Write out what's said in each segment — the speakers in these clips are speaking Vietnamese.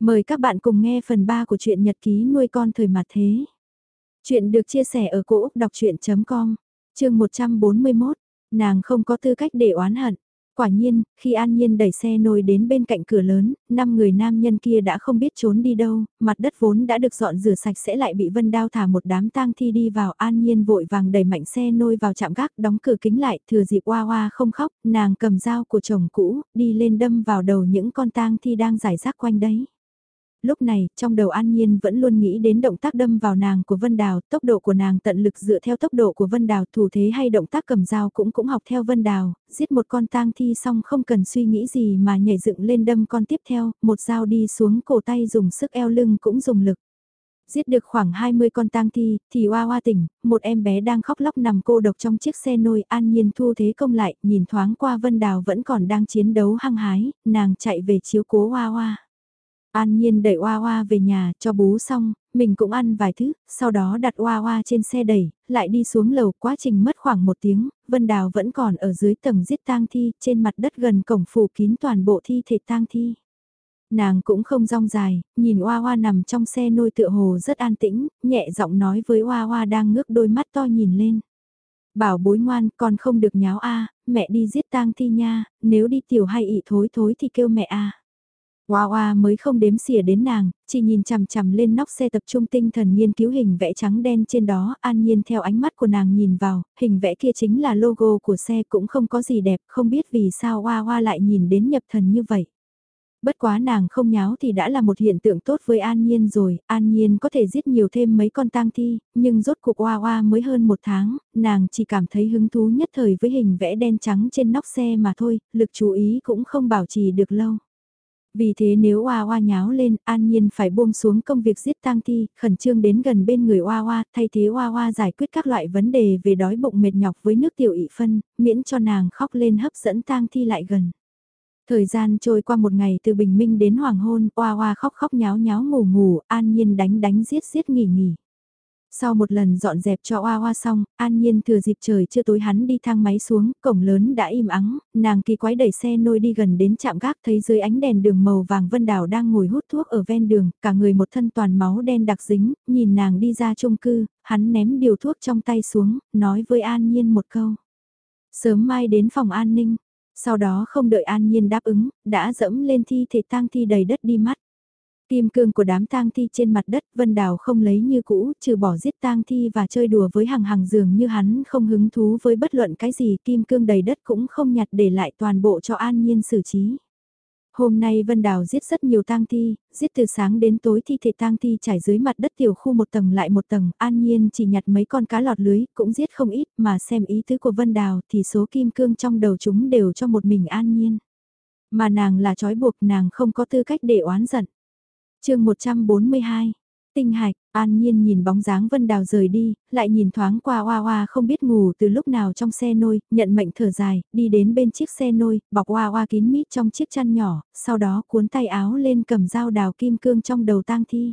Mời các bạn cùng nghe phần 3 của truyện nhật ký nuôi con thời mặt thế. Chuyện được chia sẻ ở cỗ đọc chuyện.com, chương 141, nàng không có tư cách để oán hận. Quả nhiên, khi An Nhiên đẩy xe nôi đến bên cạnh cửa lớn, năm người nam nhân kia đã không biết trốn đi đâu, mặt đất vốn đã được dọn rửa sạch sẽ lại bị Vân Đao thả một đám tang thi đi vào. An Nhiên vội vàng đẩy mạnh xe nôi vào chạm gác, đóng cửa kính lại, thừa dịp Hoa Hoa không khóc, nàng cầm dao của chồng cũ, đi lên đâm vào đầu những con tang thi đang giải rác quanh đấy lúc này, trong đầu An Nhiên vẫn luôn nghĩ đến động tác đâm vào nàng của Vân Đào, tốc độ của nàng tận lực dựa theo tốc độ của Vân Đào, thủ thế hay động tác cầm dao cũng cũng học theo Vân Đào, giết một con tang thi xong không cần suy nghĩ gì mà nhảy dựng lên đâm con tiếp theo, một dao đi xuống cổ tay dùng sức eo lưng cũng dùng lực. Giết được khoảng 20 con tang thi, thì oa oa tỉnh, một em bé đang khóc lóc nằm cô độc trong chiếc xe nôi an nhiên thu thế công lại, nhìn thoáng qua Vân Đào vẫn còn đang chiến đấu hăng hái, nàng chạy về chiếu cố oa oa. An Nhiên đẩy Hoa Hoa về nhà, cho bú xong, mình cũng ăn vài thứ, sau đó đặt Hoa Hoa trên xe đẩy, lại đi xuống lầu, quá trình mất khoảng một tiếng, Vân Đào vẫn còn ở dưới tầng giết tang thi, trên mặt đất gần cổng phủ kín toàn bộ thi thể tang thi. Nàng cũng không rong dài, nhìn Hoa Hoa nằm trong xe nôi tựa hồ rất an tĩnh, nhẹ giọng nói với Hoa Hoa đang ngước đôi mắt to nhìn lên. Bảo bối ngoan, con không được nháo a, mẹ đi giết tang thi nha, nếu đi tiểu hay ị thối thối thì kêu mẹ a. Hoa Hoa mới không đếm xỉa đến nàng, chỉ nhìn chằm chằm lên nóc xe tập trung tinh thần nghiên cứu hình vẽ trắng đen trên đó, an nhiên theo ánh mắt của nàng nhìn vào, hình vẽ kia chính là logo của xe cũng không có gì đẹp, không biết vì sao Hoa Hoa lại nhìn đến nhập thần như vậy. Bất quá nàng không nháo thì đã là một hiện tượng tốt với An Nhiên rồi, An Nhiên có thể giết nhiều thêm mấy con tang thi, nhưng rốt cuộc Hoa Hoa mới hơn một tháng, nàng chỉ cảm thấy hứng thú nhất thời với hình vẽ đen trắng trên nóc xe mà thôi, lực chú ý cũng không bảo trì được lâu. Vì thế nếu Oa Oa nháo lên, An Nhiên phải buông xuống công việc giết tang thi, khẩn trương đến gần bên người Oa Oa, thay thế Oa Oa giải quyết các loại vấn đề về đói bụng mệt nhọc với nước tiểu ị phân, miễn cho nàng khóc lên hấp dẫn tang thi lại gần. Thời gian trôi qua một ngày từ bình minh đến hoàng hôn, Oa Oa khóc khóc nháo nháo ngủ ngủ, An Nhiên đánh đánh giết giết nghỉ nghỉ. Sau một lần dọn dẹp cho Oa Oa xong, an nhiên thừa dịp trời chưa tối hắn đi thang máy xuống, cổng lớn đã im ắng, nàng kỳ quái đẩy xe nôi đi gần đến trạm gác thấy dưới ánh đèn đường màu vàng Vân Đào đang ngồi hút thuốc ở ven đường, cả người một thân toàn máu đen đặc dính, nhìn nàng đi ra chung cư, hắn ném điều thuốc trong tay xuống, nói với an nhiên một câu. Sớm mai đến phòng an ninh, sau đó không đợi an nhiên đáp ứng, đã dẫm lên thi thể tang thi đầy đất đi mắt. Kim cương của đám tang thi trên mặt đất Vân Đào không lấy như cũ, trừ bỏ giết tang thi và chơi đùa với hàng hàng giường như hắn không hứng thú với bất luận cái gì kim cương đầy đất cũng không nhặt để lại toàn bộ cho an nhiên xử trí. Hôm nay Vân Đào giết rất nhiều tang thi, giết từ sáng đến tối thi thể tang thi trải dưới mặt đất tiểu khu một tầng lại một tầng, an nhiên chỉ nhặt mấy con cá lọt lưới, cũng giết không ít mà xem ý tứ của Vân Đào thì số kim cương trong đầu chúng đều cho một mình an nhiên. Mà nàng là trói buộc nàng không có tư cách để oán giận chương 142 Tinh hạch, an nhiên nhìn bóng dáng Vân Đào rời đi, lại nhìn thoáng qua Hoa Hoa không biết ngủ từ lúc nào trong xe nôi, nhận mệnh thở dài, đi đến bên chiếc xe nôi, bọc Hoa Hoa kín mít trong chiếc chăn nhỏ, sau đó cuốn tay áo lên cầm dao đào kim cương trong đầu tang thi.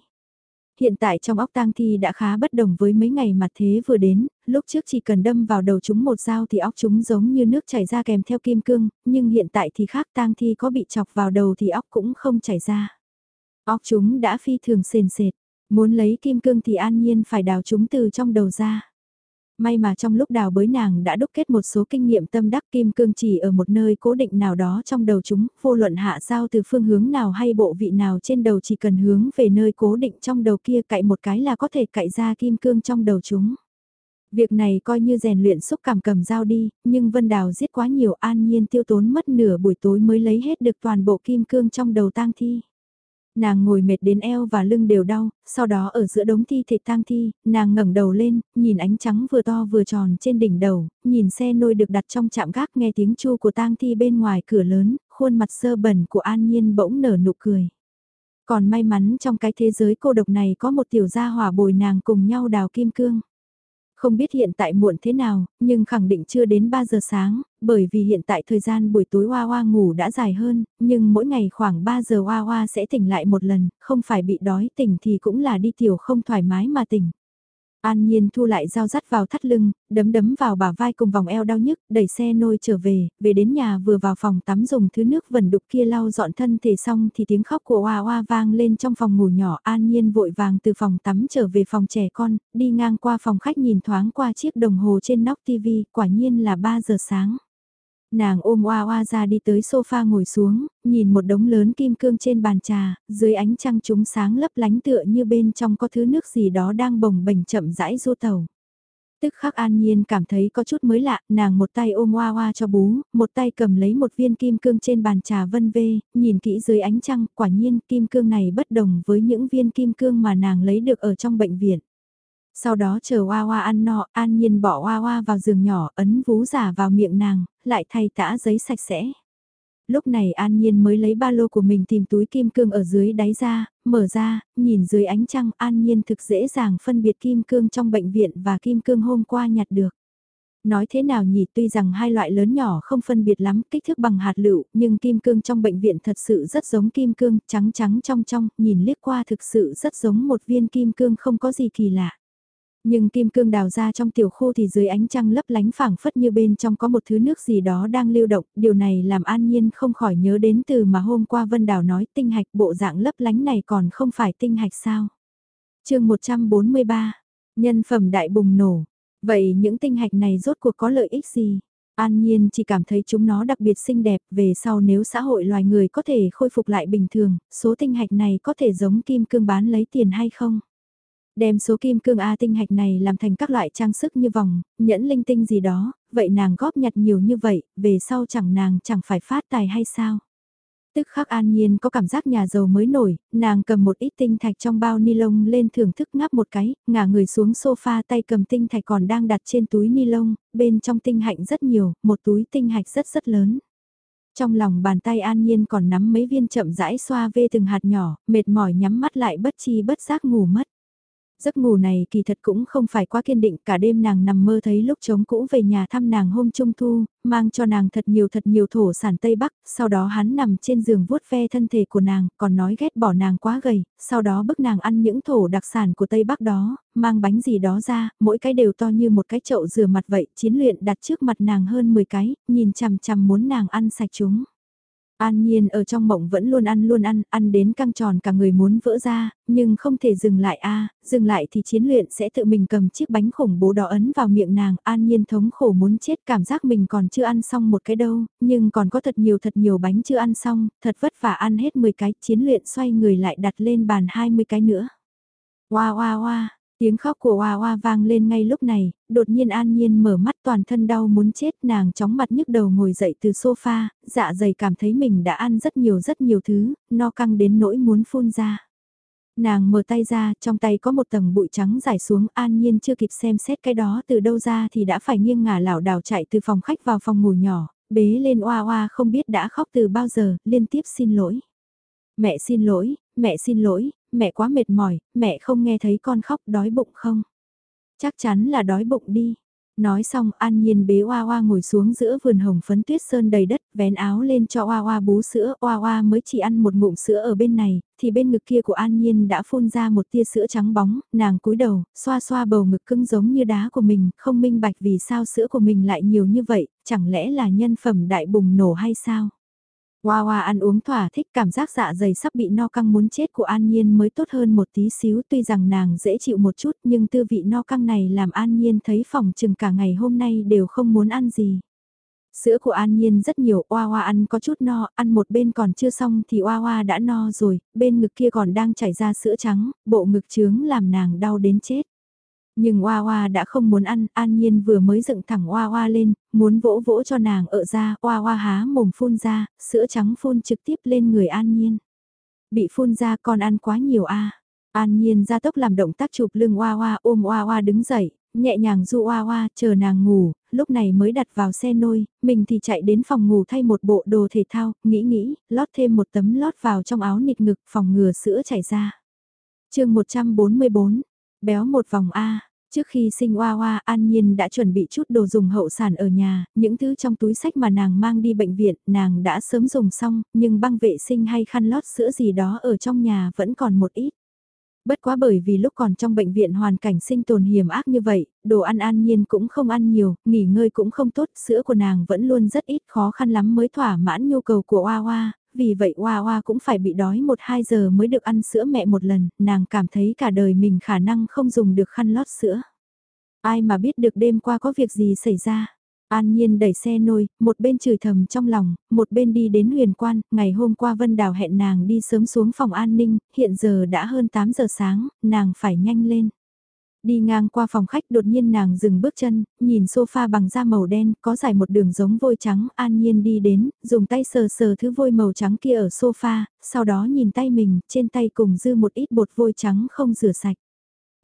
Hiện tại trong óc tang thi đã khá bất đồng với mấy ngày mà thế vừa đến, lúc trước chỉ cần đâm vào đầu chúng một dao thì óc chúng giống như nước chảy ra kèm theo kim cương, nhưng hiện tại thì khác tang thi có bị chọc vào đầu thì óc cũng không chảy ra. Óc chúng đã phi thường sền sệt, muốn lấy kim cương thì an nhiên phải đào chúng từ trong đầu ra. May mà trong lúc đào bới nàng đã đúc kết một số kinh nghiệm tâm đắc kim cương chỉ ở một nơi cố định nào đó trong đầu chúng, vô luận hạ giao từ phương hướng nào hay bộ vị nào trên đầu chỉ cần hướng về nơi cố định trong đầu kia cậy một cái là có thể cậy ra kim cương trong đầu chúng. Việc này coi như rèn luyện xúc cảm cầm dao đi, nhưng Vân Đào giết quá nhiều an nhiên tiêu tốn mất nửa buổi tối mới lấy hết được toàn bộ kim cương trong đầu tang thi. Nàng ngồi mệt đến eo và lưng đều đau, sau đó ở giữa đống thi thể tang thi, nàng ngẩng đầu lên, nhìn ánh trắng vừa to vừa tròn trên đỉnh đầu, nhìn xe nôi được đặt trong trạm gác nghe tiếng chu của tang thi bên ngoài cửa lớn, khuôn mặt sơ bẩn của An Nhiên bỗng nở nụ cười. Còn may mắn trong cái thế giới cô độc này có một tiểu gia hỏa bồi nàng cùng nhau đào kim cương. Không biết hiện tại muộn thế nào, nhưng khẳng định chưa đến 3 giờ sáng, bởi vì hiện tại thời gian buổi tối Hoa Hoa ngủ đã dài hơn, nhưng mỗi ngày khoảng 3 giờ Hoa Hoa sẽ tỉnh lại một lần, không phải bị đói tỉnh thì cũng là đi tiểu không thoải mái mà tỉnh. An Nhiên thu lại dao dắt vào thắt lưng, đấm đấm vào bả vai cùng vòng eo đau nhức, đẩy xe nôi trở về, về đến nhà vừa vào phòng tắm dùng thứ nước vẩn đục kia lau dọn thân thể xong thì tiếng khóc của Hoa Hoa vang lên trong phòng ngủ nhỏ. An Nhiên vội vàng từ phòng tắm trở về phòng trẻ con, đi ngang qua phòng khách nhìn thoáng qua chiếc đồng hồ trên nóc tivi, quả nhiên là 3 giờ sáng. Nàng ôm oa oa ra đi tới sofa ngồi xuống, nhìn một đống lớn kim cương trên bàn trà, dưới ánh trăng chúng sáng lấp lánh tựa như bên trong có thứ nước gì đó đang bồng bềnh chậm rãi du tàu. Tức khắc an nhiên cảm thấy có chút mới lạ, nàng một tay ôm oa oa cho bú, một tay cầm lấy một viên kim cương trên bàn trà vân vê, nhìn kỹ dưới ánh trăng, quả nhiên kim cương này bất đồng với những viên kim cương mà nàng lấy được ở trong bệnh viện. Sau đó chờ Hoa Hoa ăn no, an nhiên bỏ Hoa Hoa vào giường nhỏ, ấn vú giả vào miệng nàng, lại thay tã giấy sạch sẽ. Lúc này An Nhiên mới lấy ba lô của mình tìm túi kim cương ở dưới đáy ra, mở ra, nhìn dưới ánh trăng An Nhiên thực dễ dàng phân biệt kim cương trong bệnh viện và kim cương hôm qua nhặt được. Nói thế nào nhỉ tuy rằng hai loại lớn nhỏ không phân biệt lắm kích thước bằng hạt lựu nhưng kim cương trong bệnh viện thật sự rất giống kim cương trắng trắng trong trong nhìn liếc qua thực sự rất giống một viên kim cương không có gì kỳ lạ. Nhưng kim cương đào ra trong tiểu khu thì dưới ánh trăng lấp lánh phảng phất như bên trong có một thứ nước gì đó đang lưu động, điều này làm an nhiên không khỏi nhớ đến từ mà hôm qua Vân Đào nói tinh hạch bộ dạng lấp lánh này còn không phải tinh hạch sao. chương 143, nhân phẩm đại bùng nổ, vậy những tinh hạch này rốt cuộc có lợi ích gì? An Nhiên chỉ cảm thấy chúng nó đặc biệt xinh đẹp, về sau nếu xã hội loài người có thể khôi phục lại bình thường, số tinh hạch này có thể giống kim cương bán lấy tiền hay không? Đem số kim cương A tinh hạch này làm thành các loại trang sức như vòng, nhẫn linh tinh gì đó, vậy nàng góp nhặt nhiều như vậy, về sau chẳng nàng chẳng phải phát tài hay sao? Tức khắc an nhiên có cảm giác nhà giàu mới nổi, nàng cầm một ít tinh thạch trong bao ni lông lên thưởng thức ngáp một cái, ngả người xuống sofa tay cầm tinh thạch còn đang đặt trên túi ni lông, bên trong tinh hạnh rất nhiều, một túi tinh hạch rất rất lớn. Trong lòng bàn tay an nhiên còn nắm mấy viên chậm rãi xoa vê từng hạt nhỏ, mệt mỏi nhắm mắt lại bất chi bất giác ngủ mất. Giấc ngủ này kỳ thật cũng không phải quá kiên định, cả đêm nàng nằm mơ thấy lúc chống cũ về nhà thăm nàng hôm trung thu, mang cho nàng thật nhiều thật nhiều thổ sản Tây Bắc, sau đó hắn nằm trên giường vuốt ve thân thể của nàng, còn nói ghét bỏ nàng quá gầy, sau đó bức nàng ăn những thổ đặc sản của Tây Bắc đó, mang bánh gì đó ra, mỗi cái đều to như một cái chậu rửa mặt vậy, chiến luyện đặt trước mặt nàng hơn 10 cái, nhìn chằm chằm muốn nàng ăn sạch chúng. An Nhiên ở trong mộng vẫn luôn ăn luôn ăn, ăn đến căng tròn cả người muốn vỡ ra, nhưng không thể dừng lại a, dừng lại thì chiến luyện sẽ tự mình cầm chiếc bánh khủng bố đó ấn vào miệng nàng, An Nhiên thống khổ muốn chết cảm giác mình còn chưa ăn xong một cái đâu, nhưng còn có thật nhiều thật nhiều bánh chưa ăn xong, thật vất vả ăn hết 10 cái, chiến luyện xoay người lại đặt lên bàn 20 cái nữa. Wow wow wow, Tiếng khóc của Hoa Hoa vang lên ngay lúc này, đột nhiên An Nhiên mở mắt toàn thân đau muốn chết nàng chóng mặt nhức đầu ngồi dậy từ sofa, dạ dày cảm thấy mình đã ăn rất nhiều rất nhiều thứ, no căng đến nỗi muốn phun ra. Nàng mở tay ra, trong tay có một tầng bụi trắng dài xuống, An Nhiên chưa kịp xem xét cái đó từ đâu ra thì đã phải nghiêng ngả lảo đảo chạy từ phòng khách vào phòng ngủ nhỏ, bế lên Hoa Hoa không biết đã khóc từ bao giờ, liên tiếp xin lỗi. Mẹ xin lỗi, mẹ xin lỗi, mẹ quá mệt mỏi, mẹ không nghe thấy con khóc đói bụng không? Chắc chắn là đói bụng đi. Nói xong an nhiên bế Oa Oa ngồi xuống giữa vườn hồng phấn tuyết sơn đầy đất, vén áo lên cho Oa Oa bú sữa, Oa Oa mới chỉ ăn một ngụm sữa ở bên này, thì bên ngực kia của an nhiên đã phun ra một tia sữa trắng bóng, nàng cúi đầu, xoa xoa bầu ngực cứng giống như đá của mình, không minh bạch vì sao sữa của mình lại nhiều như vậy, chẳng lẽ là nhân phẩm đại bùng nổ hay sao? Hoa hoa ăn uống thỏa thích cảm giác dạ dày sắp bị no căng muốn chết của An Nhiên mới tốt hơn một tí xíu tuy rằng nàng dễ chịu một chút nhưng tư vị no căng này làm An Nhiên thấy phòng chừng cả ngày hôm nay đều không muốn ăn gì. Sữa của An Nhiên rất nhiều, Hoa Hoa ăn có chút no, ăn một bên còn chưa xong thì Hoa Hoa đã no rồi, bên ngực kia còn đang chảy ra sữa trắng, bộ ngực trướng làm nàng đau đến chết. Nhưng Hoa Hoa đã không muốn ăn, An Nhiên vừa mới dựng thẳng Hoa Hoa lên, muốn vỗ vỗ cho nàng ở ra, Hoa Hoa há mồm phun ra, sữa trắng phun trực tiếp lên người An Nhiên. Bị phun ra con ăn quá nhiều a. An Nhiên ra tốc làm động tác chụp lưng Hoa Hoa ôm Hoa Hoa đứng dậy, nhẹ nhàng du Hoa Hoa chờ nàng ngủ, lúc này mới đặt vào xe nôi, mình thì chạy đến phòng ngủ thay một bộ đồ thể thao, nghĩ nghĩ, lót thêm một tấm lót vào trong áo nịt ngực phòng ngừa sữa chảy ra. chương 144, béo một vòng A. Trước khi sinh Hoa Hoa, An Nhiên đã chuẩn bị chút đồ dùng hậu sản ở nhà, những thứ trong túi sách mà nàng mang đi bệnh viện, nàng đã sớm dùng xong, nhưng băng vệ sinh hay khăn lót sữa gì đó ở trong nhà vẫn còn một ít. Bất quá bởi vì lúc còn trong bệnh viện hoàn cảnh sinh tồn hiểm ác như vậy, đồ ăn an nhiên cũng không ăn nhiều, nghỉ ngơi cũng không tốt, sữa của nàng vẫn luôn rất ít khó khăn lắm mới thỏa mãn nhu cầu của Hoa Hoa, vì vậy Hoa Hoa cũng phải bị đói 1-2 giờ mới được ăn sữa mẹ một lần, nàng cảm thấy cả đời mình khả năng không dùng được khăn lót sữa. Ai mà biết được đêm qua có việc gì xảy ra. An Nhiên đẩy xe nôi, một bên chửi thầm trong lòng, một bên đi đến huyền quan, ngày hôm qua Vân Đào hẹn nàng đi sớm xuống phòng an ninh, hiện giờ đã hơn 8 giờ sáng, nàng phải nhanh lên. Đi ngang qua phòng khách đột nhiên nàng dừng bước chân, nhìn sofa bằng da màu đen, có dài một đường giống vôi trắng, an nhiên đi đến, dùng tay sờ sờ thứ vôi màu trắng kia ở sofa, sau đó nhìn tay mình, trên tay cùng dư một ít bột vôi trắng không rửa sạch.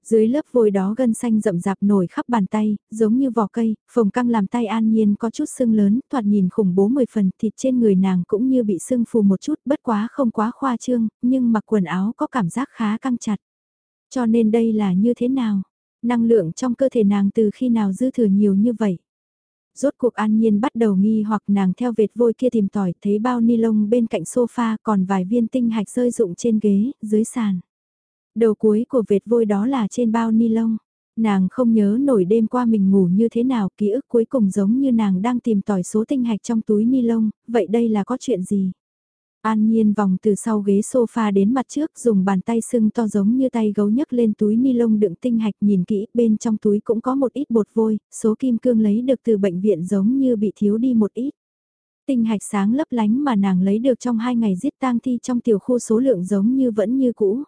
Dưới lớp vôi đó gân xanh rậm rạp nổi khắp bàn tay, giống như vỏ cây, phồng căng làm tay an nhiên có chút sưng lớn, thoạt nhìn khủng bố mười phần, thịt trên người nàng cũng như bị sưng phù một chút, bất quá không quá khoa trương, nhưng mặc quần áo có cảm giác khá căng chặt. Cho nên đây là như thế nào? Năng lượng trong cơ thể nàng từ khi nào dư thừa nhiều như vậy? Rốt cuộc an nhiên bắt đầu nghi hoặc nàng theo vệt vôi kia tìm tỏi thấy bao ni lông bên cạnh sofa còn vài viên tinh hạch rơi rụng trên ghế, dưới sàn. Đầu cuối của vệt vôi đó là trên bao ni lông. Nàng không nhớ nổi đêm qua mình ngủ như thế nào, ký ức cuối cùng giống như nàng đang tìm tỏi số tinh hạch trong túi ni lông, vậy đây là có chuyện gì? An Nhiên vòng từ sau ghế sofa đến mặt trước dùng bàn tay sưng to giống như tay gấu nhấc lên túi ni lông đựng tinh hạch nhìn kỹ bên trong túi cũng có một ít bột vôi, số kim cương lấy được từ bệnh viện giống như bị thiếu đi một ít. Tinh hạch sáng lấp lánh mà nàng lấy được trong hai ngày giết tang thi trong tiểu khu số lượng giống như vẫn như cũ.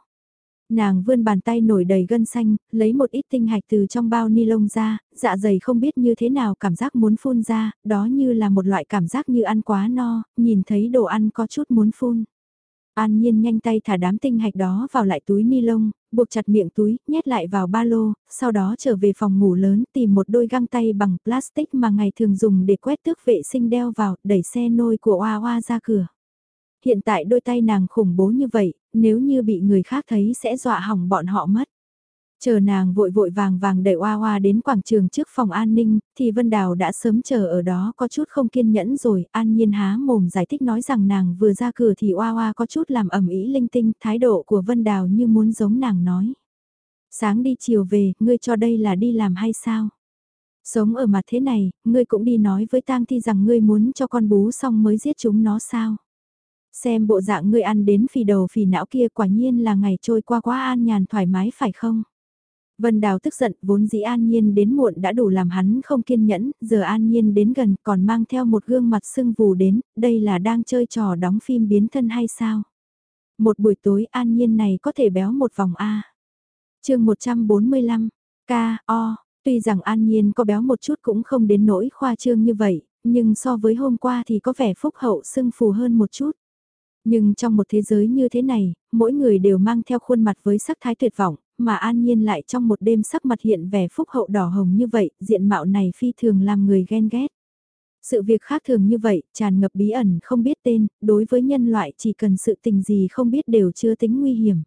Nàng vươn bàn tay nổi đầy gân xanh, lấy một ít tinh hạch từ trong bao ni lông ra, dạ dày không biết như thế nào cảm giác muốn phun ra, đó như là một loại cảm giác như ăn quá no, nhìn thấy đồ ăn có chút muốn phun. An Nhiên nhanh tay thả đám tinh hạch đó vào lại túi ni lông, buộc chặt miệng túi, nhét lại vào ba lô, sau đó trở về phòng ngủ lớn tìm một đôi găng tay bằng plastic mà ngày thường dùng để quét tước vệ sinh đeo vào, đẩy xe nôi của Hoa Hoa ra cửa. Hiện tại đôi tay nàng khủng bố như vậy, nếu như bị người khác thấy sẽ dọa hỏng bọn họ mất. Chờ nàng vội vội vàng vàng đẩy Oa Oa đến quảng trường trước phòng an ninh, thì Vân Đào đã sớm chờ ở đó có chút không kiên nhẫn rồi, an nhiên há mồm giải thích nói rằng nàng vừa ra cửa thì Oa Oa có chút làm ẩm ý linh tinh, thái độ của Vân Đào như muốn giống nàng nói. Sáng đi chiều về, ngươi cho đây là đi làm hay sao? Sống ở mặt thế này, ngươi cũng đi nói với tang thi rằng ngươi muốn cho con bú xong mới giết chúng nó sao? Xem bộ dạng ngươi ăn đến phì đầu phì não kia quả nhiên là ngày trôi qua quá an nhàn thoải mái phải không? Vân Đào tức giận, vốn dĩ An Nhiên đến muộn đã đủ làm hắn không kiên nhẫn, giờ An Nhiên đến gần còn mang theo một gương mặt sưng vù đến, đây là đang chơi trò đóng phim biến thân hay sao? Một buổi tối An Nhiên này có thể béo một vòng A. chương 145, K, O, tuy rằng An Nhiên có béo một chút cũng không đến nỗi khoa trương như vậy, nhưng so với hôm qua thì có vẻ phúc hậu sưng phù hơn một chút. Nhưng trong một thế giới như thế này, mỗi người đều mang theo khuôn mặt với sắc thái tuyệt vọng, mà an nhiên lại trong một đêm sắc mặt hiện vẻ phúc hậu đỏ hồng như vậy, diện mạo này phi thường làm người ghen ghét. Sự việc khác thường như vậy, tràn ngập bí ẩn không biết tên, đối với nhân loại chỉ cần sự tình gì không biết đều chưa tính nguy hiểm.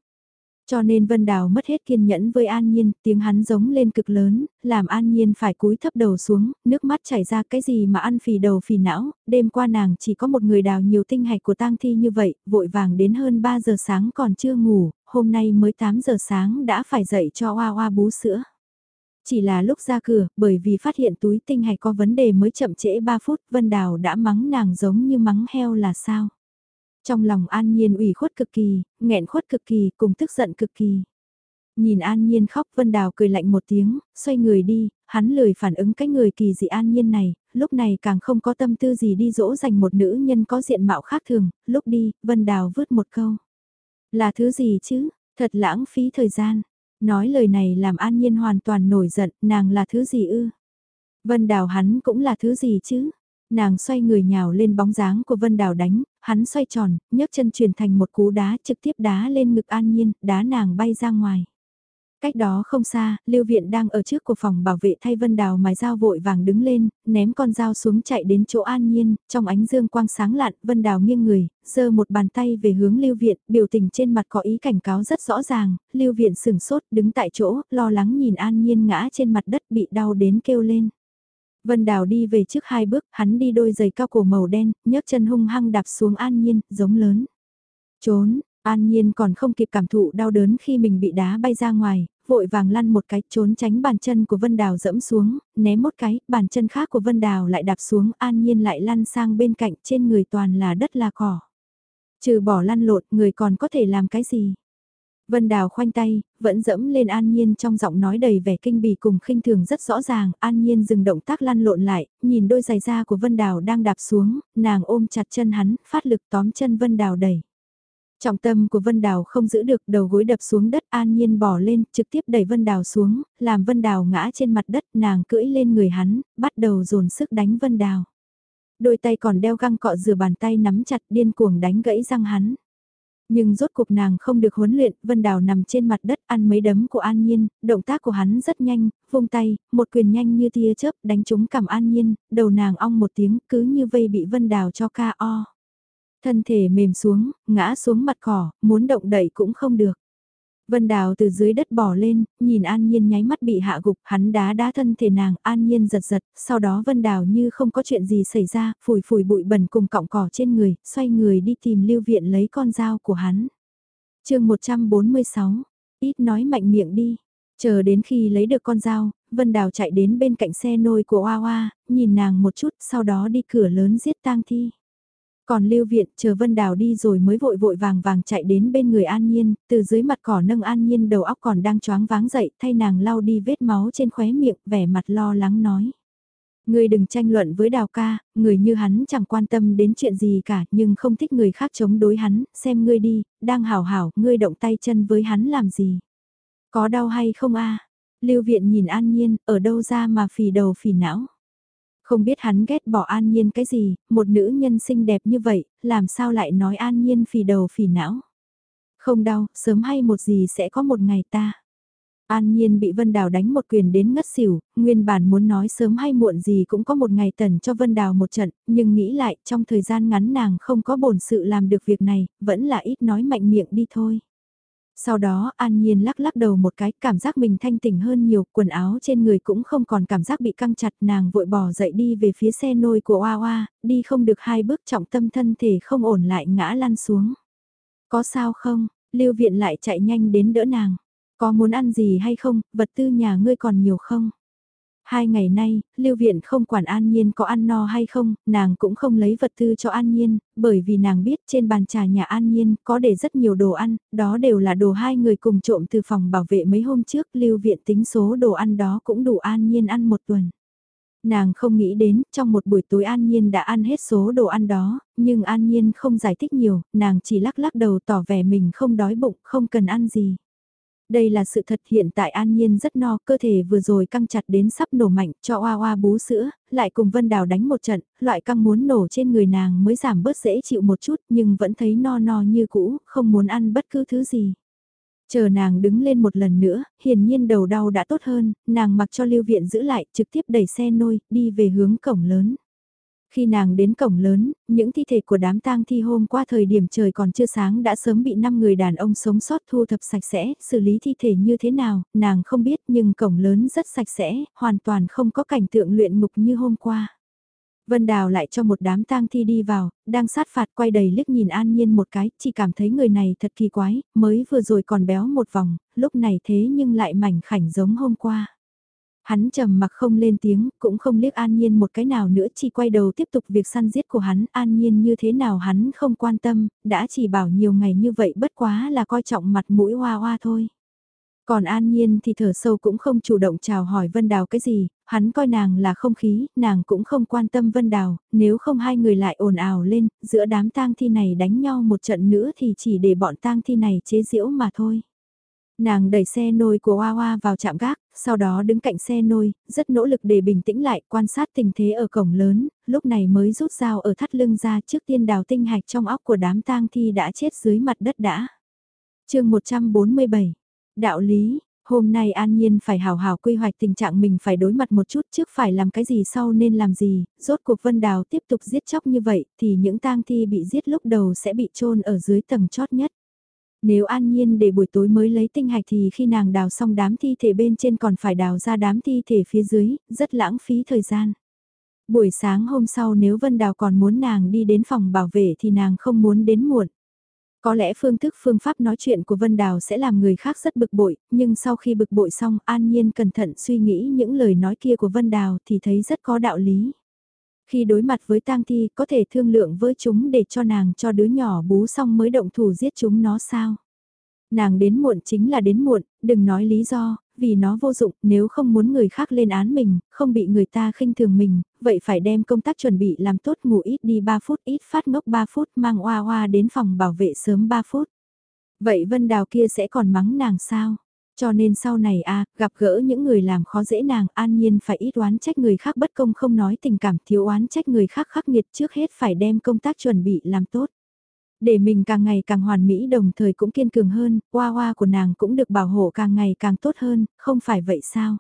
Cho nên Vân Đào mất hết kiên nhẫn với An Nhiên, tiếng hắn giống lên cực lớn, làm An Nhiên phải cúi thấp đầu xuống, nước mắt chảy ra cái gì mà ăn phì đầu phì não, đêm qua nàng chỉ có một người đào nhiều tinh hạch của tang thi như vậy, vội vàng đến hơn 3 giờ sáng còn chưa ngủ, hôm nay mới 8 giờ sáng đã phải dậy cho Hoa Hoa bú sữa. Chỉ là lúc ra cửa, bởi vì phát hiện túi tinh hạch có vấn đề mới chậm trễ 3 phút, Vân Đào đã mắng nàng giống như mắng heo là sao. Trong lòng An Nhiên ủy khuất cực kỳ, nghẹn khuất cực kỳ, cùng tức giận cực kỳ. Nhìn An Nhiên khóc Vân Đào cười lạnh một tiếng, xoay người đi, hắn lười phản ứng cái người kỳ dị An Nhiên này, lúc này càng không có tâm tư gì đi dỗ dành một nữ nhân có diện mạo khác thường, lúc đi, Vân Đào vứt một câu. Là thứ gì chứ, thật lãng phí thời gian. Nói lời này làm An Nhiên hoàn toàn nổi giận, nàng là thứ gì ư? Vân Đào hắn cũng là thứ gì chứ? Nàng xoay người nhào lên bóng dáng của Vân Đào đánh, hắn xoay tròn, nhấc chân truyền thành một cú đá trực tiếp đá lên ngực An Nhiên, đá nàng bay ra ngoài. Cách đó không xa, Lưu Viện đang ở trước của phòng bảo vệ thay Vân Đào mài dao vội vàng đứng lên, ném con dao xuống chạy đến chỗ An Nhiên, trong ánh dương quang sáng lạn, Vân Đào nghiêng người, giơ một bàn tay về hướng Lưu Viện, biểu tình trên mặt có ý cảnh cáo rất rõ ràng, Lưu Viện sừng sốt, đứng tại chỗ, lo lắng nhìn An Nhiên ngã trên mặt đất bị đau đến kêu lên. Vân Đào đi về trước hai bước, hắn đi đôi giày cao cổ màu đen, nhấc chân hung hăng đạp xuống An Nhiên, giống lớn. Trốn, An Nhiên còn không kịp cảm thụ đau đớn khi mình bị đá bay ra ngoài, vội vàng lăn một cái trốn tránh bàn chân của Vân Đào dẫm xuống, ném một cái, bàn chân khác của Vân Đào lại đạp xuống, An Nhiên lại lăn sang bên cạnh trên người toàn là đất là cỏ. Trừ bỏ lăn lộn, người còn có thể làm cái gì? Vân Đào khoanh tay, vẫn dẫm lên An Nhiên trong giọng nói đầy vẻ kinh bỉ cùng khinh thường rất rõ ràng, An Nhiên dừng động tác lăn lộn lại, nhìn đôi giày da của Vân Đào đang đạp xuống, nàng ôm chặt chân hắn, phát lực tóm chân Vân Đào đẩy. Trọng tâm của Vân Đào không giữ được đầu gối đập xuống đất An Nhiên bỏ lên, trực tiếp đẩy Vân Đào xuống, làm Vân Đào ngã trên mặt đất, nàng cưỡi lên người hắn, bắt đầu dồn sức đánh Vân Đào. Đôi tay còn đeo găng cọ rửa bàn tay nắm chặt điên cuồng đánh gãy răng hắn. Nhưng rốt cuộc nàng không được huấn luyện, Vân Đào nằm trên mặt đất ăn mấy đấm của An Nhiên, động tác của hắn rất nhanh, vung tay, một quyền nhanh như tia chớp đánh trúng cằm An Nhiên, đầu nàng ong một tiếng cứ như vây bị Vân Đào cho ca o. Thân thể mềm xuống, ngã xuống mặt cỏ, muốn động đậy cũng không được. Vân Đào từ dưới đất bỏ lên, nhìn An Nhiên nháy mắt bị hạ gục, hắn đá đá thân thể nàng, An Nhiên giật giật, sau đó Vân Đào như không có chuyện gì xảy ra, phủi phủi bụi bẩn cùng cọng cỏ trên người, xoay người đi tìm lưu viện lấy con dao của hắn. chương 146, ít nói mạnh miệng đi, chờ đến khi lấy được con dao, Vân Đào chạy đến bên cạnh xe nôi của Hoa Hoa, nhìn nàng một chút, sau đó đi cửa lớn giết tang thi. Còn lưu viện chờ Vân Đào đi rồi mới vội vội vàng vàng chạy đến bên người An Nhiên, từ dưới mặt cỏ nâng An Nhiên đầu óc còn đang choáng váng dậy, thay nàng lau đi vết máu trên khóe miệng, vẻ mặt lo lắng nói. Người đừng tranh luận với Đào ca, người như hắn chẳng quan tâm đến chuyện gì cả, nhưng không thích người khác chống đối hắn, xem ngươi đi, đang hảo hảo, ngươi động tay chân với hắn làm gì. Có đau hay không a Lưu viện nhìn An Nhiên, ở đâu ra mà phì đầu phì não. Không biết hắn ghét bỏ an nhiên cái gì, một nữ nhân xinh đẹp như vậy, làm sao lại nói an nhiên phì đầu phì não. Không đau, sớm hay một gì sẽ có một ngày ta. An Nhiên bị Vân Đào đánh một quyền đến ngất xỉu, nguyên bản muốn nói sớm hay muộn gì cũng có một ngày tần cho Vân Đào một trận, nhưng nghĩ lại trong thời gian ngắn nàng không có bổn sự làm được việc này, vẫn là ít nói mạnh miệng đi thôi. Sau đó An Nhiên lắc lắc đầu một cái, cảm giác mình thanh tỉnh hơn nhiều, quần áo trên người cũng không còn cảm giác bị căng chặt, nàng vội bỏ dậy đi về phía xe nôi của Oa Oa, đi không được hai bước trọng tâm thân thể không ổn lại ngã lăn xuống. Có sao không, Lưu Viện lại chạy nhanh đến đỡ nàng. Có muốn ăn gì hay không, vật tư nhà ngươi còn nhiều không? Hai ngày nay, Lưu Viện không quản An Nhiên có ăn no hay không, nàng cũng không lấy vật tư cho An Nhiên, bởi vì nàng biết trên bàn trà nhà An Nhiên có để rất nhiều đồ ăn, đó đều là đồ hai người cùng trộm từ phòng bảo vệ mấy hôm trước, Lưu Viện tính số đồ ăn đó cũng đủ An Nhiên ăn một tuần. Nàng không nghĩ đến, trong một buổi tối An Nhiên đã ăn hết số đồ ăn đó, nhưng An Nhiên không giải thích nhiều, nàng chỉ lắc lắc đầu tỏ vẻ mình không đói bụng, không cần ăn gì. Đây là sự thật hiện tại An Nhiên rất no, cơ thể vừa rồi căng chặt đến sắp nổ mạnh, cho oa oa bú sữa, lại cùng Vân Đào đánh một trận, loại căng muốn nổ trên người nàng mới giảm bớt dễ chịu một chút nhưng vẫn thấy no no như cũ, không muốn ăn bất cứ thứ gì. Chờ nàng đứng lên một lần nữa, hiển nhiên đầu đau đã tốt hơn, nàng mặc cho lưu viện giữ lại, trực tiếp đẩy xe nôi, đi về hướng cổng lớn. Khi nàng đến cổng lớn, những thi thể của đám tang thi hôm qua thời điểm trời còn chưa sáng đã sớm bị 5 người đàn ông sống sót thu thập sạch sẽ, xử lý thi thể như thế nào, nàng không biết nhưng cổng lớn rất sạch sẽ, hoàn toàn không có cảnh tượng luyện ngục như hôm qua. Vân Đào lại cho một đám tang thi đi vào, đang sát phạt quay đầy liếc nhìn An Nhiên một cái, chỉ cảm thấy người này thật kỳ quái, mới vừa rồi còn béo một vòng, lúc này thế nhưng lại mảnh khảnh giống hôm qua. Hắn trầm mặc không lên tiếng, cũng không liếc An Nhiên một cái nào nữa chỉ quay đầu tiếp tục việc săn giết của hắn. An Nhiên như thế nào hắn không quan tâm, đã chỉ bảo nhiều ngày như vậy bất quá là coi trọng mặt mũi hoa hoa thôi. Còn An Nhiên thì thở sâu cũng không chủ động chào hỏi Vân Đào cái gì, hắn coi nàng là không khí, nàng cũng không quan tâm Vân Đào, nếu không hai người lại ồn ào lên, giữa đám tang thi này đánh nhau một trận nữa thì chỉ để bọn tang thi này chế giễu mà thôi. Nàng đẩy xe nôi của Hoa Hoa vào trạm gác, sau đó đứng cạnh xe nôi, rất nỗ lực để bình tĩnh lại, quan sát tình thế ở cổng lớn, lúc này mới rút dao ở thắt lưng ra trước tiên đào tinh hạch trong óc của đám tang thi đã chết dưới mặt đất đã. chương 147, Đạo lý, hôm nay an nhiên phải hào hào quy hoạch tình trạng mình phải đối mặt một chút trước phải làm cái gì sau nên làm gì, rốt cuộc vân đào tiếp tục giết chóc như vậy thì những tang thi bị giết lúc đầu sẽ bị chôn ở dưới tầng chót nhất. Nếu an nhiên để buổi tối mới lấy tinh hạch thì khi nàng đào xong đám thi thể bên trên còn phải đào ra đám thi thể phía dưới, rất lãng phí thời gian. Buổi sáng hôm sau nếu Vân Đào còn muốn nàng đi đến phòng bảo vệ thì nàng không muốn đến muộn. Có lẽ phương thức phương pháp nói chuyện của Vân Đào sẽ làm người khác rất bực bội, nhưng sau khi bực bội xong An Nhiên cẩn thận suy nghĩ những lời nói kia của Vân Đào thì thấy rất có đạo lý. Khi đối mặt với tang thi có thể thương lượng với chúng để cho nàng cho đứa nhỏ bú xong mới động thủ giết chúng nó sao. Nàng đến muộn chính là đến muộn, đừng nói lý do, vì nó vô dụng, nếu không muốn người khác lên án mình, không bị người ta khinh thường mình, vậy phải đem công tác chuẩn bị làm tốt ngủ ít đi 3 phút, ít phát ngốc 3 phút, mang oa oa đến phòng bảo vệ sớm 3 phút. Vậy Vân Đào kia sẽ còn mắng nàng sao? Cho nên sau này a gặp gỡ những người làm khó dễ nàng an nhiên phải ít oán trách người khác bất công không nói tình cảm thiếu oán trách người khác khắc nghiệt trước hết phải đem công tác chuẩn bị làm tốt. Để mình càng ngày càng hoàn mỹ đồng thời cũng kiên cường hơn, hoa hoa của nàng cũng được bảo hộ càng ngày càng tốt hơn, không phải vậy sao?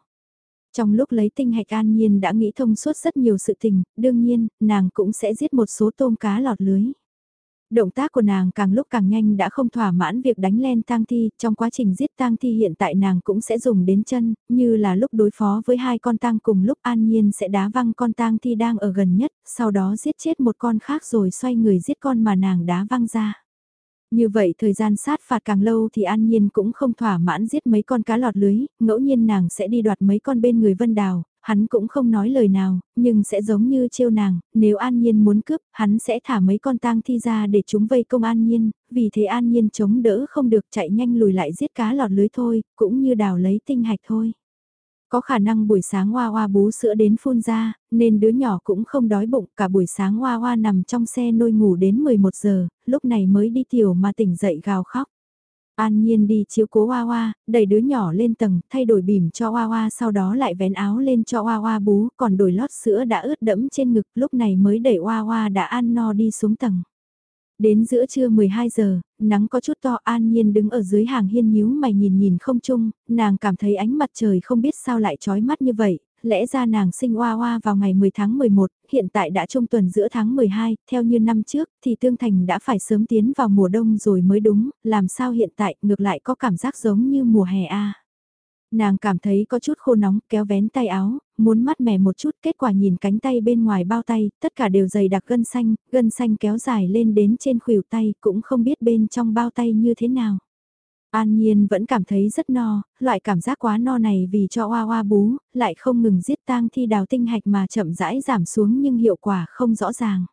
Trong lúc lấy tinh hạch an nhiên đã nghĩ thông suốt rất nhiều sự tình, đương nhiên, nàng cũng sẽ giết một số tôm cá lọt lưới. Động tác của nàng càng lúc càng nhanh đã không thỏa mãn việc đánh len tang thi, trong quá trình giết tang thi hiện tại nàng cũng sẽ dùng đến chân, như là lúc đối phó với hai con tang cùng lúc an nhiên sẽ đá văng con tang thi đang ở gần nhất, sau đó giết chết một con khác rồi xoay người giết con mà nàng đá văng ra. Như vậy thời gian sát phạt càng lâu thì An Nhiên cũng không thỏa mãn giết mấy con cá lọt lưới, ngẫu nhiên nàng sẽ đi đoạt mấy con bên người Vân Đào, hắn cũng không nói lời nào, nhưng sẽ giống như trêu nàng, nếu An Nhiên muốn cướp, hắn sẽ thả mấy con tang thi ra để chúng vây công An Nhiên, vì thế An Nhiên chống đỡ không được chạy nhanh lùi lại giết cá lọt lưới thôi, cũng như đào lấy tinh hạch thôi. Có khả năng buổi sáng hoa hoa bú sữa đến phun ra, nên đứa nhỏ cũng không đói bụng, cả buổi sáng hoa hoa nằm trong xe nôi ngủ đến 11 giờ, lúc này mới đi tiểu mà tỉnh dậy gào khóc. An Nhiên đi chiếu cố Hoa Hoa, đẩy đứa nhỏ lên tầng, thay đổi bìm cho Hoa Hoa sau đó lại vén áo lên cho Hoa Hoa bú, còn đổi lót sữa đã ướt đẫm trên ngực, lúc này mới đẩy Hoa Hoa đã ăn no đi xuống tầng. Đến giữa trưa 12 giờ, nắng có chút to an nhiên đứng ở dưới hàng hiên nhíu mày nhìn nhìn không chung, nàng cảm thấy ánh mặt trời không biết sao lại trói mắt như vậy, lẽ ra nàng sinh oa oa vào ngày 10 tháng 11, hiện tại đã trung tuần giữa tháng 12, theo như năm trước thì Tương Thành đã phải sớm tiến vào mùa đông rồi mới đúng, làm sao hiện tại ngược lại có cảm giác giống như mùa hè a. Nàng cảm thấy có chút khô nóng, kéo vén tay áo, muốn mát mẻ một chút, kết quả nhìn cánh tay bên ngoài bao tay, tất cả đều dày đặc gân xanh, gân xanh kéo dài lên đến trên khuỷu tay, cũng không biết bên trong bao tay như thế nào. An Nhiên vẫn cảm thấy rất no, loại cảm giác quá no này vì cho oa oa bú, lại không ngừng giết tang thi đào tinh hạch mà chậm rãi giảm xuống nhưng hiệu quả không rõ ràng.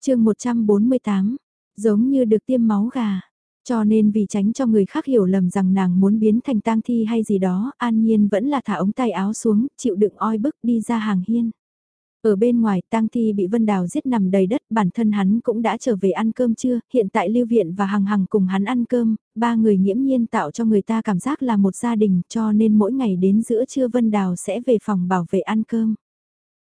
chương 148, giống như được tiêm máu gà. Cho nên vì tránh cho người khác hiểu lầm rằng nàng muốn biến thành tang thi hay gì đó, An Nhiên vẫn là thả ống tay áo xuống, chịu đựng oi bức đi ra hàng hiên. Ở bên ngoài, tang thi bị Vân Đào giết nằm đầy đất, bản thân hắn cũng đã trở về ăn cơm chưa, hiện tại Lưu Viện và Hằng Hằng cùng hắn ăn cơm, ba người nghiễm nhiên tạo cho người ta cảm giác là một gia đình, cho nên mỗi ngày đến giữa trưa Vân Đào sẽ về phòng bảo vệ ăn cơm.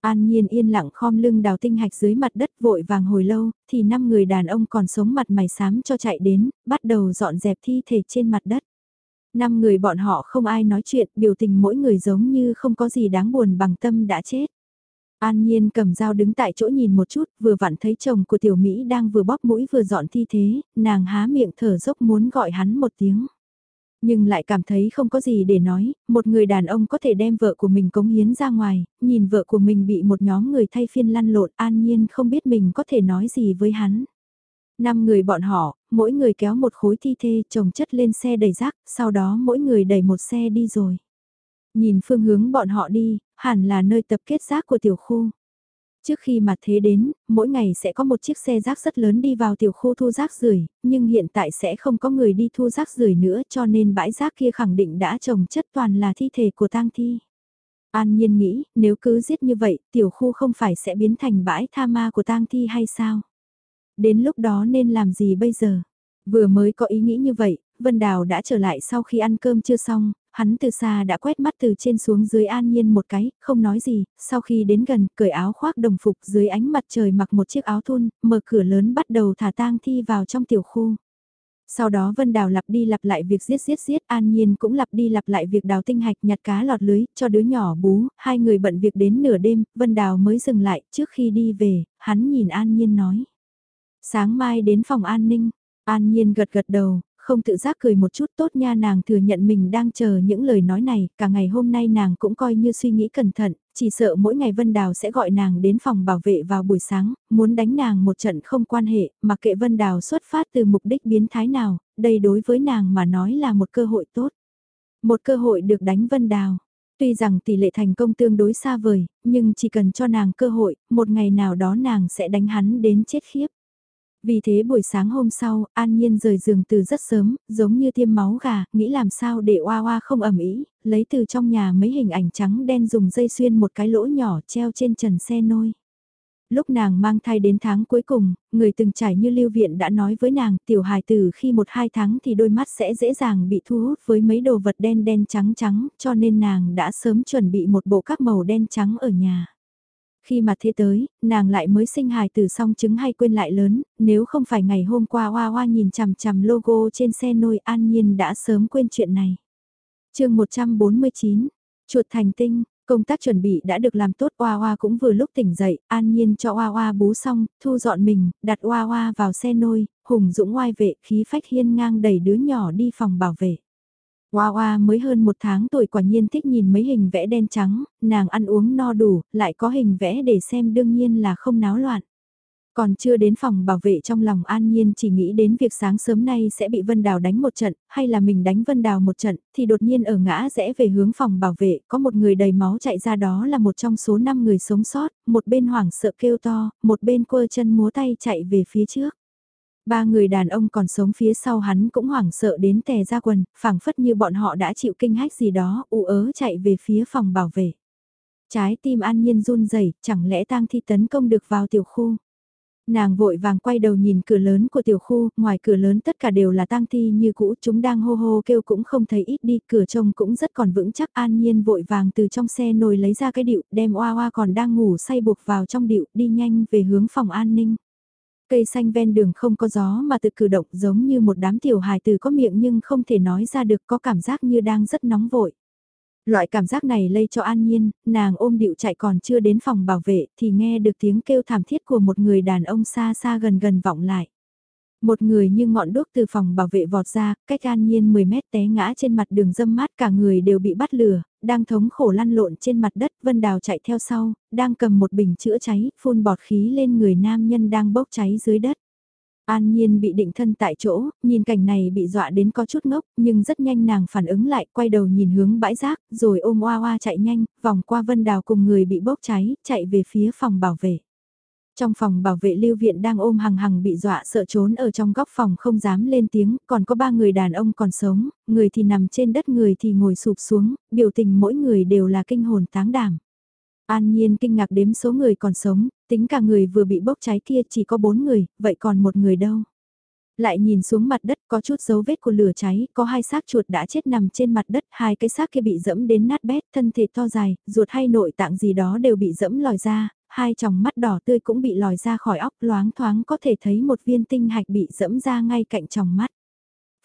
An Nhiên yên lặng khom lưng đào tinh hạch dưới mặt đất vội vàng hồi lâu, thì năm người đàn ông còn sống mặt mày xám cho chạy đến, bắt đầu dọn dẹp thi thể trên mặt đất. Năm người bọn họ không ai nói chuyện, biểu tình mỗi người giống như không có gì đáng buồn bằng tâm đã chết. An Nhiên cầm dao đứng tại chỗ nhìn một chút, vừa vặn thấy chồng của tiểu Mỹ đang vừa bóp mũi vừa dọn thi thế, nàng há miệng thở dốc muốn gọi hắn một tiếng. Nhưng lại cảm thấy không có gì để nói, một người đàn ông có thể đem vợ của mình cống hiến ra ngoài, nhìn vợ của mình bị một nhóm người thay phiên lăn lộn an nhiên không biết mình có thể nói gì với hắn. Năm người bọn họ, mỗi người kéo một khối thi thê chồng chất lên xe đầy rác, sau đó mỗi người đẩy một xe đi rồi. Nhìn phương hướng bọn họ đi, hẳn là nơi tập kết rác của tiểu khu. Trước khi mặt thế đến, mỗi ngày sẽ có một chiếc xe rác rất lớn đi vào tiểu khu thu rác rưởi, nhưng hiện tại sẽ không có người đi thu rác rưởi nữa cho nên bãi rác kia khẳng định đã trồng chất toàn là thi thể của tang thi. An nhiên nghĩ, nếu cứ giết như vậy, tiểu khu không phải sẽ biến thành bãi tha ma của tang thi hay sao? Đến lúc đó nên làm gì bây giờ? Vừa mới có ý nghĩ như vậy, Vân Đào đã trở lại sau khi ăn cơm chưa xong, hắn từ xa đã quét mắt từ trên xuống dưới an nhiên một cái, không nói gì, sau khi đến gần, cởi áo khoác đồng phục dưới ánh mặt trời mặc một chiếc áo thun, mở cửa lớn bắt đầu thả tang thi vào trong tiểu khu. Sau đó Vân Đào lặp đi lặp lại việc giết giết giết, An Nhiên cũng lặp đi lặp lại việc đào tinh hạch nhặt cá lọt lưới, cho đứa nhỏ bú, hai người bận việc đến nửa đêm, Vân Đào mới dừng lại, trước khi đi về, hắn nhìn An Nhiên nói. Sáng mai đến phòng an ninh, An Nhiên gật gật đầu, không tự giác cười một chút tốt nha nàng thừa nhận mình đang chờ những lời nói này, cả ngày hôm nay nàng cũng coi như suy nghĩ cẩn thận, chỉ sợ mỗi ngày Vân Đào sẽ gọi nàng đến phòng bảo vệ vào buổi sáng, muốn đánh nàng một trận không quan hệ, mặc kệ Vân Đào xuất phát từ mục đích biến thái nào, đây đối với nàng mà nói là một cơ hội tốt. Một cơ hội được đánh Vân Đào. Tuy rằng tỷ lệ thành công tương đối xa vời, nhưng chỉ cần cho nàng cơ hội, một ngày nào đó nàng sẽ đánh hắn đến chết khiếp. Vì thế buổi sáng hôm sau, An Nhiên rời giường từ rất sớm, giống như tiêm máu gà, nghĩ làm sao để oa oa không ẩm ý, lấy từ trong nhà mấy hình ảnh trắng đen dùng dây xuyên một cái lỗ nhỏ treo trên trần xe nôi. Lúc nàng mang thai đến tháng cuối cùng, người từng trải như lưu viện đã nói với nàng tiểu hài từ khi một hai tháng thì đôi mắt sẽ dễ dàng bị thu hút với mấy đồ vật đen đen trắng trắng cho nên nàng đã sớm chuẩn bị một bộ các màu đen trắng ở nhà. Khi mà thế tới, nàng lại mới sinh hài từ song chứng hay quên lại lớn, nếu không phải ngày hôm qua Hoa Hoa nhìn chằm chằm logo trên xe nôi an nhiên đã sớm quên chuyện này. chương 149, chuột thành tinh, công tác chuẩn bị đã được làm tốt Hoa Hoa cũng vừa lúc tỉnh dậy, an nhiên cho Hoa Hoa bú xong, thu dọn mình, đặt Hoa Hoa vào xe nôi, hùng dũng ngoai vệ khí phách hiên ngang đẩy đứa nhỏ đi phòng bảo vệ. Hoa Hoa mới hơn một tháng tuổi quả nhiên thích nhìn mấy hình vẽ đen trắng, nàng ăn uống no đủ, lại có hình vẽ để xem đương nhiên là không náo loạn. Còn chưa đến phòng bảo vệ trong lòng an nhiên chỉ nghĩ đến việc sáng sớm nay sẽ bị Vân Đào đánh một trận, hay là mình đánh Vân Đào một trận, thì đột nhiên ở ngã rẽ về hướng phòng bảo vệ, có một người đầy máu chạy ra đó là một trong số 5 người sống sót, một bên hoảng sợ kêu to, một bên quơ chân múa tay chạy về phía trước. Ba người đàn ông còn sống phía sau hắn cũng hoảng sợ đến tè ra quần, phảng phất như bọn họ đã chịu kinh hách gì đó, u ớ chạy về phía phòng bảo vệ. Trái tim an nhiên run rẩy chẳng lẽ tang thi tấn công được vào tiểu khu. Nàng vội vàng quay đầu nhìn cửa lớn của tiểu khu, ngoài cửa lớn tất cả đều là tang thi như cũ, chúng đang hô hô kêu cũng không thấy ít đi, cửa trông cũng rất còn vững chắc an nhiên vội vàng từ trong xe nồi lấy ra cái điệu, đem oa oa còn đang ngủ say buộc vào trong điệu, đi nhanh về hướng phòng an ninh. Cây xanh ven đường không có gió mà tự cử động giống như một đám tiểu hài từ có miệng nhưng không thể nói ra được có cảm giác như đang rất nóng vội. Loại cảm giác này lây cho an nhiên, nàng ôm điệu chạy còn chưa đến phòng bảo vệ thì nghe được tiếng kêu thảm thiết của một người đàn ông xa xa gần gần vọng lại. Một người như ngọn đuốc từ phòng bảo vệ vọt ra, cách an nhiên 10 mét té ngã trên mặt đường dâm mát cả người đều bị bắt lửa, đang thống khổ lăn lộn trên mặt đất, Vân Đào chạy theo sau, đang cầm một bình chữa cháy, phun bọt khí lên người nam nhân đang bốc cháy dưới đất. An Nhiên bị định thân tại chỗ, nhìn cảnh này bị dọa đến có chút ngốc, nhưng rất nhanh nàng phản ứng lại, quay đầu nhìn hướng bãi rác, rồi ôm oa oa chạy nhanh, vòng qua Vân Đào cùng người bị bốc cháy, chạy về phía phòng bảo vệ. Trong phòng bảo vệ lưu viện đang ôm hằng hằng bị dọa sợ trốn ở trong góc phòng không dám lên tiếng, còn có ba người đàn ông còn sống, người thì nằm trên đất người thì ngồi sụp xuống, biểu tình mỗi người đều là kinh hồn táng đảm. An Nhiên kinh ngạc đếm số người còn sống, tính cả người vừa bị bốc cháy kia chỉ có bốn người, vậy còn một người đâu? Lại nhìn xuống mặt đất có chút dấu vết của lửa cháy, có hai xác chuột đã chết nằm trên mặt đất, hai cái xác kia bị dẫm đến nát bét, thân thể to dài, ruột hay nội tạng gì đó đều bị dẫm lòi ra, hai tròng mắt đỏ tươi cũng bị lòi ra khỏi óc loáng thoáng có thể thấy một viên tinh hạch bị dẫm ra ngay cạnh tròng mắt.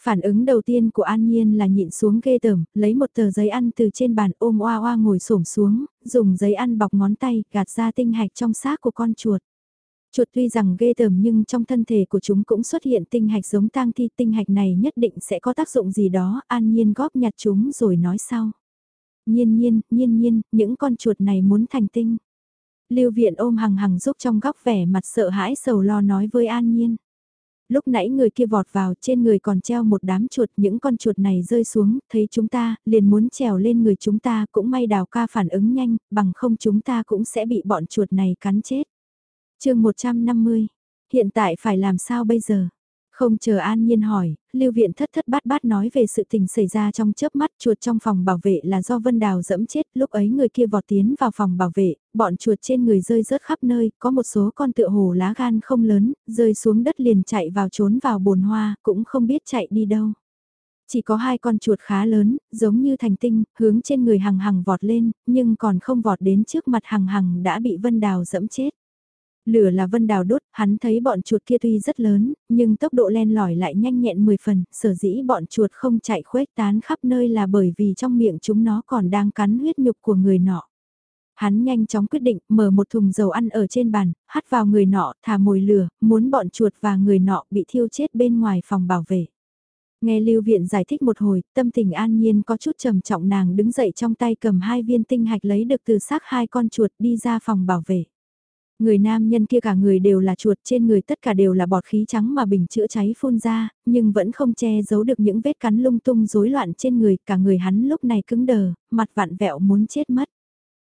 Phản ứng đầu tiên của An Nhiên là nhịn xuống ghê tởm, lấy một tờ giấy ăn từ trên bàn ôm oa oa ngồi xổm xuống, dùng giấy ăn bọc ngón tay gạt ra tinh hạch trong xác của con chuột. Chuột tuy rằng ghê tởm nhưng trong thân thể của chúng cũng xuất hiện tinh hạch giống tang thi tinh hạch này nhất định sẽ có tác dụng gì đó, An Nhiên góp nhặt chúng rồi nói sau. Nhiên nhiên, nhiên nhiên, những con chuột này muốn thành tinh. Lưu viện ôm hằng hằng giúp trong góc vẻ mặt sợ hãi sầu lo nói với An Nhiên. Lúc nãy người kia vọt vào trên người còn treo một đám chuột những con chuột này rơi xuống, thấy chúng ta, liền muốn trèo lên người chúng ta cũng may đào ca phản ứng nhanh, bằng không chúng ta cũng sẽ bị bọn chuột này cắn chết. chương 150, hiện tại phải làm sao bây giờ? Không chờ An Nhiên hỏi, Lưu Viện thất thất bát bát nói về sự tình xảy ra trong chớp mắt chuột trong phòng bảo vệ là do Vân Đào dẫm chết, lúc ấy người kia vọt tiến vào phòng bảo vệ, bọn chuột trên người rơi rớt khắp nơi, có một số con tựa hồ lá gan không lớn, rơi xuống đất liền chạy vào trốn vào bồn hoa, cũng không biết chạy đi đâu. Chỉ có hai con chuột khá lớn, giống như thành tinh, hướng trên người hằng hằng vọt lên, nhưng còn không vọt đến trước mặt hằng hằng đã bị Vân Đào dẫm chết. Lửa là vân đào đốt, hắn thấy bọn chuột kia tuy rất lớn, nhưng tốc độ len lỏi lại nhanh nhẹn 10 phần, sở dĩ bọn chuột không chạy khuếch tán khắp nơi là bởi vì trong miệng chúng nó còn đang cắn huyết nhục của người nọ. Hắn nhanh chóng quyết định mở một thùng dầu ăn ở trên bàn, hắt vào người nọ, thả mồi lửa, muốn bọn chuột và người nọ bị thiêu chết bên ngoài phòng bảo vệ. Nghe Lưu Viện giải thích một hồi, tâm tình an nhiên có chút trầm trọng nàng đứng dậy trong tay cầm hai viên tinh hạch lấy được từ xác hai con chuột đi ra phòng bảo vệ. Người nam nhân kia cả người đều là chuột trên người tất cả đều là bọt khí trắng mà bình chữa cháy phun ra, nhưng vẫn không che giấu được những vết cắn lung tung rối loạn trên người, cả người hắn lúc này cứng đờ, mặt vặn vẹo muốn chết mất.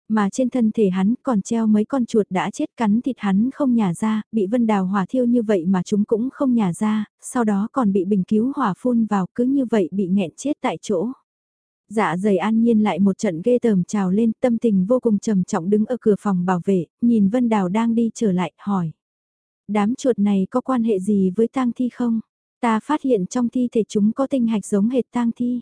Mà trên thân thể hắn còn treo mấy con chuột đã chết cắn thịt hắn không nhả ra, bị vân đào hỏa thiêu như vậy mà chúng cũng không nhả ra, sau đó còn bị bình cứu hỏa phun vào cứ như vậy bị nghẹn chết tại chỗ. Dạ dày an nhiên lại một trận ghê tởm trào lên tâm tình vô cùng trầm trọng đứng ở cửa phòng bảo vệ, nhìn Vân Đào đang đi trở lại, hỏi. Đám chuột này có quan hệ gì với tang thi không? Ta phát hiện trong thi thể chúng có tinh hạch giống hệt tang thi.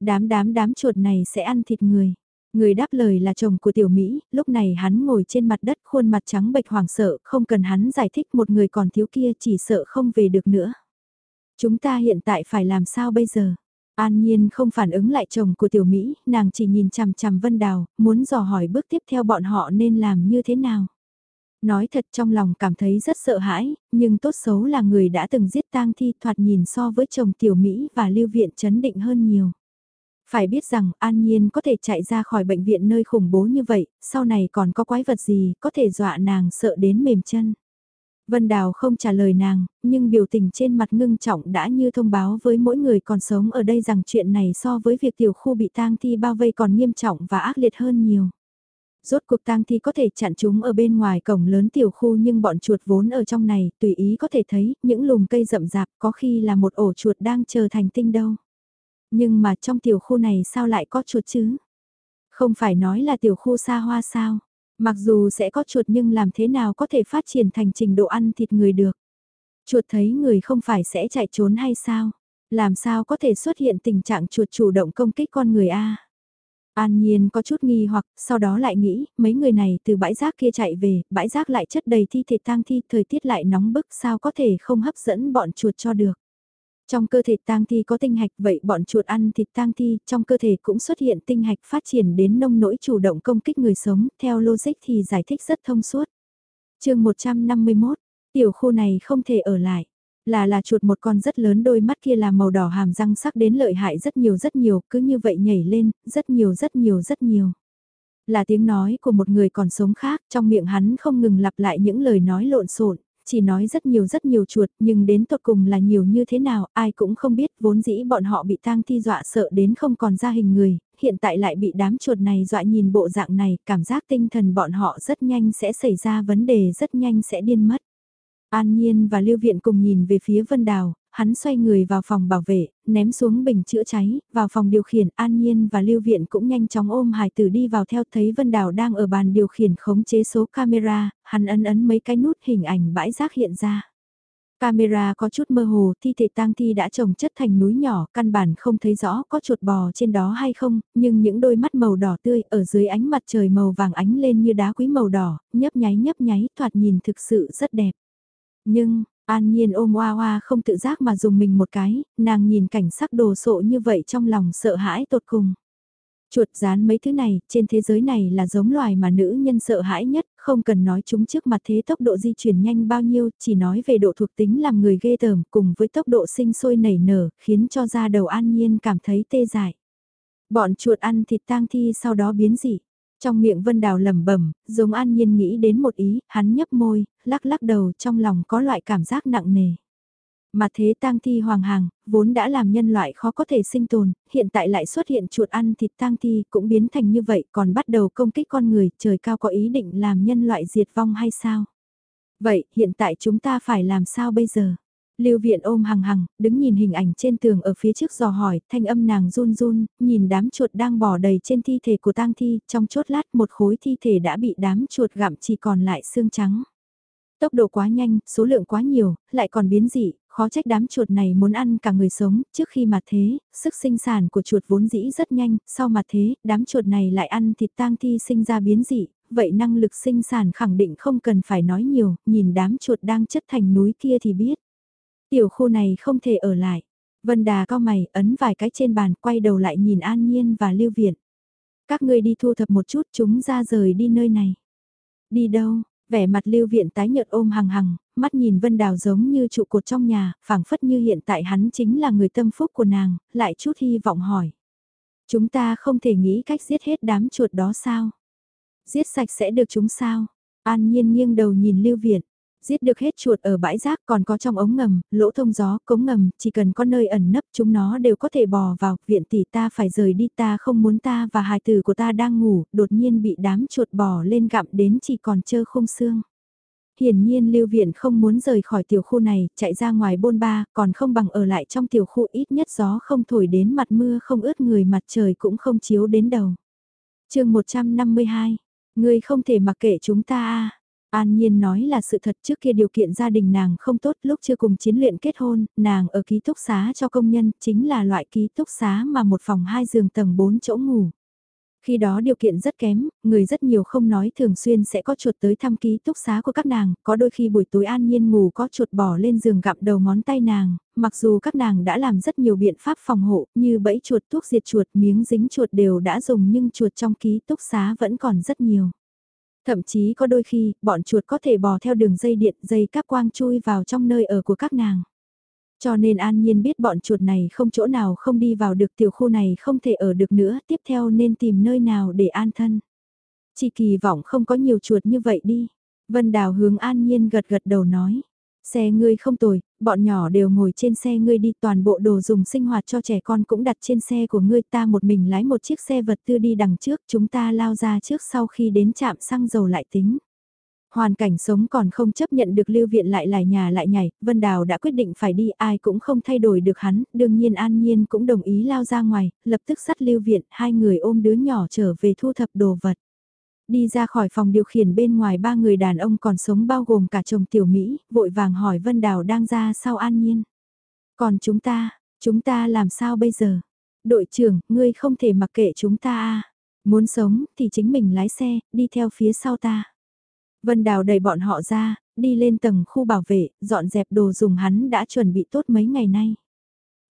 Đám đám đám chuột này sẽ ăn thịt người. Người đáp lời là chồng của tiểu Mỹ, lúc này hắn ngồi trên mặt đất khuôn mặt trắng bệch hoảng sợ, không cần hắn giải thích một người còn thiếu kia chỉ sợ không về được nữa. Chúng ta hiện tại phải làm sao bây giờ? An Nhiên không phản ứng lại chồng của tiểu Mỹ, nàng chỉ nhìn chằm chằm Vân Đào, muốn dò hỏi bước tiếp theo bọn họ nên làm như thế nào. Nói thật trong lòng cảm thấy rất sợ hãi, nhưng tốt xấu là người đã từng giết tang thi thoạt nhìn so với chồng tiểu Mỹ và lưu viện chấn định hơn nhiều. Phải biết rằng An Nhiên có thể chạy ra khỏi bệnh viện nơi khủng bố như vậy, sau này còn có quái vật gì có thể dọa nàng sợ đến mềm chân. Vân Đào không trả lời nàng, nhưng biểu tình trên mặt ngưng trọng đã như thông báo với mỗi người còn sống ở đây rằng chuyện này so với việc tiểu khu bị tang thi bao vây còn nghiêm trọng và ác liệt hơn nhiều. Rốt cuộc tang thi có thể chặn chúng ở bên ngoài cổng lớn tiểu khu nhưng bọn chuột vốn ở trong này tùy ý có thể thấy những lùm cây rậm rạp có khi là một ổ chuột đang chờ thành tinh đâu. Nhưng mà trong tiểu khu này sao lại có chuột chứ? Không phải nói là tiểu khu xa hoa sao? Mặc dù sẽ có chuột nhưng làm thế nào có thể phát triển thành trình độ ăn thịt người được? Chuột thấy người không phải sẽ chạy trốn hay sao? Làm sao có thể xuất hiện tình trạng chuột chủ động công kích con người a? An Nhiên có chút nghi hoặc, sau đó lại nghĩ, mấy người này từ bãi rác kia chạy về, bãi rác lại chất đầy thi thể tang thi, thời tiết lại nóng bức sao có thể không hấp dẫn bọn chuột cho được. Trong cơ thể tang thi có tinh hạch vậy bọn chuột ăn thịt tang thi, trong cơ thể cũng xuất hiện tinh hạch phát triển đến nông nỗi chủ động công kích người sống, theo logic thì giải thích rất thông suốt. chương 151, tiểu khu này không thể ở lại. Là là chuột một con rất lớn đôi mắt kia là màu đỏ hàm răng sắc đến lợi hại rất nhiều rất nhiều, cứ như vậy nhảy lên, rất nhiều rất nhiều rất nhiều. Là tiếng nói của một người còn sống khác, trong miệng hắn không ngừng lặp lại những lời nói lộn xộn chỉ nói rất nhiều rất nhiều chuột, nhưng đến tột cùng là nhiều như thế nào, ai cũng không biết, vốn dĩ bọn họ bị tang thi dọa sợ đến không còn ra hình người, hiện tại lại bị đám chuột này dọa nhìn bộ dạng này, cảm giác tinh thần bọn họ rất nhanh sẽ xảy ra vấn đề rất nhanh sẽ điên mất. An Nhiên và Lưu Viện cùng nhìn về phía Vân Đào, hắn xoay người vào phòng bảo vệ, ném xuống bình chữa cháy, vào phòng điều khiển An Nhiên và Lưu Viện cũng nhanh chóng ôm hải tử đi vào theo thấy Vân Đào đang ở bàn điều khiển khống chế số camera, hắn ấn ấn mấy cái nút hình ảnh bãi rác hiện ra. Camera có chút mơ hồ, thi thể tang thi đã trồng chất thành núi nhỏ, căn bản không thấy rõ có chuột bò trên đó hay không, nhưng những đôi mắt màu đỏ tươi ở dưới ánh mặt trời màu vàng ánh lên như đá quý màu đỏ, nhấp nháy nhấp nháy, thoạt nhìn thực sự rất đẹp. Nhưng, An Nhiên ôm Hoa Hoa không tự giác mà dùng mình một cái, nàng nhìn cảnh sắc đồ sộ như vậy trong lòng sợ hãi tột cùng. Chuột rán mấy thứ này, trên thế giới này là giống loài mà nữ nhân sợ hãi nhất, không cần nói chúng trước mặt thế tốc độ di chuyển nhanh bao nhiêu, chỉ nói về độ thuộc tính làm người ghê tởm cùng với tốc độ sinh sôi nảy nở, khiến cho da đầu an nhiên cảm thấy tê dại. Bọn chuột ăn thịt tang thi sau đó biến dị. Trong miệng Vân Đào lẩm bẩm, giống an nhiên nghĩ đến một ý, hắn nhấp môi, lắc lắc đầu trong lòng có loại cảm giác nặng nề. Mà thế tang thi hoàng hàng, vốn đã làm nhân loại khó có thể sinh tồn, hiện tại lại xuất hiện chuột ăn thịt tang thi cũng biến thành như vậy còn bắt đầu công kích con người, trời cao có ý định làm nhân loại diệt vong hay sao? Vậy hiện tại chúng ta phải làm sao bây giờ? Lưu viện ôm hằng hằng, đứng nhìn hình ảnh trên tường ở phía trước dò hỏi, thanh âm nàng run run, nhìn đám chuột đang bò đầy trên thi thể của tang thi, trong chốt lát một khối thi thể đã bị đám chuột gặm chỉ còn lại xương trắng. Tốc độ quá nhanh, số lượng quá nhiều, lại còn biến dị, khó trách đám chuột này muốn ăn cả người sống, trước khi mà thế, sức sinh sản của chuột vốn dĩ rất nhanh, sau mà thế, đám chuột này lại ăn thịt tang thi sinh ra biến dị, vậy năng lực sinh sản khẳng định không cần phải nói nhiều, nhìn đám chuột đang chất thành núi kia thì biết. Tiểu khu này không thể ở lại. Vân Đà cao mày, ấn vài cái trên bàn, quay đầu lại nhìn An Nhiên và Lưu Viện. Các ngươi đi thu thập một chút chúng ra rời đi nơi này. Đi đâu? Vẻ mặt lưu viện tái nhợt ôm hằng hằng, mắt nhìn Vân Đào giống như trụ cột trong nhà, phảng phất như hiện tại hắn chính là người tâm phúc của nàng, lại chút hy vọng hỏi. Chúng ta không thể nghĩ cách giết hết đám chuột đó sao? Giết sạch sẽ được chúng sao? An nhiên nghiêng đầu nhìn lưu viện, Giết được hết chuột ở bãi rác còn có trong ống ngầm, lỗ thông gió, cống ngầm, chỉ cần có nơi ẩn nấp chúng nó đều có thể bò vào, viện tỷ ta phải rời đi ta không muốn ta và hài tử của ta đang ngủ, đột nhiên bị đám chuột bò lên gặm đến chỉ còn trơ khung xương. Hiển nhiên lưu viện không muốn rời khỏi tiểu khu này, chạy ra ngoài bôn ba, còn không bằng ở lại trong tiểu khu ít nhất gió không thổi đến mặt mưa không ướt người mặt trời cũng không chiếu đến đầu. chương 152, người không thể mặc kệ chúng ta à An Nhiên nói là sự thật trước kia điều kiện gia đình nàng không tốt lúc chưa cùng chiến luyện kết hôn, nàng ở ký túc xá cho công nhân, chính là loại ký túc xá mà một phòng hai giường tầng 4 chỗ ngủ. Khi đó điều kiện rất kém, người rất nhiều không nói thường xuyên sẽ có chuột tới thăm ký túc xá của các nàng, có đôi khi buổi tối an nhiên ngủ có chuột bỏ lên giường gặm đầu ngón tay nàng, mặc dù các nàng đã làm rất nhiều biện pháp phòng hộ như bẫy chuột thuốc diệt chuột miếng dính chuột đều đã dùng nhưng chuột trong ký túc xá vẫn còn rất nhiều. Thậm chí có đôi khi, bọn chuột có thể bò theo đường dây điện, dây cáp quang chui vào trong nơi ở của các nàng. Cho nên an nhiên biết bọn chuột này không chỗ nào không đi vào được tiểu khu này không thể ở được nữa, tiếp theo nên tìm nơi nào để an thân. Chỉ kỳ vọng không có nhiều chuột như vậy đi. Vân Đào hướng an nhiên gật gật đầu nói. Xe ngươi không tồi, bọn nhỏ đều ngồi trên xe ngươi đi toàn bộ đồ dùng sinh hoạt cho trẻ con cũng đặt trên xe của ngươi ta một mình lái một chiếc xe vật tư đi đằng trước chúng ta lao ra trước sau khi đến trạm xăng dầu lại tính. Hoàn cảnh sống còn không chấp nhận được lưu viện lại lại nhà lại nhảy, Vân Đào đã quyết định phải đi ai cũng không thay đổi được hắn, đương nhiên An Nhiên cũng đồng ý lao ra ngoài, lập tức sắt lưu viện, hai người ôm đứa nhỏ trở về thu thập đồ vật. Đi ra khỏi phòng điều khiển bên ngoài ba người đàn ông còn sống bao gồm cả chồng tiểu Mỹ, vội vàng hỏi Vân Đào đang ra sau an nhiên. Còn chúng ta, chúng ta làm sao bây giờ? Đội trưởng, ngươi không thể mặc kệ chúng ta à? Muốn sống thì chính mình lái xe, đi theo phía sau ta. Vân Đào đẩy bọn họ ra, đi lên tầng khu bảo vệ, dọn dẹp đồ dùng hắn đã chuẩn bị tốt mấy ngày nay.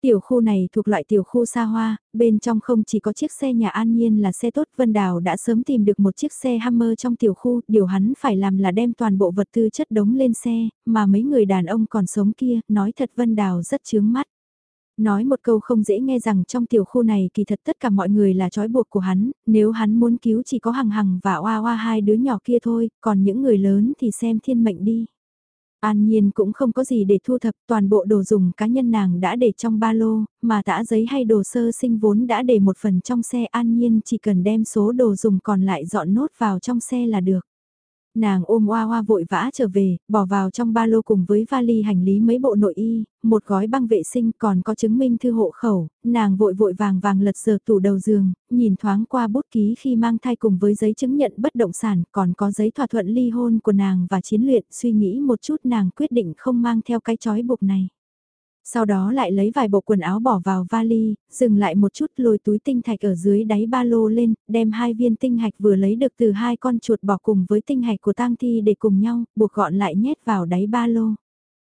Tiểu khu này thuộc loại tiểu khu xa hoa, bên trong không chỉ có chiếc xe nhà an nhiên là xe tốt Vân Đào đã sớm tìm được một chiếc xe Hammer trong tiểu khu, điều hắn phải làm là đem toàn bộ vật tư chất đống lên xe, mà mấy người đàn ông còn sống kia, nói thật Vân Đào rất chướng mắt. Nói một câu không dễ nghe rằng trong tiểu khu này kỳ thật tất cả mọi người là trói buộc của hắn, nếu hắn muốn cứu chỉ có hằng hằng và oa oa hai đứa nhỏ kia thôi, còn những người lớn thì xem thiên mệnh đi. An Nhiên cũng không có gì để thu thập, toàn bộ đồ dùng cá nhân nàng đã để trong ba lô, mà tã giấy hay đồ sơ sinh vốn đã để một phần trong xe An Nhiên chỉ cần đem số đồ dùng còn lại dọn nốt vào trong xe là được. Nàng ôm oa oa vội vã trở về, bỏ vào trong ba lô cùng với vali hành lý mấy bộ nội y, một gói băng vệ sinh còn có chứng minh thư hộ khẩu, nàng vội vội vàng vàng lật sờ tủ đầu giường, nhìn thoáng qua bút ký khi mang thai cùng với giấy chứng nhận bất động sản, còn có giấy thỏa thuận ly hôn của nàng và chiến luyện, suy nghĩ một chút nàng quyết định không mang theo cái chói buộc này. Sau đó lại lấy vài bộ quần áo bỏ vào vali, dừng lại một chút lôi túi tinh thạch ở dưới đáy ba lô lên, đem hai viên tinh hạch vừa lấy được từ hai con chuột bỏ cùng với tinh hạch của tang thi để cùng nhau, buộc gọn lại nhét vào đáy ba lô.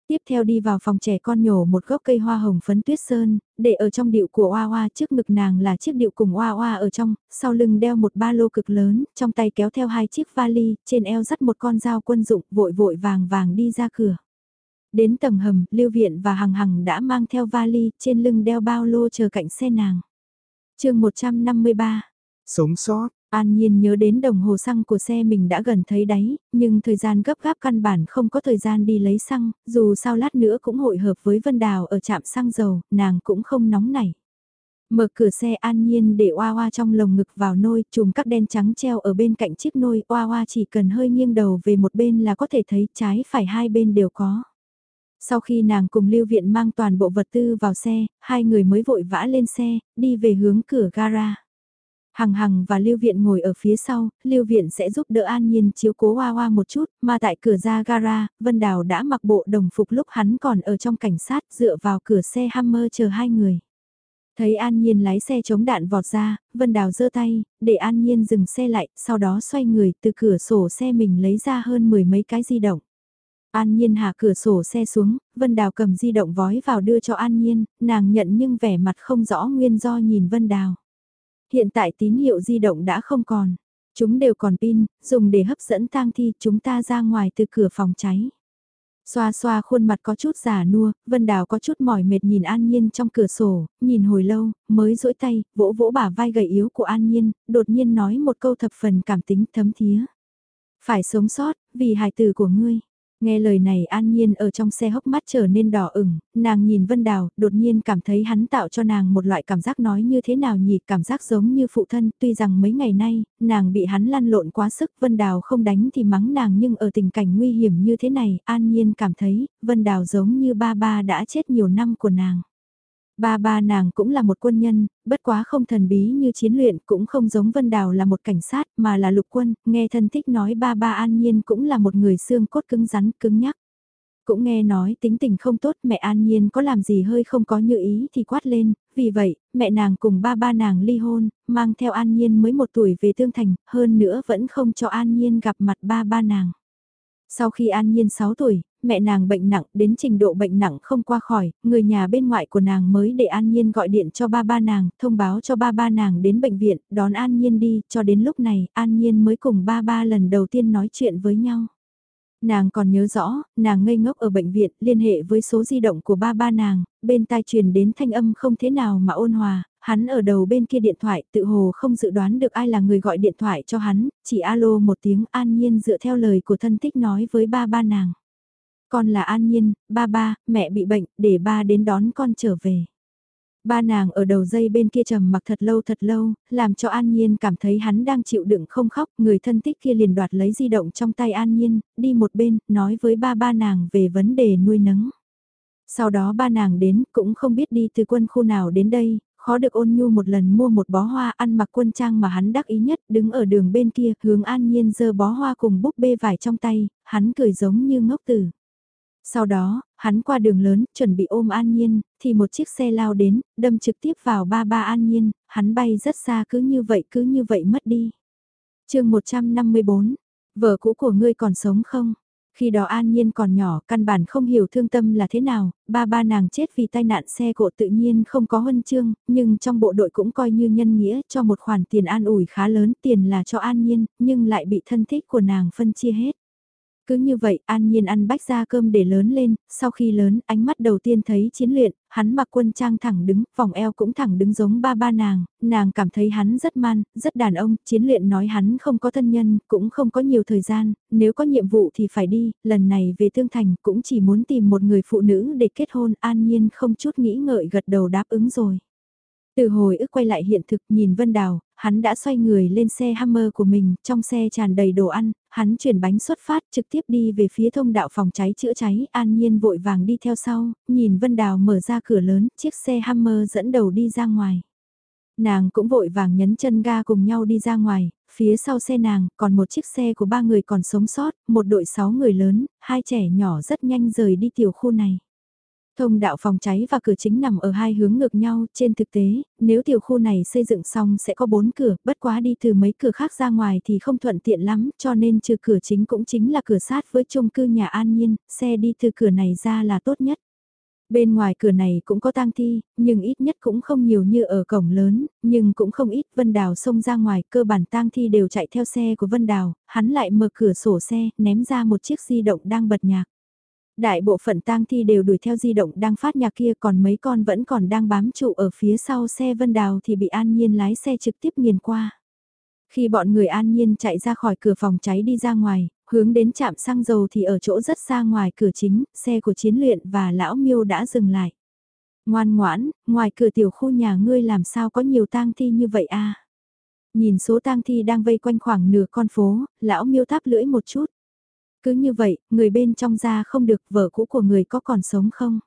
Tiếp theo đi vào phòng trẻ con nhổ một gốc cây hoa hồng phấn tuyết sơn, để ở trong điệu của Hoa Hoa trước ngực nàng là chiếc điệu cùng Hoa Hoa ở trong, sau lưng đeo một ba lô cực lớn, trong tay kéo theo hai chiếc vali, trên eo dắt một con dao quân dụng vội vội vàng vàng đi ra cửa. Đến tầng hầm, Lưu Viện và Hằng Hằng đã mang theo vali, trên lưng đeo bao lô chờ cạnh xe nàng. chương 153. Sống sót, An Nhiên nhớ đến đồng hồ xăng của xe mình đã gần thấy đáy, nhưng thời gian gấp gáp căn bản không có thời gian đi lấy xăng, dù sao lát nữa cũng hội hợp với Vân Đào ở trạm xăng dầu, nàng cũng không nóng nảy. Mở cửa xe An Nhiên để Oa Oa trong lồng ngực vào nôi, chùm các đen trắng treo ở bên cạnh chiếc nôi, Oa Oa chỉ cần hơi nghiêng đầu về một bên là có thể thấy trái phải hai bên đều có. Sau khi nàng cùng Lưu Viện mang toàn bộ vật tư vào xe, hai người mới vội vã lên xe, đi về hướng cửa gara. Hằng Hằng và Lưu Viện ngồi ở phía sau, Lưu Viện sẽ giúp đỡ An Nhiên chiếu cố Hoa Hoa một chút, mà tại cửa ra gara, Vân Đào đã mặc bộ đồng phục lúc hắn còn ở trong cảnh sát dựa vào cửa xe Hammer chờ hai người. Thấy An Nhiên lái xe chống đạn vọt ra, Vân Đào giơ tay, để An Nhiên dừng xe lại, sau đó xoay người từ cửa sổ xe mình lấy ra hơn mười mấy cái di động. An Nhiên hạ cửa sổ xe xuống, Vân Đào cầm di động vói vào đưa cho An Nhiên, nàng nhận nhưng vẻ mặt không rõ nguyên do nhìn Vân Đào. Hiện tại tín hiệu di động đã không còn. Chúng đều còn pin, dùng để hấp dẫn tang thi, chúng ta ra ngoài từ cửa phòng cháy. Xoa xoa khuôn mặt có chút già nua, Vân Đào có chút mỏi mệt nhìn An Nhiên trong cửa sổ, nhìn hồi lâu, mới duỗi tay, vỗ vỗ bả vai gầy yếu của An Nhiên, đột nhiên nói một câu thập phần cảm tính thấm thía. Phải sống sót, vì hài tử của ngươi. Nghe lời này an nhiên ở trong xe hốc mắt trở nên đỏ ửng, nàng nhìn Vân Đào, đột nhiên cảm thấy hắn tạo cho nàng một loại cảm giác nói như thế nào nhỉ, cảm giác giống như phụ thân, tuy rằng mấy ngày nay, nàng bị hắn lăn lộn quá sức, Vân Đào không đánh thì mắng nàng nhưng ở tình cảnh nguy hiểm như thế này, an nhiên cảm thấy, Vân Đào giống như ba ba đã chết nhiều năm của nàng. Ba ba nàng cũng là một quân nhân, bất quá không thần bí như chiến luyện cũng không giống Vân Đào là một cảnh sát mà là lục quân, nghe thân thích nói ba ba an nhiên cũng là một người xương cốt cứng rắn cứng nhắc. Cũng nghe nói tính tình không tốt mẹ an nhiên có làm gì hơi không có như ý thì quát lên, vì vậy mẹ nàng cùng ba ba nàng ly hôn, mang theo an nhiên mới một tuổi về tương thành, hơn nữa vẫn không cho an nhiên gặp mặt ba ba nàng. Sau khi An Nhiên 6 tuổi, mẹ nàng bệnh nặng đến trình độ bệnh nặng không qua khỏi, người nhà bên ngoại của nàng mới để An Nhiên gọi điện cho ba ba nàng, thông báo cho ba ba nàng đến bệnh viện, đón An Nhiên đi, cho đến lúc này, An Nhiên mới cùng ba ba lần đầu tiên nói chuyện với nhau. Nàng còn nhớ rõ, nàng ngây ngốc ở bệnh viện, liên hệ với số di động của ba ba nàng, bên tai truyền đến thanh âm không thế nào mà ôn hòa, hắn ở đầu bên kia điện thoại tự hồ không dự đoán được ai là người gọi điện thoại cho hắn, chỉ alo một tiếng an nhiên dựa theo lời của thân thích nói với ba ba nàng. Con là an nhiên, ba ba, mẹ bị bệnh, để ba đến đón con trở về. Ba nàng ở đầu dây bên kia trầm mặc thật lâu thật lâu, làm cho An Nhiên cảm thấy hắn đang chịu đựng không khóc, người thân tích kia liền đoạt lấy di động trong tay An Nhiên, đi một bên, nói với ba ba nàng về vấn đề nuôi nấng. Sau đó ba nàng đến, cũng không biết đi từ quân khu nào đến đây, khó được ôn nhu một lần mua một bó hoa ăn mặc quân trang mà hắn đắc ý nhất, đứng ở đường bên kia, hướng an nhiên giơ bó hoa cùng búp bê vải trong tay, hắn cười giống như ngốc tử. Sau đó, hắn qua đường lớn, chuẩn bị ôm An Nhiên, thì một chiếc xe lao đến, đâm trực tiếp vào ba ba An Nhiên, hắn bay rất xa cứ như vậy cứ như vậy mất đi. chương 154, vợ cũ của ngươi còn sống không? Khi đó An Nhiên còn nhỏ, căn bản không hiểu thương tâm là thế nào, ba ba nàng chết vì tai nạn xe cộ tự nhiên không có huân chương, nhưng trong bộ đội cũng coi như nhân nghĩa cho một khoản tiền an ủi khá lớn, tiền là cho An Nhiên, nhưng lại bị thân thích của nàng phân chia hết. Cứ như vậy, an nhiên ăn bách ra cơm để lớn lên, sau khi lớn, ánh mắt đầu tiên thấy chiến luyện, hắn mặc quân trang thẳng đứng, vòng eo cũng thẳng đứng giống ba ba nàng, nàng cảm thấy hắn rất man, rất đàn ông, chiến luyện nói hắn không có thân nhân, cũng không có nhiều thời gian, nếu có nhiệm vụ thì phải đi, lần này về Thương Thành cũng chỉ muốn tìm một người phụ nữ để kết hôn, an nhiên không chút nghĩ ngợi gật đầu đáp ứng rồi. Từ hồi ức quay lại hiện thực nhìn Vân Đào, hắn đã xoay người lên xe Hammer của mình, trong xe tràn đầy đồ ăn, hắn chuyển bánh xuất phát trực tiếp đi về phía thông đạo phòng cháy chữa cháy, an nhiên vội vàng đi theo sau, nhìn Vân Đào mở ra cửa lớn, chiếc xe Hammer dẫn đầu đi ra ngoài. Nàng cũng vội vàng nhấn chân ga cùng nhau đi ra ngoài, phía sau xe nàng còn một chiếc xe của ba người còn sống sót, một đội sáu người lớn, hai trẻ nhỏ rất nhanh rời đi tiểu khu này. Thông đạo phòng cháy và cửa chính nằm ở hai hướng ngược nhau, trên thực tế, nếu tiểu khu này xây dựng xong sẽ có bốn cửa, bất quá đi từ mấy cửa khác ra ngoài thì không thuận tiện lắm, cho nên trừ cửa chính cũng chính là cửa sát với chung cư nhà an nhiên, xe đi từ cửa này ra là tốt nhất. Bên ngoài cửa này cũng có tang thi, nhưng ít nhất cũng không nhiều như ở cổng lớn, nhưng cũng không ít Vân Đào xông ra ngoài, cơ bản tang thi đều chạy theo xe của Vân Đào, hắn lại mở cửa sổ xe, ném ra một chiếc di động đang bật nhạc. Đại bộ phận tang thi đều đuổi theo di động đang phát nhạc kia còn mấy con vẫn còn đang bám trụ ở phía sau xe Vân Đào thì bị An Nhiên lái xe trực tiếp nghiền qua. Khi bọn người An Nhiên chạy ra khỏi cửa phòng cháy đi ra ngoài, hướng đến trạm xăng dầu thì ở chỗ rất xa ngoài cửa chính, xe của chiến luyện và lão miêu đã dừng lại. Ngoan ngoãn, ngoài cửa tiểu khu nhà ngươi làm sao có nhiều tang thi như vậy a? Nhìn số tang thi đang vây quanh khoảng nửa con phố, lão miêu tháp lưỡi một chút. Cứ như vậy, người bên trong ra không được vợ cũ của người có còn sống không?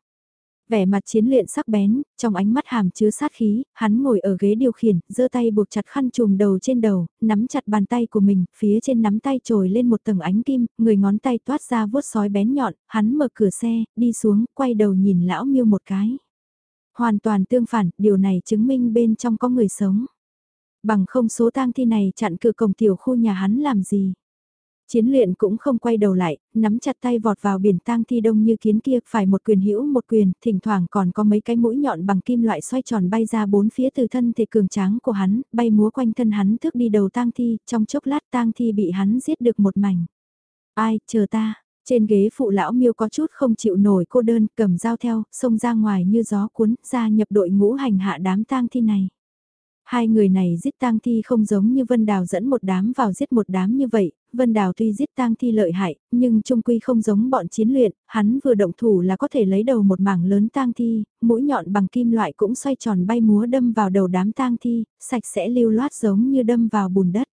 Vẻ mặt chiến luyện sắc bén, trong ánh mắt hàm chứa sát khí, hắn ngồi ở ghế điều khiển, giơ tay buộc chặt khăn trùm đầu trên đầu, nắm chặt bàn tay của mình, phía trên nắm tay trồi lên một tầng ánh kim, người ngón tay toát ra vuốt sói bén nhọn, hắn mở cửa xe, đi xuống, quay đầu nhìn lão miêu một cái. Hoàn toàn tương phản, điều này chứng minh bên trong có người sống. Bằng không số tang thi này chặn cửa cổng tiểu khu nhà hắn làm gì? Chiến luyện cũng không quay đầu lại, nắm chặt tay vọt vào biển tang thi đông như kiến kia, phải một quyền hữu một quyền, thỉnh thoảng còn có mấy cái mũi nhọn bằng kim loại xoay tròn bay ra bốn phía từ thân thể cường tráng của hắn, bay múa quanh thân hắn thước đi đầu tang thi, trong chốc lát tang thi bị hắn giết được một mảnh. Ai, chờ ta, trên ghế phụ lão miêu có chút không chịu nổi cô đơn, cầm dao theo, xông ra ngoài như gió cuốn, ra nhập đội ngũ hành hạ đám tang thi này. Hai người này giết tang thi không giống như Vân Đào dẫn một đám vào giết một đám như vậy, Vân Đào tuy giết tang thi lợi hại, nhưng trung quy không giống bọn chiến luyện, hắn vừa động thủ là có thể lấy đầu một mảng lớn tang thi, mũi nhọn bằng kim loại cũng xoay tròn bay múa đâm vào đầu đám tang thi, sạch sẽ lưu loát giống như đâm vào bùn đất.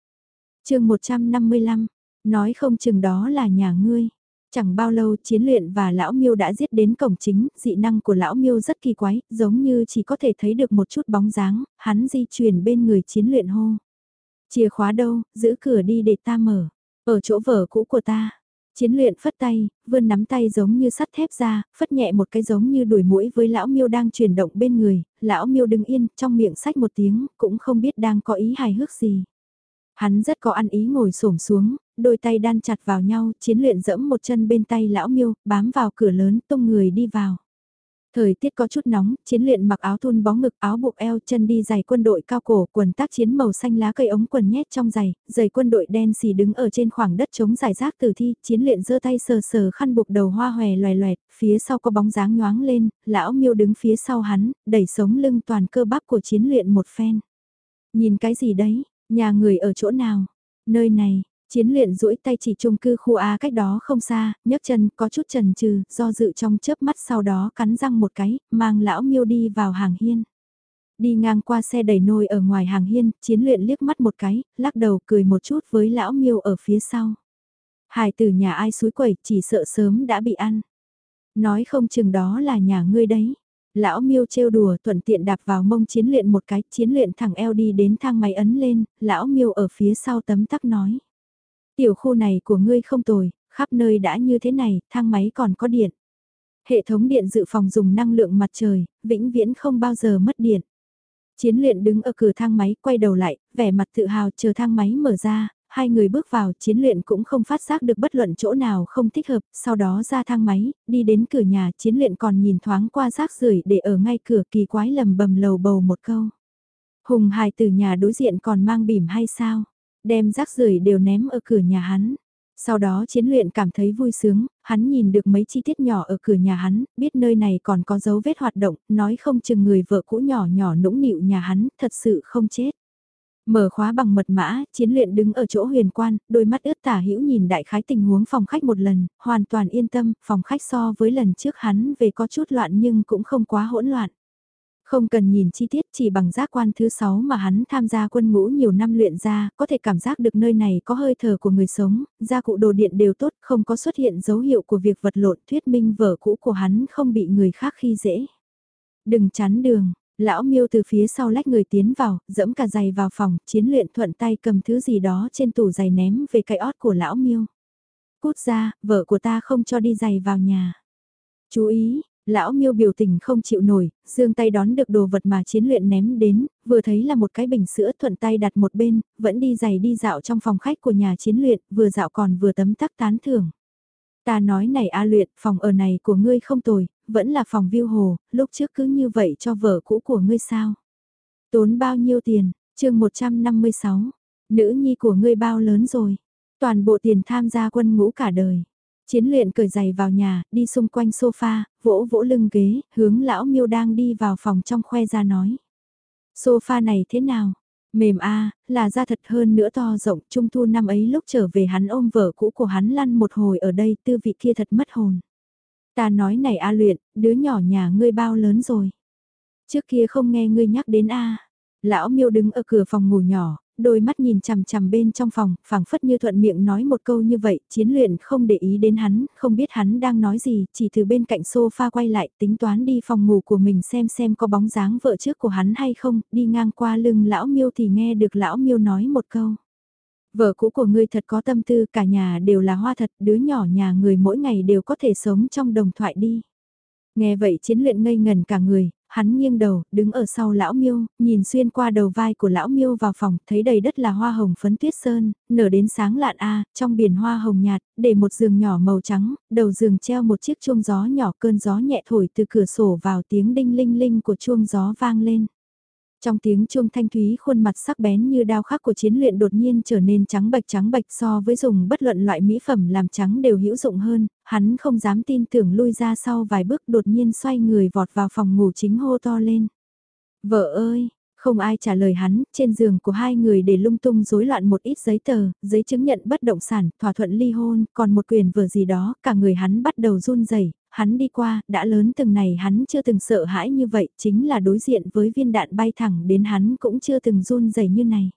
chương 155, nói không chừng đó là nhà ngươi. Chẳng bao lâu chiến luyện và lão miêu đã giết đến cổng chính, dị năng của lão miêu rất kỳ quái, giống như chỉ có thể thấy được một chút bóng dáng, hắn di chuyển bên người chiến luyện hô. Chìa khóa đâu, giữ cửa đi để ta mở. Ở chỗ vở cũ của ta, chiến luyện phất tay, vươn nắm tay giống như sắt thép ra, phất nhẹ một cái giống như đuổi mũi với lão miêu đang chuyển động bên người, lão miêu đứng yên, trong miệng sách một tiếng, cũng không biết đang có ý hài hước gì. Hắn rất có ăn ý ngồi xổm xuống, đôi tay đan chặt vào nhau, chiến luyện dẫm một chân bên tay lão miêu, bám vào cửa lớn, tung người đi vào. Thời tiết có chút nóng, chiến luyện mặc áo thun bó ngực, áo buộc eo, chân đi giày quân đội cao cổ, quần tác chiến màu xanh lá cây ống quần nhét trong giày, giày quân đội đen xì đứng ở trên khoảng đất trống giải rác tử thi, chiến luyện giơ tay sờ sờ khăn buộc đầu hoa hòe loè loẹt, phía sau có bóng dáng nhoáng lên, lão miêu đứng phía sau hắn, đẩy sống lưng toàn cơ bắp của chiến luyện một phen. Nhìn cái gì đấy, nhà người ở chỗ nào? Nơi này, Chiến luyện duỗi tay chỉ chung cư khu A cách đó không xa, nhấc chân có chút trần trừ, do dự trong chớp mắt sau đó cắn răng một cái, mang lão miêu đi vào hàng hiên. Đi ngang qua xe đầy nôi ở ngoài hàng hiên, chiến luyện liếc mắt một cái, lắc đầu cười một chút với lão miêu ở phía sau. Hải từ nhà ai suối quẩy chỉ sợ sớm đã bị ăn. Nói không chừng đó là nhà ngươi đấy. Lão miêu trêu đùa thuận tiện đạp vào mông chiến luyện một cái, chiến luyện thẳng eo đi đến thang máy ấn lên, lão miêu ở phía sau tấm tắc nói. Tiểu khu này của ngươi không tồi, khắp nơi đã như thế này, thang máy còn có điện. Hệ thống điện dự phòng dùng năng lượng mặt trời, vĩnh viễn không bao giờ mất điện. Chiến luyện đứng ở cửa thang máy, quay đầu lại, vẻ mặt tự hào chờ thang máy mở ra, hai người bước vào, chiến luyện cũng không phát giác được bất luận chỗ nào không thích hợp, sau đó ra thang máy, đi đến cửa nhà, chiến luyện còn nhìn thoáng qua rác rưởi để ở ngay cửa kỳ quái lầm bầm lầu bầu một câu. Hùng hài từ nhà đối diện còn mang bìm hay sao? Đem rác rưởi đều ném ở cửa nhà hắn. Sau đó chiến luyện cảm thấy vui sướng, hắn nhìn được mấy chi tiết nhỏ ở cửa nhà hắn, biết nơi này còn có dấu vết hoạt động, nói không chừng người vợ cũ nhỏ nhỏ nũng nịu nhà hắn, thật sự không chết. Mở khóa bằng mật mã, chiến luyện đứng ở chỗ huyền quan, đôi mắt ướt tả hữu nhìn đại khái tình huống phòng khách một lần, hoàn toàn yên tâm, phòng khách so với lần trước hắn về có chút loạn nhưng cũng không quá hỗn loạn. Không cần nhìn chi tiết chỉ bằng giác quan thứ 6 mà hắn tham gia quân ngũ nhiều năm luyện ra, có thể cảm giác được nơi này có hơi thở của người sống, gia cụ đồ điện đều tốt, không có xuất hiện dấu hiệu của việc vật lộn thuyết minh vở cũ của hắn không bị người khác khi dễ. Đừng chắn đường, lão miêu từ phía sau lách người tiến vào, dẫm cả giày vào phòng, chiến luyện thuận tay cầm thứ gì đó trên tủ giày ném về cái ót của lão miêu. Cút ra, vợ của ta không cho đi giày vào nhà. Chú ý, Lão miêu biểu tình không chịu nổi, dương tay đón được đồ vật mà chiến luyện ném đến, vừa thấy là một cái bình sữa thuận tay đặt một bên, vẫn đi giày đi dạo trong phòng khách của nhà chiến luyện, vừa dạo còn vừa tấm tắc tán thưởng. Ta nói này A luyện, phòng ở này của ngươi không tồi, vẫn là phòng viêu hồ, lúc trước cứ như vậy cho vợ cũ của ngươi sao. Tốn bao nhiêu tiền, chương 156, nữ nhi của ngươi bao lớn rồi, toàn bộ tiền tham gia quân ngũ cả đời. Chiến luyện cởi giày vào nhà, đi xung quanh sofa, vỗ vỗ lưng ghế, hướng lão miêu đang đi vào phòng trong khoe ra nói. Sofa này thế nào? Mềm a là da thật hơn nữa to rộng, trung thu năm ấy lúc trở về hắn ôm vợ cũ của hắn lăn một hồi ở đây tư vị kia thật mất hồn. Ta nói này a luyện, đứa nhỏ nhà ngươi bao lớn rồi. Trước kia không nghe ngươi nhắc đến a Lão miêu đứng ở cửa phòng ngủ nhỏ, đôi mắt nhìn chằm chằm bên trong phòng, phảng phất như thuận miệng nói một câu như vậy, chiến luyện không để ý đến hắn, không biết hắn đang nói gì, chỉ từ bên cạnh sofa quay lại tính toán đi phòng ngủ của mình xem xem có bóng dáng vợ trước của hắn hay không, đi ngang qua lưng lão miêu thì nghe được lão miêu nói một câu. Vợ cũ của ngươi thật có tâm tư, cả nhà đều là hoa thật, đứa nhỏ nhà người mỗi ngày đều có thể sống trong đồng thoại đi. Nghe vậy chiến luyện ngây ngần cả người, hắn nghiêng đầu, đứng ở sau lão miêu, nhìn xuyên qua đầu vai của lão miêu vào phòng, thấy đầy đất là hoa hồng phấn tuyết sơn, nở đến sáng lạn a, trong biển hoa hồng nhạt, để một giường nhỏ màu trắng, đầu giường treo một chiếc chuông gió nhỏ, cơn gió nhẹ thổi từ cửa sổ vào tiếng đinh linh linh của chuông gió vang lên. Trong tiếng chuông thanh thúy khuôn mặt sắc bén như đao khắc của chiến luyện đột nhiên trở nên trắng bạch trắng bạch so với dùng bất luận loại mỹ phẩm làm trắng đều hữu dụng hơn, hắn không dám tin tưởng lui ra sau vài bước đột nhiên xoay người vọt vào phòng ngủ chính hô to lên. Vợ ơi, không ai trả lời hắn, trên giường của hai người để lung tung rối loạn một ít giấy tờ, giấy chứng nhận bất động sản, thỏa thuận ly hôn, còn một quyền vở gì đó, cả người hắn bắt đầu run rẩy hắn đi qua, đã lớn từng này hắn chưa từng sợ hãi như vậy, chính là đối diện với viên đạn bay thẳng đến hắn cũng chưa từng run rẩy như này.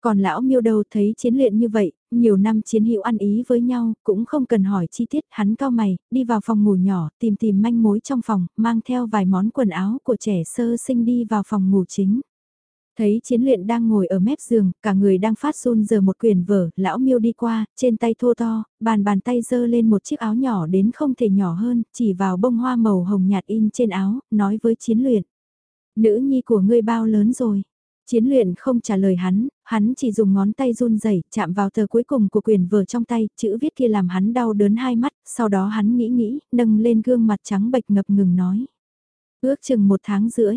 Còn lão miêu đầu thấy chiến luyện như vậy, nhiều năm chiến hữu ăn ý với nhau, cũng không cần hỏi chi tiết, hắn cao mày, đi vào phòng ngủ nhỏ, tìm tìm manh mối trong phòng, mang theo vài món quần áo của trẻ sơ sinh đi vào phòng ngủ chính. Thấy chiến luyện đang ngồi ở mép giường, cả người đang phát run giờ một quyển vở, lão miêu đi qua, trên tay thô to, bàn bàn tay dơ lên một chiếc áo nhỏ đến không thể nhỏ hơn, chỉ vào bông hoa màu hồng nhạt in trên áo, nói với chiến luyện. Nữ nhi của ngươi bao lớn rồi? Chiến luyện không trả lời hắn, hắn chỉ dùng ngón tay run rẩy chạm vào tờ cuối cùng của quyền vở trong tay, chữ viết kia làm hắn đau đớn hai mắt, sau đó hắn nghĩ nghĩ, nâng lên gương mặt trắng bệch ngập ngừng nói. Ước chừng một tháng rưỡi.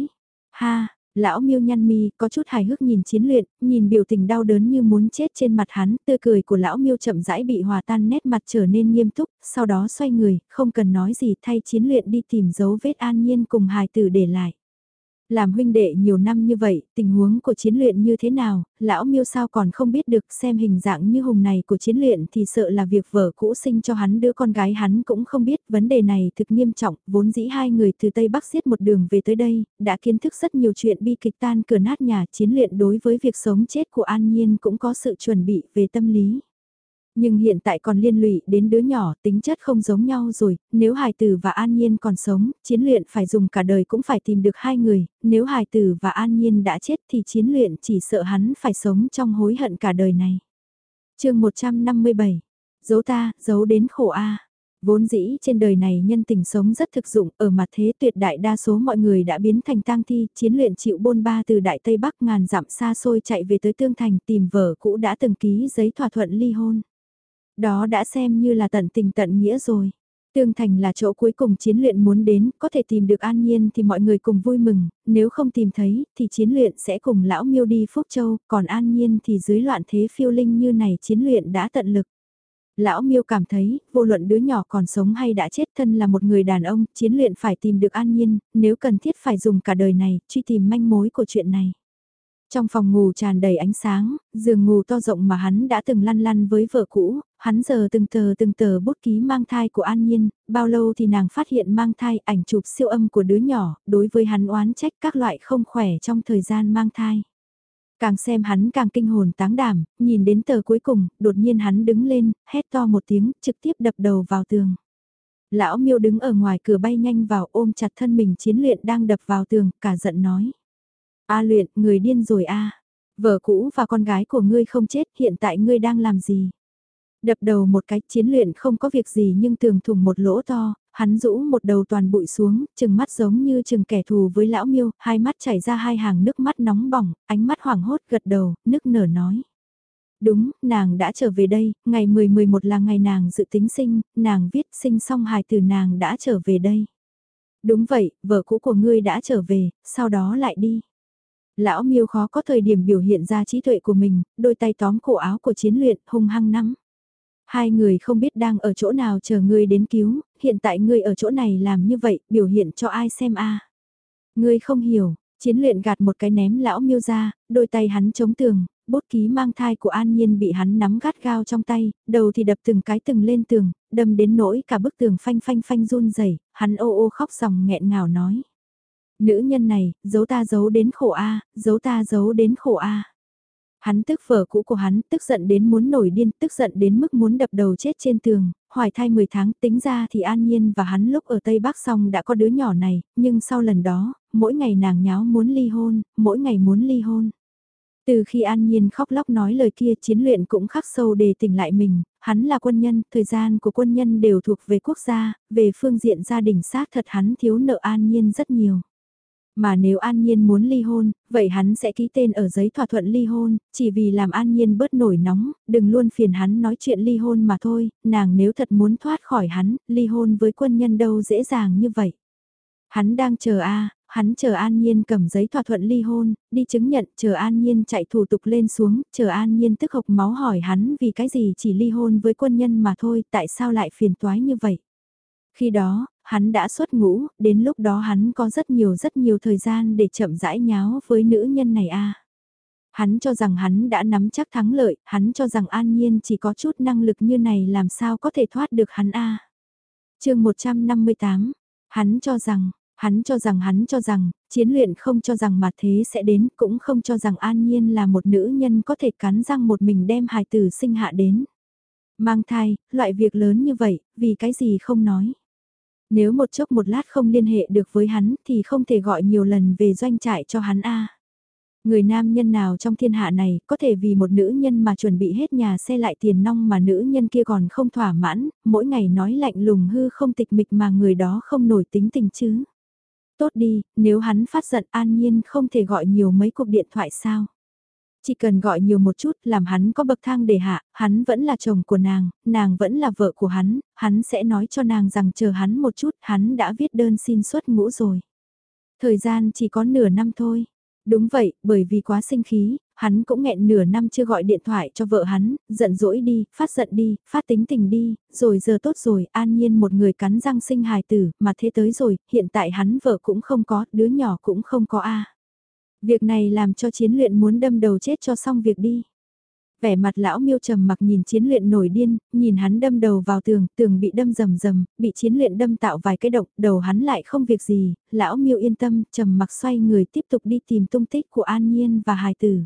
Ha, Lão miêu nhăn mi, có chút hài hước nhìn chiến luyện, nhìn biểu tình đau đớn như muốn chết trên mặt hắn, tươi cười của lão miêu chậm rãi bị hòa tan nét mặt trở nên nghiêm túc, sau đó xoay người, không cần nói gì thay chiến luyện đi tìm dấu vết an nhiên cùng hài tử để lại. Làm huynh đệ nhiều năm như vậy, tình huống của chiến luyện như thế nào, lão miêu sao còn không biết được xem hình dạng như hùng này của chiến luyện thì sợ là việc vợ cũ sinh cho hắn đứa con gái hắn cũng không biết. Vấn đề này thực nghiêm trọng, vốn dĩ hai người từ Tây Bắc xiết một đường về tới đây, đã kiến thức rất nhiều chuyện bi kịch tan cửa nát nhà chiến luyện đối với việc sống chết của An Nhiên cũng có sự chuẩn bị về tâm lý. Nhưng hiện tại còn liên lụy đến đứa nhỏ, tính chất không giống nhau rồi, nếu hài tử và an nhiên còn sống, chiến luyện phải dùng cả đời cũng phải tìm được hai người, nếu hài tử và an nhiên đã chết thì chiến luyện chỉ sợ hắn phải sống trong hối hận cả đời này. chương 157, giấu ta, giấu đến khổ A. Vốn dĩ trên đời này nhân tình sống rất thực dụng, ở mặt thế tuyệt đại đa số mọi người đã biến thành tang thi, chiến luyện chịu bôn ba từ Đại Tây Bắc ngàn dặm xa xôi chạy về tới Tương Thành tìm vợ cũ đã từng ký giấy thỏa thuận ly hôn. Đó đã xem như là tận tình tận nghĩa rồi. Tương Thành là chỗ cuối cùng chiến luyện muốn đến, có thể tìm được an nhiên thì mọi người cùng vui mừng, nếu không tìm thấy thì chiến luyện sẽ cùng lão miêu đi Phúc Châu, còn an nhiên thì dưới loạn thế phiêu linh như này chiến luyện đã tận lực. Lão miêu cảm thấy, vô luận đứa nhỏ còn sống hay đã chết thân là một người đàn ông, chiến luyện phải tìm được an nhiên, nếu cần thiết phải dùng cả đời này, truy tìm manh mối của chuyện này. Trong phòng ngủ tràn đầy ánh sáng, giường ngủ to rộng mà hắn đã từng lăn lăn với vợ cũ, hắn giờ từng tờ từng tờ bút ký mang thai của An Nhiên, bao lâu thì nàng phát hiện mang thai ảnh chụp siêu âm của đứa nhỏ, đối với hắn oán trách các loại không khỏe trong thời gian mang thai. Càng xem hắn càng kinh hồn táng đảm, nhìn đến tờ cuối cùng, đột nhiên hắn đứng lên, hét to một tiếng, trực tiếp đập đầu vào tường. Lão miêu đứng ở ngoài cửa bay nhanh vào ôm chặt thân mình chiến luyện đang đập vào tường, cả giận nói. A luyện, người điên rồi a. Vợ cũ và con gái của ngươi không chết, hiện tại ngươi đang làm gì? Đập đầu một cái chiến luyện không có việc gì nhưng tường thủng một lỗ to, hắn rũ một đầu toàn bụi xuống, chừng mắt giống như chừng kẻ thù với lão miêu, hai mắt chảy ra hai hàng nước mắt nóng bỏng, ánh mắt hoảng hốt gật đầu, nức nở nói. Đúng, nàng đã trở về đây, ngày 10-11 là ngày nàng dự tính sinh, nàng viết sinh xong hài từ nàng đã trở về đây. Đúng vậy, vợ cũ của ngươi đã trở về, sau đó lại đi. Lão miêu khó có thời điểm biểu hiện ra trí tuệ của mình, đôi tay tóm cổ áo của chiến luyện hung hăng nắm. Hai người không biết đang ở chỗ nào chờ ngươi đến cứu, hiện tại ngươi ở chỗ này làm như vậy, biểu hiện cho ai xem a Ngươi không hiểu, chiến luyện gạt một cái ném lão miêu ra, đôi tay hắn chống tường, bút ký mang thai của An Nhiên bị hắn nắm gắt gao trong tay, đầu thì đập từng cái từng lên tường, đâm đến nỗi cả bức tường phanh phanh phanh run rẩy hắn ô ô khóc ròng nghẹn ngào nói. Nữ nhân này, giấu ta giấu đến khổ a, giấu ta giấu đến khổ a. Hắn tức phở cũ của hắn, tức giận đến muốn nổi điên, tức giận đến mức muốn đập đầu chết trên tường, hoài thai 10 tháng tính ra thì an nhiên và hắn lúc ở Tây Bắc xong đã có đứa nhỏ này, nhưng sau lần đó, mỗi ngày nàng nháo muốn ly hôn, mỗi ngày muốn ly hôn. Từ khi An Nhiên khóc lóc nói lời kia chiến luyện cũng khắc sâu để tỉnh lại mình, hắn là quân nhân, thời gian của quân nhân đều thuộc về quốc gia, về phương diện gia đình xác thật hắn thiếu nợ An Nhiên rất nhiều. Mà nếu An Nhiên muốn ly hôn, vậy hắn sẽ ký tên ở giấy thỏa thuận ly hôn, chỉ vì làm An Nhiên bớt nổi nóng, đừng luôn phiền hắn nói chuyện ly hôn mà thôi, nàng nếu thật muốn thoát khỏi hắn, ly hôn với quân nhân đâu dễ dàng như vậy. Hắn đang chờ a hắn chờ An Nhiên cầm giấy thỏa thuận ly hôn, đi chứng nhận, chờ An Nhiên chạy thủ tục lên xuống, chờ An Nhiên tức hộc máu hỏi hắn vì cái gì chỉ ly hôn với quân nhân mà thôi, tại sao lại phiền toái như vậy. Khi đó, hắn đã xuất ngũ, đến lúc đó hắn có rất nhiều rất nhiều thời gian để chậm rãi nháo với nữ nhân này a. Hắn cho rằng hắn đã nắm chắc thắng lợi, hắn cho rằng An Nhiên chỉ có chút năng lực như này làm sao có thể thoát được hắn a. À. Chương 158. Hắn cho rằng, Hắn cho rằng hắn cho rằng, chiến luyện không cho rằng mà thế sẽ đến, cũng không cho rằng an nhiên là một nữ nhân có thể cắn răng một mình đem hài tử sinh hạ đến. Mang thai, loại việc lớn như vậy, vì cái gì không nói. Nếu một chốc một lát không liên hệ được với hắn thì không thể gọi nhiều lần về doanh trại cho hắn a. Người nam nhân nào trong thiên hạ này có thể vì một nữ nhân mà chuẩn bị hết nhà xe lại tiền nong mà nữ nhân kia còn không thỏa mãn, mỗi ngày nói lạnh lùng hư không tịch mịch mà người đó không nổi tính tình chứ tốt đi, nếu hắn phát giận an nhiên không thể gọi nhiều mấy cuộc điện thoại sao. Chỉ cần gọi nhiều một chút làm hắn có bậc thang để hạ, hắn vẫn là chồng của nàng, nàng vẫn là vợ của hắn, hắn sẽ nói cho nàng rằng chờ hắn một chút, hắn đã viết đơn xin xuất ngũ rồi. Thời gian chỉ có nửa năm thôi. Đúng vậy, bởi vì quá sinh khí, hắn cũng nghẹn nửa năm chưa gọi điện thoại cho vợ hắn, giận dỗi đi, phát giận đi, phát tính tình đi, rồi giờ tốt rồi, an nhiên một người cắn răng sinh hài tử, mà thế tới rồi, hiện tại hắn vợ cũng không có, đứa nhỏ cũng không có a. Việc này làm cho chiến luyện muốn đâm đầu chết cho xong việc đi. Vẻ mặt lão miêu trầm mặc nhìn chiến luyện nổi điên, nhìn hắn đâm đầu vào tường, tường bị đâm rầm rầm, bị chiến luyện đâm tạo vài cái động, đầu hắn lại không việc gì, lão miêu yên tâm, trầm mặc xoay người tiếp tục đi tìm tung tích của An Nhiên và hài tử.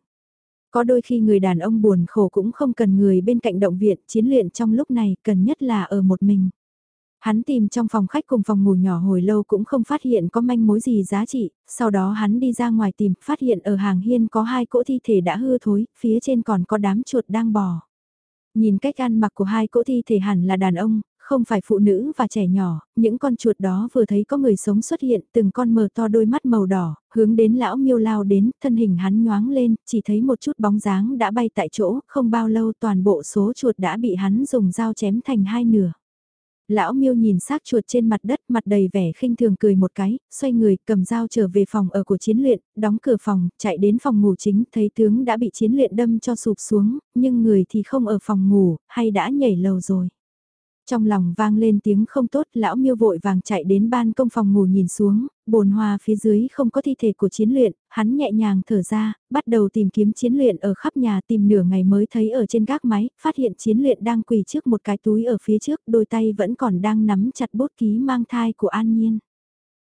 Có đôi khi người đàn ông buồn khổ cũng không cần người bên cạnh động viện, chiến luyện trong lúc này cần nhất là ở một mình. Hắn tìm trong phòng khách cùng phòng ngủ nhỏ hồi lâu cũng không phát hiện có manh mối gì giá trị, sau đó hắn đi ra ngoài tìm, phát hiện ở hàng hiên có hai cỗ thi thể đã hư thối, phía trên còn có đám chuột đang bò. Nhìn cách ăn mặc của hai cỗ thi thể hẳn là đàn ông, không phải phụ nữ và trẻ nhỏ, những con chuột đó vừa thấy có người sống xuất hiện, từng con mờ to đôi mắt màu đỏ, hướng đến lão miêu lao đến, thân hình hắn nhoáng lên, chỉ thấy một chút bóng dáng đã bay tại chỗ, không bao lâu toàn bộ số chuột đã bị hắn dùng dao chém thành hai nửa. Lão miêu nhìn xác chuột trên mặt đất mặt đầy vẻ khinh thường cười một cái, xoay người cầm dao trở về phòng ở của chiến luyện, đóng cửa phòng, chạy đến phòng ngủ chính, thấy tướng đã bị chiến luyện đâm cho sụp xuống, nhưng người thì không ở phòng ngủ, hay đã nhảy lầu rồi. Trong lòng vang lên tiếng không tốt, lão miêu vội vàng chạy đến ban công phòng ngủ nhìn xuống, bồn hoa phía dưới không có thi thể của chiến luyện, hắn nhẹ nhàng thở ra, bắt đầu tìm kiếm chiến luyện ở khắp nhà tìm nửa ngày mới thấy ở trên gác máy, phát hiện chiến luyện đang quỳ trước một cái túi ở phía trước, đôi tay vẫn còn đang nắm chặt bút ký mang thai của An Nhiên.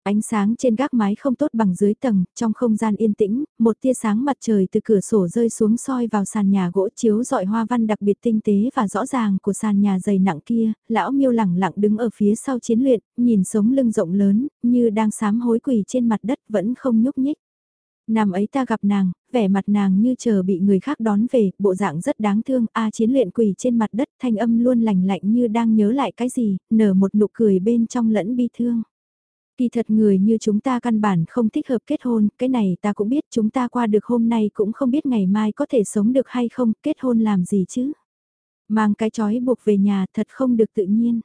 Ánh sáng trên gác mái không tốt bằng dưới tầng, trong không gian yên tĩnh, một tia sáng mặt trời từ cửa sổ rơi xuống soi vào sàn nhà gỗ chiếu dọi hoa văn đặc biệt tinh tế và rõ ràng của sàn nhà dày nặng kia, lão miêu lẳng lặng đứng ở phía sau chiến luyện, nhìn sống lưng rộng lớn, như đang sám hối quỳ trên mặt đất vẫn không nhúc nhích. Năm ấy ta gặp nàng, vẻ mặt nàng như chờ bị người khác đón về, bộ dạng rất đáng thương, a chiến luyện quỳ trên mặt đất thanh âm luôn lành lạnh như đang nhớ lại cái gì, nở một nụ cười bên trong lẫn bi thương. Kỳ thật người như chúng ta căn bản không thích hợp kết hôn, cái này ta cũng biết chúng ta qua được hôm nay cũng không biết ngày mai có thể sống được hay không, kết hôn làm gì chứ. Mang cái chói buộc về nhà thật không được tự nhiên.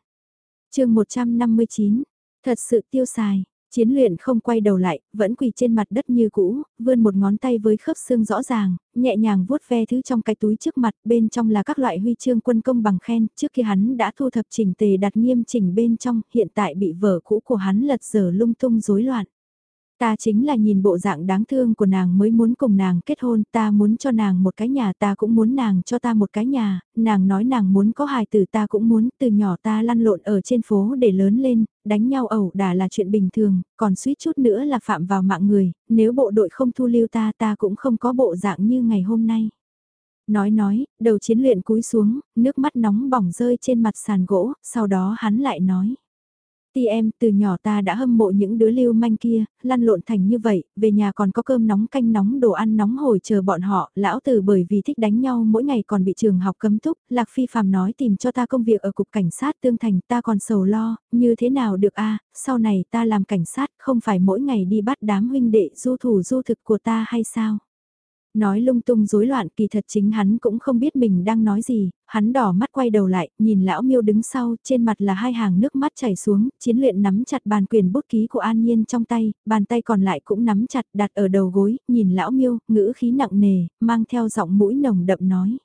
chương 159, thật sự tiêu xài, Chiến luyện không quay đầu lại, vẫn quỳ trên mặt đất như cũ, vươn một ngón tay với khớp xương rõ ràng, nhẹ nhàng vuốt ve thứ trong cái túi trước mặt, bên trong là các loại huy chương quân công bằng khen, trước khi hắn đã thu thập chỉnh tề đặt nghiêm chỉnh bên trong, hiện tại bị vở cũ của hắn lật dở lung tung rối loạn. Ta chính là nhìn bộ dạng đáng thương của nàng mới muốn cùng nàng kết hôn, ta muốn cho nàng một cái nhà, ta cũng muốn nàng cho ta một cái nhà, nàng nói nàng muốn có hài tử ta cũng muốn, từ nhỏ ta lăn lộn ở trên phố để lớn lên, đánh nhau ẩu đả là chuyện bình thường, còn suýt chút nữa là phạm vào mạng người, nếu bộ đội không thu lưu ta ta cũng không có bộ dạng như ngày hôm nay. Nói nói, đầu chiến luyện cúi xuống, nước mắt nóng bỏng rơi trên mặt sàn gỗ, sau đó hắn lại nói. Ti em, từ nhỏ ta đã hâm mộ những đứa lưu manh kia, lăn lộn thành như vậy, về nhà còn có cơm nóng canh nóng đồ ăn nóng hổi chờ bọn họ, lão tử bởi vì thích đánh nhau mỗi ngày còn bị trường học cấm túc, Lạc Phi phàm nói tìm cho ta công việc ở cục cảnh sát tương thành ta còn sầu lo, như thế nào được a? Sau này ta làm cảnh sát không phải mỗi ngày đi bắt đám huynh đệ du thủ du thực của ta hay sao? Nói lung tung rối loạn kỳ thật chính hắn cũng không biết mình đang nói gì, hắn đỏ mắt quay đầu lại, nhìn lão miêu đứng sau, trên mặt là hai hàng nước mắt chảy xuống, chiến luyện nắm chặt bàn quyền bút ký của An Nhiên trong tay, bàn tay còn lại cũng nắm chặt đặt ở đầu gối, nhìn lão miêu, ngữ khí nặng nề, mang theo giọng mũi nồng đậm nói.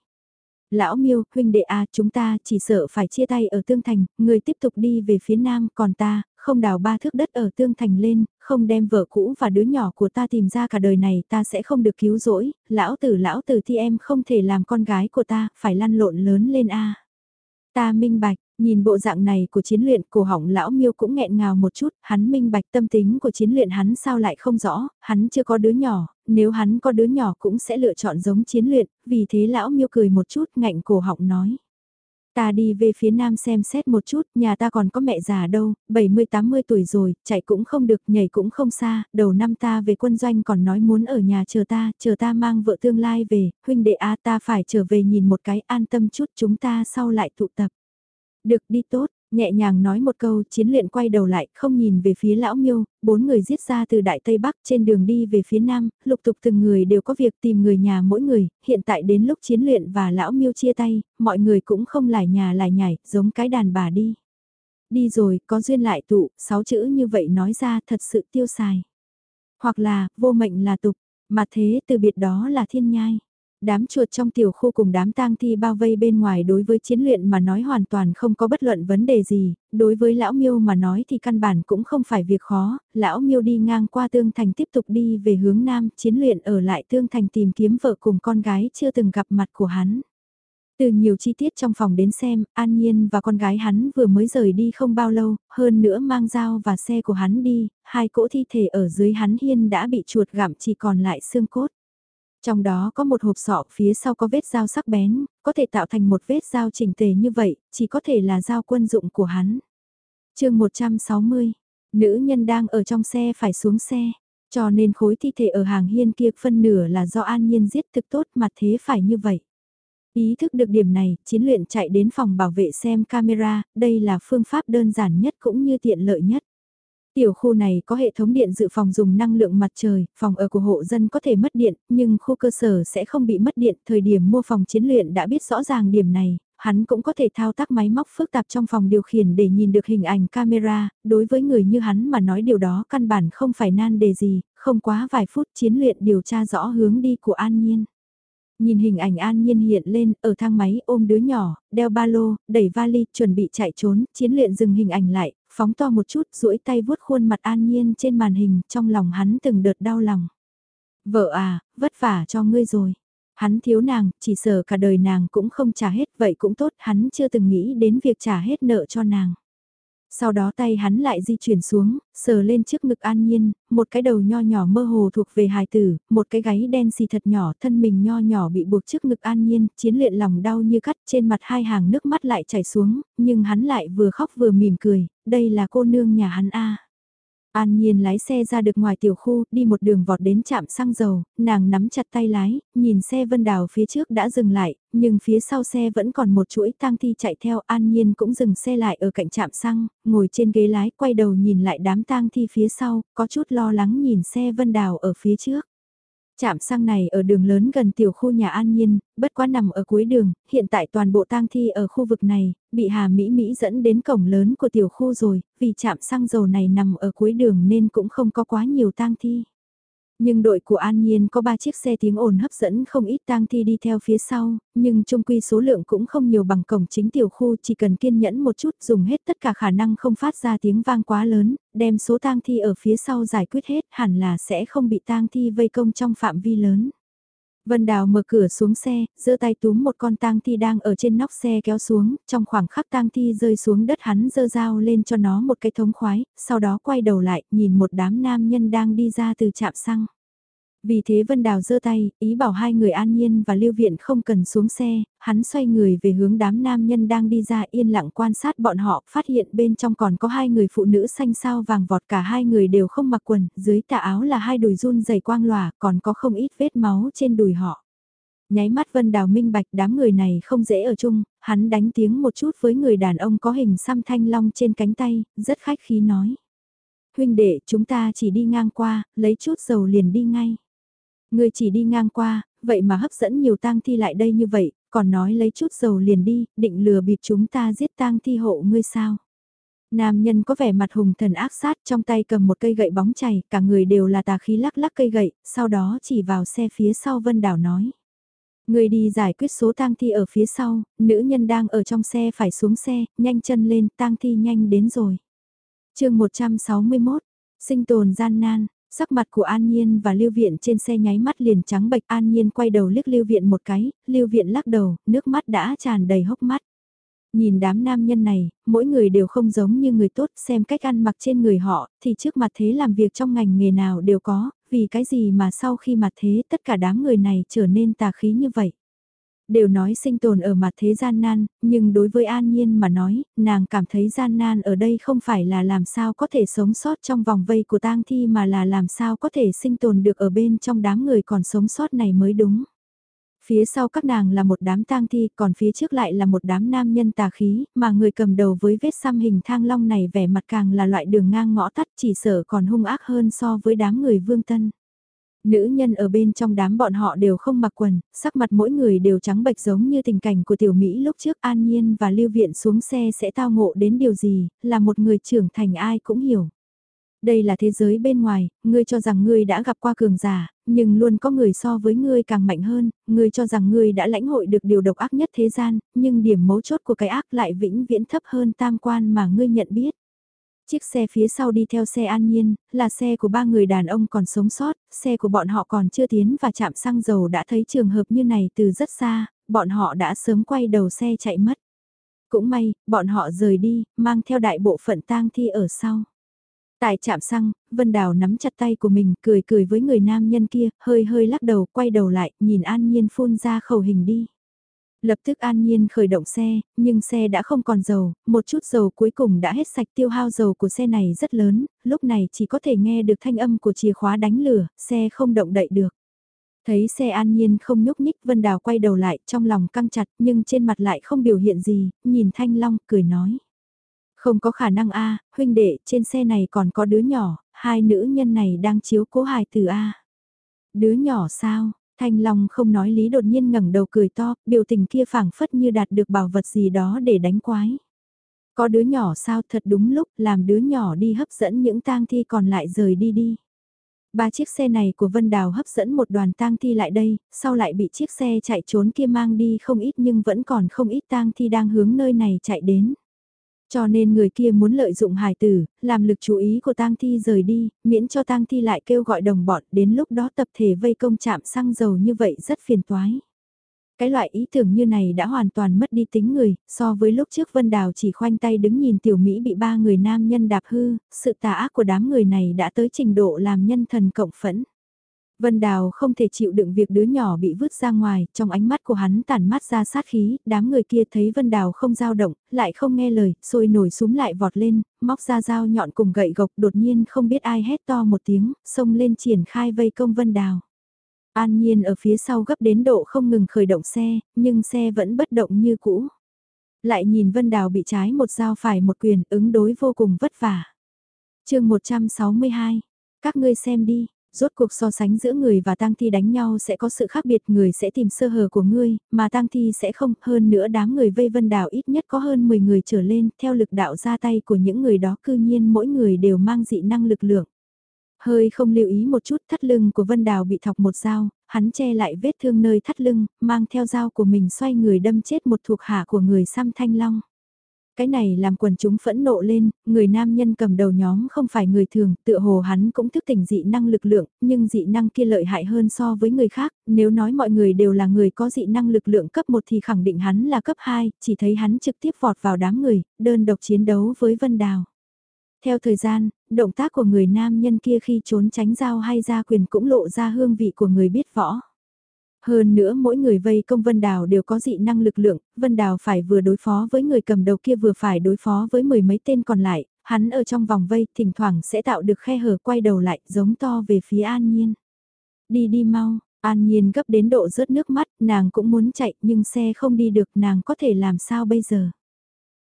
Lão miêu, huynh đệ a chúng ta chỉ sợ phải chia tay ở Tương Thành, người tiếp tục đi về phía nam, còn ta, không đào ba thước đất ở Tương Thành lên, không đem vợ cũ và đứa nhỏ của ta tìm ra cả đời này ta sẽ không được cứu rỗi, lão tử lão tử thì em không thể làm con gái của ta, phải lăn lộn lớn lên a Ta minh bạch, nhìn bộ dạng này của chiến luyện cổ họng lão miêu cũng nghẹn ngào một chút, hắn minh bạch tâm tính của chiến luyện hắn sao lại không rõ, hắn chưa có đứa nhỏ, nếu hắn có đứa nhỏ cũng sẽ lựa chọn giống chiến luyện, vì thế lão miêu cười một chút ngạnh cổ họng nói. Ta đi về phía nam xem xét một chút, nhà ta còn có mẹ già đâu, 70-80 tuổi rồi, chạy cũng không được, nhảy cũng không xa, đầu năm ta về quân doanh còn nói muốn ở nhà chờ ta, chờ ta mang vợ tương lai về, huynh đệ A ta phải trở về nhìn một cái an tâm chút chúng ta sau lại tụ tập. Được đi tốt, nhẹ nhàng nói một câu, chiến luyện quay đầu lại, không nhìn về phía lão miêu, bốn người giết ra từ đại tây bắc trên đường đi về phía nam, lục tục từng người đều có việc tìm người nhà mỗi người, hiện tại đến lúc chiến luyện và lão miêu chia tay, mọi người cũng không lải nhà lải nhảy, giống cái đàn bà đi. Đi rồi, có duyên lại tụ, sáu chữ như vậy nói ra thật sự tiêu xài. Hoặc là, vô mệnh là tục, mà thế từ biệt đó là thiên nhai. Đám chuột trong tiểu khu cùng đám tang thi bao vây bên ngoài đối với chiến luyện mà nói hoàn toàn không có bất luận vấn đề gì, đối với lão miêu mà nói thì căn bản cũng không phải việc khó, lão miêu đi ngang qua tương thành tiếp tục đi về hướng nam, chiến luyện ở lại tương thành tìm kiếm vợ cùng con gái chưa từng gặp mặt của hắn. Từ nhiều chi tiết trong phòng đến xem, An Nhiên và con gái hắn vừa mới rời đi không bao lâu, hơn nữa mang dao và xe của hắn đi, hai cỗ thi thể ở dưới hắn hiên đã bị chuột gặm chỉ còn lại xương cốt. Trong đó có một hộp sọ phía sau có vết dao sắc bén, có thể tạo thành một vết dao chỉnh tề như vậy, chỉ có thể là dao quân dụng của hắn. chương 160, nữ nhân đang ở trong xe phải xuống xe, cho nên khối thi thể ở hàng hiên kia phân nửa là do an nhiên giết thực tốt mà thế phải như vậy. Ý thức được điểm này, chiến luyện chạy đến phòng bảo vệ xem camera, đây là phương pháp đơn giản nhất cũng như tiện lợi nhất. Tiểu khu này có hệ thống điện dự phòng dùng năng lượng mặt trời, phòng ở của hộ dân có thể mất điện, nhưng khu cơ sở sẽ không bị mất điện. Thời điểm mua phòng chiến luyện đã biết rõ ràng điểm này, hắn cũng có thể thao tác máy móc phức tạp trong phòng điều khiển để nhìn được hình ảnh camera. Đối với người như hắn mà nói điều đó căn bản không phải nan đề gì, không quá vài phút chiến luyện điều tra rõ hướng đi của An Nhiên. Nhìn hình ảnh an nhiên hiện lên, ở thang máy ôm đứa nhỏ, đeo ba lô, đẩy vali, chuẩn bị chạy trốn, chiến luyện dừng hình ảnh lại, phóng to một chút, duỗi tay vuốt khuôn mặt an nhiên trên màn hình, trong lòng hắn từng đợt đau lòng. Vợ à, vất vả cho ngươi rồi. Hắn thiếu nàng, chỉ sợ cả đời nàng cũng không trả hết, vậy cũng tốt, hắn chưa từng nghĩ đến việc trả hết nợ cho nàng. Sau đó tay hắn lại di chuyển xuống, sờ lên trước ngực an nhiên, một cái đầu nho nhỏ mơ hồ thuộc về hài tử, một cái gáy đen xì thật nhỏ, thân mình nho nhỏ bị buộc trước ngực an nhiên, chiến luyện lòng đau như cắt trên mặt hai hàng nước mắt lại chảy xuống, nhưng hắn lại vừa khóc vừa mỉm cười, đây là cô nương nhà hắn a. An Nhiên lái xe ra được ngoài tiểu khu, đi một đường vọt đến trạm xăng dầu, nàng nắm chặt tay lái, nhìn xe Vân Đào phía trước đã dừng lại, nhưng phía sau xe vẫn còn một chuỗi tang thi chạy theo. An Nhiên cũng dừng xe lại ở cạnh trạm xăng, ngồi trên ghế lái, quay đầu nhìn lại đám tang thi phía sau, có chút lo lắng nhìn xe Vân Đào ở phía trước. Trạm xăng này ở đường lớn gần tiểu khu nhà An Nhiên, bất quá nằm ở cuối đường, hiện tại toàn bộ tang thi ở khu vực này, bị Hà Mỹ Mỹ dẫn đến cổng lớn của tiểu khu rồi, vì trạm xăng dầu này nằm ở cuối đường nên cũng không có quá nhiều tang thi. Nhưng đội của An Nhiên có 3 chiếc xe tiếng ồn hấp dẫn không ít tang thi đi theo phía sau, nhưng trung quy số lượng cũng không nhiều bằng cổng chính tiểu khu chỉ cần kiên nhẫn một chút dùng hết tất cả khả năng không phát ra tiếng vang quá lớn, đem số tang thi ở phía sau giải quyết hết hẳn là sẽ không bị tang thi vây công trong phạm vi lớn. Vân Đào mở cửa xuống xe, giơ tay túm một con tang thi đang ở trên nóc xe kéo xuống, trong khoảng khắc tang thi rơi xuống đất hắn giơ dao lên cho nó một cái thống khoái, sau đó quay đầu lại, nhìn một đám nam nhân đang đi ra từ trạm xăng. Vì thế Vân Đào giơ tay, ý bảo hai người an nhiên và lưu viện không cần xuống xe, hắn xoay người về hướng đám nam nhân đang đi ra yên lặng quan sát bọn họ, phát hiện bên trong còn có hai người phụ nữ xanh sao vàng vọt cả hai người đều không mặc quần, dưới tà áo là hai đùi run dày quang lòa, còn có không ít vết máu trên đùi họ. Nháy mắt Vân Đào minh bạch đám người này không dễ ở chung, hắn đánh tiếng một chút với người đàn ông có hình xăm thanh long trên cánh tay, rất khách khí nói. Huynh đệ, chúng ta chỉ đi ngang qua, lấy chút dầu liền đi ngay. Người chỉ đi ngang qua, vậy mà hấp dẫn nhiều tang thi lại đây như vậy, còn nói lấy chút dầu liền đi, định lừa bịp chúng ta giết tang thi hộ ngươi sao. Nam nhân có vẻ mặt hùng thần ác sát trong tay cầm một cây gậy bóng chảy, cả người đều là tà khí lắc lắc cây gậy, sau đó chỉ vào xe phía sau Vân Đảo nói. Người đi giải quyết số tang thi ở phía sau, nữ nhân đang ở trong xe phải xuống xe, nhanh chân lên, tang thi nhanh đến rồi. chương 161, sinh tồn gian nan, Sắc mặt của An Nhiên và Lưu Viện trên xe nháy mắt liền trắng bệch An Nhiên quay đầu liếc Lưu Viện một cái, Lưu Viện lắc đầu, nước mắt đã tràn đầy hốc mắt. Nhìn đám nam nhân này, mỗi người đều không giống như người tốt xem cách ăn mặc trên người họ, thì trước mặt thế làm việc trong ngành nghề nào đều có, vì cái gì mà sau khi mặt thế tất cả đám người này trở nên tà khí như vậy đều nói sinh tồn ở mặt thế gian nan, nhưng đối với An Nhiên mà nói, nàng cảm thấy gian nan ở đây không phải là làm sao có thể sống sót trong vòng vây của tang thi mà là làm sao có thể sinh tồn được ở bên trong đám người còn sống sót này mới đúng. Phía sau các nàng là một đám tang thi, còn phía trước lại là một đám nam nhân tà khí, mà người cầm đầu với vết xăm hình thang long này vẻ mặt càng là loại đường ngang ngõ tắt chỉ sợ còn hung ác hơn so với đám người vương tân. Nữ nhân ở bên trong đám bọn họ đều không mặc quần, sắc mặt mỗi người đều trắng bệch giống như tình cảnh của tiểu Mỹ lúc trước An Nhiên và Lưu Viện xuống xe sẽ tao ngộ đến điều gì, là một người trưởng thành ai cũng hiểu. Đây là thế giới bên ngoài, ngươi cho rằng ngươi đã gặp qua cường giả, nhưng luôn có người so với ngươi càng mạnh hơn, ngươi cho rằng ngươi đã lãnh hội được điều độc ác nhất thế gian, nhưng điểm mấu chốt của cái ác lại vĩnh viễn thấp hơn tam quan mà ngươi nhận biết. Chiếc xe phía sau đi theo xe an nhiên, là xe của ba người đàn ông còn sống sót, xe của bọn họ còn chưa tiến và chạm xăng dầu đã thấy trường hợp như này từ rất xa, bọn họ đã sớm quay đầu xe chạy mất. Cũng may, bọn họ rời đi, mang theo đại bộ phận tang thi ở sau. Tại chạm xăng, Vân Đào nắm chặt tay của mình, cười cười với người nam nhân kia, hơi hơi lắc đầu, quay đầu lại, nhìn An Nhiên phun ra khẩu hình đi. Lập tức an nhiên khởi động xe, nhưng xe đã không còn dầu, một chút dầu cuối cùng đã hết sạch tiêu hao dầu của xe này rất lớn, lúc này chỉ có thể nghe được thanh âm của chìa khóa đánh lửa, xe không động đậy được. Thấy xe an nhiên không nhúc nhích Vân Đào quay đầu lại trong lòng căng chặt nhưng trên mặt lại không biểu hiện gì, nhìn Thanh Long cười nói. Không có khả năng a huynh đệ trên xe này còn có đứa nhỏ, hai nữ nhân này đang chiếu cố hài từ a Đứa nhỏ sao, Thanh Long không nói lý đột nhiên ngẩng đầu cười to, biểu tình kia phảng phất như đạt được bảo vật gì đó để đánh quái. Có đứa nhỏ sao thật đúng lúc làm đứa nhỏ đi hấp dẫn những tang thi còn lại rời đi đi. Ba chiếc xe này của Vân Đào hấp dẫn một đoàn tang thi lại đây, sau lại bị chiếc xe chạy trốn kia mang đi không ít nhưng vẫn còn không ít tang thi đang hướng nơi này chạy đến. Cho nên người kia muốn lợi dụng hài tử, làm lực chú ý của tang thi rời đi, miễn cho tang thi lại kêu gọi đồng bọn, đến lúc đó tập thể vây công chạm xăng dầu như vậy rất phiền toái. Cái loại ý tưởng như này đã hoàn toàn mất đi tính người, so với lúc trước Vân Đào chỉ khoanh tay đứng nhìn tiểu Mỹ bị ba người nam nhân đạp hư, sự tà ác của đám người này đã tới trình độ làm nhân thần cộng phẫn. Vân Đào không thể chịu đựng việc đứa nhỏ bị vứt ra ngoài, trong ánh mắt của hắn tản mát ra sát khí, đám người kia thấy Vân Đào không dao động, lại không nghe lời, sôi nổi súng lại vọt lên, móc ra dao nhọn cùng gậy gộc đột nhiên không biết ai hét to một tiếng, xông lên triển khai vây công Vân Đào. An Nhiên ở phía sau gấp đến độ không ngừng khởi động xe, nhưng xe vẫn bất động như cũ. Lại nhìn Vân Đào bị trái một dao phải một quyền ứng đối vô cùng vất vả. chương 162, các ngươi xem đi, Rốt cuộc so sánh giữa người và tang thi đánh nhau sẽ có sự khác biệt người sẽ tìm sơ hở của ngươi, mà tang thi sẽ không, hơn nữa đám người vây vân đảo ít nhất có hơn 10 người trở lên, theo lực đạo ra tay của những người đó cư nhiên mỗi người đều mang dị năng lực lượng. Hơi không lưu ý một chút thắt lưng của Vân Đào bị thọc một dao, hắn che lại vết thương nơi thắt lưng, mang theo dao của mình xoay người đâm chết một thuộc hạ của người sam thanh long. Cái này làm quần chúng phẫn nộ lên, người nam nhân cầm đầu nhóm không phải người thường, tựa hồ hắn cũng thức tỉnh dị năng lực lượng, nhưng dị năng kia lợi hại hơn so với người khác, nếu nói mọi người đều là người có dị năng lực lượng cấp 1 thì khẳng định hắn là cấp 2, chỉ thấy hắn trực tiếp vọt vào đám người, đơn độc chiến đấu với Vân Đào. Theo thời gian, động tác của người nam nhân kia khi trốn tránh dao hay ra quyền cũng lộ ra hương vị của người biết võ. Hơn nữa mỗi người vây công Vân Đào đều có dị năng lực lượng, Vân Đào phải vừa đối phó với người cầm đầu kia vừa phải đối phó với mười mấy tên còn lại, hắn ở trong vòng vây thỉnh thoảng sẽ tạo được khe hở quay đầu lại giống to về phía An Nhiên. Đi đi mau, An Nhiên gấp đến độ rớt nước mắt, nàng cũng muốn chạy nhưng xe không đi được nàng có thể làm sao bây giờ.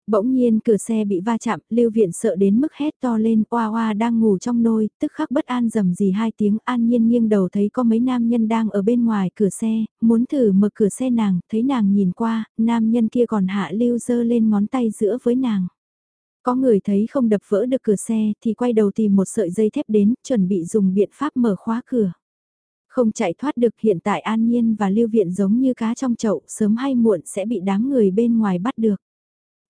Bỗng nhiên cửa xe bị va chạm, lưu viện sợ đến mức hét to lên, oa oa đang ngủ trong nôi, tức khắc bất an dầm gì hai tiếng, an nhiên nghiêng đầu thấy có mấy nam nhân đang ở bên ngoài cửa xe, muốn thử mở cửa xe nàng, thấy nàng nhìn qua, nam nhân kia còn hạ lưu dơ lên ngón tay giữa với nàng. Có người thấy không đập vỡ được cửa xe thì quay đầu tìm một sợi dây thép đến, chuẩn bị dùng biện pháp mở khóa cửa. Không chạy thoát được hiện tại an nhiên và lưu viện giống như cá trong chậu, sớm hay muộn sẽ bị đám người bên ngoài bắt được.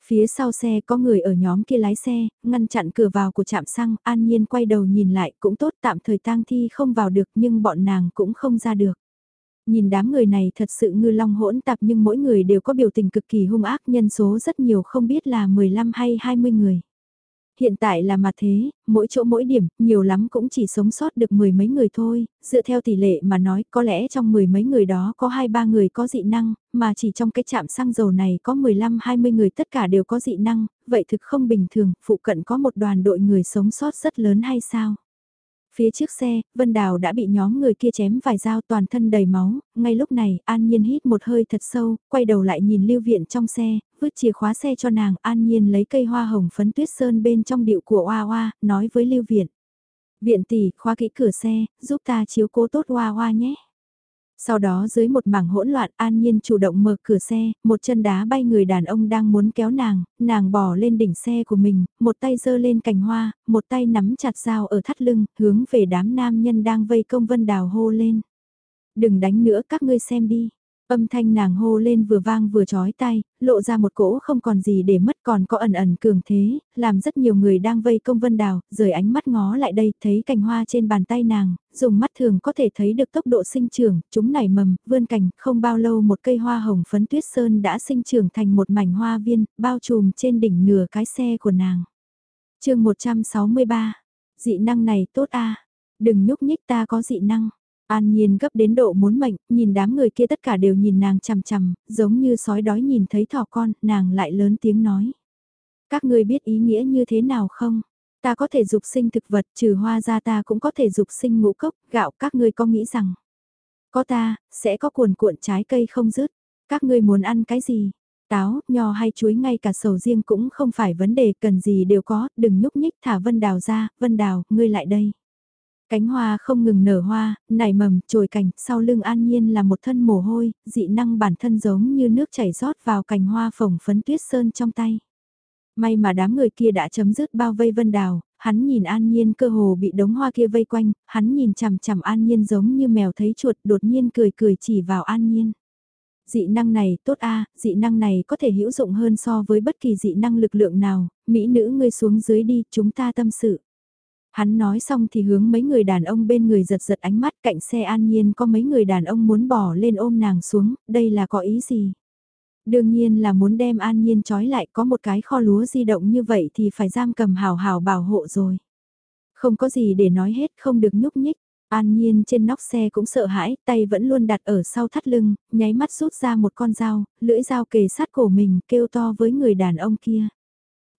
Phía sau xe có người ở nhóm kia lái xe, ngăn chặn cửa vào của trạm xăng, an nhiên quay đầu nhìn lại cũng tốt tạm thời tang thi không vào được nhưng bọn nàng cũng không ra được. Nhìn đám người này thật sự ngư long hỗn tạp nhưng mỗi người đều có biểu tình cực kỳ hung ác nhân số rất nhiều không biết là 15 hay 20 người hiện tại là mặt thế, mỗi chỗ mỗi điểm, nhiều lắm cũng chỉ sống sót được mười mấy người thôi, dựa theo tỷ lệ mà nói có lẽ trong mười mấy người đó có hai ba người có dị năng, mà chỉ trong cái chạm xăng dầu này có 15-20 người tất cả đều có dị năng, vậy thực không bình thường, phụ cận có một đoàn đội người sống sót rất lớn hay sao? Phía trước xe, Vân Đào đã bị nhóm người kia chém vài dao toàn thân đầy máu, ngay lúc này An Nhiên hít một hơi thật sâu, quay đầu lại nhìn Lưu Viện trong xe, vứt chìa khóa xe cho nàng An Nhiên lấy cây hoa hồng phấn tuyết sơn bên trong điệu của Hoa Hoa, nói với Lưu Viện. Viện tỷ, khóa kỹ cửa xe, giúp ta chiếu cố tốt Hoa Hoa nhé. Sau đó dưới một mảng hỗn loạn an nhiên chủ động mở cửa xe, một chân đá bay người đàn ông đang muốn kéo nàng, nàng bỏ lên đỉnh xe của mình, một tay giơ lên cành hoa, một tay nắm chặt dao ở thắt lưng, hướng về đám nam nhân đang vây công vân đào hô lên. Đừng đánh nữa các ngươi xem đi. Âm thanh nàng hô lên vừa vang vừa chói tai, lộ ra một cỗ không còn gì để mất còn có ẩn ẩn cường thế, làm rất nhiều người đang vây công vân đào, rời ánh mắt ngó lại đây, thấy cành hoa trên bàn tay nàng, dùng mắt thường có thể thấy được tốc độ sinh trưởng, chúng nảy mầm, vươn cành, không bao lâu một cây hoa hồng phấn tuyết sơn đã sinh trưởng thành một mảnh hoa viên, bao trùm trên đỉnh nửa cái xe của nàng. chương 163, dị năng này tốt a đừng nhúc nhích ta có dị năng. An Nhiên gấp đến độ muốn mệnh, nhìn đám người kia tất cả đều nhìn nàng chằm chằm, giống như sói đói nhìn thấy thỏ con, nàng lại lớn tiếng nói. Các ngươi biết ý nghĩa như thế nào không? Ta có thể dục sinh thực vật, trừ hoa ra ta cũng có thể dục sinh ngũ cốc, gạo, các ngươi có nghĩ rằng. Có ta, sẽ có cuồn cuộn trái cây không dứt. Các ngươi muốn ăn cái gì? Táo, nho hay chuối ngay cả sầu riêng cũng không phải vấn đề, cần gì đều có, đừng nhúc nhích thả Vân Đào ra, Vân Đào, ngươi lại đây. Cánh hoa không ngừng nở hoa, nảy mầm, trồi cành, sau lưng an nhiên là một thân mồ hôi, dị năng bản thân giống như nước chảy rót vào cành hoa phồng phấn tuyết sơn trong tay. May mà đám người kia đã chấm dứt bao vây vân đào, hắn nhìn an nhiên cơ hồ bị đống hoa kia vây quanh, hắn nhìn chằm chằm an nhiên giống như mèo thấy chuột đột nhiên cười cười chỉ vào an nhiên. Dị năng này tốt a dị năng này có thể hữu dụng hơn so với bất kỳ dị năng lực lượng nào, mỹ nữ ngươi xuống dưới đi, chúng ta tâm sự. Hắn nói xong thì hướng mấy người đàn ông bên người giật giật ánh mắt cạnh xe an nhiên có mấy người đàn ông muốn bỏ lên ôm nàng xuống, đây là có ý gì? Đương nhiên là muốn đem an nhiên trói lại có một cái kho lúa di động như vậy thì phải giam cầm hào hào bảo hộ rồi. Không có gì để nói hết không được nhúc nhích. An Nhiên trên nóc xe cũng sợ hãi, tay vẫn luôn đặt ở sau thắt lưng, nháy mắt rút ra một con dao, lưỡi dao kề sát cổ mình, kêu to với người đàn ông kia.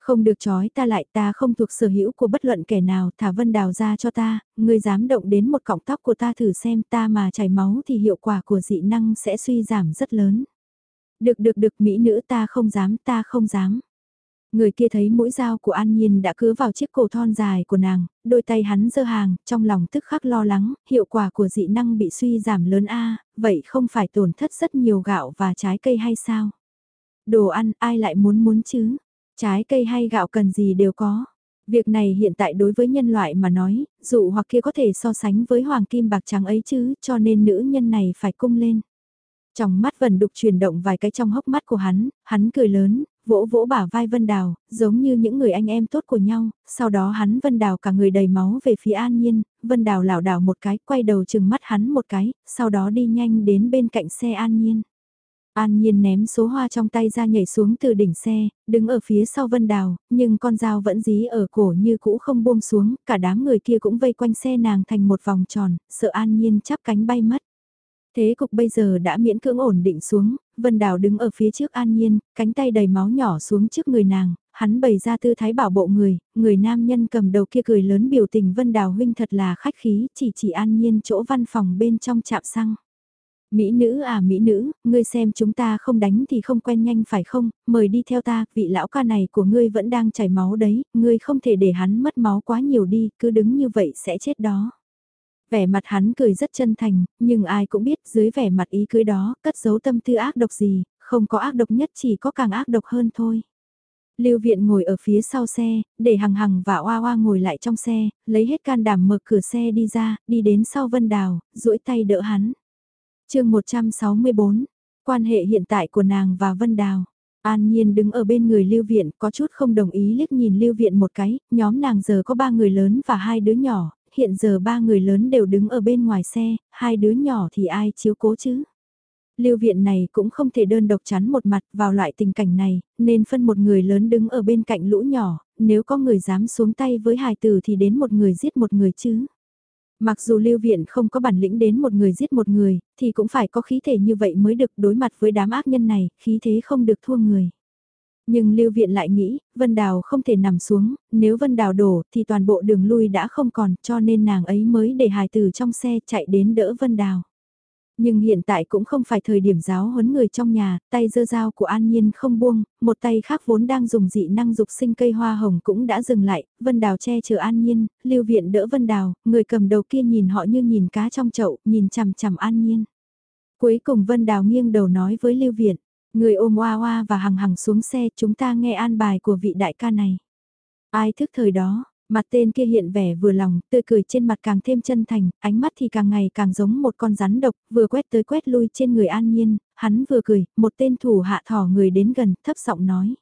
Không được trói ta lại ta không thuộc sở hữu của bất luận kẻ nào thả vân đào ra cho ta, ngươi dám động đến một cọng tóc của ta thử xem ta mà chảy máu thì hiệu quả của dị năng sẽ suy giảm rất lớn. Được được được mỹ nữ ta không dám ta không dám. Người kia thấy mũi dao của An Nhiên đã cứa vào chiếc cổ thon dài của nàng, đôi tay hắn giơ hàng, trong lòng tức khắc lo lắng, hiệu quả của dị năng bị suy giảm lớn a, vậy không phải tổn thất rất nhiều gạo và trái cây hay sao? Đồ ăn ai lại muốn muốn chứ? Trái cây hay gạo cần gì đều có. Việc này hiện tại đối với nhân loại mà nói, dụ hoặc kia có thể so sánh với hoàng kim bạc trắng ấy chứ, cho nên nữ nhân này phải cung lên. Trong mắt vần đục chuyển động vài cái trong hốc mắt của hắn, hắn cười lớn, vỗ vỗ bả vai Vân Đào, giống như những người anh em tốt của nhau, sau đó hắn Vân Đào cả người đầy máu về phía An Nhiên, Vân Đào lảo đảo một cái, quay đầu chừng mắt hắn một cái, sau đó đi nhanh đến bên cạnh xe An Nhiên. An Nhiên ném số hoa trong tay ra nhảy xuống từ đỉnh xe, đứng ở phía sau Vân Đào, nhưng con dao vẫn dí ở cổ như cũ không buông xuống, cả đám người kia cũng vây quanh xe nàng thành một vòng tròn, sợ An Nhiên chắp cánh bay mất. Thế cục bây giờ đã miễn cưỡng ổn định xuống, Vân Đào đứng ở phía trước An Nhiên, cánh tay đầy máu nhỏ xuống trước người nàng, hắn bày ra tư thái bảo bộ người, người nam nhân cầm đầu kia cười lớn biểu tình Vân Đào huynh thật là khách khí, chỉ chỉ An Nhiên chỗ văn phòng bên trong chạm xăng. Mỹ nữ à Mỹ nữ, ngươi xem chúng ta không đánh thì không quen nhanh phải không, mời đi theo ta, vị lão ca này của ngươi vẫn đang chảy máu đấy, ngươi không thể để hắn mất máu quá nhiều đi, cứ đứng như vậy sẽ chết đó. Vẻ mặt hắn cười rất chân thành, nhưng ai cũng biết dưới vẻ mặt ý cưới đó, cất giấu tâm tư ác độc gì, không có ác độc nhất chỉ có càng ác độc hơn thôi. Lưu Viện ngồi ở phía sau xe, để Hằng Hằng và Oa Oa ngồi lại trong xe, lấy hết can đảm mở cửa xe đi ra, đi đến sau Vân Đào, duỗi tay đỡ hắn chương 164, quan hệ hiện tại của nàng và Vân Đào. An Nhiên đứng ở bên người Lưu Viện, có chút không đồng ý liếc nhìn Lưu Viện một cái, nhóm nàng giờ có ba người lớn và hai đứa nhỏ, hiện giờ ba người lớn đều đứng ở bên ngoài xe, hai đứa nhỏ thì ai chiếu cố chứ? Lưu viện này cũng không thể đơn độc chắn một mặt vào loại tình cảnh này, nên phân một người lớn đứng ở bên cạnh lũ nhỏ, nếu có người dám xuống tay với hài tử thì đến một người giết một người chứ. Mặc dù lưu viện không có bản lĩnh đến một người giết một người, thì cũng phải có khí thể như vậy mới được đối mặt với đám ác nhân này, khí thế không được thua người. Nhưng Lưu Viện lại nghĩ, Vân Đào không thể nằm xuống, nếu Vân Đào đổ thì toàn bộ đường lui đã không còn cho nên nàng ấy mới để hài tử trong xe chạy đến đỡ Vân Đào. Nhưng hiện tại cũng không phải thời điểm giáo huấn người trong nhà, tay dơ dao của An Nhiên không buông, một tay khác vốn đang dùng dị năng dục sinh cây hoa hồng cũng đã dừng lại, Vân Đào che chở An Nhiên, Lưu Viện đỡ Vân Đào, người cầm đầu kia nhìn họ như nhìn cá trong chậu, nhìn chằm chằm An Nhiên. Cuối cùng Vân Đào nghiêng đầu nói với Lưu Viện, người ôm Hoa Hoa và hằng hằng xuống xe chúng ta nghe an bài của vị đại ca này. Ai thức thời đó, Mặt tên kia hiện vẻ vừa lòng, tươi cười trên mặt càng thêm chân thành, ánh mắt thì càng ngày càng giống một con rắn độc, vừa quét tới quét lui trên người an nhiên, hắn vừa cười, một tên thủ hạ thỏ người đến gần, thấp giọng nói.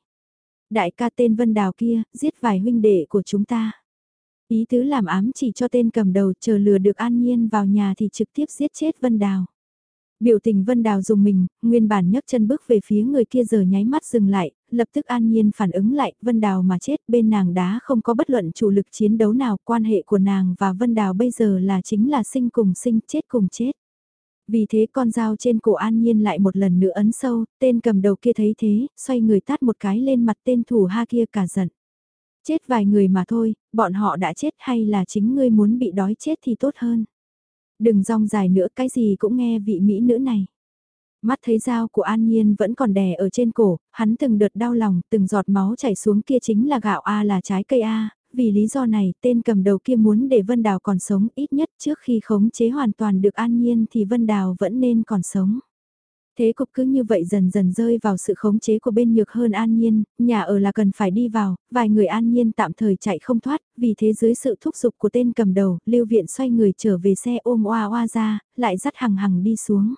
Đại ca tên Vân Đào kia, giết vài huynh đệ của chúng ta. Ý tứ làm ám chỉ cho tên cầm đầu chờ lừa được an nhiên vào nhà thì trực tiếp giết chết Vân Đào. Biểu tình Vân Đào dùng mình, nguyên bản nhấc chân bước về phía người kia giờ nháy mắt dừng lại, lập tức an nhiên phản ứng lại, Vân Đào mà chết bên nàng đá không có bất luận chủ lực chiến đấu nào, quan hệ của nàng và Vân Đào bây giờ là chính là sinh cùng sinh, chết cùng chết. Vì thế con dao trên cổ an nhiên lại một lần nữa ấn sâu, tên cầm đầu kia thấy thế, xoay người tát một cái lên mặt tên thủ ha kia cả giận. Chết vài người mà thôi, bọn họ đã chết hay là chính ngươi muốn bị đói chết thì tốt hơn. Đừng rong dài nữa cái gì cũng nghe vị mỹ nữ này. Mắt thấy dao của An Nhiên vẫn còn đè ở trên cổ, hắn từng đợt đau lòng, từng giọt máu chảy xuống kia chính là gạo A là trái cây A, vì lý do này tên cầm đầu kia muốn để Vân Đào còn sống ít nhất trước khi khống chế hoàn toàn được An Nhiên thì Vân Đào vẫn nên còn sống. Thế cục cứ như vậy dần dần rơi vào sự khống chế của bên nhược hơn an nhiên, nhà ở là cần phải đi vào, vài người an nhiên tạm thời chạy không thoát, vì thế dưới sự thúc giục của tên cầm đầu, lưu viện xoay người trở về xe ôm oa oa ra, lại dắt hằng hằng đi xuống.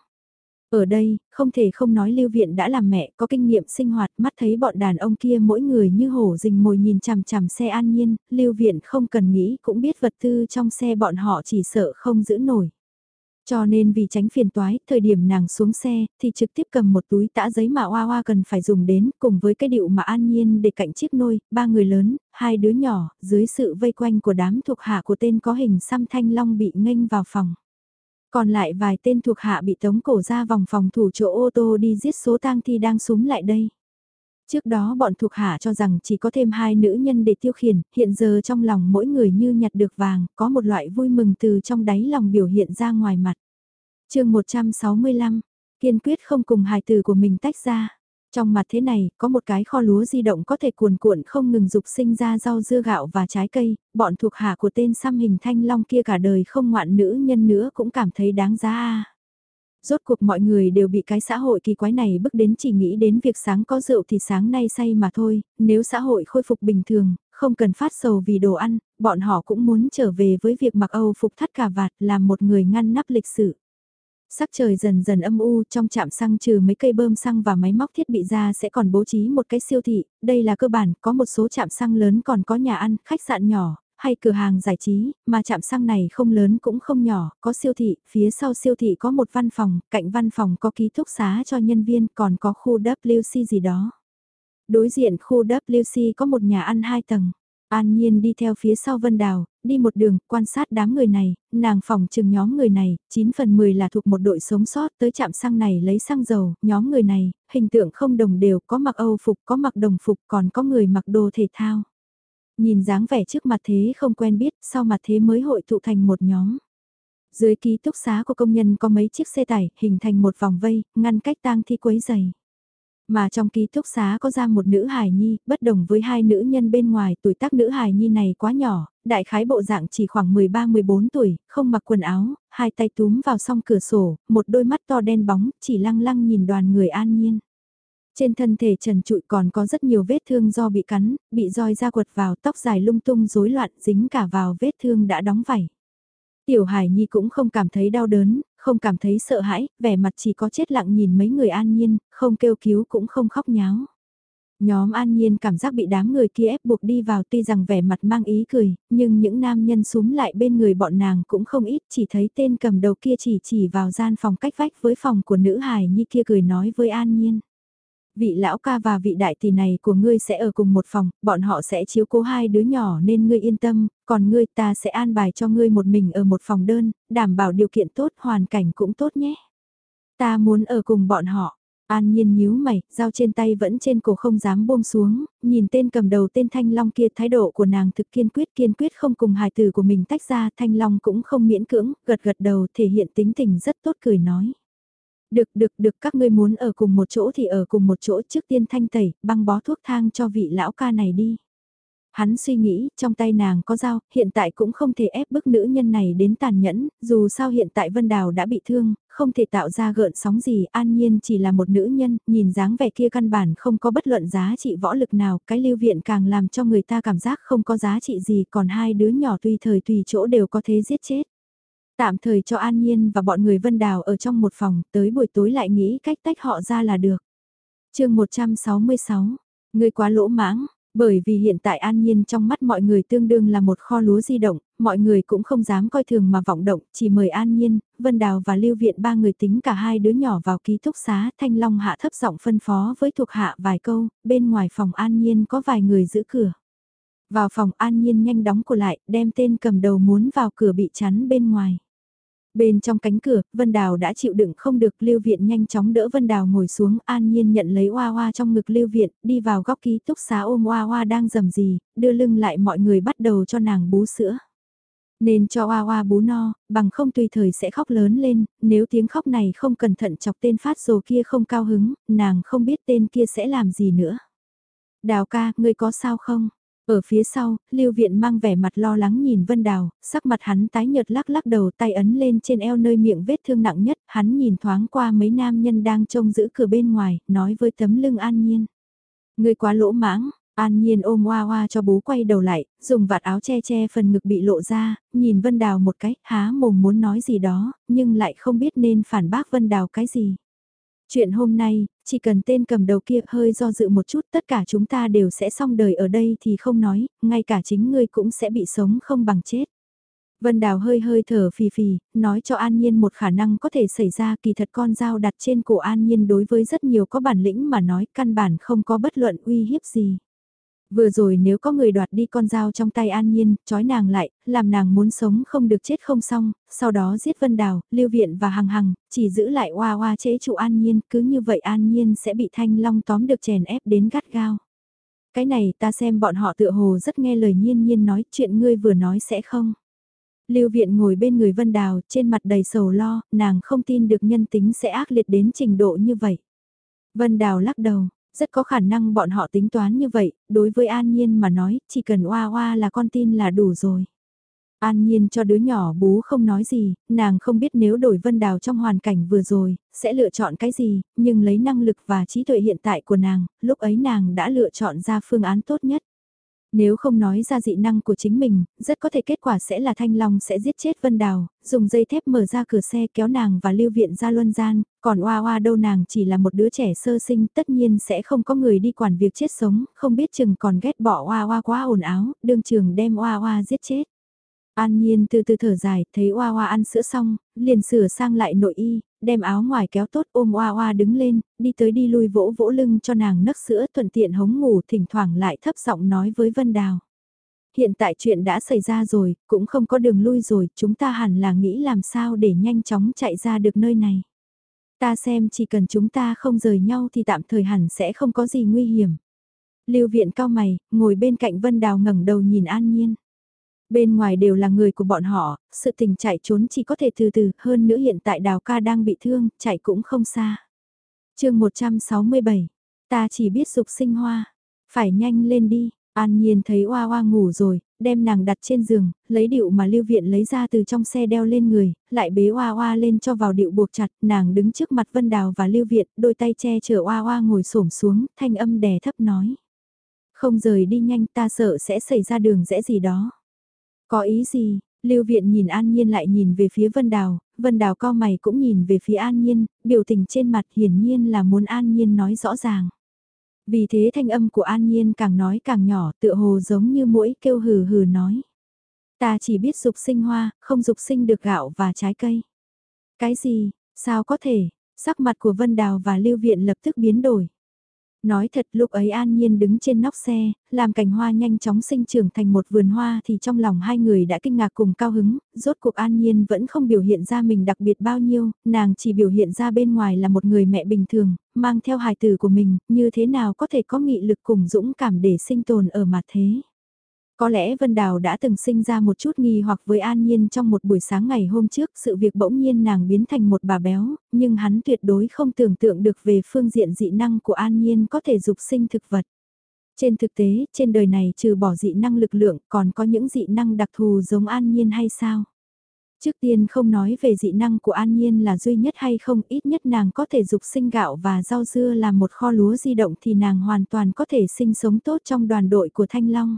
Ở đây, không thể không nói lưu viện đã làm mẹ, có kinh nghiệm sinh hoạt, mắt thấy bọn đàn ông kia mỗi người như hổ rình mồi nhìn chằm chằm xe an nhiên, lưu viện không cần nghĩ cũng biết vật tư trong xe bọn họ chỉ sợ không giữ nổi. Cho nên vì tránh phiền toái, thời điểm nàng xuống xe, thì trực tiếp cầm một túi tã giấy mà Hoa Hoa cần phải dùng đến, cùng với cái điệu mà an nhiên để cạnh chiếc nôi, ba người lớn, hai đứa nhỏ, dưới sự vây quanh của đám thuộc hạ của tên có hình xăm thanh long bị nghênh vào phòng. Còn lại vài tên thuộc hạ bị tống cổ ra vòng phòng thủ chỗ ô tô đi giết số tang thi đang súng lại đây. Trước đó bọn thuộc hạ cho rằng chỉ có thêm hai nữ nhân để tiêu khiển, hiện giờ trong lòng mỗi người như nhặt được vàng, có một loại vui mừng từ trong đáy lòng biểu hiện ra ngoài mặt. chương 165, kiên quyết không cùng hài tử của mình tách ra. Trong mặt thế này, có một cái kho lúa di động có thể cuồn cuộn không ngừng dục sinh ra rau dưa gạo và trái cây, bọn thuộc hạ của tên xăm hình thanh long kia cả đời không ngoạn nữ nhân nữa cũng cảm thấy đáng giá a Rốt cuộc mọi người đều bị cái xã hội kỳ quái này bức đến chỉ nghĩ đến việc sáng có rượu thì sáng nay say mà thôi, nếu xã hội khôi phục bình thường, không cần phát sầu vì đồ ăn, bọn họ cũng muốn trở về với việc mặc Âu phục thắt cà vạt làm một người ngăn nắp lịch sử. Sắc trời dần dần âm u trong trạm xăng trừ mấy cây bơm xăng và máy móc thiết bị ra sẽ còn bố trí một cái siêu thị, đây là cơ bản, có một số trạm xăng lớn còn có nhà ăn, khách sạn nhỏ, hay cửa hàng giải trí, mà chạm xăng này không lớn cũng không nhỏ, có siêu thị, phía sau siêu thị có một văn phòng, cạnh văn phòng có ký túc xá cho nhân viên, còn có khu WC gì đó. Đối diện khu WC có một nhà ăn hai tầng. An Nhiên đi theo phía sau Vân Đào, đi một đường, quan sát đám người này, nàng phòng chừng nhóm người này, 9 phần 10 là thuộc một đội sống sót tới trạm xăng này lấy xăng dầu, nhóm người này, hình tượng không đồng đều, có mặc Âu phục, có mặc đồng phục, còn có người mặc đồ thể thao. Nhìn dáng vẻ trước mặt thế không quen biết, sau mặt thế mới hội tụ thành một nhóm. Dưới ký túc xá của công nhân có mấy chiếc xe tải, hình thành một vòng vây, ngăn cách tang thi quấy dày. Mà trong ký túc xá có ra một nữ hài nhi, bất đồng với hai nữ nhân bên ngoài, tuổi tác nữ hài nhi này quá nhỏ, đại khái bộ dạng chỉ khoảng 13-14 tuổi, không mặc quần áo, hai tay túm vào song cửa sổ, một đôi mắt to đen bóng, chỉ lăng lăng nhìn đoàn người an nhiên. Trên thân thể trần trụi còn có rất nhiều vết thương do bị cắn, bị roi ra quật vào tóc dài lung tung rối loạn dính cả vào vết thương đã đóng vảy. Tiểu Hải Nhi cũng không cảm thấy đau đớn, không cảm thấy sợ hãi, vẻ mặt chỉ có chết lặng nhìn mấy người an nhiên, không kêu cứu cũng không khóc nháo. Nhóm an nhiên cảm giác bị đám người kia ép buộc đi vào tuy rằng vẻ mặt mang ý cười, nhưng những nam nhân súng lại bên người bọn nàng cũng không ít chỉ thấy tên cầm đầu kia chỉ chỉ vào gian phòng cách vách với phòng của nữ hài nhi kia cười nói với an nhiên vị lão ca và vị đại tỷ này của ngươi sẽ ở cùng một phòng, bọn họ sẽ chiếu cố hai đứa nhỏ nên ngươi yên tâm, còn ngươi ta sẽ an bài cho ngươi một mình ở một phòng đơn, đảm bảo điều kiện tốt, hoàn cảnh cũng tốt nhé. Ta muốn ở cùng bọn họ. An nhiên nhíu mày, dao trên tay vẫn trên cổ không dám buông xuống, nhìn tên cầm đầu tên Thanh Long kia thái độ của nàng thực kiên quyết kiên quyết không cùng hài tử của mình tách ra Thanh Long cũng không miễn cưỡng, gật gật đầu thể hiện tính tình rất tốt cười nói. Được được được các ngươi muốn ở cùng một chỗ thì ở cùng một chỗ trước tiên thanh tẩy, băng bó thuốc thang cho vị lão ca này đi. Hắn suy nghĩ, trong tay nàng có dao, hiện tại cũng không thể ép bức nữ nhân này đến tàn nhẫn, dù sao hiện tại Vân Đào đã bị thương, không thể tạo ra gợn sóng gì, an nhiên chỉ là một nữ nhân, nhìn dáng vẻ kia căn bản không có bất luận giá trị võ lực nào, cái lưu viện càng làm cho người ta cảm giác không có giá trị gì, còn hai đứa nhỏ tùy thời tùy chỗ đều có thể giết chết. Tạm thời cho An Nhiên và bọn người Vân Đào ở trong một phòng, tới buổi tối lại nghĩ cách tách họ ra là được. chương 166, người quá lỗ mãng, bởi vì hiện tại An Nhiên trong mắt mọi người tương đương là một kho lúa di động, mọi người cũng không dám coi thường mà vọng động, chỉ mời An Nhiên, Vân Đào và Lưu Viện ba người tính cả hai đứa nhỏ vào ký túc xá, Thanh Long hạ thấp giọng phân phó với thuộc hạ vài câu, bên ngoài phòng An Nhiên có vài người giữ cửa. Vào phòng An Nhiên nhanh đóng cửa lại, đem tên cầm đầu muốn vào cửa bị chắn bên ngoài. Bên trong cánh cửa, Vân Đào đã chịu đựng không được Lưu Viện nhanh chóng đỡ Vân Đào ngồi xuống an nhiên nhận lấy Hoa Hoa trong ngực Lưu Viện, đi vào góc ký túc xá ôm Hoa Hoa đang dầm gì, đưa lưng lại mọi người bắt đầu cho nàng bú sữa. Nên cho Hoa Hoa bú no, bằng không tùy thời sẽ khóc lớn lên, nếu tiếng khóc này không cẩn thận chọc tên phát rồ kia không cao hứng, nàng không biết tên kia sẽ làm gì nữa. Đào ca, ngươi có sao không? Ở phía sau, Lưu Viện mang vẻ mặt lo lắng nhìn Vân Đào, sắc mặt hắn tái nhợt lắc lắc đầu tay ấn lên trên eo nơi miệng vết thương nặng nhất, hắn nhìn thoáng qua mấy nam nhân đang trông giữ cửa bên ngoài, nói với tấm lưng an nhiên. Người quá lỗ mãng, An Nhiên ôm Hoa Hoa cho bố quay đầu lại, dùng vạt áo che che phần ngực bị lộ ra, nhìn Vân Đào một cái, há mồm muốn nói gì đó, nhưng lại không biết nên phản bác Vân Đào cái gì. Chuyện hôm nay, chỉ cần tên cầm đầu kia hơi do dự một chút tất cả chúng ta đều sẽ xong đời ở đây thì không nói, ngay cả chính ngươi cũng sẽ bị sống không bằng chết. Vân Đào hơi hơi thở phì phì, nói cho An Nhiên một khả năng có thể xảy ra kỳ thật con dao đặt trên cổ An Nhiên đối với rất nhiều có bản lĩnh mà nói căn bản không có bất luận uy hiếp gì. Vừa rồi nếu có người đoạt đi con dao trong tay An Nhiên, trói nàng lại, làm nàng muốn sống không được chết không xong, sau đó giết Vân Đào, Lưu Viện và Hằng Hằng, chỉ giữ lại oa oa chế trụ An Nhiên, cứ như vậy An Nhiên sẽ bị Thanh Long tóm được chèn ép đến gắt gao. Cái này ta xem bọn họ tựa hồ rất nghe lời nhiên nhiên nói chuyện ngươi vừa nói sẽ không. Lưu Viện ngồi bên người Vân Đào, trên mặt đầy sầu lo, nàng không tin được nhân tính sẽ ác liệt đến trình độ như vậy. Vân Đào lắc đầu, rất có khả năng bọn họ tính toán như vậy, đối với An Nhiên mà nói, chỉ cần oa oa là con tin là đủ rồi. An Nhiên cho đứa nhỏ bú không nói gì, nàng không biết nếu đổi Vân Đào trong hoàn cảnh vừa rồi, sẽ lựa chọn cái gì, nhưng lấy năng lực và trí tuệ hiện tại của nàng, lúc ấy nàng đã lựa chọn ra phương án tốt nhất. Nếu không nói ra dị năng của chính mình, rất có thể kết quả sẽ là Thanh Long sẽ giết chết Vân Đào, dùng dây thép mở ra cửa xe kéo nàng và lưu viện ra luân gian, còn Oa Oa đâu nàng chỉ là một đứa trẻ sơ sinh tất nhiên sẽ không có người đi quản việc chết sống, không biết chừng còn ghét bỏ Oa Oa quá ồn áo, đương trường đem Oa Oa giết chết. An Nhiên từ từ thở dài, thấy Oa Oa ăn sữa xong, liền sửa sang lại nội y, đem áo ngoài kéo tốt ôm Oa Oa đứng lên, đi tới đi lui vỗ vỗ lưng cho nàng nấc sữa thuận tiện hống ngủ thỉnh thoảng lại thấp giọng nói với Vân Đào. Hiện tại chuyện đã xảy ra rồi, cũng không có đường lui rồi, chúng ta hẳn là nghĩ làm sao để nhanh chóng chạy ra được nơi này. Ta xem chỉ cần chúng ta không rời nhau thì tạm thời hẳn sẽ không có gì nguy hiểm. Lưu viện cao mày, ngồi bên cạnh Vân Đào ngẩng đầu nhìn An Nhiên. Bên ngoài đều là người của bọn họ, sự tình chạy trốn chỉ có thể từ từ, hơn nữa hiện tại đào ca đang bị thương, chạy cũng không xa. chương 167, ta chỉ biết dục sinh hoa, phải nhanh lên đi, An Nhiên thấy Oa Oa ngủ rồi, đem nàng đặt trên giường, lấy điệu mà Lưu Viện lấy ra từ trong xe đeo lên người, lại bế Oa Oa lên cho vào điệu buộc chặt, nàng đứng trước mặt Vân Đào và Lưu Viện, đôi tay che chở Oa Oa ngồi xổm xuống, thanh âm đè thấp nói. Không rời đi nhanh ta sợ sẽ xảy ra đường rẽ gì đó. Có ý gì? Lưu Viện nhìn An Nhiên lại nhìn về phía Vân Đào, Vân Đào co mày cũng nhìn về phía An Nhiên, biểu tình trên mặt hiển nhiên là muốn An Nhiên nói rõ ràng. Vì thế thanh âm của An Nhiên càng nói càng nhỏ tựa hồ giống như mũi kêu hừ hừ nói. Ta chỉ biết dục sinh hoa, không dục sinh được gạo và trái cây. Cái gì, sao có thể, sắc mặt của Vân Đào và Lưu Viện lập tức biến đổi. Nói thật lúc ấy An Nhiên đứng trên nóc xe, làm cành hoa nhanh chóng sinh trưởng thành một vườn hoa thì trong lòng hai người đã kinh ngạc cùng cao hứng, rốt cuộc An Nhiên vẫn không biểu hiện ra mình đặc biệt bao nhiêu, nàng chỉ biểu hiện ra bên ngoài là một người mẹ bình thường, mang theo hài tử của mình, như thế nào có thể có nghị lực cùng dũng cảm để sinh tồn ở mặt thế. Có lẽ Vân Đào đã từng sinh ra một chút nghi hoặc với An Nhiên trong một buổi sáng ngày hôm trước sự việc bỗng nhiên nàng biến thành một bà béo, nhưng hắn tuyệt đối không tưởng tượng được về phương diện dị năng của An Nhiên có thể dục sinh thực vật. Trên thực tế, trên đời này trừ bỏ dị năng lực lượng còn có những dị năng đặc thù giống An Nhiên hay sao? Trước tiên không nói về dị năng của An Nhiên là duy nhất hay không, ít nhất nàng có thể dục sinh gạo và rau dưa làm một kho lúa di động thì nàng hoàn toàn có thể sinh sống tốt trong đoàn đội của Thanh Long.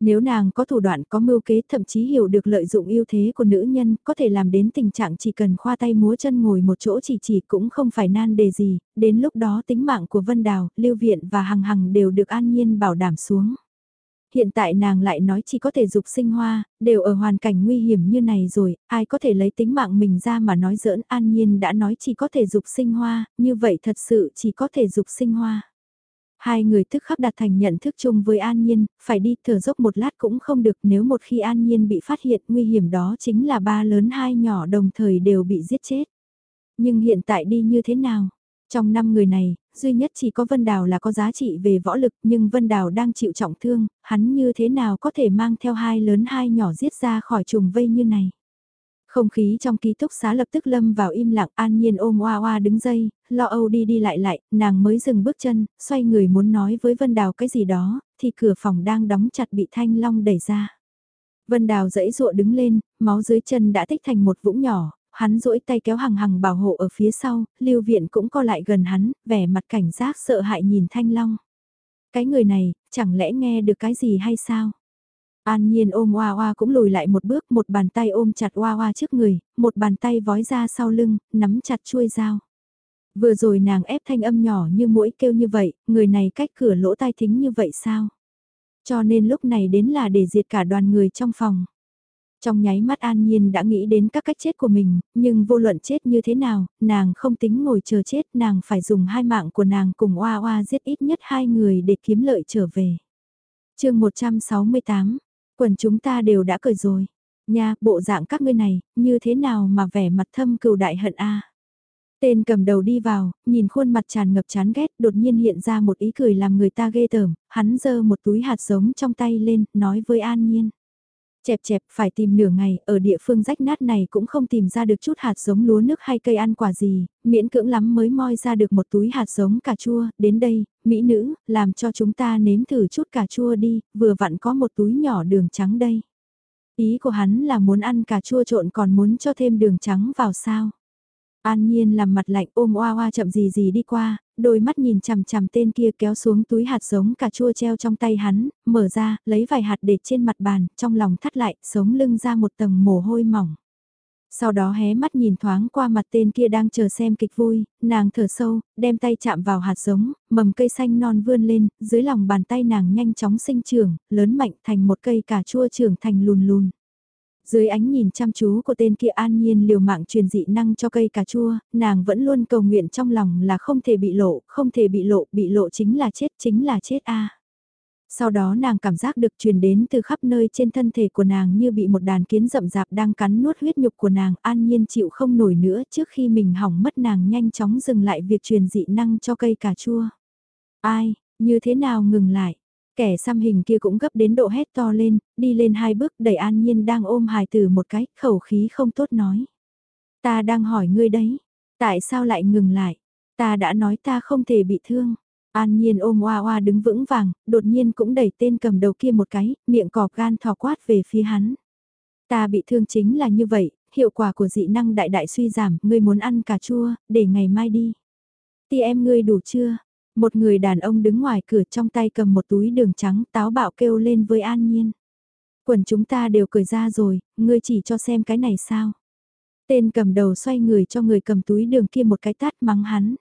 Nếu nàng có thủ đoạn có mưu kế thậm chí hiểu được lợi dụng ưu thế của nữ nhân, có thể làm đến tình trạng chỉ cần khoa tay múa chân ngồi một chỗ chỉ chỉ cũng không phải nan đề gì, đến lúc đó tính mạng của Vân Đào, Lưu Viện và Hằng Hằng đều được an nhiên bảo đảm xuống. Hiện tại nàng lại nói chỉ có thể dục sinh hoa, đều ở hoàn cảnh nguy hiểm như này rồi, ai có thể lấy tính mạng mình ra mà nói giỡn an nhiên đã nói chỉ có thể dục sinh hoa, như vậy thật sự chỉ có thể dục sinh hoa. Hai người thức khắc đặt thành nhận thức chung với An Nhiên, phải đi thở dốc một lát cũng không được nếu một khi An Nhiên bị phát hiện nguy hiểm đó chính là ba lớn hai nhỏ đồng thời đều bị giết chết. Nhưng hiện tại đi như thế nào? Trong năm người này, duy nhất chỉ có Vân Đào là có giá trị về võ lực nhưng Vân Đào đang chịu trọng thương, hắn như thế nào có thể mang theo hai lớn hai nhỏ giết ra khỏi trùng vây như này? Không khí trong ký túc xá lập tức lâm vào im lặng an nhiên ôm oa oa đứng dây, lo âu đi đi lại lại, nàng mới dừng bước chân, xoay người muốn nói với Vân Đào cái gì đó, thì cửa phòng đang đóng chặt bị Thanh Long đẩy ra. Vân Đào dẫy dụa đứng lên, máu dưới chân đã tích thành một vũng nhỏ, hắn duỗi tay kéo hằng hằng bảo hộ ở phía sau, lưu viện cũng co lại gần hắn, vẻ mặt cảnh giác sợ hãi nhìn Thanh Long. Cái người này, chẳng lẽ nghe được cái gì hay sao? An Nhiên ôm Hoa Hoa cũng lùi lại một bước, một bàn tay ôm chặt Hoa Hoa trước người, một bàn tay vói ra sau lưng, nắm chặt chuôi dao. Vừa rồi nàng ép thanh âm nhỏ như mũi kêu như vậy, người này cách cửa lỗ tai thính như vậy sao? Cho nên lúc này đến là để diệt cả đoàn người trong phòng. Trong nháy mắt An Nhiên đã nghĩ đến các cách chết của mình, nhưng vô luận chết như thế nào, nàng không tính ngồi chờ chết, nàng phải dùng hai mạng của nàng cùng Hoa Hoa giết ít nhất hai người để kiếm lợi trở về. chương 168 Quần chúng ta đều đã cười rồi. Nha, bộ dạng các ngươi này, như thế nào mà vẻ mặt thâm cừu đại hận a Tên cầm đầu đi vào, nhìn khuôn mặt tràn ngập chán ghét, đột nhiên hiện ra một ý cười làm người ta ghê tởm, hắn giơ một túi hạt giống trong tay lên, nói với An Nhiên. Chẹp chẹp phải tìm nửa ngày, ở địa phương rách nát này cũng không tìm ra được chút hạt giống lúa nước hay cây ăn quả gì, miễn cưỡng lắm mới moi ra được một túi hạt giống cà chua, đến đây, mỹ nữ, làm cho chúng ta nếm thử chút cà chua đi, vừa vặn có một túi nhỏ đường trắng đây. Ý của hắn là muốn ăn cà chua trộn còn muốn cho thêm đường trắng vào sao. An Nhiên làm mặt lạnh ôm oa oa chậm gì gì đi qua, đôi mắt nhìn chằm chằm tên kia kéo xuống túi hạt giống cà chua treo trong tay hắn, mở ra, lấy vài hạt để trên mặt bàn, trong lòng thắt lại, sống lưng ra một tầng mồ hôi mỏng. Sau đó hé mắt nhìn thoáng qua mặt tên kia đang chờ xem kịch vui, nàng thở sâu, đem tay chạm vào hạt giống, mầm cây xanh non vươn lên, dưới lòng bàn tay nàng nhanh chóng sinh trưởng, lớn mạnh thành một cây cà chua trưởng thành lùn lùn. Dưới ánh nhìn chăm chú của tên kia an nhiên liều mạng truyền dị năng cho cây cà chua, nàng vẫn luôn cầu nguyện trong lòng là không thể bị lộ, không thể bị lộ, bị lộ chính là chết, chính là chết a. Sau đó nàng cảm giác được truyền đến từ khắp nơi trên thân thể của nàng như bị một đàn kiến rậm rạp đang cắn nuốt huyết nhục của nàng an nhiên chịu không nổi nữa trước khi mình hỏng mất nàng nhanh chóng dừng lại việc truyền dị năng cho cây cà chua. Ai, như thế nào ngừng lại? Kẻ xăm hình kia cũng gấp đến độ hét to lên, đi lên hai bước đẩy an nhiên đang ôm hài tử một cái, khẩu khí không tốt nói. Ta đang hỏi ngươi đấy, tại sao lại ngừng lại? Ta đã nói ta không thể bị thương. An Nhiên ôm Oa Oa đứng vững vàng, đột nhiên cũng đẩy tên cầm đầu kia một cái, miệng cọp gan thò quát về phía hắn. Ta bị thương chính là như vậy, hiệu quả của dị năng đại đại suy giảm, ngươi muốn ăn cà chua, để ngày mai đi. Ti em ngươi đủ chưa? Một người đàn ông đứng ngoài cửa trong tay cầm một túi đường trắng táo bạo kêu lên với An Nhiên. Quần chúng ta đều cười ra rồi, ngươi chỉ cho xem cái này sao? Tên cầm đầu xoay người cho người cầm túi đường kia một cái tát mắng hắn.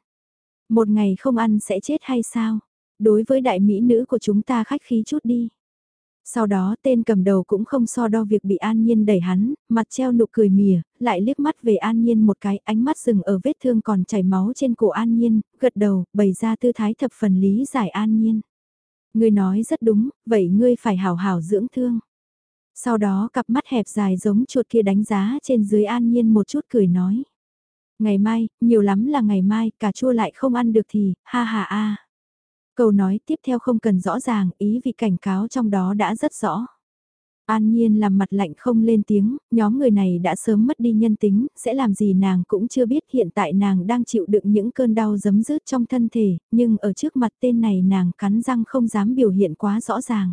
Một ngày không ăn sẽ chết hay sao? Đối với đại mỹ nữ của chúng ta khách khí chút đi. Sau đó tên cầm đầu cũng không so đo việc bị An Nhiên đẩy hắn, mặt treo nụ cười mỉa, lại liếc mắt về An Nhiên một cái ánh mắt dừng ở vết thương còn chảy máu trên cổ An Nhiên, gật đầu, bày ra tư thái thập phần lý giải An Nhiên. Ngươi nói rất đúng, vậy ngươi phải hảo hảo dưỡng thương. Sau đó cặp mắt hẹp dài giống chuột kia đánh giá trên dưới An Nhiên một chút cười nói. Ngày mai, nhiều lắm là ngày mai, cà chua lại không ăn được thì, ha ha a. Câu nói tiếp theo không cần rõ ràng, ý vì cảnh cáo trong đó đã rất rõ. An Nhiên làm mặt lạnh không lên tiếng, nhóm người này đã sớm mất đi nhân tính, sẽ làm gì nàng cũng chưa biết hiện tại nàng đang chịu đựng những cơn đau giấm rứt trong thân thể, nhưng ở trước mặt tên này nàng cắn răng không dám biểu hiện quá rõ ràng.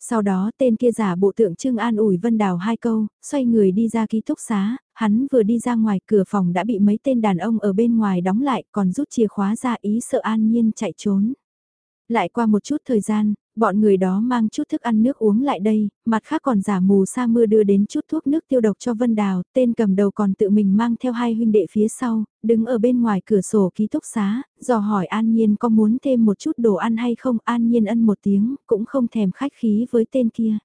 Sau đó tên kia giả bộ tượng trưng an ủi Vân Đào hai câu, xoay người đi ra ký túc xá, hắn vừa đi ra ngoài cửa phòng đã bị mấy tên đàn ông ở bên ngoài đóng lại còn rút chìa khóa ra ý sợ an nhiên chạy trốn. Lại qua một chút thời gian, bọn người đó mang chút thức ăn nước uống lại đây, mặt khác còn giả mù sa mưa đưa đến chút thuốc nước tiêu độc cho Vân Đào, tên cầm đầu còn tự mình mang theo hai huynh đệ phía sau, đứng ở bên ngoài cửa sổ ký túc xá, dò hỏi An Nhiên có muốn thêm một chút đồ ăn hay không, An Nhiên ân một tiếng, cũng không thèm khách khí với tên kia.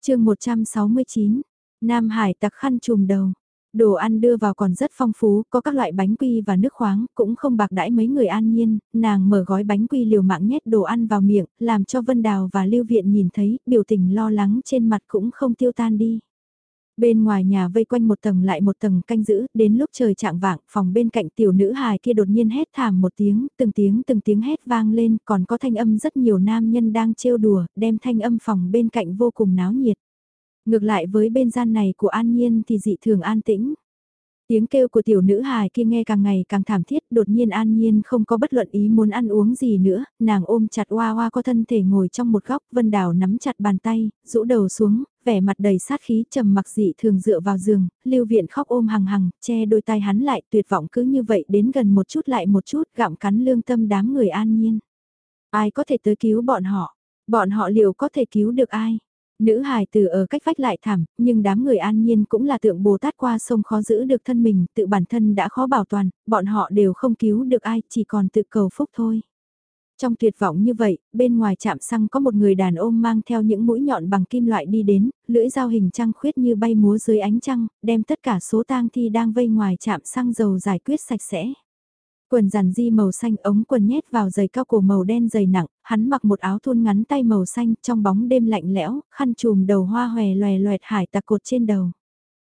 chương 169, Nam Hải tặc khăn trùm đầu. Đồ ăn đưa vào còn rất phong phú, có các loại bánh quy và nước khoáng, cũng không bạc đãi mấy người an nhiên, nàng mở gói bánh quy liều mạng nhét đồ ăn vào miệng, làm cho Vân Đào và Lưu Viện nhìn thấy, biểu tình lo lắng trên mặt cũng không tiêu tan đi. Bên ngoài nhà vây quanh một tầng lại một tầng canh giữ, đến lúc trời trạng vạng, phòng bên cạnh tiểu nữ hài kia đột nhiên hét thảm một tiếng, từng tiếng từng tiếng hét vang lên, còn có thanh âm rất nhiều nam nhân đang trêu đùa, đem thanh âm phòng bên cạnh vô cùng náo nhiệt. Ngược lại với bên gian này của An Nhiên thì dị thường an tĩnh. Tiếng kêu của tiểu nữ hài kia nghe càng ngày càng thảm thiết, đột nhiên an nhiên không có bất luận ý muốn ăn uống gì nữa, nàng ôm chặt hoa hoa có thân thể ngồi trong một góc, vân đào nắm chặt bàn tay, rũ đầu xuống, vẻ mặt đầy sát khí trầm mặc dị thường dựa vào giường, lưu viện khóc ôm hằng hằng, che đôi tay hắn lại tuyệt vọng cứ như vậy đến gần một chút lại một chút gặm cắn lương tâm đám người an nhiên. Ai có thể tới cứu bọn họ? Bọn họ liệu có thể cứu được ai? Nữ hài tử ở cách vách lại thảm, nhưng đám người an nhiên cũng là tượng Bồ Tát qua sông khó giữ được thân mình, tự bản thân đã khó bảo toàn, bọn họ đều không cứu được ai, chỉ còn tự cầu phúc thôi. Trong tuyệt vọng như vậy, bên ngoài chạm xăng có một người đàn ôm mang theo những mũi nhọn bằng kim loại đi đến, lưỡi dao hình trăng khuyết như bay múa dưới ánh trăng, đem tất cả số tang thi đang vây ngoài chạm xăng dầu giải quyết sạch sẽ. Quần giản di màu xanh ống quần nhét vào giày cao cổ màu đen dày nặng, hắn mặc một áo thun ngắn tay màu xanh trong bóng đêm lạnh lẽo, khăn trùm đầu hoa hòe loè loẹt hải tặc cột trên đầu.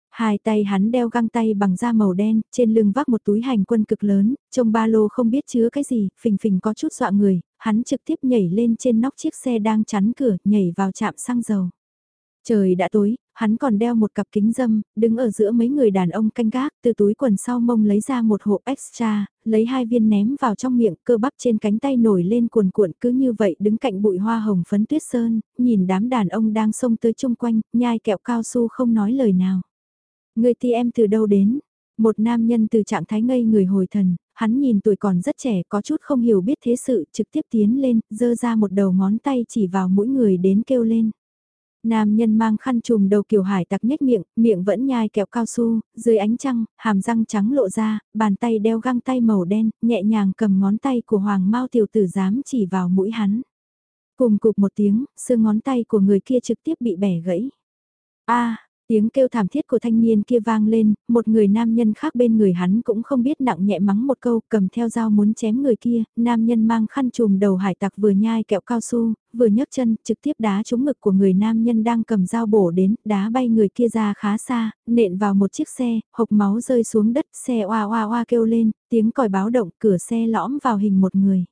Hai tay hắn đeo găng tay bằng da màu đen, trên lưng vác một túi hành quân cực lớn, trong ba lô không biết chứa cái gì, phình phình có chút dọa người, hắn trực tiếp nhảy lên trên nóc chiếc xe đang chắn cửa, nhảy vào trạm xăng dầu. Trời đã tối, hắn còn đeo một cặp kính dâm, đứng ở giữa mấy người đàn ông canh gác, từ túi quần sau mông lấy ra một hộp extra, lấy hai viên ném vào trong miệng, cơ bắp trên cánh tay nổi lên cuồn cuộn cứ như vậy đứng cạnh bụi hoa hồng phấn tuyết sơn, nhìn đám đàn ông đang xông tới chung quanh, nhai kẹo cao su không nói lời nào. Người ti em từ đâu đến? Một nam nhân từ trạng thái ngây người hồi thần, hắn nhìn tuổi còn rất trẻ có chút không hiểu biết thế sự trực tiếp tiến lên, dơ ra một đầu ngón tay chỉ vào mỗi người đến kêu lên. Nam nhân mang khăn trùm đầu kiểu hải tặc nhếch miệng, miệng vẫn nhai kẹo cao su, dưới ánh trăng, hàm răng trắng lộ ra, bàn tay đeo găng tay màu đen, nhẹ nhàng cầm ngón tay của hoàng mau tiểu tử dám chỉ vào mũi hắn. Cùng cục một tiếng, xương ngón tay của người kia trực tiếp bị bẻ gãy. a Tiếng kêu thảm thiết của thanh niên kia vang lên, một người nam nhân khác bên người hắn cũng không biết nặng nhẹ mắng một câu cầm theo dao muốn chém người kia, nam nhân mang khăn trùm đầu hải tặc vừa nhai kẹo cao su, vừa nhấc chân trực tiếp đá trúng ngực của người nam nhân đang cầm dao bổ đến, đá bay người kia ra khá xa, nện vào một chiếc xe, hộc máu rơi xuống đất, xe oa oa oa kêu lên, tiếng còi báo động cửa xe lõm vào hình một người.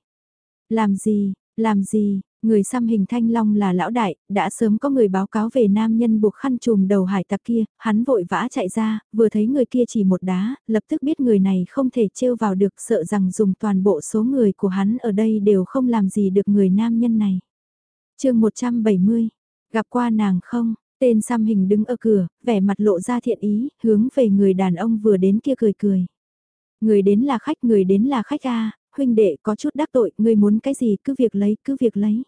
Làm gì, làm gì, Người xăm hình thanh long là lão đại, đã sớm có người báo cáo về nam nhân buộc khăn trùm đầu hải tặc kia, hắn vội vã chạy ra, vừa thấy người kia chỉ một đá, lập tức biết người này không thể trêu vào được sợ rằng dùng toàn bộ số người của hắn ở đây đều không làm gì được người nam nhân này. chương 170, gặp qua nàng không? Tên xăm hình đứng ở cửa, vẻ mặt lộ ra thiện ý, hướng về người đàn ông vừa đến kia cười cười. Người đến là khách, người đến là khách a huynh đệ có chút đắc tội, người muốn cái gì cứ việc lấy, cứ việc lấy.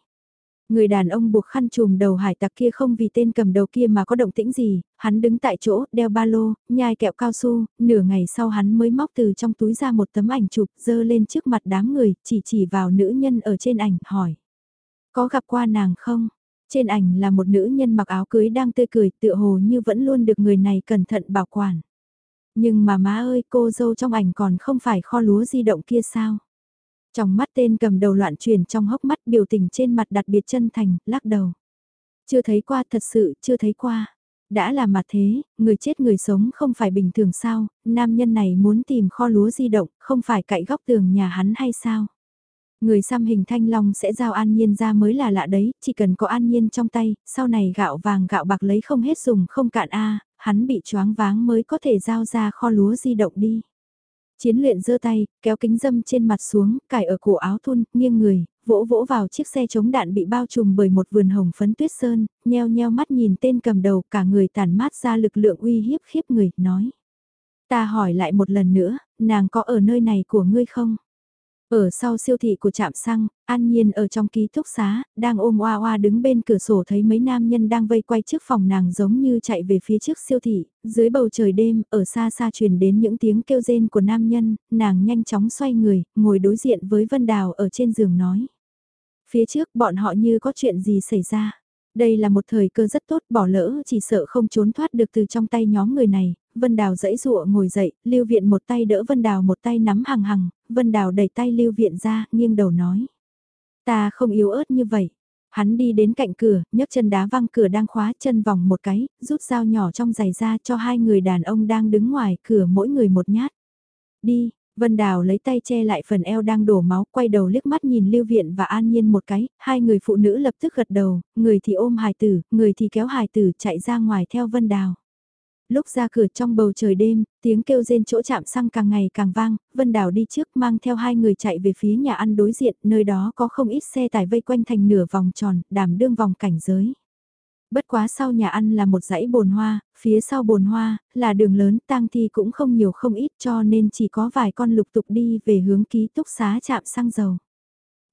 Người đàn ông buộc khăn trùm đầu hải tặc kia không vì tên cầm đầu kia mà có động tĩnh gì, hắn đứng tại chỗ, đeo ba lô, nhai kẹo cao su, nửa ngày sau hắn mới móc từ trong túi ra một tấm ảnh chụp, dơ lên trước mặt đám người, chỉ chỉ vào nữ nhân ở trên ảnh, hỏi. Có gặp qua nàng không? Trên ảnh là một nữ nhân mặc áo cưới đang tươi cười, tựa hồ như vẫn luôn được người này cẩn thận bảo quản. Nhưng mà má ơi, cô dâu trong ảnh còn không phải kho lúa di động kia sao? Trong mắt tên cầm đầu loạn chuyển trong hốc mắt biểu tình trên mặt đặc biệt chân thành, lắc đầu. Chưa thấy qua thật sự, chưa thấy qua. Đã là mặt thế, người chết người sống không phải bình thường sao, nam nhân này muốn tìm kho lúa di động, không phải cậy góc tường nhà hắn hay sao? Người xăm hình thanh long sẽ giao an nhiên ra mới là lạ đấy, chỉ cần có an nhiên trong tay, sau này gạo vàng gạo bạc lấy không hết dùng không cạn a hắn bị choáng váng mới có thể giao ra kho lúa di động đi. Chiến luyện giơ tay, kéo kính dâm trên mặt xuống, cài ở cổ áo thun, nghiêng người, vỗ vỗ vào chiếc xe chống đạn bị bao trùm bởi một vườn hồng phấn tuyết sơn, nheo nheo mắt nhìn tên cầm đầu cả người tản mát ra lực lượng uy hiếp khiếp người, nói. Ta hỏi lại một lần nữa, nàng có ở nơi này của ngươi không? Ở sau siêu thị của trạm xăng, An Nhiên ở trong ký túc xá, đang ôm oa oa đứng bên cửa sổ thấy mấy nam nhân đang vây quay trước phòng nàng giống như chạy về phía trước siêu thị, dưới bầu trời đêm, ở xa xa truyền đến những tiếng kêu rên của nam nhân, nàng nhanh chóng xoay người, ngồi đối diện với Vân Đào ở trên giường nói. Phía trước bọn họ như có chuyện gì xảy ra. Đây là một thời cơ rất tốt bỏ lỡ chỉ sợ không trốn thoát được từ trong tay nhóm người này, Vân Đào dẫy dụa ngồi dậy, Lưu Viện một tay đỡ Vân Đào một tay nắm hằng hằng, Vân Đào đẩy tay Lưu Viện ra, nghiêng đầu nói. Ta không yếu ớt như vậy. Hắn đi đến cạnh cửa, nhấc chân đá văng cửa đang khóa chân vòng một cái, rút dao nhỏ trong giày ra cho hai người đàn ông đang đứng ngoài cửa mỗi người một nhát. Đi, Vân Đào lấy tay che lại phần eo đang đổ máu, quay đầu liếc mắt nhìn Lưu Viện và An Nhiên một cái, hai người phụ nữ lập tức gật đầu, người thì ôm hài tử, người thì kéo hài tử chạy ra ngoài theo Vân Đào. Lúc ra cửa trong bầu trời đêm, tiếng kêu rên chỗ chạm xăng càng ngày càng vang, Vân Đào đi trước mang theo hai người chạy về phía nhà ăn đối diện, nơi đó có không ít xe tải vây quanh thành nửa vòng tròn, đảm đương vòng cảnh giới. Bất quá sau nhà ăn là một dãy bồn hoa, phía sau bồn hoa, là đường lớn tang thi cũng không nhiều không ít cho nên chỉ có vài con lục tục đi về hướng ký túc xá chạm xăng dầu.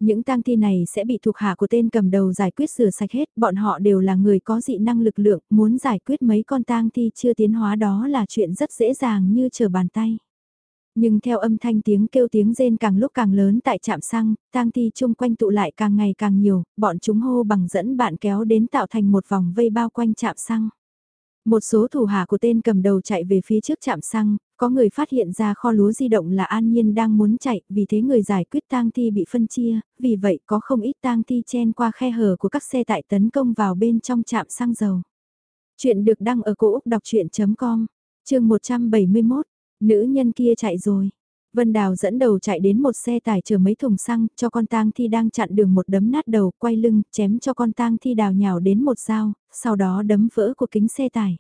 Những tang thi này sẽ bị thuộc hạ của tên cầm đầu giải quyết rửa sạch hết, bọn họ đều là người có dị năng lực lượng, muốn giải quyết mấy con tang thi chưa tiến hóa đó là chuyện rất dễ dàng như chờ bàn tay. Nhưng theo âm thanh tiếng kêu tiếng rên càng lúc càng lớn tại trạm xăng, tang thi chung quanh tụ lại càng ngày càng nhiều, bọn chúng hô bằng dẫn bạn kéo đến tạo thành một vòng vây bao quanh trạm xăng. Một số thủ hạ của tên cầm đầu chạy về phía trước trạm xăng, có người phát hiện ra kho lúa di động là An Nhiên đang muốn chạy, vì thế người giải quyết tang thi bị phân chia, vì vậy có không ít tang thi chen qua khe hở của các xe tải tấn công vào bên trong trạm xăng dầu. Chuyện được đăng ở cổ Úc đọc chuyện.com, chương 171, nữ nhân kia chạy rồi. Vân Đào dẫn đầu chạy đến một xe tải chở mấy thùng xăng, cho con tang thi đang chặn đường một đấm nát đầu, quay lưng, chém cho con tang thi đào nhào đến một dao, sau đó đấm vỡ của kính xe tải.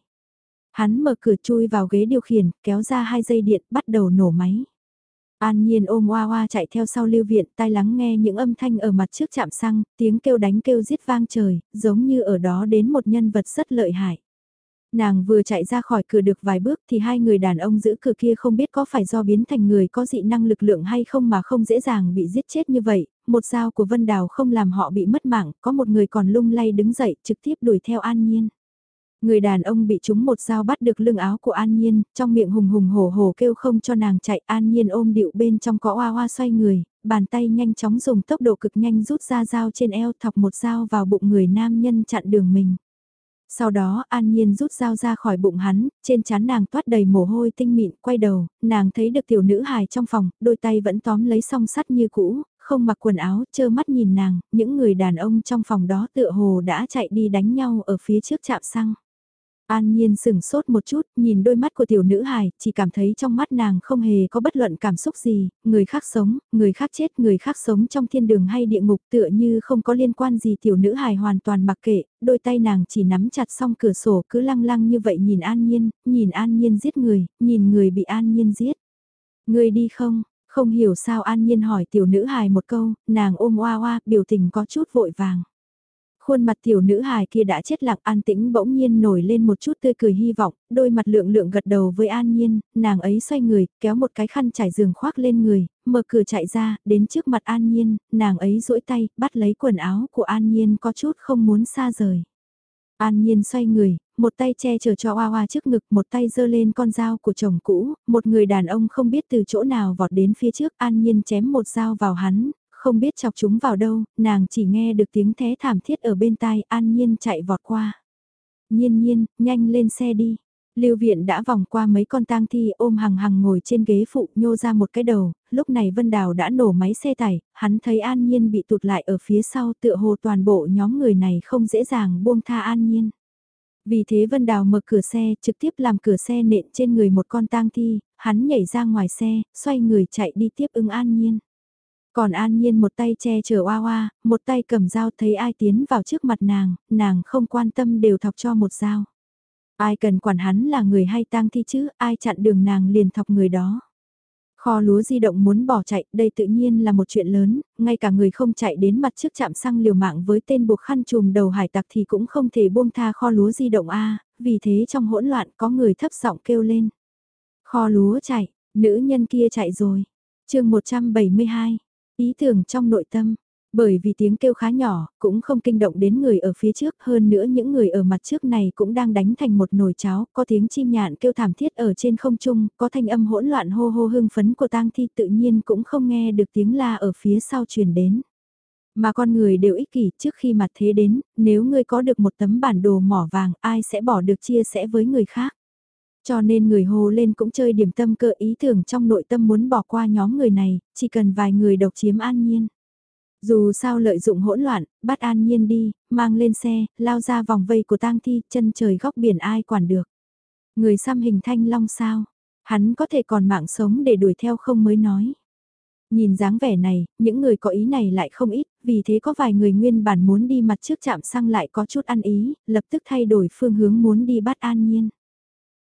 Hắn mở cửa chui vào ghế điều khiển, kéo ra hai dây điện, bắt đầu nổ máy. An Nhiên ôm Hoa Hoa chạy theo sau lưu viện, tai lắng nghe những âm thanh ở mặt trước chạm xăng, tiếng kêu đánh kêu giết vang trời, giống như ở đó đến một nhân vật rất lợi hại. Nàng vừa chạy ra khỏi cửa được vài bước thì hai người đàn ông giữ cửa kia không biết có phải do biến thành người có dị năng lực lượng hay không mà không dễ dàng bị giết chết như vậy, một dao của Vân Đào không làm họ bị mất mạng, có một người còn lung lay đứng dậy trực tiếp đuổi theo An Nhiên. Người đàn ông bị trúng một dao bắt được lưng áo của An Nhiên, trong miệng hùng hùng hổ hổ kêu không cho nàng chạy An Nhiên ôm điệu bên trong có hoa hoa xoay người, bàn tay nhanh chóng dùng tốc độ cực nhanh rút ra dao trên eo thọc một dao vào bụng người nam nhân chặn đường mình. Sau đó An Nhiên rút dao ra khỏi bụng hắn, trên trán nàng toát đầy mồ hôi tinh mịn, quay đầu, nàng thấy được tiểu nữ hài trong phòng, đôi tay vẫn tóm lấy song sắt như cũ, không mặc quần áo, chơ mắt nhìn nàng, những người đàn ông trong phòng đó tựa hồ đã chạy đi đánh nhau ở phía trước chạm xăng. An Nhiên sừng sốt một chút, nhìn đôi mắt của tiểu nữ hài, chỉ cảm thấy trong mắt nàng không hề có bất luận cảm xúc gì, người khác sống, người khác chết, người khác sống trong thiên đường hay địa ngục tựa như không có liên quan gì tiểu nữ hài hoàn toàn mặc kệ, đôi tay nàng chỉ nắm chặt song cửa sổ cứ lăng lăng như vậy nhìn An Nhiên, nhìn An Nhiên giết người, nhìn người bị An Nhiên giết. Người đi không? Không hiểu sao An Nhiên hỏi tiểu nữ hài một câu, nàng ôm oa oa, biểu tình có chút vội vàng. Khuôn mặt tiểu nữ hài kia đã chết lặng an tĩnh bỗng nhiên nổi lên một chút tươi cười hy vọng, đôi mặt lượng lượng gật đầu với an nhiên, nàng ấy xoay người, kéo một cái khăn trải giường khoác lên người, mở cửa chạy ra, đến trước mặt an nhiên, nàng ấy duỗi tay, bắt lấy quần áo của an nhiên có chút không muốn xa rời. An Nhiên xoay người, một tay che chở cho Hoa Hoa trước ngực, một tay giơ lên con dao của chồng cũ, một người đàn ông không biết từ chỗ nào vọt đến phía trước, An Nhiên chém một dao vào hắn, không biết chọc chúng vào đâu, nàng chỉ nghe được tiếng thé thảm thiết ở bên tai, an nhiên chạy vọt qua. Nhiên nhiên, nhanh lên xe đi. Lưu viện đã vòng qua mấy con tang thi ôm hằng hằng ngồi trên ghế phụ nhô ra một cái đầu, lúc này Vân Đào đã nổ máy xe tải, hắn thấy An Nhiên bị tụt lại ở phía sau tựa hồ toàn bộ nhóm người này không dễ dàng buông tha An Nhiên. Vì thế Vân Đào mở cửa xe trực tiếp làm cửa xe nện trên người một con tang thi, hắn nhảy ra ngoài xe, xoay người chạy đi tiếp ứng An Nhiên. Còn an nhiên một tay che chở oa oa, một tay cầm dao thấy ai tiến vào trước mặt nàng, nàng không quan tâm đều thọc cho một dao. Ai cần quản hắn là người hay tang thi chứ, ai chặn đường nàng liền thọc người đó. Kho lúa di động muốn bỏ chạy, đây tự nhiên là một chuyện lớn, ngay cả người không chạy đến mặt trước chạm xăng liều mạng với tên buộc khăn trùm đầu hải tặc thì cũng không thể buông tha kho lúa di động A, vì thế trong hỗn loạn có người thấp giọng kêu lên. Kho lúa chạy, nữ nhân kia chạy rồi. chương 172, Ý tưởng trong nội tâm, bởi vì tiếng kêu khá nhỏ, cũng không kinh động đến người ở phía trước, hơn nữa những người ở mặt trước này cũng đang đánh thành một nồi cháo, có tiếng chim nhạn kêu thảm thiết ở trên không trung, có thanh âm hỗn loạn hô hô hưng phấn của tang thi tự nhiên cũng không nghe được tiếng la ở phía sau truyền đến. Mà con người đều ích kỷ trước khi mặt thế đến, nếu ngươi có được một tấm bản đồ mỏ vàng ai sẽ bỏ được chia sẻ với người khác. Cho nên người hồ lên cũng chơi điểm tâm cơ ý tưởng trong nội tâm muốn bỏ qua nhóm người này, chỉ cần vài người độc chiếm an nhiên. Dù sao lợi dụng hỗn loạn, bắt an nhiên đi, mang lên xe, lao ra vòng vây của tang thi, chân trời góc biển ai quản được. Người xăm hình thanh long sao, hắn có thể còn mạng sống để đuổi theo không mới nói. Nhìn dáng vẻ này, những người có ý này lại không ít, vì thế có vài người nguyên bản muốn đi mặt trước chạm xăng lại có chút ăn ý, lập tức thay đổi phương hướng muốn đi bắt an nhiên.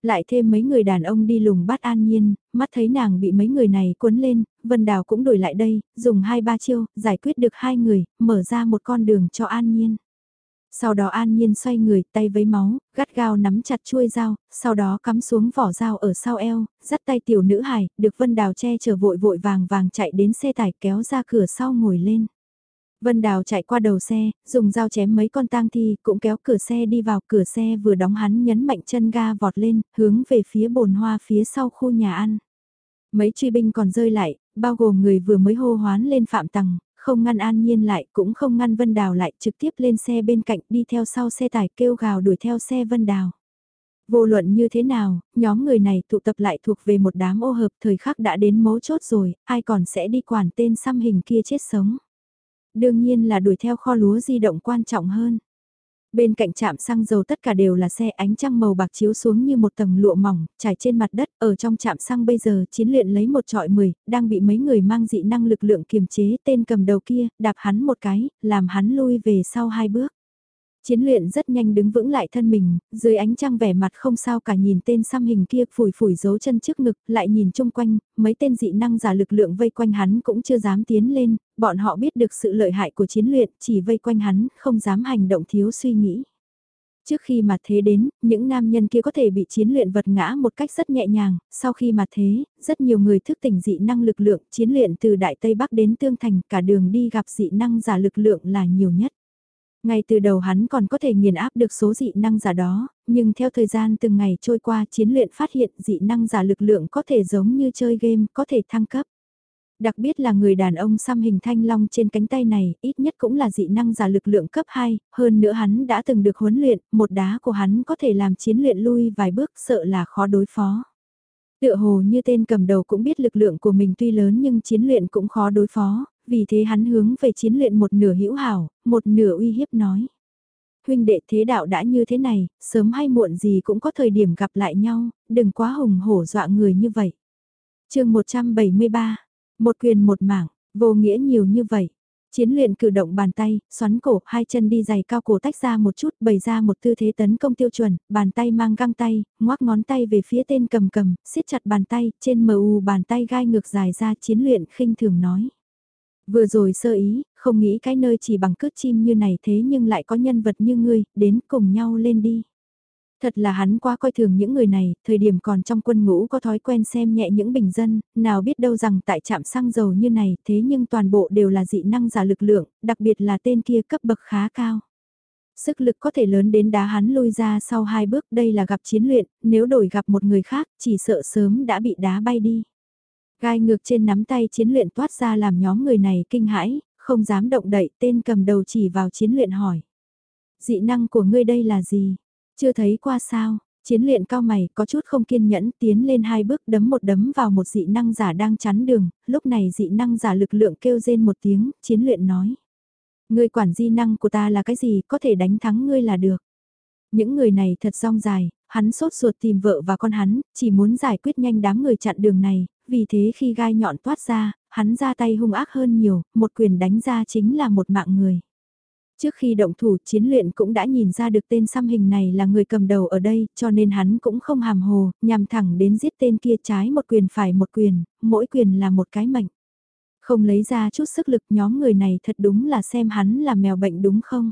Lại thêm mấy người đàn ông đi lùng bắt an nhiên, mắt thấy nàng bị mấy người này cuốn lên, Vân Đào cũng đổi lại đây, dùng hai ba chiêu, giải quyết được hai người, mở ra một con đường cho an nhiên. Sau đó an nhiên xoay người, tay với máu, gắt gao nắm chặt chuôi dao, sau đó cắm xuống vỏ dao ở sau eo, dắt tay tiểu nữ hải, được Vân Đào che chở vội vội vàng vàng chạy đến xe tải kéo ra cửa sau ngồi lên. Vân Đào chạy qua đầu xe, dùng dao chém mấy con tang thi, cũng kéo cửa xe đi vào cửa xe vừa đóng hắn nhấn mạnh chân ga vọt lên, hướng về phía bồn hoa phía sau khu nhà ăn. Mấy truy binh còn rơi lại, bao gồm người vừa mới hô hoán lên phạm tầng, không ngăn an nhiên lại, cũng không ngăn Vân Đào lại, trực tiếp lên xe bên cạnh đi theo sau xe tải kêu gào đuổi theo xe Vân Đào. Vô luận như thế nào, nhóm người này tụ tập lại thuộc về một đám ô hợp thời khắc đã đến mấu chốt rồi, ai còn sẽ đi quản tên xăm hình kia chết sống. Đương nhiên là đuổi theo kho lúa di động quan trọng hơn. Bên cạnh trạm xăng dầu tất cả đều là xe ánh trăng màu bạc chiếu xuống như một tầng lụa mỏng, trải trên mặt đất, ở trong trạm xăng bây giờ chiến luyện lấy một trọi mười, đang bị mấy người mang dị năng lực lượng kiềm chế tên cầm đầu kia, đạp hắn một cái, làm hắn lui về sau hai bước. Chiến luyện rất nhanh đứng vững lại thân mình, dưới ánh trăng vẻ mặt không sao cả nhìn tên xăm hình kia phủi phủi dấu chân trước ngực, lại nhìn chung quanh, mấy tên dị năng giả lực lượng vây quanh hắn cũng chưa dám tiến lên, bọn họ biết được sự lợi hại của chiến luyện, chỉ vây quanh hắn, không dám hành động thiếu suy nghĩ. Trước khi mà thế đến, những nam nhân kia có thể bị chiến luyện vật ngã một cách rất nhẹ nhàng, sau khi mà thế, rất nhiều người thức tỉnh dị năng lực lượng, chiến luyện từ Đại Tây Bắc đến Tương Thành, cả đường đi gặp dị năng giả lực lượng là nhiều nhất. Ngay từ đầu hắn còn có thể nghiền áp được số dị năng giả đó, nhưng theo thời gian từng ngày trôi qua chiến luyện phát hiện dị năng giả lực lượng có thể giống như chơi game, có thể thăng cấp. Đặc biệt là người đàn ông xăm hình thanh long trên cánh tay này, ít nhất cũng là dị năng giả lực lượng cấp 2, hơn nữa hắn đã từng được huấn luyện, một đá của hắn có thể làm chiến luyện lui vài bước sợ là khó đối phó. Tựa hồ như tên cầm đầu cũng biết lực lượng của mình tuy lớn nhưng chiến luyện cũng khó đối phó, vì thế hắn hướng về chiến luyện một nửa hữu hảo, một nửa uy hiếp nói. Huynh đệ thế đạo đã như thế này, sớm hay muộn gì cũng có thời điểm gặp lại nhau, đừng quá hùng hổ dọa người như vậy. chương 173 một quyền một mảng, vô nghĩa nhiều như vậy. Chiến luyện cử động bàn tay, xoắn cổ, hai chân đi giày cao cổ tách ra một chút, bày ra một tư thế tấn công tiêu chuẩn, bàn tay mang găng tay, ngoác ngón tay về phía tên cầm cầm, siết chặt bàn tay, trên mờ u bàn tay gai ngược dài ra chiến luyện khinh thường nói. Vừa rồi sơ ý, không nghĩ cái nơi chỉ bằng cướp chim như này thế nhưng lại có nhân vật như ngươi, đến cùng nhau lên đi. Thật là hắn quá coi thường những người này, thời điểm còn trong quân ngũ có thói quen xem nhẹ những bình dân, nào biết đâu rằng tại trạm xăng dầu như này, thế nhưng toàn bộ đều là dị năng giả lực lượng, đặc biệt là tên kia cấp bậc khá cao. Sức lực có thể lớn đến đá hắn lôi ra sau hai bước đây là gặp chiến luyện, nếu đổi gặp một người khác chỉ sợ sớm đã bị đá bay đi. Gai ngược trên nắm tay chiến luyện toát ra làm nhóm người này kinh hãi, không dám động đậy tên cầm đầu chỉ vào chiến luyện hỏi. Dị năng của ngươi đây là gì? Chưa thấy qua sao, chiến luyện cao mày có chút không kiên nhẫn tiến lên hai bước đấm một đấm vào một dị năng giả đang chắn đường, lúc này dị năng giả lực lượng kêu rên một tiếng, chiến luyện nói. Ngươi quản di năng của ta là cái gì, có thể đánh thắng ngươi là được. Những người này thật rong dài, hắn sốt ruột tìm vợ và con hắn, chỉ muốn giải quyết nhanh đám người chặn đường này, vì thế khi gai nhọn toát ra, hắn ra tay hung ác hơn nhiều, một quyền đánh ra chính là một mạng người. Trước khi động thủ chiến luyện cũng đã nhìn ra được tên xăm hình này là người cầm đầu ở đây, cho nên hắn cũng không hàm hồ, nhằm thẳng đến giết tên kia trái một quyền phải một quyền, mỗi quyền là một cái mệnh. Không lấy ra chút sức lực nhóm người này thật đúng là xem hắn là mèo bệnh đúng không?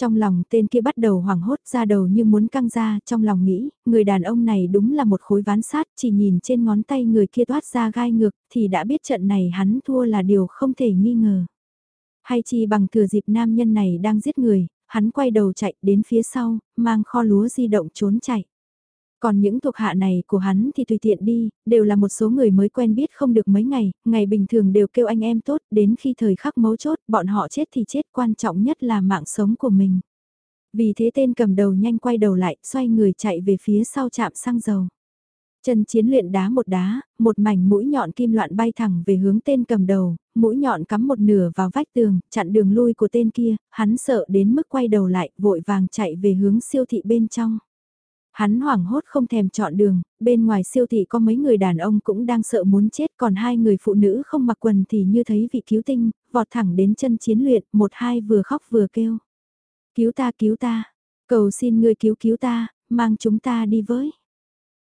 Trong lòng tên kia bắt đầu hoảng hốt ra đầu như muốn căng ra, trong lòng nghĩ, người đàn ông này đúng là một khối ván sát, chỉ nhìn trên ngón tay người kia toát ra gai ngược, thì đã biết trận này hắn thua là điều không thể nghi ngờ. Hay chi bằng thừa dịp nam nhân này đang giết người, hắn quay đầu chạy đến phía sau, mang kho lúa di động trốn chạy. Còn những thuộc hạ này của hắn thì tùy tiện đi, đều là một số người mới quen biết không được mấy ngày, ngày bình thường đều kêu anh em tốt, đến khi thời khắc mấu chốt, bọn họ chết thì chết, quan trọng nhất là mạng sống của mình. Vì thế tên cầm đầu nhanh quay đầu lại, xoay người chạy về phía sau chạm xăng dầu. Chân chiến luyện đá một đá, một mảnh mũi nhọn kim loạn bay thẳng về hướng tên cầm đầu, mũi nhọn cắm một nửa vào vách tường, chặn đường lui của tên kia, hắn sợ đến mức quay đầu lại, vội vàng chạy về hướng siêu thị bên trong. Hắn hoảng hốt không thèm chọn đường, bên ngoài siêu thị có mấy người đàn ông cũng đang sợ muốn chết còn hai người phụ nữ không mặc quần thì như thấy vị cứu tinh, vọt thẳng đến chân chiến luyện, một hai vừa khóc vừa kêu. Cứu ta cứu ta, cầu xin người cứu cứu ta, mang chúng ta đi với.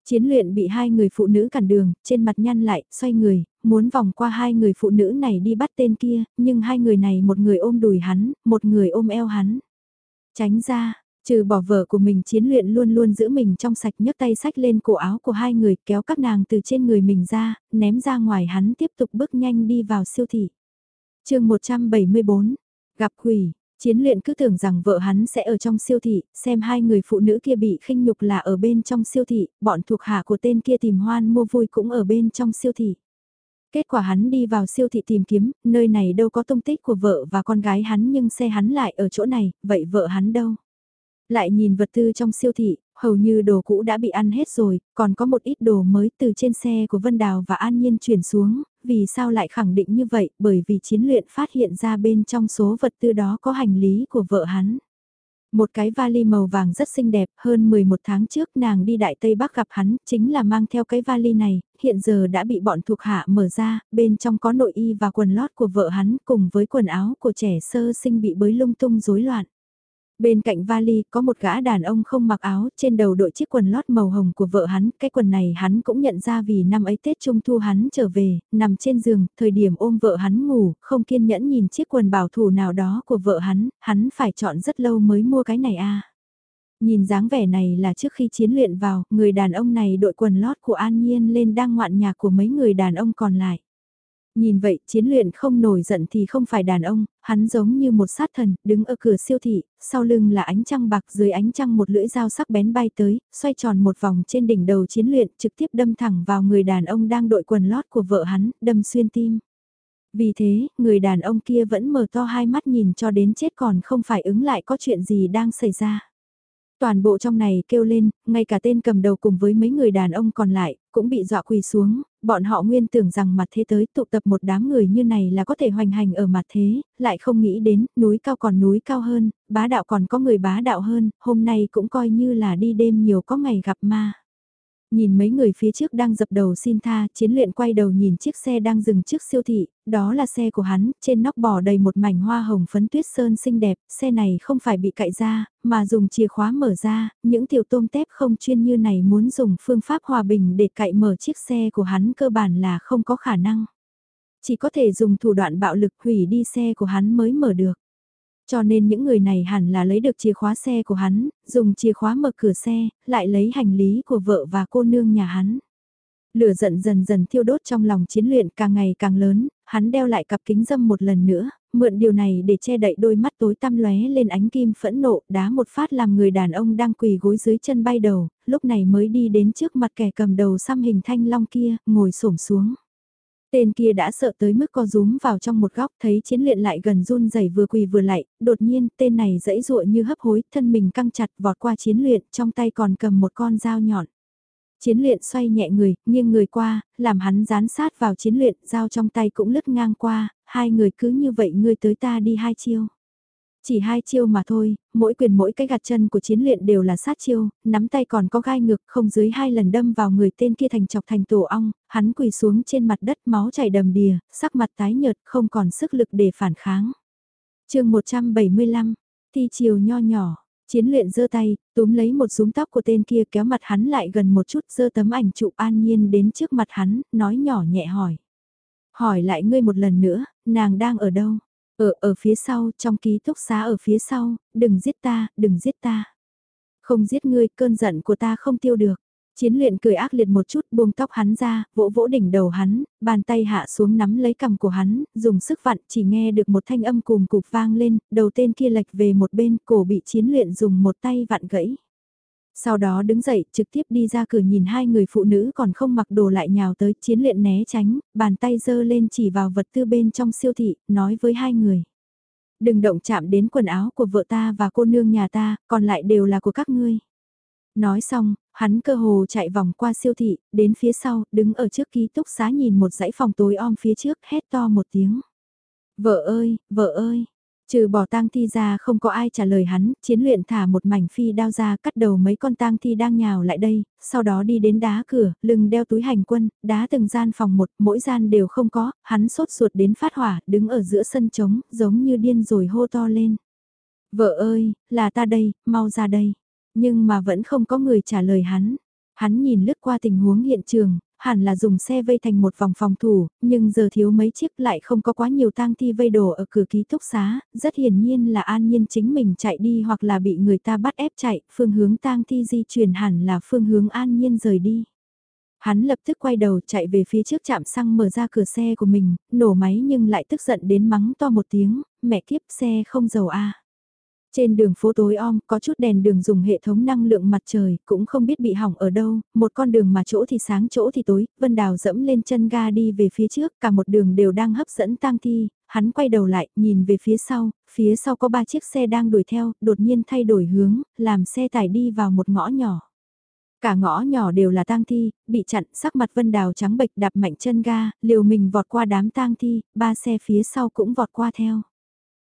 Chiến luyện bị hai người phụ nữ cản đường, trên mặt nhăn lại, xoay người, muốn vòng qua hai người phụ nữ này đi bắt tên kia, nhưng hai người này một người ôm đùi hắn, một người ôm eo hắn. Tránh ra, trừ bỏ vợ của mình chiến luyện luôn luôn giữ mình trong sạch nhấc tay sách lên cổ áo của hai người kéo các nàng từ trên người mình ra, ném ra ngoài hắn tiếp tục bước nhanh đi vào siêu thị. chương 174, gặp quỷ, Chiến luyện cứ tưởng rằng vợ hắn sẽ ở trong siêu thị, xem hai người phụ nữ kia bị khinh nhục là ở bên trong siêu thị, bọn thuộc hạ của tên kia tìm hoan mua vui cũng ở bên trong siêu thị. Kết quả hắn đi vào siêu thị tìm kiếm, nơi này đâu có tung tích của vợ và con gái hắn nhưng xe hắn lại ở chỗ này, vậy vợ hắn đâu? Lại nhìn vật tư trong siêu thị, hầu như đồ cũ đã bị ăn hết rồi, còn có một ít đồ mới từ trên xe của Vân Đào và An Nhiên chuyển xuống, vì sao lại khẳng định như vậy, bởi vì chiến luyện phát hiện ra bên trong số vật tư đó có hành lý của vợ hắn. Một cái vali màu vàng rất xinh đẹp, hơn 11 tháng trước nàng đi Đại Tây Bắc gặp hắn, chính là mang theo cái vali này, hiện giờ đã bị bọn thuộc hạ mở ra, bên trong có nội y và quần lót của vợ hắn cùng với quần áo của trẻ sơ sinh bị bới lung tung rối loạn. Bên cạnh vali có một gã đàn ông không mặc áo, trên đầu đội chiếc quần lót màu hồng của vợ hắn, cái quần này hắn cũng nhận ra vì năm ấy Tết Trung Thu hắn trở về, nằm trên giường, thời điểm ôm vợ hắn ngủ, không kiên nhẫn nhìn chiếc quần bảo thủ nào đó của vợ hắn, hắn phải chọn rất lâu mới mua cái này a. À. Nhìn dáng vẻ này là trước khi chiến luyện vào, người đàn ông này đội quần lót của An Nhiên lên đang ngoạn nhạc của mấy người đàn ông còn lại. Nhìn vậy, chiến luyện không nổi giận thì không phải đàn ông, hắn giống như một sát thần, đứng ở cửa siêu thị, sau lưng là ánh trăng bạc dưới ánh trăng một lưỡi dao sắc bén bay tới, xoay tròn một vòng trên đỉnh đầu chiến luyện, trực tiếp đâm thẳng vào người đàn ông đang đội quần lót của vợ hắn, đâm xuyên tim. Vì thế, người đàn ông kia vẫn mở to hai mắt nhìn cho đến chết còn không phải ứng lại có chuyện gì đang xảy ra. Toàn bộ trong này kêu lên, ngay cả tên cầm đầu cùng với mấy người đàn ông còn lại, cũng bị dọa quỳ xuống, bọn họ nguyên tưởng rằng mặt thế tới tụ tập một đám người như này là có thể hoành hành ở mặt thế, lại không nghĩ đến, núi cao còn núi cao hơn, bá đạo còn có người bá đạo hơn, hôm nay cũng coi như là đi đêm nhiều có ngày gặp ma. Nhìn mấy người phía trước đang dập đầu xin tha, chiến luyện quay đầu nhìn chiếc xe đang dừng trước siêu thị, đó là xe của hắn, trên nóc bỏ đầy một mảnh hoa hồng phấn tuyết sơn xinh đẹp, xe này không phải bị cậy ra, mà dùng chìa khóa mở ra, những tiểu tôm tép không chuyên như này muốn dùng phương pháp hòa bình để cậy mở chiếc xe của hắn cơ bản là không có khả năng. Chỉ có thể dùng thủ đoạn bạo lực hủy đi xe của hắn mới mở được. Cho nên những người này hẳn là lấy được chìa khóa xe của hắn, dùng chìa khóa mở cửa xe, lại lấy hành lý của vợ và cô nương nhà hắn. Lửa giận dần dần thiêu đốt trong lòng chiến luyện càng ngày càng lớn, hắn đeo lại cặp kính dâm một lần nữa, mượn điều này để che đậy đôi mắt tối tăm lóe lên ánh kim phẫn nộ, đá một phát làm người đàn ông đang quỳ gối dưới chân bay đầu, lúc này mới đi đến trước mặt kẻ cầm đầu xăm hình thanh long kia, ngồi xổm xuống. Tên kia đã sợ tới mức co rúm vào trong một góc thấy chiến luyện lại gần run rẩy vừa quỳ vừa lại, đột nhiên tên này dãy dụa như hấp hối, thân mình căng chặt vọt qua chiến luyện, trong tay còn cầm một con dao nhọn. Chiến luyện xoay nhẹ người, nghiêng người qua, làm hắn dán sát vào chiến luyện, dao trong tay cũng lướt ngang qua, hai người cứ như vậy ngươi tới ta đi hai chiêu. Chỉ hai chiêu mà thôi, mỗi quyền mỗi cái gạt chân của chiến luyện đều là sát chiêu, nắm tay còn có gai ngực không dưới hai lần đâm vào người tên kia thành chọc thành tổ ong, hắn quỳ xuống trên mặt đất máu chảy đầm đìa, sắc mặt tái nhợt không còn sức lực để phản kháng. chương 175, thi chiều nho nhỏ, chiến luyện giơ tay, túm lấy một rúm tóc của tên kia kéo mặt hắn lại gần một chút giơ tấm ảnh chụp an nhiên đến trước mặt hắn, nói nhỏ nhẹ hỏi. Hỏi lại ngươi một lần nữa, nàng đang ở đâu? Ở, ở phía sau, trong ký túc xá ở phía sau, đừng giết ta, đừng giết ta. Không giết ngươi, cơn giận của ta không tiêu được. Chiến luyện cười ác liệt một chút buông tóc hắn ra, vỗ vỗ đỉnh đầu hắn, bàn tay hạ xuống nắm lấy cầm của hắn, dùng sức vặn chỉ nghe được một thanh âm cùng cụp vang lên, đầu tên kia lệch về một bên, cổ bị chiến luyện dùng một tay vặn gãy. Sau đó đứng dậy, trực tiếp đi ra cửa nhìn hai người phụ nữ còn không mặc đồ lại nhào tới chiến luyện né tránh, bàn tay giơ lên chỉ vào vật tư bên trong siêu thị, nói với hai người. Đừng động chạm đến quần áo của vợ ta và cô nương nhà ta, còn lại đều là của các ngươi. Nói xong, hắn cơ hồ chạy vòng qua siêu thị, đến phía sau, đứng ở trước ký túc xá nhìn một dãy phòng tối om phía trước, hét to một tiếng. Vợ ơi, vợ ơi, Trừ bỏ tang thi ra không có ai trả lời hắn, chiến luyện thả một mảnh phi đao ra cắt đầu mấy con tang thi đang nhào lại đây, sau đó đi đến đá cửa, lưng đeo túi hành quân, đá từng gian phòng một, mỗi gian đều không có, hắn sốt ruột đến phát hỏa, đứng ở giữa sân trống, giống như điên rồi hô to lên. Vợ ơi, là ta đây, mau ra đây. Nhưng mà vẫn không có người trả lời hắn. Hắn nhìn lướt qua tình huống hiện trường, hẳn là dùng xe vây thành một vòng phòng thủ, nhưng giờ thiếu mấy chiếc lại không có quá nhiều tang thi vây đồ ở cửa ký túc xá, rất hiển nhiên là an nhiên chính mình chạy đi hoặc là bị người ta bắt ép chạy, phương hướng tang thi di chuyển hẳn là phương hướng an nhiên rời đi. Hắn lập tức quay đầu chạy về phía trước chạm xăng mở ra cửa xe của mình, nổ máy nhưng lại tức giận đến mắng to một tiếng, mẹ kiếp xe không dầu a trên đường phố tối om có chút đèn đường dùng hệ thống năng lượng mặt trời, cũng không biết bị hỏng ở đâu, một con đường mà chỗ thì sáng chỗ thì tối, Vân Đào dẫm lên chân ga đi về phía trước, cả một đường đều đang hấp dẫn tang thi, hắn quay đầu lại, nhìn về phía sau, phía sau có ba chiếc xe đang đuổi theo, đột nhiên thay đổi hướng, làm xe tải đi vào một ngõ nhỏ. Cả ngõ nhỏ đều là tang thi, bị chặn, sắc mặt Vân Đào trắng bệch đạp mạnh chân ga, liều mình vọt qua đám tang thi, ba xe phía sau cũng vọt qua theo.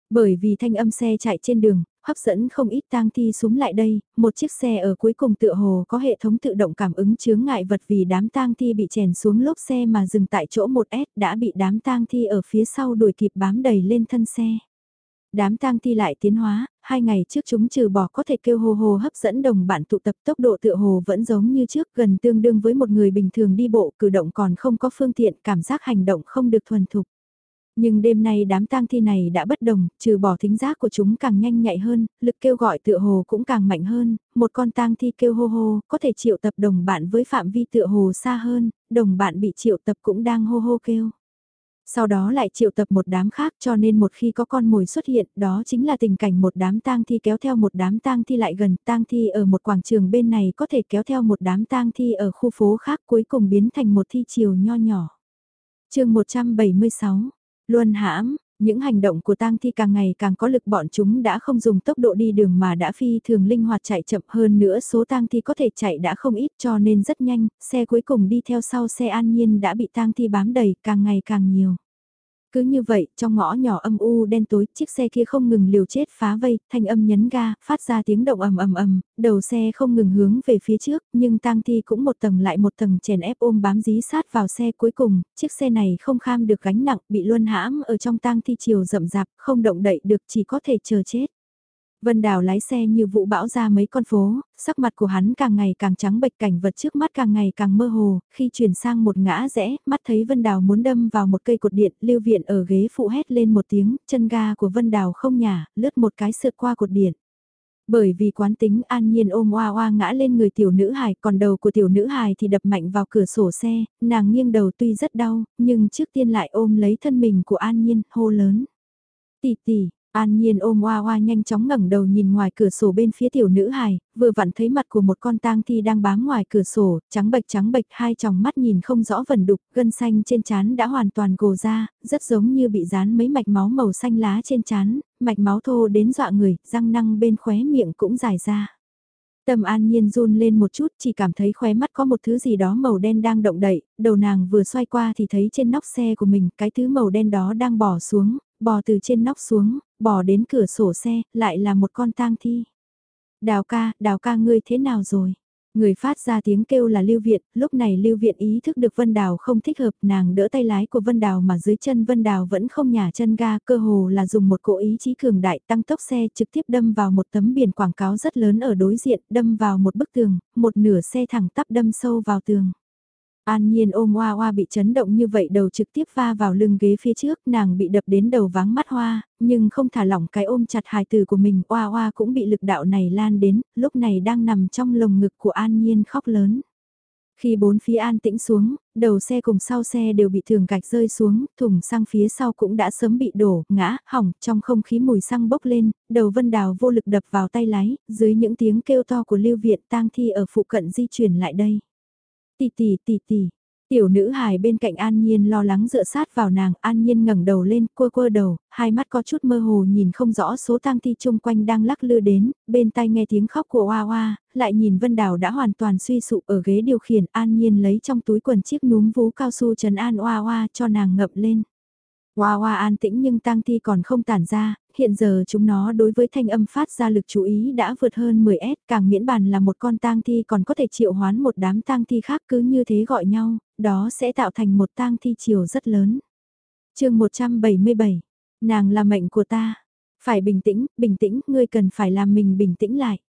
Bởi vì thanh âm xe chạy trên đường, hấp dẫn không ít tang thi súng lại đây, một chiếc xe ở cuối cùng tựa hồ có hệ thống tự động cảm ứng chướng ngại vật vì đám tang thi bị chèn xuống lốp xe mà dừng tại chỗ 1S đã bị đám tang thi ở phía sau đuổi kịp bám đầy lên thân xe. Đám tang thi lại tiến hóa, hai ngày trước chúng trừ bỏ có thể kêu hồ hồ hấp dẫn đồng bạn tụ tập tốc độ tựa hồ vẫn giống như trước gần tương đương với một người bình thường đi bộ cử động còn không có phương tiện cảm giác hành động không được thuần thục. Nhưng đêm nay đám tang thi này đã bất đồng, trừ bỏ thính giác của chúng càng nhanh nhạy hơn, lực kêu gọi tựa hồ cũng càng mạnh hơn, một con tang thi kêu hô hô, có thể triệu tập đồng bạn với phạm vi tựa hồ xa hơn, đồng bạn bị triệu tập cũng đang hô hô kêu. Sau đó lại triệu tập một đám khác cho nên một khi có con mồi xuất hiện đó chính là tình cảnh một đám tang thi kéo theo một đám tang thi lại gần tang thi ở một quảng trường bên này có thể kéo theo một đám tang thi ở khu phố khác cuối cùng biến thành một thi chiều nho nhỏ. chương 176, Luân hãm, những hành động của tang thi càng ngày càng có lực bọn chúng đã không dùng tốc độ đi đường mà đã phi thường linh hoạt chạy chậm hơn nữa số tang thi có thể chạy đã không ít cho nên rất nhanh, xe cuối cùng đi theo sau xe an nhiên đã bị tang thi bám đầy càng ngày càng nhiều. Cứ như vậy, trong ngõ nhỏ âm u đen tối, chiếc xe kia không ngừng liều chết phá vây, thanh âm nhấn ga, phát ra tiếng động ầm ầm ầm, đầu xe không ngừng hướng về phía trước, nhưng tang thi cũng một tầng lại một tầng chèn ép ôm bám dí sát vào xe cuối cùng, chiếc xe này không kham được gánh nặng, bị luân hãm ở trong tang thi chiều rậm rạp, không động đậy được chỉ có thể chờ chết. Vân Đào lái xe như vụ bão ra mấy con phố, sắc mặt của hắn càng ngày càng trắng bệch cảnh vật trước mắt càng ngày càng mơ hồ, khi chuyển sang một ngã rẽ, mắt thấy Vân Đào muốn đâm vào một cây cột điện, lưu viện ở ghế phụ hét lên một tiếng, chân ga của Vân Đào không nhả, lướt một cái sượt qua cột điện. Bởi vì quán tính an nhiên ôm oa oa ngã lên người tiểu nữ hài, còn đầu của tiểu nữ hài thì đập mạnh vào cửa sổ xe, nàng nghiêng đầu tuy rất đau, nhưng trước tiên lại ôm lấy thân mình của an nhiên, hô lớn. Tỷ tỷ, An Nhiên ôm Hoa Hoa nhanh chóng ngẩng đầu nhìn ngoài cửa sổ bên phía tiểu nữ hài, vừa vặn thấy mặt của một con tang thi đang bám ngoài cửa sổ, trắng bệch trắng bệch hai tròng mắt nhìn không rõ vần đục, gân xanh trên trán đã hoàn toàn gồ ra, rất giống như bị dán mấy mạch máu màu xanh lá trên trán, mạch máu thô đến dọa người, răng năng bên khóe miệng cũng dài ra. Tâm an nhiên run lên một chút chỉ cảm thấy khóe mắt có một thứ gì đó màu đen đang động đậy, đầu nàng vừa xoay qua thì thấy trên nóc xe của mình cái thứ màu đen đó đang bỏ xuống, bò từ trên nóc xuống, bò đến cửa sổ xe, lại là một con tang thi. Đào ca, đào ca ngươi thế nào rồi? Người phát ra tiếng kêu là Lưu Viện, lúc này Lưu Viện ý thức được Vân Đào không thích hợp, nàng đỡ tay lái của Vân Đào mà dưới chân Vân Đào vẫn không nhả chân ga, cơ hồ là dùng một cỗ ý chí cường đại tăng tốc xe trực tiếp đâm vào một tấm biển quảng cáo rất lớn ở đối diện, đâm vào một bức tường, một nửa xe thẳng tắp đâm sâu vào tường. An Nhiên ôm Hoa Hoa bị chấn động như vậy đầu trực tiếp va vào lưng ghế phía trước, nàng bị đập đến đầu váng mắt Hoa, nhưng không thả lỏng cái ôm chặt hài tử của mình, Hoa Hoa cũng bị lực đạo này lan đến, lúc này đang nằm trong lồng ngực của An Nhiên khóc lớn. Khi bốn phía an tĩnh xuống, đầu xe cùng sau xe đều bị thường gạch rơi xuống, thùng xăng phía sau cũng đã sớm bị đổ, ngã, hỏng, trong không khí mùi xăng bốc lên, đầu vân đào vô lực đập vào tay lái, dưới những tiếng kêu to của lưu viện tang thi ở phụ cận di chuyển lại đây. Tỷ tỷ tỷ tỷ. Tiểu nữ hài bên cạnh An Nhiên lo lắng dựa sát vào nàng, An Nhiên ngẩng đầu lên, quơ quơ đầu, hai mắt có chút mơ hồ nhìn không rõ số tang thi chung quanh đang lắc lư đến, bên tai nghe tiếng khóc của Hoa Hoa, lại nhìn Vân Đào đã hoàn toàn suy sụp ở ghế điều khiển, An Nhiên lấy trong túi quần chiếc núm vú cao su trần an Hoa Hoa cho nàng ngậm lên. Hoa hoa an tĩnh nhưng tang thi còn không tản ra, hiện giờ chúng nó đối với thanh âm phát ra lực chú ý đã vượt hơn 10S, càng miễn bàn là một con tang thi còn có thể triệu hoán một đám tang thi khác cứ như thế gọi nhau, đó sẽ tạo thành một tang thi chiều rất lớn. chương 177, nàng là mệnh của ta, phải bình tĩnh, bình tĩnh, ngươi cần phải làm mình bình tĩnh lại.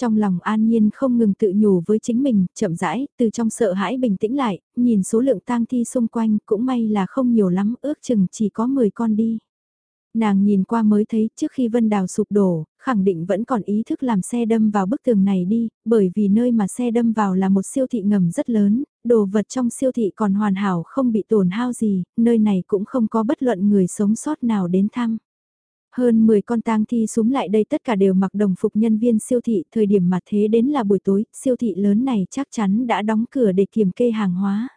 Trong lòng an nhiên không ngừng tự nhủ với chính mình, chậm rãi, từ trong sợ hãi bình tĩnh lại, nhìn số lượng tang thi xung quanh cũng may là không nhiều lắm, ước chừng chỉ có 10 con đi. Nàng nhìn qua mới thấy trước khi Vân Đào sụp đổ, khẳng định vẫn còn ý thức làm xe đâm vào bức tường này đi, bởi vì nơi mà xe đâm vào là một siêu thị ngầm rất lớn, đồ vật trong siêu thị còn hoàn hảo không bị tổn hao gì, nơi này cũng không có bất luận người sống sót nào đến thăm. Hơn 10 con tang thi súng lại đây tất cả đều mặc đồng phục nhân viên siêu thị, thời điểm mà thế đến là buổi tối, siêu thị lớn này chắc chắn đã đóng cửa để kiểm kê hàng hóa.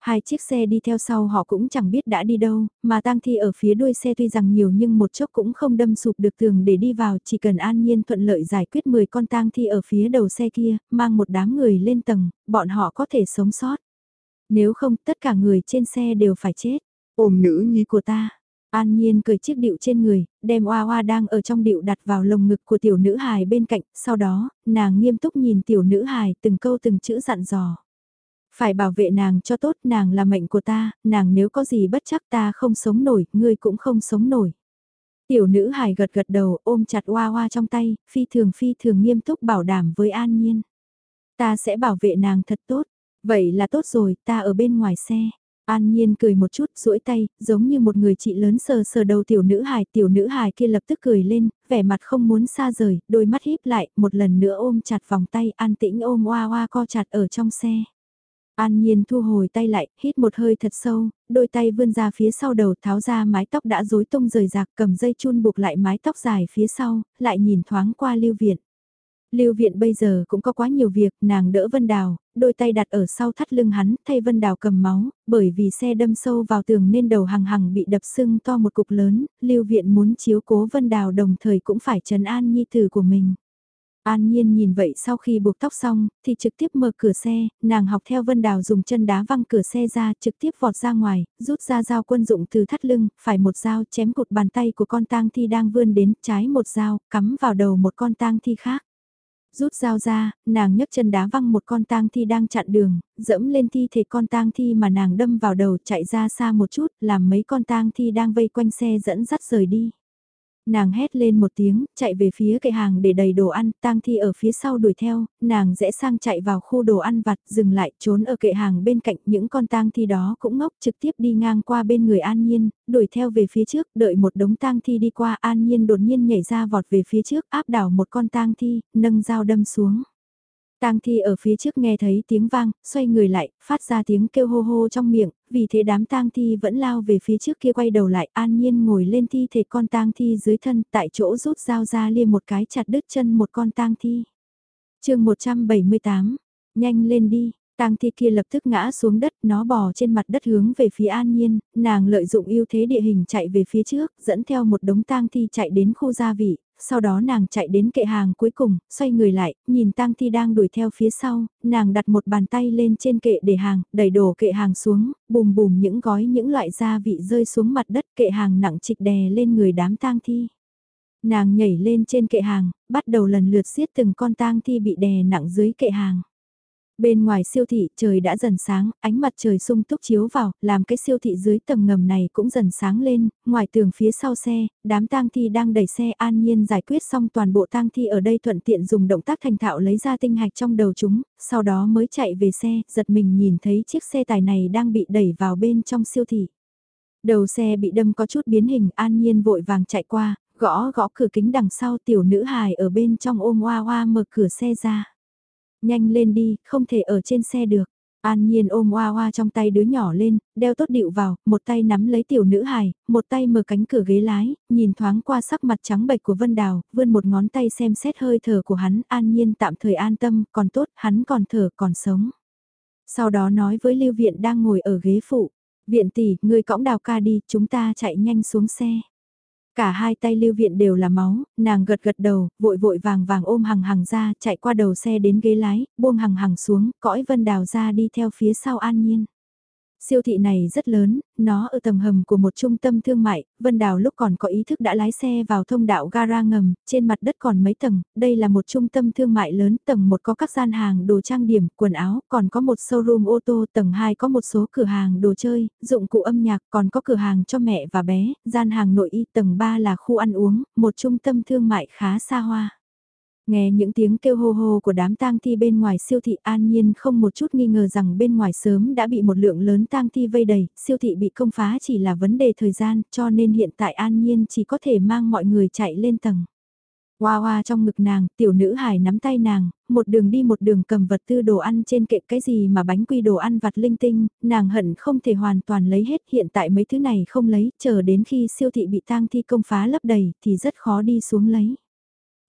Hai chiếc xe đi theo sau họ cũng chẳng biết đã đi đâu, mà tang thi ở phía đuôi xe tuy rằng nhiều nhưng một chốc cũng không đâm sụp được tường để đi vào, chỉ cần an nhiên thuận lợi giải quyết 10 con tang thi ở phía đầu xe kia, mang một đám người lên tầng, bọn họ có thể sống sót. Nếu không, tất cả người trên xe đều phải chết. Ôm nữ nhi của ta, An Nhiên cười chiếc điệu trên người, đem oa oa đang ở trong điệu đặt vào lồng ngực của tiểu nữ hài bên cạnh, sau đó, nàng nghiêm túc nhìn tiểu nữ hài từng câu từng chữ dặn dò. Phải bảo vệ nàng cho tốt, nàng là mệnh của ta, nàng nếu có gì bất chắc ta không sống nổi, ngươi cũng không sống nổi. Tiểu nữ hài gật gật đầu ôm chặt oa oa trong tay, phi thường phi thường nghiêm túc bảo đảm với An Nhiên. Ta sẽ bảo vệ nàng thật tốt, vậy là tốt rồi, ta ở bên ngoài xe. An Nhiên cười một chút, duỗi tay, giống như một người chị lớn sờ sờ đầu tiểu nữ hài, tiểu nữ hài kia lập tức cười lên, vẻ mặt không muốn xa rời, đôi mắt híp lại, một lần nữa ôm chặt vòng tay, an tĩnh ôm oa oa co chặt ở trong xe. An Nhiên thu hồi tay lại, hít một hơi thật sâu, đôi tay vươn ra phía sau đầu tháo ra mái tóc đã rối tung rời rạc cầm dây chun buộc lại mái tóc dài phía sau, lại nhìn thoáng qua lưu viện. Lưu viện bây giờ cũng có quá nhiều việc, nàng đỡ Vân Đào, đôi tay đặt ở sau thắt lưng hắn, thay Vân Đào cầm máu, bởi vì xe đâm sâu vào tường nên đầu hằng hằng bị đập sưng to một cục lớn, Lưu viện muốn chiếu cố Vân Đào đồng thời cũng phải trấn an nhi tử của mình. An Nhiên nhìn vậy sau khi buộc tóc xong, thì trực tiếp mở cửa xe, nàng học theo Vân Đào dùng chân đá văng cửa xe ra, trực tiếp vọt ra ngoài, rút ra dao quân dụng từ thắt lưng, phải một dao chém cụt bàn tay của con tang thi đang vươn đến, trái một dao, cắm vào đầu một con tang thi khác rút dao ra, nàng nhấc chân đá văng một con tang thi đang chặn đường, dẫm lên thi thể con tang thi mà nàng đâm vào đầu chạy ra xa một chút, làm mấy con tang thi đang vây quanh xe dẫn dắt rời đi. Nàng hét lên một tiếng, chạy về phía kệ hàng để đầy đồ ăn, tang thi ở phía sau đuổi theo, nàng rẽ sang chạy vào khu đồ ăn vặt, dừng lại, trốn ở kệ hàng bên cạnh, những con tang thi đó cũng ngốc trực tiếp đi ngang qua bên người An Nhiên, đuổi theo về phía trước, đợi một đống tang thi đi qua, An Nhiên đột nhiên nhảy ra vọt về phía trước, áp đảo một con tang thi, nâng dao đâm xuống. Tang thi ở phía trước nghe thấy tiếng vang, xoay người lại, phát ra tiếng kêu hô hô trong miệng, vì thế đám tang thi vẫn lao về phía trước kia quay đầu lại, an nhiên ngồi lên thi thể con tang thi dưới thân, tại chỗ rút dao ra liê một cái chặt đứt chân một con tang thi. chương 178, nhanh lên đi, tang thi kia lập tức ngã xuống đất, nó bò trên mặt đất hướng về phía an nhiên, nàng lợi dụng ưu thế địa hình chạy về phía trước, dẫn theo một đống tang thi chạy đến khu gia vị, sau đó nàng chạy đến kệ hàng cuối cùng, xoay người lại, nhìn tang thi đang đuổi theo phía sau, nàng đặt một bàn tay lên trên kệ để hàng, đẩy đổ kệ hàng xuống, bùm bùm những gói những loại gia vị rơi xuống mặt đất kệ hàng nặng trịch đè lên người đám tang thi. Nàng nhảy lên trên kệ hàng, bắt đầu lần lượt giết từng con tang thi bị đè nặng dưới kệ hàng. Bên ngoài siêu thị trời đã dần sáng, ánh mặt trời sung túc chiếu vào, làm cái siêu thị dưới tầng ngầm này cũng dần sáng lên, ngoài tường phía sau xe, đám tang thi đang đẩy xe an nhiên giải quyết xong toàn bộ tang thi ở đây thuận tiện dùng động tác thành thạo lấy ra tinh hạch trong đầu chúng, sau đó mới chạy về xe, giật mình nhìn thấy chiếc xe tải này đang bị đẩy vào bên trong siêu thị. Đầu xe bị đâm có chút biến hình, an nhiên vội vàng chạy qua, gõ gõ cửa kính đằng sau tiểu nữ hài ở bên trong ôm hoa hoa mở cửa xe ra. Nhanh lên đi, không thể ở trên xe được. An Nhiên ôm Hoa Hoa trong tay đứa nhỏ lên, đeo tốt điệu vào, một tay nắm lấy tiểu nữ hài, một tay mở cánh cửa ghế lái, nhìn thoáng qua sắc mặt trắng bệch của Vân Đào, vươn một ngón tay xem xét hơi thở của hắn, An Nhiên tạm thời an tâm, còn tốt, hắn còn thở, còn sống. Sau đó nói với Lưu Viện đang ngồi ở ghế phụ, Viện tỷ, người cõng đào ca đi, chúng ta chạy nhanh xuống xe. Cả hai tay lưu viện đều là máu, nàng gật gật đầu, vội vội vàng vàng ôm hằng hằng ra, chạy qua đầu xe đến ghế lái, buông hằng hằng xuống, cõi vân đào ra đi theo phía sau an nhiên. Siêu thị này rất lớn, nó ở tầng hầm của một trung tâm thương mại, Vân Đào lúc còn có ý thức đã lái xe vào thông đạo gara ngầm, trên mặt đất còn mấy tầng, đây là một trung tâm thương mại lớn, tầng 1 có các gian hàng đồ trang điểm, quần áo, còn có một showroom ô tô, tầng 2 có một số cửa hàng đồ chơi, dụng cụ âm nhạc, còn có cửa hàng cho mẹ và bé, gian hàng nội y, tầng 3 là khu ăn uống, một trung tâm thương mại khá xa hoa. Nghe những tiếng kêu hô hô của đám tang thi bên ngoài siêu thị an nhiên không một chút nghi ngờ rằng bên ngoài sớm đã bị một lượng lớn tang thi vây đầy, siêu thị bị công phá chỉ là vấn đề thời gian cho nên hiện tại an nhiên chỉ có thể mang mọi người chạy lên tầng. Hoa hoa trong ngực nàng, tiểu nữ hài nắm tay nàng, một đường đi một đường cầm vật tư đồ ăn trên kệ cái gì mà bánh quy đồ ăn vặt linh tinh, nàng hận không thể hoàn toàn lấy hết hiện tại mấy thứ này không lấy, chờ đến khi siêu thị bị tang thi công phá lấp đầy thì rất khó đi xuống lấy.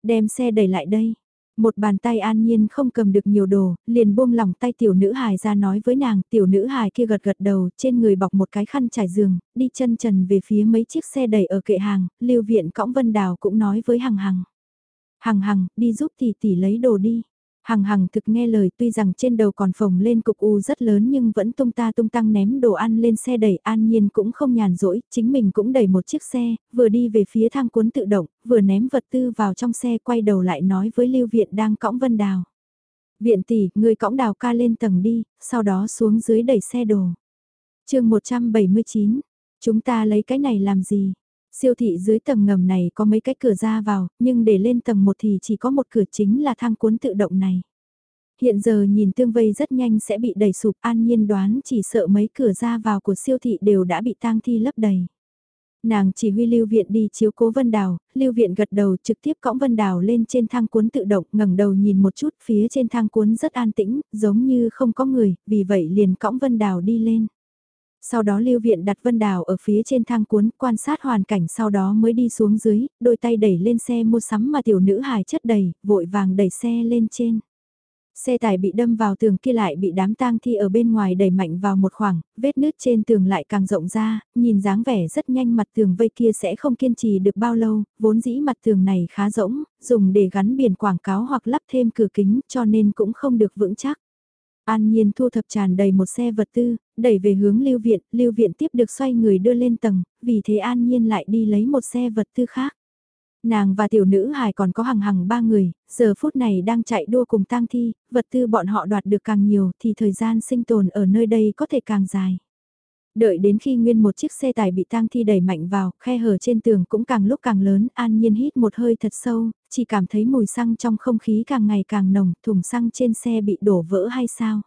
Đem xe đẩy lại đây. Một bàn tay an nhiên không cầm được nhiều đồ, liền buông lỏng tay tiểu nữ hài ra nói với nàng, tiểu nữ hài kia gật gật đầu, trên người bọc một cái khăn trải giường, đi chân trần về phía mấy chiếc xe đẩy ở kệ hàng, lưu viện cõng vân đào cũng nói với hằng hằng. Hằng hằng, đi giúp tỷ tỷ lấy đồ đi. Hằng hằng thực nghe lời tuy rằng trên đầu còn phồng lên cục u rất lớn nhưng vẫn tung ta tung tăng ném đồ ăn lên xe đẩy an nhiên cũng không nhàn rỗi, chính mình cũng đẩy một chiếc xe, vừa đi về phía thang cuốn tự động, vừa ném vật tư vào trong xe quay đầu lại nói với Lưu Viện đang cõng Vân Đào. Viện tỷ, người cõng đào ca lên tầng đi, sau đó xuống dưới đẩy xe đồ. chương 179, chúng ta lấy cái này làm gì? Siêu thị dưới tầng ngầm này có mấy cái cửa ra vào, nhưng để lên tầng 1 thì chỉ có một cửa chính là thang cuốn tự động này. hiện giờ nhìn tương vây rất nhanh sẽ bị đẩy sụp an nhiên đoán chỉ sợ mấy cửa ra vào của siêu thị đều đã bị tang thi lấp đầy. Nàng chỉ huy Lưu Viện đi chiếu cố Vân Đào, Lưu Viện gật đầu trực tiếp cõng Vân Đào lên trên thang cuốn tự động ngẩng đầu nhìn một chút phía trên thang cuốn rất an tĩnh, giống như không có người, vì vậy liền cõng Vân Đào đi lên. Sau đó Lưu Viện đặt Vân Đào ở phía trên thang cuốn quan sát hoàn cảnh sau đó mới đi xuống dưới, đôi tay đẩy lên xe mua sắm mà tiểu nữ hài chất đầy, vội vàng đẩy xe lên trên. Xe tải bị đâm vào tường kia lại bị đám tang thi ở bên ngoài đẩy mạnh vào một khoảng, vết nứt trên tường lại càng rộng ra, nhìn dáng vẻ rất nhanh mặt tường vây kia sẽ không kiên trì được bao lâu, vốn dĩ mặt tường này khá rỗng, dùng để gắn biển quảng cáo hoặc lắp thêm cửa kính cho nên cũng không được vững chắc. An Nhiên thu thập tràn đầy một xe vật tư, đẩy về hướng lưu viện, lưu viện tiếp được xoay người đưa lên tầng, vì thế An Nhiên lại đi lấy một xe vật tư khác. Nàng và tiểu nữ hài còn có hàng hàng ba người, giờ phút này đang chạy đua cùng tang thi, vật tư bọn họ đoạt được càng nhiều thì thời gian sinh tồn ở nơi đây có thể càng dài. Đợi đến khi nguyên một chiếc xe tải bị tang thi đẩy mạnh vào, khe hở trên tường cũng càng lúc càng lớn, an nhiên hít một hơi thật sâu, chỉ cảm thấy mùi xăng trong không khí càng ngày càng nồng, thùng xăng trên xe bị đổ vỡ hay sao?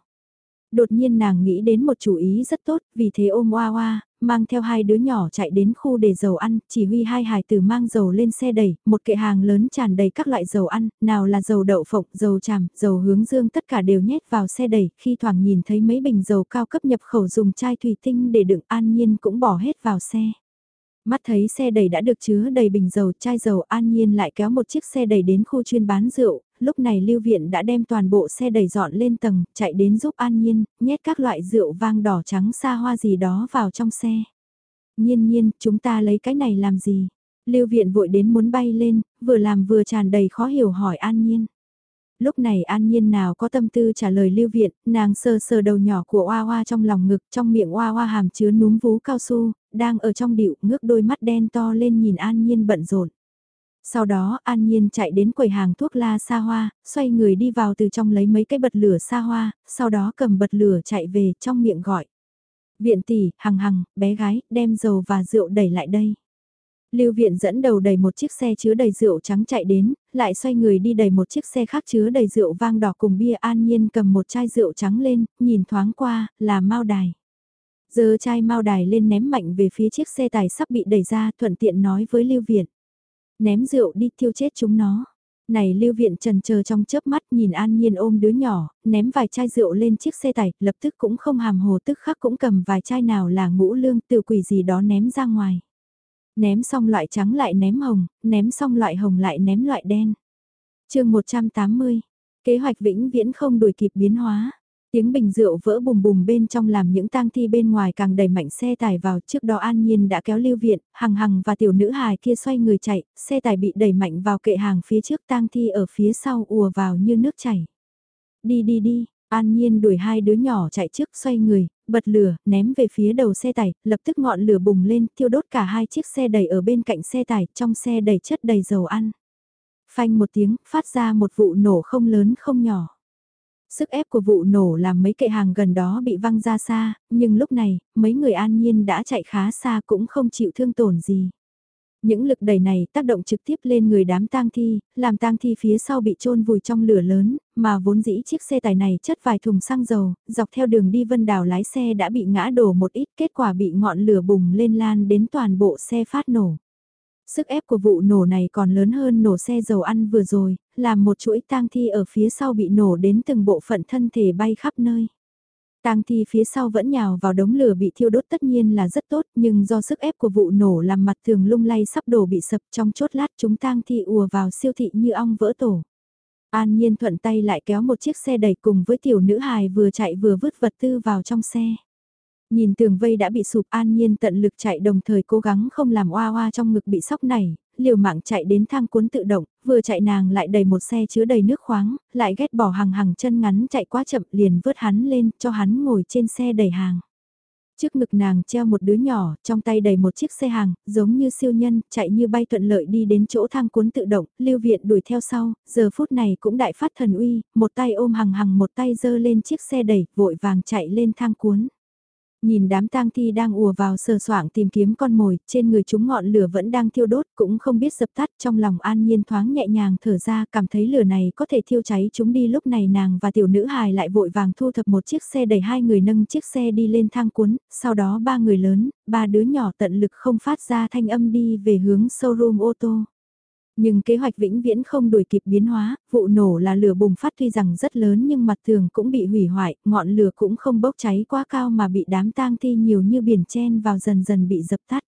Đột nhiên nàng nghĩ đến một chủ ý rất tốt, vì thế ôm oa oa, mang theo hai đứa nhỏ chạy đến khu để dầu ăn, chỉ huy hai hài tử mang dầu lên xe đẩy, một kệ hàng lớn tràn đầy các loại dầu ăn, nào là dầu đậu phộng, dầu tràm, dầu hướng dương tất cả đều nhét vào xe đẩy, khi thoảng nhìn thấy mấy bình dầu cao cấp nhập khẩu dùng chai thủy tinh để đựng an nhiên cũng bỏ hết vào xe. Mắt thấy xe đẩy đã được chứa đầy bình dầu, chai dầu an nhiên lại kéo một chiếc xe đẩy đến khu chuyên bán rượu, lúc này lưu viện đã đem toàn bộ xe đẩy dọn lên tầng, chạy đến giúp an nhiên, nhét các loại rượu vang đỏ trắng xa hoa gì đó vào trong xe. Nhiên nhiên, chúng ta lấy cái này làm gì? Lưu viện vội đến muốn bay lên, vừa làm vừa tràn đầy khó hiểu hỏi an nhiên lúc này an nhiên nào có tâm tư trả lời lưu viện, nàng sờ sờ đầu nhỏ của Oa Oa trong lòng ngực, trong miệng Oa Oa hàm chứa núm vú cao su, đang ở trong điệu ngước đôi mắt đen to lên nhìn an nhiên bận rộn. Sau đó an nhiên chạy đến quầy hàng thuốc la xa hoa, xoay người đi vào từ trong lấy mấy cái bật lửa xa hoa, sau đó cầm bật lửa chạy về trong miệng gọi. Viện tỷ, hằng hằng, bé gái, đem dầu và rượu đẩy lại đây. Lưu viện dẫn đầu đầy một chiếc xe chứa đầy rượu trắng chạy đến, lại xoay người đi đầy một chiếc xe khác chứa đầy rượu vang đỏ cùng bia an nhiên cầm một chai rượu trắng lên, nhìn thoáng qua, là mao đài. Giờ chai mao đài lên ném mạnh về phía chiếc xe tải sắp bị đẩy ra thuận tiện nói với Lưu viện. Ném rượu đi thiêu chết chúng nó. Này lưu viện trần chờ trong chớp mắt nhìn an nhiên ôm đứa nhỏ, ném vài chai rượu lên chiếc xe tải, lập tức cũng không hàm hồ tức khắc cũng cầm vài chai nào là ngũ lương từ quỷ gì đó ném ra ngoài. Ném xong loại trắng lại ném hồng, ném xong loại hồng lại ném loại đen. chương 180, kế hoạch vĩnh viễn không đuổi kịp biến hóa. Tiếng bình rượu vỡ bùm bùm bên trong làm những tang thi bên ngoài càng đẩy mạnh xe tải vào trước đó an nhiên đã kéo lưu viện, hằng hằng và tiểu nữ hài kia xoay người chạy, xe tải bị đẩy mạnh vào kệ hàng phía trước tang thi ở phía sau ùa vào như nước chảy. Đi đi đi, an nhiên đuổi hai đứa nhỏ chạy trước xoay người, bật lửa, ném về phía đầu xe tải, lập tức ngọn lửa bùng lên, thiêu đốt cả hai chiếc xe đẩy ở bên cạnh xe tải, trong xe đầy chất đầy dầu ăn. Phanh một tiếng, phát ra một vụ nổ không lớn không nhỏ. Sức ép của vụ nổ làm mấy kệ hàng gần đó bị văng ra xa, nhưng lúc này, mấy người an nhiên đã chạy khá xa cũng không chịu thương tổn gì. Những lực đẩy này tác động trực tiếp lên người đám tang thi, làm tang thi phía sau bị trôn vùi trong lửa lớn, mà vốn dĩ chiếc xe tải này chất vài thùng xăng dầu, dọc theo đường đi vân đào lái xe đã bị ngã đổ một ít, kết quả bị ngọn lửa bùng lên lan đến toàn bộ xe phát nổ. Sức ép của vụ nổ này còn lớn hơn nổ xe dầu ăn vừa rồi, làm một chuỗi tang thi ở phía sau bị nổ đến từng bộ phận thân thể bay khắp nơi. Tang thi phía sau vẫn nhào vào đống lửa bị thiêu đốt tất nhiên là rất tốt, nhưng do sức ép của vụ nổ làm mặt tường lung lay sắp đổ bị sập trong chốt lát chúng tang thi ùa vào siêu thị như ong vỡ tổ. An Nhiên thuận tay lại kéo một chiếc xe đẩy cùng với tiểu nữ hài vừa chạy vừa vứt vật tư vào trong xe. Nhìn tường vây đã bị sụp An Nhiên tận lực chạy đồng thời cố gắng không làm oa oa trong ngực bị sóc này, liều mạng chạy đến thang cuốn tự động, vừa chạy nàng lại đầy một xe chứa đầy nước khoáng, lại ghét bỏ hàng hàng chân ngắn chạy quá chậm liền vớt hắn lên cho hắn ngồi trên xe đầy hàng. Trước ngực nàng treo một đứa nhỏ, trong tay đầy một chiếc xe hàng, giống như siêu nhân, chạy như bay thuận lợi đi đến chỗ thang cuốn tự động, lưu viện đuổi theo sau, giờ phút này cũng đại phát thần uy, một tay ôm hàng hàng một tay dơ lên chiếc xe đẩy, vội vàng chạy lên thang cuốn. Nhìn đám tang thi đang ùa vào sờ soạng tìm kiếm con mồi, trên người chúng ngọn lửa vẫn đang thiêu đốt, cũng không biết dập tắt, trong lòng an nhiên thoáng nhẹ nhàng thở ra, cảm thấy lửa này có thể thiêu cháy chúng đi lúc này nàng và tiểu nữ hài lại vội vàng thu thập một chiếc xe đẩy hai người nâng chiếc xe đi lên thang cuốn, sau đó ba người lớn, ba đứa nhỏ tận lực không phát ra thanh âm đi về hướng showroom ô tô. Nhưng kế hoạch vĩnh viễn không đuổi kịp biến hóa, vụ nổ là lửa bùng phát tuy rằng rất lớn nhưng mặt tường cũng bị hủy hoại, ngọn lửa cũng không bốc cháy quá cao mà bị đám tang thi nhiều như biển chen vào dần dần bị dập tắt.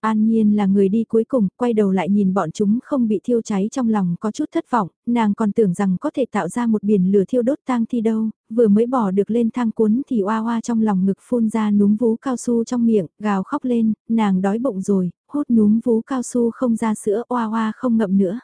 An Nhiên là người đi cuối cùng, quay đầu lại nhìn bọn chúng không bị thiêu cháy trong lòng có chút thất vọng, nàng còn tưởng rằng có thể tạo ra một biển lửa thiêu đốt tang thi đâu, vừa mới bỏ được lên thang cuốn thì oa oa trong lòng ngực phun ra núm vú cao su trong miệng, gào khóc lên, nàng đói bụng rồi, hút núm vú cao su không ra sữa oa oa không ngậm nữa.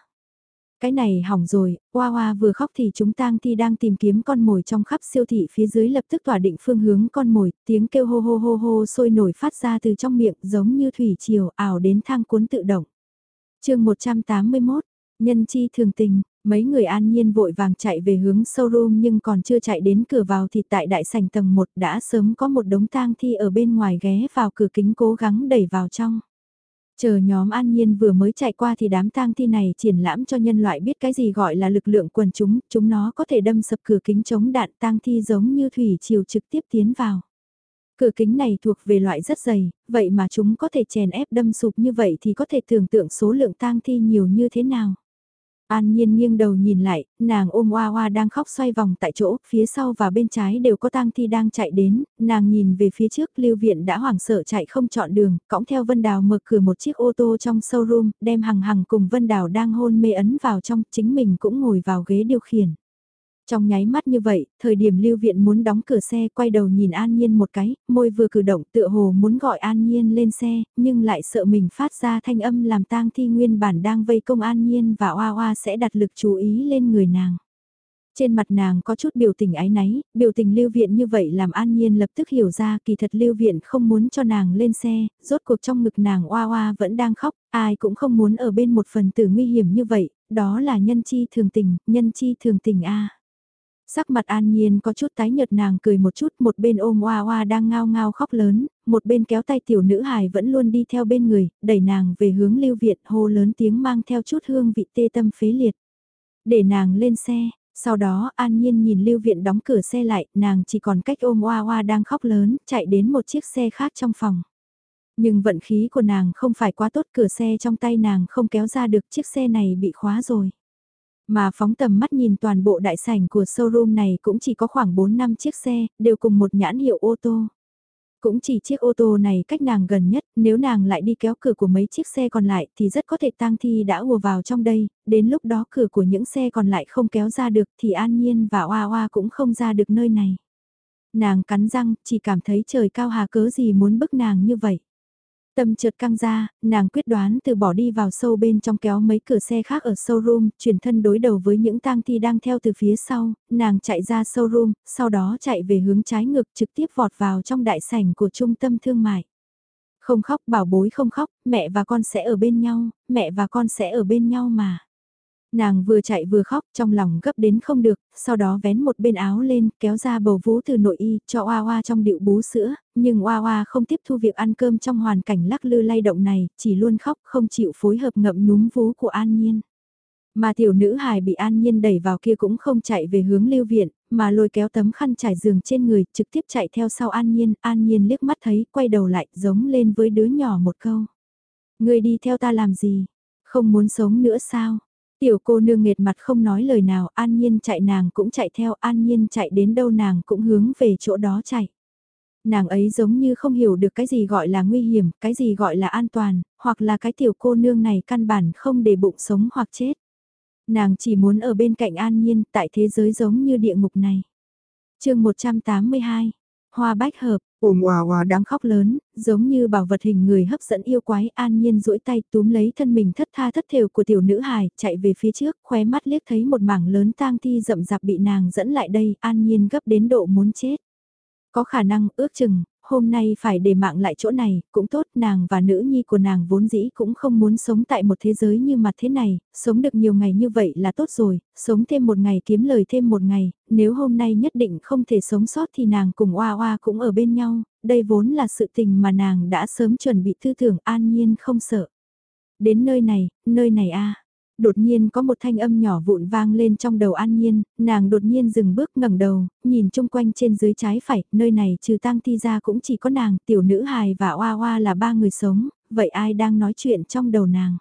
Cái này hỏng rồi, Hoa Hoa vừa khóc thì chúng tang thi đang tìm kiếm con mồi trong khắp siêu thị phía dưới lập tức tỏa định phương hướng con mồi, tiếng kêu hô hô hô hô sôi nổi phát ra từ trong miệng giống như thủy triều ảo đến thang cuốn tự động. chương 181, nhân chi thường tình, mấy người an nhiên vội vàng chạy về hướng showroom nhưng còn chưa chạy đến cửa vào thì tại đại sảnh tầng 1 đã sớm có một đống tang thi ở bên ngoài ghé vào cửa kính cố gắng đẩy vào trong. Chờ nhóm an nhiên vừa mới chạy qua thì đám tang thi này triển lãm cho nhân loại biết cái gì gọi là lực lượng quần chúng, chúng nó có thể đâm sập cửa kính chống đạn tang thi giống như thủy chiều trực tiếp tiến vào. Cửa kính này thuộc về loại rất dày, vậy mà chúng có thể chèn ép đâm sụp như vậy thì có thể tưởng tượng số lượng tang thi nhiều như thế nào. An Nhiên nghiêng đầu nhìn lại, nàng ôm Hoa Hoa đang khóc xoay vòng tại chỗ, phía sau và bên trái đều có tang thi đang chạy đến, nàng nhìn về phía trước lưu viện đã hoảng sợ chạy không chọn đường, cõng theo Vân Đào mở cửa một chiếc ô tô trong showroom, đem hằng hằng cùng Vân Đào đang hôn mê ấn vào trong, chính mình cũng ngồi vào ghế điều khiển. Trong nháy mắt như vậy, thời điểm lưu viện muốn đóng cửa xe quay đầu nhìn An Nhiên một cái, môi vừa cử động tựa hồ muốn gọi An Nhiên lên xe, nhưng lại sợ mình phát ra thanh âm làm tang thi nguyên bản đang vây công An Nhiên và Oa Oa sẽ đặt lực chú ý lên người nàng. Trên mặt nàng có chút biểu tình ái náy, biểu tình lưu viện như vậy làm An Nhiên lập tức hiểu ra kỳ thật lưu viện không muốn cho nàng lên xe, rốt cuộc trong ngực nàng Oa Oa vẫn đang khóc, ai cũng không muốn ở bên một phần tử nguy hiểm như vậy, đó là nhân chi thường tình, nhân chi thường tình a. Sắc mặt an nhiên có chút tái nhợt nàng cười một chút một bên ôm oa oa đang ngao ngao khóc lớn, một bên kéo tay tiểu nữ hài vẫn luôn đi theo bên người, đẩy nàng về hướng lưu viện hô lớn tiếng mang theo chút hương vị tê tâm phế liệt. Để nàng lên xe, sau đó an nhiên nhìn lưu viện đóng cửa xe lại, nàng chỉ còn cách ôm oa oa đang khóc lớn, chạy đến một chiếc xe khác trong phòng. Nhưng vận khí của nàng không phải quá tốt cửa xe trong tay nàng không kéo ra được chiếc xe này bị khóa rồi. Mà phóng tầm mắt nhìn toàn bộ đại sảnh của showroom này cũng chỉ có khoảng 4 năm chiếc xe, đều cùng một nhãn hiệu ô tô. Cũng chỉ chiếc ô tô này cách nàng gần nhất, nếu nàng lại đi kéo cửa của mấy chiếc xe còn lại thì rất có thể tang thi đã ùa vào trong đây, đến lúc đó cửa của những xe còn lại không kéo ra được thì an nhiên và oa oa cũng không ra được nơi này. Nàng cắn răng, chỉ cảm thấy trời cao hà cớ gì muốn bức nàng như vậy. Tâm chợt căng ra, nàng quyết đoán từ bỏ đi vào sâu bên trong kéo mấy cửa xe khác ở showroom, chuyển thân đối đầu với những tang thi đang theo từ phía sau, nàng chạy ra showroom, sau đó chạy về hướng trái ngược trực tiếp vọt vào trong đại sảnh của trung tâm thương mại. Không khóc bảo bối không khóc, mẹ và con sẽ ở bên nhau, mẹ và con sẽ ở bên nhau mà. Nàng vừa chạy vừa khóc trong lòng gấp đến không được, sau đó vén một bên áo lên, kéo ra bầu vú từ nội y, cho Oa Oa trong điệu bú sữa, nhưng Oa Oa không tiếp thu việc ăn cơm trong hoàn cảnh lắc lư lay động này, chỉ luôn khóc không chịu phối hợp ngậm núm vú của An Nhiên. Mà tiểu nữ hài bị An Nhiên đẩy vào kia cũng không chạy về hướng lưu viện, mà lôi kéo tấm khăn trải giường trên người, trực tiếp chạy theo sau An Nhiên, An Nhiên liếc mắt thấy, quay đầu lại, giống lên với đứa nhỏ một câu. Người đi theo ta làm gì? Không muốn sống nữa sao? Tiểu cô nương nghệt mặt không nói lời nào, an nhiên chạy nàng cũng chạy theo, an nhiên chạy đến đâu nàng cũng hướng về chỗ đó chạy. Nàng ấy giống như không hiểu được cái gì gọi là nguy hiểm, cái gì gọi là an toàn, hoặc là cái tiểu cô nương này căn bản không để bụng sống hoặc chết. Nàng chỉ muốn ở bên cạnh an nhiên tại thế giới giống như địa ngục này. chương 182, Hoa bách hợp, ôm hòa hòa đáng khóc lớn, giống như bảo vật hình người hấp dẫn yêu quái an nhiên duỗi tay túm lấy thân mình thất tha thất thều của tiểu nữ hài, chạy về phía trước, khóe mắt liếc thấy một mảng lớn tang thi rậm rạp bị nàng dẫn lại đây, an nhiên gấp đến độ muốn chết. Có khả năng ước chừng, hôm nay phải để mạng lại chỗ này, cũng tốt, nàng và nữ nhi của nàng vốn dĩ cũng không muốn sống tại một thế giới như mặt thế này, sống được nhiều ngày như vậy là tốt rồi, sống thêm một ngày kiếm lời thêm một ngày, nếu hôm nay nhất định không thể sống sót thì nàng cùng Oa Oa cũng ở bên nhau, đây vốn là sự tình mà nàng đã sớm chuẩn bị tư tưởng an nhiên không sợ. Đến nơi này, nơi này a đột nhiên có một thanh âm nhỏ vụn vang lên trong đầu an nhiên, nàng đột nhiên dừng bước ngẩng đầu, nhìn chung quanh trên dưới trái phải, nơi này trừ tang thi ra cũng chỉ có nàng, tiểu nữ hài và oa oa là ba người sống, vậy ai đang nói chuyện trong đầu nàng?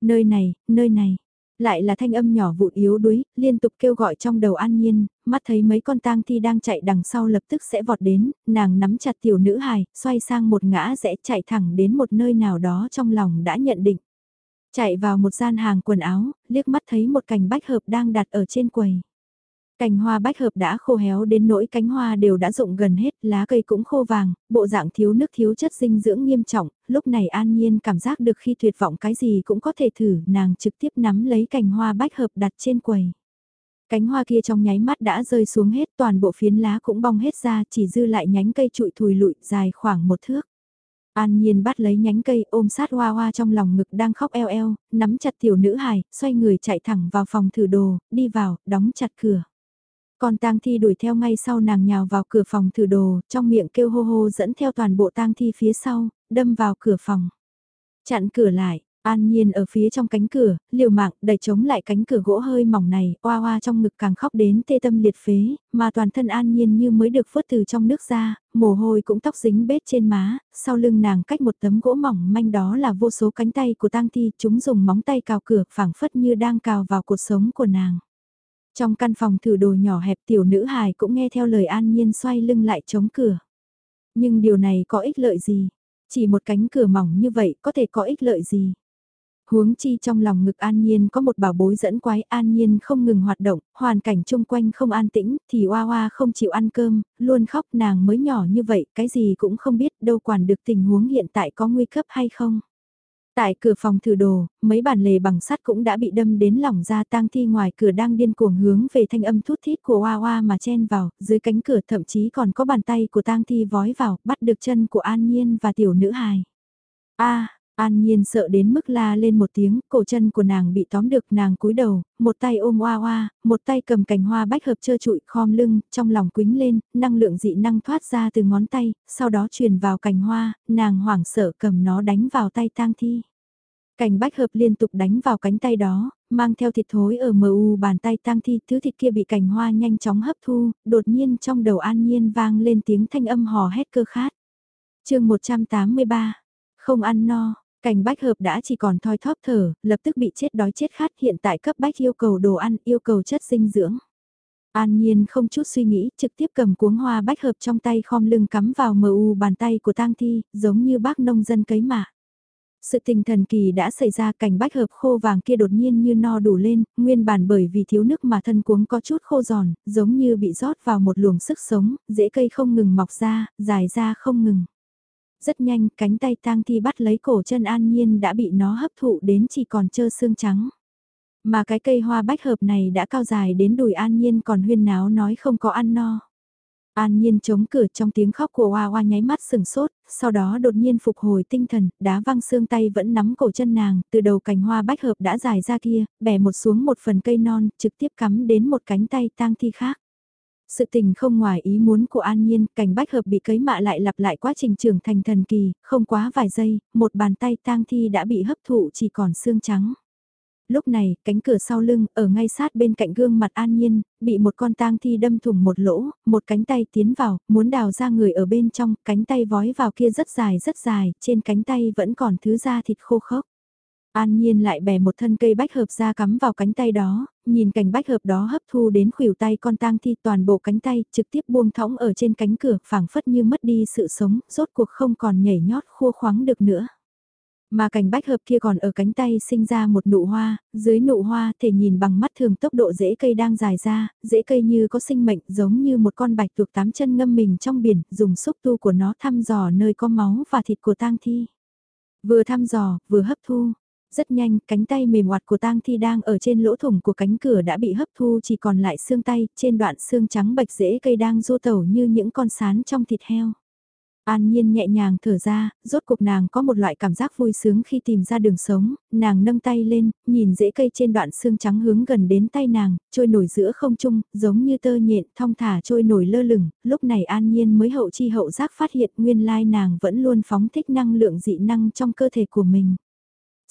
Nơi này, nơi này. Lại là thanh âm nhỏ vụn yếu đuối, liên tục kêu gọi trong đầu an nhiên, mắt thấy mấy con tang thi đang chạy đằng sau lập tức sẽ vọt đến, nàng nắm chặt tiểu nữ hài, xoay sang một ngã rẽ chạy thẳng đến một nơi nào đó trong lòng đã nhận định. Chạy vào một gian hàng quần áo, liếc mắt thấy một cành bách hợp đang đặt ở trên quầy. Cành hoa bách hợp đã khô héo đến nỗi cánh hoa đều đã rụng gần hết, lá cây cũng khô vàng, bộ dạng thiếu nước thiếu chất dinh dưỡng nghiêm trọng, lúc này an nhiên cảm giác được khi tuyệt vọng cái gì cũng có thể thử, nàng trực tiếp nắm lấy cành hoa bách hợp đặt trên quầy. Cánh hoa kia trong nháy mắt đã rơi xuống hết, toàn bộ phiến lá cũng bong hết ra, chỉ dư lại nhánh cây trụi thùi lụi dài khoảng một thước. An Nhiên bắt lấy nhánh cây ôm sát hoa hoa trong lòng ngực đang khóc eo eo, nắm chặt tiểu nữ hài, xoay người chạy thẳng vào phòng thử đồ, đi vào, đóng chặt cửa. Còn tang thi đuổi theo ngay sau nàng nhào vào cửa phòng thử đồ, trong miệng kêu hô hô dẫn theo toàn bộ tang thi phía sau, đâm vào cửa phòng. Chặn cửa lại, An Nhiên ở phía trong cánh cửa, liều mạng đẩy chống lại cánh cửa gỗ hơi mỏng này, oa oa trong ngực càng khóc đến tê tâm liệt phế, mà toàn thân An Nhiên như mới được phớt từ trong nước ra, mồ hôi cũng tóc dính bết trên má, sau lưng nàng cách một tấm gỗ mỏng manh đó là vô số cánh tay của tang thi, chúng dùng móng tay cào cửa phảng phất như đang cào vào cuộc sống của nàng. Trong căn phòng thử đồ nhỏ hẹp tiểu nữ hài cũng nghe theo lời An Nhiên xoay lưng lại chống cửa. Nhưng điều này có ích lợi gì? Chỉ một cánh cửa mỏng như vậy có thể có ích lợi gì? Huống chi trong lòng ngực an nhiên có một bảo bối dẫn quái an nhiên không ngừng hoạt động, hoàn cảnh chung quanh không an tĩnh, thì oa oa không chịu ăn cơm, luôn khóc nàng mới nhỏ như vậy, cái gì cũng không biết đâu quản được tình huống hiện tại có nguy cấp hay không. Tại cửa phòng thử đồ, mấy bản lề bằng sắt cũng đã bị đâm đến lỏng ra tang thi ngoài cửa đang điên cuồng hướng về thanh âm thút thít của Hoa Hoa mà chen vào, dưới cánh cửa thậm chí còn có bàn tay của tang thi vói vào, bắt được chân của An Nhiên và tiểu nữ hài. A, An Nhiên sợ đến mức la lên một tiếng, cổ chân của nàng bị tóm được nàng cúi đầu, một tay ôm hoa hoa, một tay cầm cành hoa bách hợp trơ trụi khom lưng, trong lòng quính lên, năng lượng dị năng thoát ra từ ngón tay, sau đó truyền vào cành hoa, nàng hoảng sợ cầm nó đánh vào tay tang thi. Cành bách hợp liên tục đánh vào cánh tay đó, mang theo thịt thối ở mờ u bàn tay tang thi, thứ thịt kia bị cành hoa nhanh chóng hấp thu, đột nhiên trong đầu an nhiên vang lên tiếng thanh âm hò hét cơ khát. chương 183, không ăn no, Cành bách hợp đã chỉ còn thoi thóp thở, lập tức bị chết đói chết khát hiện tại cấp bách yêu cầu đồ ăn, yêu cầu chất dinh dưỡng. An Nhiên không chút suy nghĩ, trực tiếp cầm cuống hoa bách hợp trong tay khom lưng cắm vào mờ u bàn tay của tang thi, giống như bác nông dân cấy mạ. Sự tình thần kỳ đã xảy ra cành bách hợp khô vàng kia đột nhiên như no đủ lên, nguyên bản bởi vì thiếu nước mà thân cuống có chút khô giòn, giống như bị rót vào một luồng sức sống, dễ cây không ngừng mọc ra, dài ra không ngừng. Rất nhanh, cánh tay tang thi bắt lấy cổ chân an nhiên đã bị nó hấp thụ đến chỉ còn trơ xương trắng. Mà cái cây hoa bách hợp này đã cao dài đến đùi an nhiên còn huyên náo nói không có ăn no. An nhiên chống cửa trong tiếng khóc của Hoa Hoa nháy mắt sừng sốt, sau đó đột nhiên phục hồi tinh thần, đá văng xương tay vẫn nắm cổ chân nàng, từ đầu cành hoa bách hợp đã dài ra kia, bẻ một xuống một phần cây non, trực tiếp cắm đến một cánh tay tang thi khác. Sự tình không ngoài ý muốn của An Nhiên, cành bách hợp bị cấy mạ lại lặp lại quá trình trưởng thành thần kỳ, không quá vài giây, một bàn tay tang thi đã bị hấp thụ chỉ còn xương trắng. Lúc này, cánh cửa sau lưng, ở ngay sát bên cạnh gương mặt An Nhiên, bị một con tang thi đâm thủng một lỗ, một cánh tay tiến vào, muốn đào ra người ở bên trong, cánh tay vói vào kia rất dài rất dài, trên cánh tay vẫn còn thứ da thịt khô khốc. An Nhiên lại bẻ một thân cây bách hợp ra cắm vào cánh tay đó, nhìn cành bách hợp đó hấp thu đến khuỷu tay con tang thi toàn bộ cánh tay, trực tiếp buông thõng ở trên cánh cửa, phảng phất như mất đi sự sống, rốt cuộc không còn nhảy nhót khua khoáng được nữa. Mà cành bách hợp kia còn ở cánh tay sinh ra một nụ hoa, dưới nụ hoa thể nhìn bằng mắt thường tốc độ rễ cây đang dài ra, rễ cây như có sinh mệnh giống như một con bạch tuộc tám chân ngâm mình trong biển, dùng xúc tu của nó thăm dò nơi có máu và thịt của tang thi. Vừa thăm dò, vừa hấp thu, rất nhanh, cánh tay mềm hoạt của tang thi đang ở trên lỗ thủng của cánh cửa đã bị hấp thu chỉ còn lại xương tay, trên đoạn xương trắng bạch rễ cây đang du tẩu như những con sán trong thịt heo. An Nhiên nhẹ nhàng thở ra, rốt cuộc nàng có một loại cảm giác vui sướng khi tìm ra đường sống, nàng nâng tay lên, nhìn rễ cây trên đoạn xương trắng hướng gần đến tay nàng, trôi nổi giữa không trung, giống như tơ nhện, thong thả trôi nổi lơ lửng, lúc này An Nhiên mới hậu chi hậu giác phát hiện nguyên lai nàng vẫn luôn phóng thích năng lượng dị năng trong cơ thể của mình.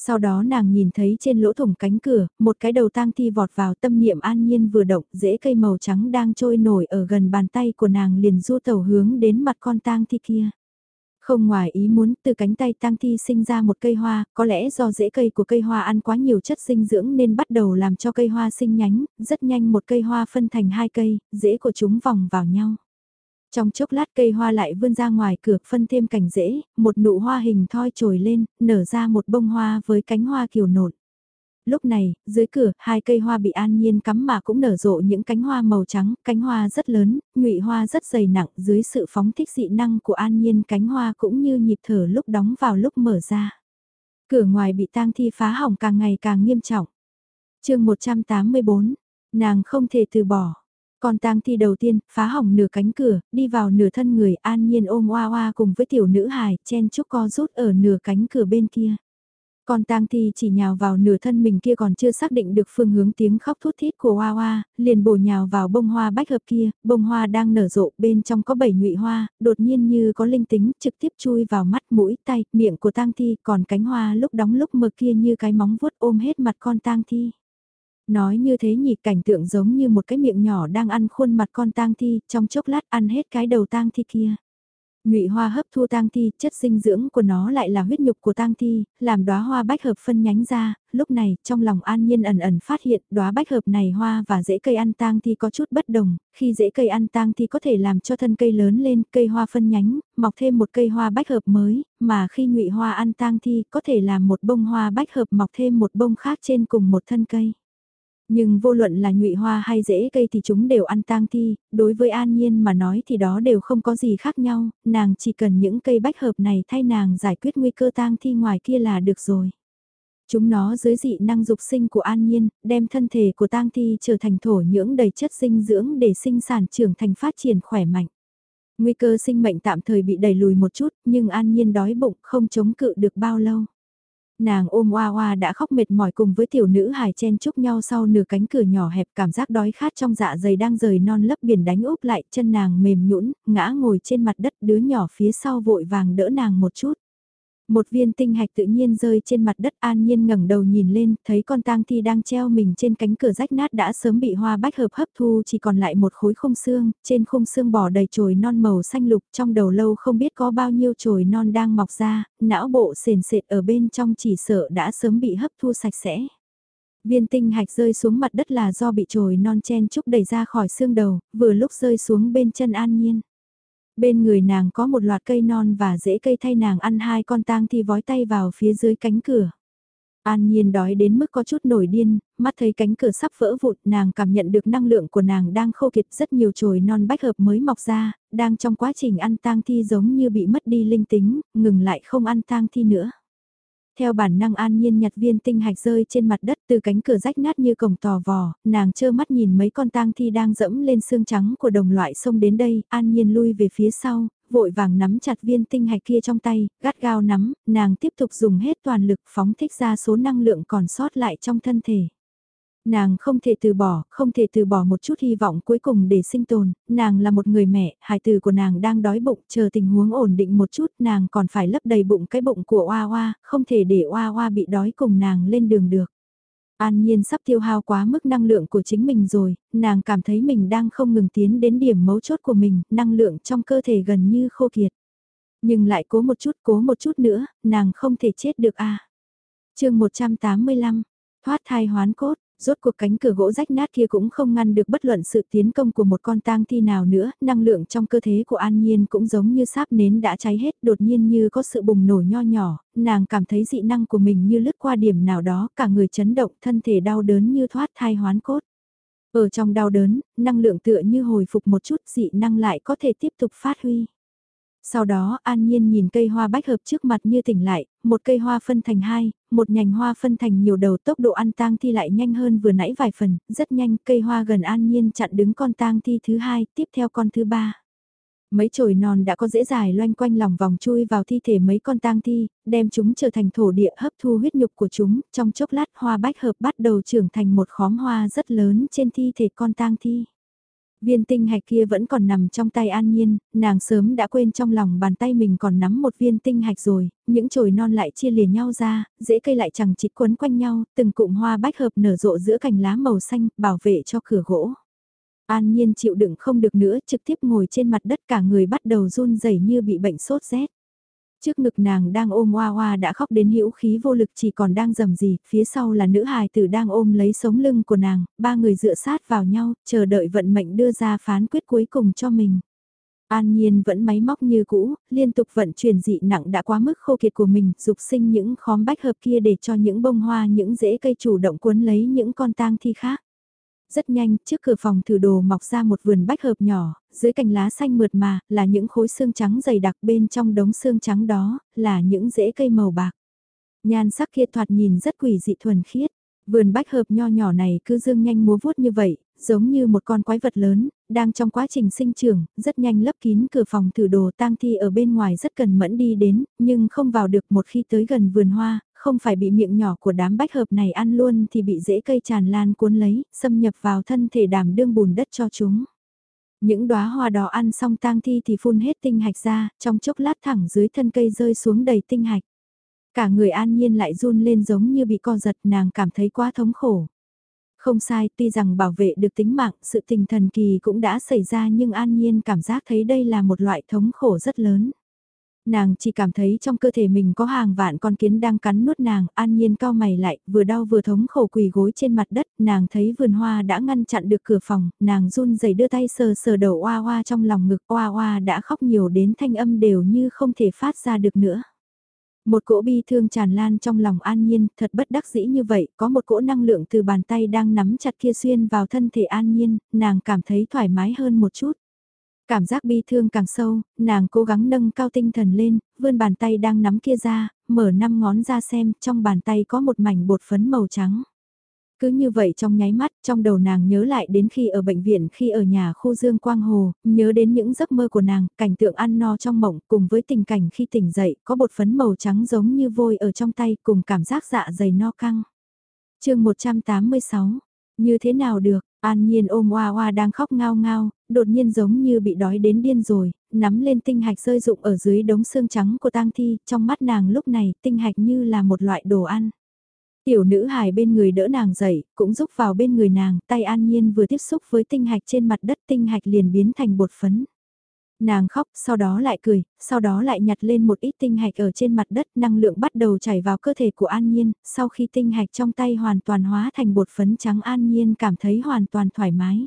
Sau đó nàng nhìn thấy trên lỗ thủng cánh cửa, một cái đầu tang thi vọt vào tâm niệm an nhiên vừa động, rễ cây màu trắng đang trôi nổi ở gần bàn tay của nàng liền du tàu hướng đến mặt con tang thi kia. Không ngoài ý muốn, từ cánh tay tang thi sinh ra một cây hoa, có lẽ do rễ cây của cây hoa ăn quá nhiều chất dinh dưỡng nên bắt đầu làm cho cây hoa sinh nhánh, rất nhanh một cây hoa phân thành hai cây, rễ của chúng vòng vào nhau. Trong chốc lát cây hoa lại vươn ra ngoài cửa phân thêm cảnh rễ, một nụ hoa hình thoi trồi lên, nở ra một bông hoa với cánh hoa kiều nộn. Lúc này, dưới cửa, hai cây hoa bị an nhiên cắm mà cũng nở rộ những cánh hoa màu trắng, cánh hoa rất lớn, nhụy hoa rất dày nặng, dưới sự phóng thích dị năng của an nhiên cánh hoa cũng như nhịp thở lúc đóng vào lúc mở ra. Cửa ngoài bị tang thi phá hỏng càng ngày càng nghiêm trọng. chương 184, nàng không thể từ bỏ. Con tang thi đầu tiên, phá hỏng nửa cánh cửa, đi vào nửa thân người an nhiên ôm oa oa cùng với tiểu nữ hài, chen chúc co rút ở nửa cánh cửa bên kia. Con tang thi chỉ nhào vào nửa thân mình kia còn chưa xác định được phương hướng tiếng khóc thút thít của Hoa Hoa, liền bổ nhào vào bông hoa bách hợp kia, bông hoa đang nở rộ, bên trong có bảy nhụy hoa, đột nhiên như có linh tính, trực tiếp chui vào mắt, mũi, tay, miệng của tang thi, còn cánh hoa lúc đóng lúc mở kia như cái móng vuốt ôm hết mặt con tang thi. Nói như thế nhị cảnh tượng giống như một cái miệng nhỏ đang ăn khuôn mặt con tang thi, trong chốc lát ăn hết cái đầu tang thi kia. Ngụy hoa hấp thu tang thi, chất dinh dưỡng của nó lại là huyết nhục của tang thi, làm đóa hoa bách hợp phân nhánh ra, lúc này, trong lòng An Nhiên ẩn ẩn phát hiện, đóa bách hợp này hoa và rễ cây ăn tang thi có chút bất đồng, khi rễ cây ăn tang thi có thể làm cho thân cây lớn lên, cây hoa phân nhánh, mọc thêm một cây hoa bách hợp mới, mà khi ngụy hoa ăn tang thi có thể làm một bông hoa bách hợp mọc thêm một bông khác trên cùng một thân cây. Nhưng vô luận là nhụy hoa hay rễ cây thì chúng đều ăn tang thi, đối với an nhiên mà nói thì đó đều không có gì khác nhau, nàng chỉ cần những cây bách hợp này thay nàng giải quyết nguy cơ tang thi ngoài kia là được rồi. Chúng nó dưới dị năng dục sinh của an nhiên, đem thân thể của tang thi trở thành thổ nhưỡng đầy chất dinh dưỡng để sinh sản trưởng thành phát triển khỏe mạnh. Nguy cơ sinh mệnh tạm thời bị đẩy lùi một chút, nhưng an nhiên đói bụng không chống cự được bao lâu. Nàng ôm oa oa đã khóc mệt mỏi cùng với tiểu nữ hài chen chúc nhau sau nửa cánh cửa nhỏ hẹp, cảm giác đói khát trong dạ dày đang rời non lấp biển đánh úp lại, chân nàng mềm nhũn, ngã ngồi trên mặt đất, đứa nhỏ phía sau vội vàng đỡ nàng một chút. Một viên tinh hạch tự nhiên rơi trên mặt đất an nhiên ngẩng đầu nhìn lên, thấy con tang thi đang treo mình trên cánh cửa rách nát đã sớm bị hoa bách hợp hấp thu chỉ còn lại một khối khung xương, trên khung xương bò đầy chồi non màu xanh lục trong đầu lâu không biết có bao nhiêu chồi non đang mọc ra, não bộ sền sệt ở bên trong chỉ sợ đã sớm bị hấp thu sạch sẽ. Viên tinh hạch rơi xuống mặt đất là do bị chồi non chen chúc đẩy ra khỏi xương đầu, vừa lúc rơi xuống bên chân an nhiên. Bên người nàng có một loạt cây non và rễ cây thay nàng ăn hai con tang thi vói tay vào phía dưới cánh cửa. An nhiên đói đến mức có chút nổi điên, mắt thấy cánh cửa sắp vỡ vụt nàng cảm nhận được năng lượng của nàng đang khô kiệt rất nhiều chồi non bách hợp mới mọc ra, đang trong quá trình ăn tang thi giống như bị mất đi linh tính, ngừng lại không ăn tang thi nữa. Theo bản năng an nhiên nhặt viên tinh hạch rơi trên mặt đất từ cánh cửa rách nát như cổng tò vò, nàng trơ mắt nhìn mấy con tang thi đang dẫm lên xương trắng của đồng loại xông đến đây, an nhiên lui về phía sau, vội vàng nắm chặt viên tinh hạch kia trong tay, gắt gao nắm, nàng tiếp tục dùng hết toàn lực phóng thích ra số năng lượng còn sót lại trong thân thể. Nàng không thể từ bỏ, không thể từ bỏ một chút hy vọng cuối cùng để sinh tồn, nàng là một người mẹ, hài tử của nàng đang đói bụng, chờ tình huống ổn định một chút, nàng còn phải lấp đầy bụng cái bụng của Oa Oa, không thể để Oa Oa bị đói cùng nàng lên đường được. An Nhiên sắp tiêu hao quá mức năng lượng của chính mình rồi, nàng cảm thấy mình đang không ngừng tiến đến điểm mấu chốt của mình, năng lượng trong cơ thể gần như khô kiệt. Nhưng lại cố một chút, cố một chút nữa, nàng không thể chết được a. À. Chương 185, thoát thai hoán cốt, rốt cuộc cánh cửa gỗ rách nát kia cũng không ngăn được bất luận sự tiến công của một con tang thi nào nữa, năng lượng trong cơ thể của An Nhiên cũng giống như sáp nến đã cháy hết, đột nhiên như có sự bùng nổ nho nhỏ, nàng cảm thấy dị năng của mình như lướt qua điểm nào đó, cả người chấn động, thân thể đau đớn như thoát thai hoán cốt. Ở trong đau đớn, năng lượng tựa như hồi phục một chút dị năng lại có thể tiếp tục phát huy. Sau đó an nhiên nhìn cây hoa bách hợp trước mặt như tỉnh lại, một cây hoa phân thành hai, một nhành hoa phân thành nhiều đầu tốc độ ăn tang thi lại nhanh hơn vừa nãy vài phần, rất nhanh cây hoa gần an nhiên chặn đứng con tang thi thứ hai, tiếp theo con thứ ba. Mấy chồi non đã có dễ dài loanh quanh lòng vòng chui vào thi thể mấy con tang thi, đem chúng trở thành thổ địa hấp thu huyết nhục của chúng, trong chốc lát hoa bách hợp bắt đầu trưởng thành một khóm hoa rất lớn trên thi thể con tang thi. Viên tinh hạch kia vẫn còn nằm trong tay An Nhiên, nàng sớm đã quên trong lòng bàn tay mình còn nắm một viên tinh hạch rồi, những chồi non lại chia lìa nhau ra, dễ cây lại chẳng chịt quấn quanh nhau, từng cụm hoa bách hợp nở rộ giữa cành lá màu xanh, bảo vệ cho cửa gỗ. An Nhiên chịu đựng không được nữa, trực tiếp ngồi trên mặt đất cả người bắt đầu run rẩy như bị bệnh sốt rét. Trước ngực nàng đang ôm Hoa Hoa đã khóc đến hữu khí vô lực chỉ còn đang dầm gì, phía sau là nữ hài tử đang ôm lấy sống lưng của nàng, ba người dựa sát vào nhau, chờ đợi vận mệnh đưa ra phán quyết cuối cùng cho mình. An Nhiên vẫn máy móc như cũ, liên tục vận chuyển dị nặng đã quá mức khô kiệt của mình, dục sinh những khóm bách hợp kia để cho những bông hoa những rễ cây chủ động cuốn lấy những con tang thi khác. Rất nhanh, trước cửa phòng thử đồ mọc ra một vườn bách hợp nhỏ, dưới cành lá xanh mượt mà, là những khối xương trắng dày đặc bên trong đống xương trắng đó, là những rễ cây màu bạc. Nhan sắc kia thoạt nhìn rất quỷ dị thuần khiết. Vườn bách hợp nho nhỏ này cứ dương nhanh múa vuốt như vậy, giống như một con quái vật lớn, đang trong quá trình sinh trưởng, rất nhanh lấp kín cửa phòng thử đồ tang thi ở bên ngoài rất cần mẫn đi đến, nhưng không vào được một khi tới gần vườn hoa, không phải bị miệng nhỏ của đám bách hợp này ăn luôn thì bị rễ cây tràn lan cuốn lấy, xâm nhập vào thân thể đảm đương bùn đất cho chúng. Những đóa hoa đỏ ăn xong tang thi thì phun hết tinh hạch ra, trong chốc lát thẳng dưới thân cây rơi xuống đầy tinh hạch. Cả người an nhiên lại run lên giống như bị co giật nàng cảm thấy quá thống khổ. Không sai, tuy rằng bảo vệ được tính mạng, sự tình thần kỳ cũng đã xảy ra nhưng an nhiên cảm giác thấy đây là một loại thống khổ rất lớn. Nàng chỉ cảm thấy trong cơ thể mình có hàng vạn con kiến đang cắn nuốt nàng, an nhiên cao mày lại, vừa đau vừa thống khổ quỳ gối trên mặt đất, nàng thấy vườn hoa đã ngăn chặn được cửa phòng, nàng run rẩy đưa tay sờ sờ đầu oa oa trong lòng ngực, oa oa đã khóc nhiều đến thanh âm đều như không thể phát ra được nữa. Một cỗ bi thương tràn lan trong lòng an nhiên, thật bất đắc dĩ như vậy, có một cỗ năng lượng từ bàn tay đang nắm chặt kia xuyên vào thân thể an nhiên, nàng cảm thấy thoải mái hơn một chút. Cảm giác bi thương càng sâu, nàng cố gắng nâng cao tinh thần lên, vươn bàn tay đang nắm kia ra, mở năm ngón ra xem, trong bàn tay có một mảnh bột phấn màu trắng. Cứ như vậy trong nháy mắt, trong đầu nàng nhớ lại đến khi ở bệnh viện, khi ở nhà khu Dương Quang Hồ, nhớ đến những giấc mơ của nàng, cảnh tượng ăn no trong mộng, cùng với tình cảnh khi tỉnh dậy, có bột phấn màu trắng giống như vôi ở trong tay, cùng cảm giác dạ dày no căng. chương 186, như thế nào được, An Nhiên ôm Hoa Hoa đang khóc ngao ngao, đột nhiên giống như bị đói đến điên rồi, nắm lên tinh hạch rơi rụng ở dưới đống xương trắng của tang thi, trong mắt nàng lúc này tinh hạch như là một loại đồ ăn. Tiểu nữ hài bên người đỡ nàng dậy, cũng rúc vào bên người nàng, tay an nhiên vừa tiếp xúc với tinh hạch trên mặt đất tinh hạch liền biến thành bột phấn. Nàng khóc, sau đó lại cười, sau đó lại nhặt lên một ít tinh hạch ở trên mặt đất, năng lượng bắt đầu chảy vào cơ thể của An Nhiên, sau khi tinh hạch trong tay hoàn toàn hóa thành bột phấn trắng An Nhiên cảm thấy hoàn toàn thoải mái.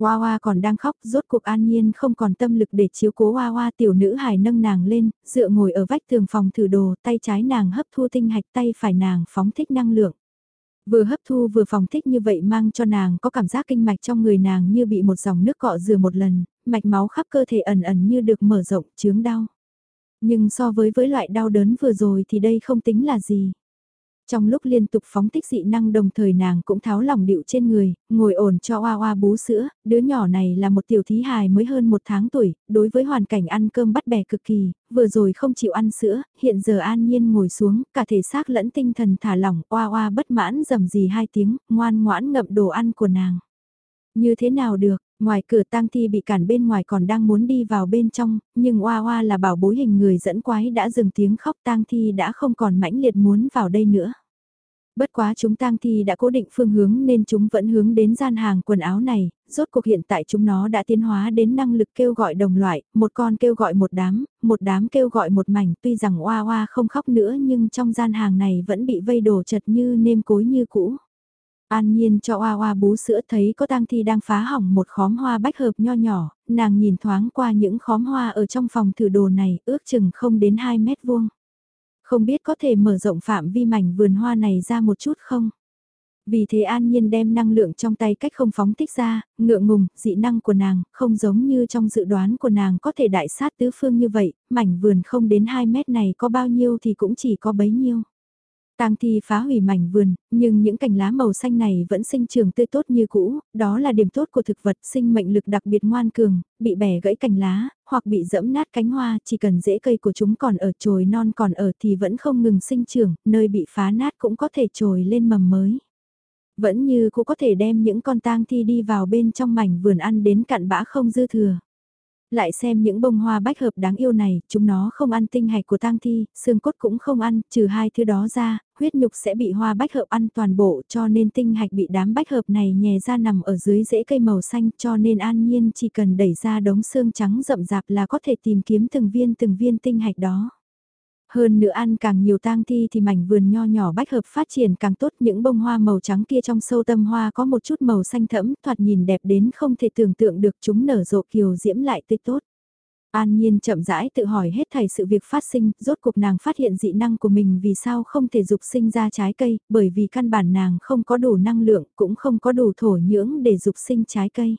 Hoa Hoa còn đang khóc, rốt cuộc an nhiên không còn tâm lực để chiếu cố Hoa Hoa tiểu nữ hài nâng nàng lên, dựa ngồi ở vách tường phòng thử đồ, tay trái nàng hấp thu tinh hạch tay phải nàng phóng thích năng lượng. Vừa hấp thu vừa phóng thích như vậy mang cho nàng có cảm giác kinh mạch trong người nàng như bị một dòng nước cọ rửa một lần, mạch máu khắp cơ thể ẩn ẩn như được mở rộng, chướng đau. Nhưng so với với loại đau đớn vừa rồi thì đây không tính là gì. Trong lúc liên tục phóng thích dị năng đồng thời nàng cũng tháo lỏng điệu trên người, ngồi ổn cho oa oa bú sữa, đứa nhỏ này là một tiểu thí hài mới hơn một tháng tuổi, đối với hoàn cảnh ăn cơm bắt bẻ cực kỳ, vừa rồi không chịu ăn sữa, hiện giờ an nhiên ngồi xuống, cả thể xác lẫn tinh thần thả lỏng, oa oa bất mãn dầm gì hai tiếng, ngoan ngoãn ngậm đồ ăn của nàng. Như thế nào được, ngoài cửa tang thi bị cản bên ngoài còn đang muốn đi vào bên trong, nhưng oa oa là bảo bối hình người dẫn quái đã dừng tiếng khóc tang thi đã không còn mãnh liệt muốn vào đây nữa. Bất quá chúng tang thi đã cố định phương hướng nên chúng vẫn hướng đến gian hàng quần áo này, rốt cuộc hiện tại chúng nó đã tiến hóa đến năng lực kêu gọi đồng loại, một con kêu gọi một đám, một đám kêu gọi một mảnh, tuy rằng oa oa không khóc nữa nhưng trong gian hàng này vẫn bị vây đổ chật như nêm cối như cũ. An nhiên cho oa oa bú sữa thấy có tang thi đang phá hỏng một khóm hoa bách hợp nho nhỏ, nàng nhìn thoáng qua những khóm hoa ở trong phòng thử đồ này ước chừng không đến 2 mét vuông. Không biết có thể mở rộng phạm vi mảnh vườn hoa này ra một chút không? Vì thế an nhiên đem năng lượng trong tay cách không phóng tích ra, ngượng ngùng, dị năng của nàng, không giống như trong dự đoán của nàng có thể đại sát tứ phương như vậy, mảnh vườn không đến 2 mét này có bao nhiêu thì cũng chỉ có bấy nhiêu. Tang thi phá hủy mảnh vườn, nhưng những cành lá màu xanh này vẫn sinh trưởng tươi tốt như cũ, đó là điểm tốt của thực vật sinh mệnh lực đặc biệt ngoan cường, bị bẻ gãy cành lá, hoặc bị dẫm nát cánh hoa, chỉ cần rễ cây của chúng còn ở chồi non còn ở thì vẫn không ngừng sinh trưởng, nơi bị phá nát cũng có thể trồi lên mầm mới. Vẫn như cũng có thể đem những con tang thi đi vào bên trong mảnh vườn ăn đến cạn bã không dư thừa. Lại xem những bông hoa bách hợp đáng yêu này, chúng nó không ăn tinh hạch của tang thi, xương cốt cũng không ăn, trừ hai thứ đó ra, huyết nhục sẽ bị hoa bách hợp ăn toàn bộ, cho nên tinh hạch bị đám bách hợp này nhè ra nằm ở dưới rễ cây màu xanh, cho nên an nhiên chỉ cần đẩy ra đống xương trắng rậm rạp là có thể tìm kiếm từng viên từng viên tinh hạch đó. Hơn nữa ăn càng nhiều tang thi thì mảnh vườn nho nhỏ bách hợp phát triển càng tốt, những bông hoa màu trắng kia trong sâu tâm hoa có một chút màu xanh thẫm, thoạt nhìn đẹp đến không thể tưởng tượng được chúng nở rộ kiều diễm lại tươi tốt. An Nhiên chậm rãi tự hỏi hết thảy sự việc phát sinh, rốt cuộc nàng phát hiện dị năng của mình vì sao không thể dục sinh ra trái cây, bởi vì căn bản nàng không có đủ năng lượng, cũng không có đủ thổ nhưỡng để dục sinh trái cây.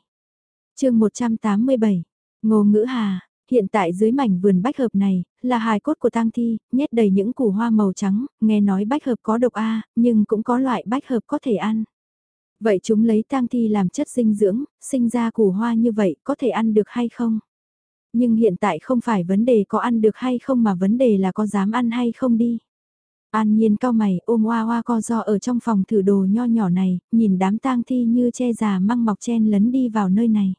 chương 187, Ngô Ngữ Hà, Hiện tại dưới mảnh vườn bách hợp này, là hài cốt của tang thi, nhét đầy những củ hoa màu trắng, nghe nói bách hợp có độc A, nhưng cũng có loại bách hợp có thể ăn. Vậy chúng lấy tang thi làm chất dinh dưỡng, sinh ra củ hoa như vậy có thể ăn được hay không? Nhưng hiện tại không phải vấn đề có ăn được hay không mà vấn đề là có dám ăn hay không đi. An nhiên cao mày ôm hoa hoa co do ở trong phòng thử đồ nho nhỏ này, nhìn đám tang thi như che già măng mọc chen lấn đi vào nơi này.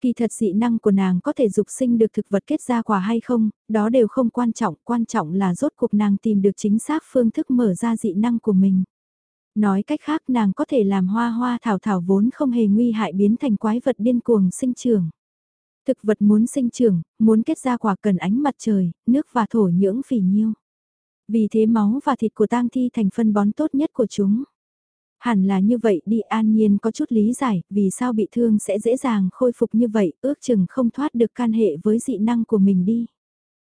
Kỳ thật dị năng của nàng có thể dục sinh được thực vật kết ra quả hay không, đó đều không quan trọng, quan trọng là rốt cuộc nàng tìm được chính xác phương thức mở ra dị năng của mình. Nói cách khác nàng có thể làm hoa hoa thảo thảo vốn không hề nguy hại biến thành quái vật điên cuồng sinh trưởng. Thực vật muốn sinh trưởng, muốn kết ra quả cần ánh mặt trời, nước và thổ nhưỡng phỉ nhiêu. Vì thế máu và thịt của tang thi thành phân bón tốt nhất của chúng. Hẳn là như vậy đi an nhiên có chút lý giải, vì sao bị thương sẽ dễ dàng khôi phục như vậy, ước chừng không thoát được can hệ với dị năng của mình đi.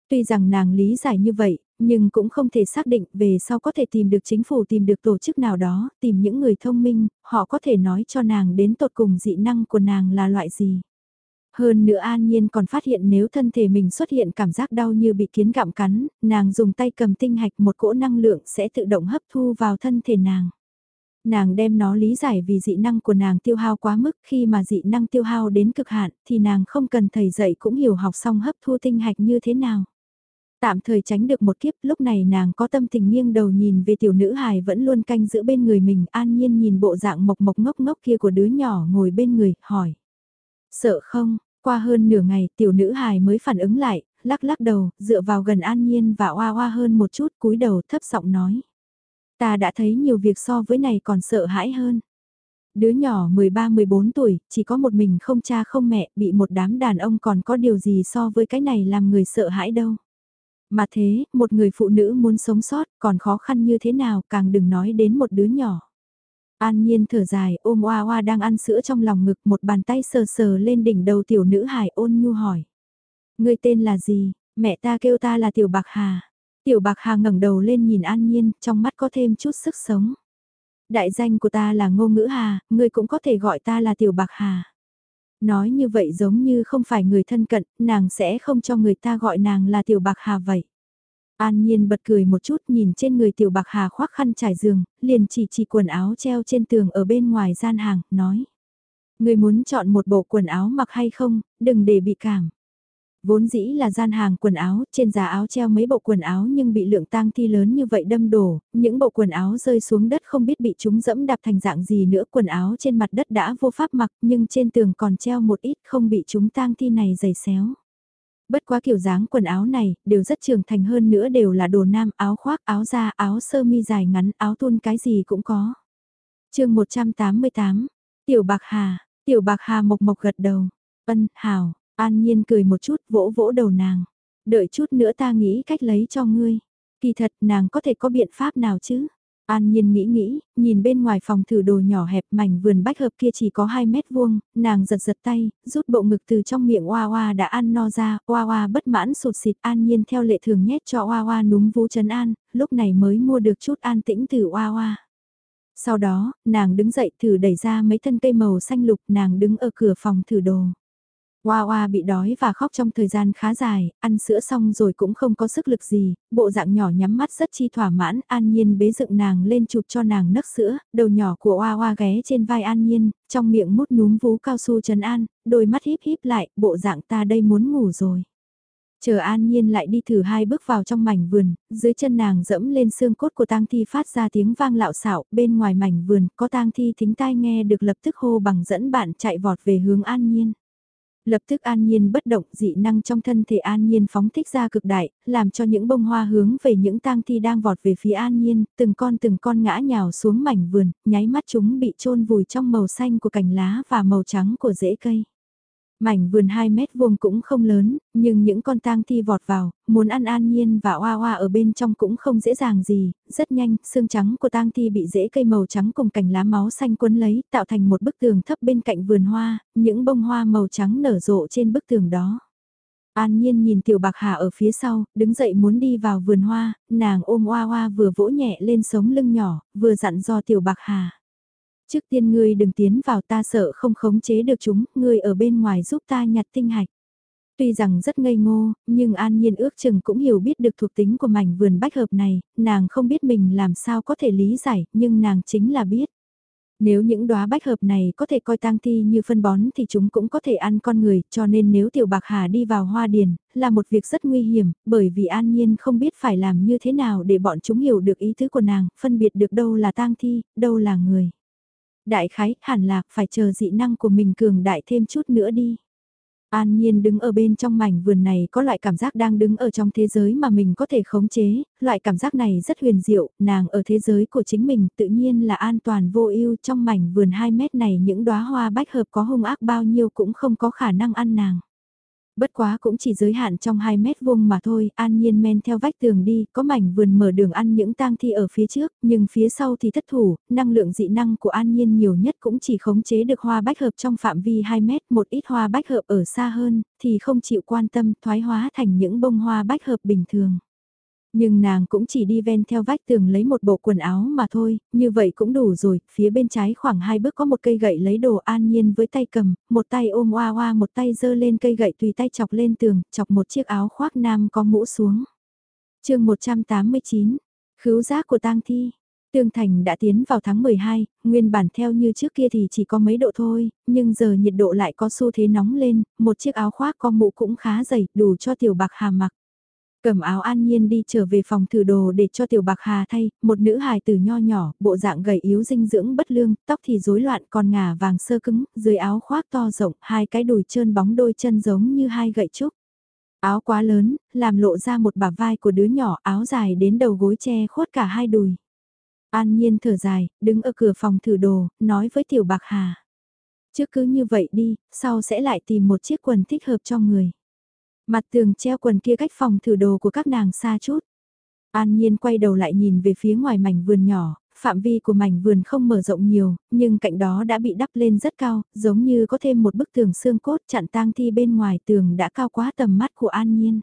Tuy rằng nàng lý giải như vậy, nhưng cũng không thể xác định về sau có thể tìm được chính phủ tìm được tổ chức nào đó, tìm những người thông minh, họ có thể nói cho nàng đến tột cùng dị năng của nàng là loại gì. Hơn nữa an nhiên còn phát hiện nếu thân thể mình xuất hiện cảm giác đau như bị kiến gặm cắn, nàng dùng tay cầm tinh hạch một cỗ năng lượng sẽ tự động hấp thu vào thân thể nàng nàng đem nó lý giải vì dị năng của nàng tiêu hao quá mức khi mà dị năng tiêu hao đến cực hạn thì nàng không cần thầy dạy cũng hiểu học xong hấp thu tinh hạch như thế nào. Tạm thời tránh được một kiếp lúc này nàng có tâm tình nghiêng đầu nhìn về tiểu nữ hài vẫn luôn canh giữ bên người mình an nhiên nhìn bộ dạng mộc mộc ngốc ngốc kia của đứa nhỏ ngồi bên người, hỏi. Sợ không, qua hơn nửa ngày tiểu nữ hài mới phản ứng lại, lắc lắc đầu, dựa vào gần an nhiên và oa oa hơn một chút cúi đầu thấp giọng nói. Ta đã thấy nhiều việc so với này còn sợ hãi hơn. Đứa nhỏ 13-14 tuổi, chỉ có một mình không cha không mẹ, bị một đám đàn ông còn có điều gì so với cái này làm người sợ hãi đâu. Mà thế, một người phụ nữ muốn sống sót còn khó khăn như thế nào càng đừng nói đến một đứa nhỏ. An nhiên thở dài ôm oa oa đang ăn sữa trong lòng ngực một bàn tay sờ sờ lên đỉnh đầu tiểu nữ hải ôn nhu hỏi. Người tên là gì? Mẹ ta kêu ta là tiểu bạc hà. Tiểu bạc hà ngẩng đầu lên nhìn an nhiên, trong mắt có thêm chút sức sống. Đại danh của ta là ngô ngữ hà, ngươi cũng có thể gọi ta là tiểu bạc hà. Nói như vậy giống như không phải người thân cận, nàng sẽ không cho người ta gọi nàng là tiểu bạc hà vậy. An Nhiên bật cười một chút nhìn trên người tiểu bạc hà khoác khăn trải giường, liền chỉ chỉ quần áo treo trên tường ở bên ngoài gian hàng, nói. Người muốn chọn một bộ quần áo mặc hay không, đừng để bị cảm. Vốn dĩ là gian hàng quần áo, trên giá áo treo mấy bộ quần áo nhưng bị lượng tang thi lớn như vậy đâm đổ, những bộ quần áo rơi xuống đất không biết bị chúng dẫm đạp thành dạng gì nữa, quần áo trên mặt đất đã vô pháp mặc nhưng trên tường còn treo một ít không bị chúng tang thi này giày xéo. Bất quá kiểu dáng quần áo này, đều rất trưởng thành hơn nữa đều là đồ nam, áo khoác, áo da, áo sơ mi dài ngắn, áo thun cái gì cũng có. chương 188, Tiểu Bạc Hà, Tiểu Bạc Hà mộc mộc gật đầu, ân, hào, An Nhiên cười một chút vỗ vỗ đầu nàng. Đợi chút nữa ta nghĩ cách lấy cho ngươi. Kỳ thật nàng có thể có biện pháp nào chứ? An Nhiên nghĩ nghĩ, nhìn bên ngoài phòng thử đồ nhỏ hẹp mảnh vườn bách hợp kia chỉ có 2 mét vuông, nàng giật giật tay, rút bộ ngực từ trong miệng Oa Oa đã ăn no ra, Oa Oa bất mãn sụt xịt An Nhiên theo lệ thường nhét cho Oa Oa núm vú chấn an, lúc này mới mua được chút an tĩnh từ Oa Oa. Sau đó, nàng đứng dậy thử đẩy ra mấy thân cây màu xanh lục nàng đứng ở cửa phòng thử đồ. Hoa Hoa bị đói và khóc trong thời gian khá dài, ăn sữa xong rồi cũng không có sức lực gì, bộ dạng nhỏ nhắm mắt rất chi thỏa mãn, An Nhiên bế dựng nàng lên chụp cho nàng nấc sữa, đầu nhỏ của Hoa Hoa ghé trên vai An Nhiên, trong miệng mút núm vú cao su trấn an, đôi mắt híp híp lại, bộ dạng ta đây muốn ngủ rồi. Chờ An Nhiên lại đi thử hai bước vào trong mảnh vườn, dưới chân nàng dẫm lên xương cốt của tang thi phát ra tiếng vang lạo xạo, bên ngoài mảnh vườn có tang thi thính tai nghe được lập tức hô bằng dẫn bạn chạy vọt về hướng An Nhiên. Lập tức an nhiên bất động dị năng trong thân thể an nhiên phóng thích ra cực đại, làm cho những bông hoa hướng về những tang thi đang vọt về phía an nhiên, từng con từng con ngã nhào xuống mảnh vườn, nháy mắt chúng bị trôn vùi trong màu xanh của cành lá và màu trắng của rễ cây. Mảnh vườn 2 mét vuông cũng không lớn, nhưng những con tang thi vọt vào, muốn ăn an nhiên và oa oa ở bên trong cũng không dễ dàng gì, rất nhanh, xương trắng của tang thi bị rễ cây màu trắng cùng cành lá máu xanh quấn lấy, tạo thành một bức tường thấp bên cạnh vườn hoa, những bông hoa màu trắng nở rộ trên bức tường đó. An Nhiên nhìn Tiểu Bạc Hà ở phía sau, đứng dậy muốn đi vào vườn hoa, nàng ôm oa oa vừa vỗ nhẹ lên sống lưng nhỏ, vừa dặn do Tiểu Bạc Hà. Trước tiên ngươi đừng tiến vào ta sợ không khống chế được chúng, ngươi ở bên ngoài giúp ta nhặt tinh hạch. Tuy rằng rất ngây ngô, nhưng an nhiên ước chừng cũng hiểu biết được thuộc tính của mảnh vườn bách hợp này, nàng không biết mình làm sao có thể lý giải, nhưng nàng chính là biết. Nếu những đóa bách hợp này có thể coi tang thi như phân bón thì chúng cũng có thể ăn con người, cho nên nếu tiểu bạc hà đi vào hoa điền, là một việc rất nguy hiểm, bởi vì an nhiên không biết phải làm như thế nào để bọn chúng hiểu được ý tứ của nàng, phân biệt được đâu là tang thi, đâu là người đại khái, hẳn là, phải chờ dị năng của mình cường đại thêm chút nữa đi. An Nhiên đứng ở bên trong mảnh vườn này có loại cảm giác đang đứng ở trong thế giới mà mình có thể khống chế, loại cảm giác này rất huyền diệu, nàng ở thế giới của chính mình tự nhiên là an toàn vô ưu trong mảnh vườn 2 mét này những đóa hoa bách hợp có hung ác bao nhiêu cũng không có khả năng ăn nàng. Bất quá cũng chỉ giới hạn trong 2 mét vuông mà thôi, an nhiên men theo vách tường đi, có mảnh vườn mở đường ăn những tang thi ở phía trước, nhưng phía sau thì thất thủ, năng lượng dị năng của an nhiên nhiều nhất cũng chỉ khống chế được hoa bách hợp trong phạm vi 2 mét, một ít hoa bách hợp ở xa hơn, thì không chịu quan tâm thoái hóa thành những bông hoa bách hợp bình thường. Nhưng nàng cũng chỉ đi ven theo vách tường lấy một bộ quần áo mà thôi, như vậy cũng đủ rồi, phía bên trái khoảng hai bước có một cây gậy lấy đồ an nhiên với tay cầm, một tay ôm oa oa một tay giơ lên cây gậy tùy tay chọc lên tường, chọc một chiếc áo khoác nam có mũ xuống. chương 189, khứu giác của tang thi. Tương Thành đã tiến vào tháng 12, nguyên bản theo như trước kia thì chỉ có mấy độ thôi, nhưng giờ nhiệt độ lại có xu thế nóng lên, một chiếc áo khoác có mũ cũng khá dày, đủ cho tiểu bạc hà mặc. Cầm áo an nhiên đi trở về phòng thử đồ để cho tiểu bạc hà thay, một nữ hài tử nho nhỏ, bộ dạng gầy yếu dinh dưỡng bất lương, tóc thì rối loạn còn ngà vàng sơ cứng, dưới áo khoác to rộng, hai cái đùi trơn bóng đôi chân giống như hai gậy trúc. Áo quá lớn, làm lộ ra một bả vai của đứa nhỏ áo dài đến đầu gối che khuất cả hai đùi. An nhiên thở dài, đứng ở cửa phòng thử đồ, nói với tiểu bạc hà. Trước cứ như vậy đi, sau sẽ lại tìm một chiếc quần thích hợp cho người. Mặt tường treo quần kia cách phòng thử đồ của các nàng xa chút. An Nhiên quay đầu lại nhìn về phía ngoài mảnh vườn nhỏ, phạm vi của mảnh vườn không mở rộng nhiều, nhưng cạnh đó đã bị đắp lên rất cao, giống như có thêm một bức tường xương cốt chặn tang thi bên ngoài tường đã cao quá tầm mắt của An Nhiên.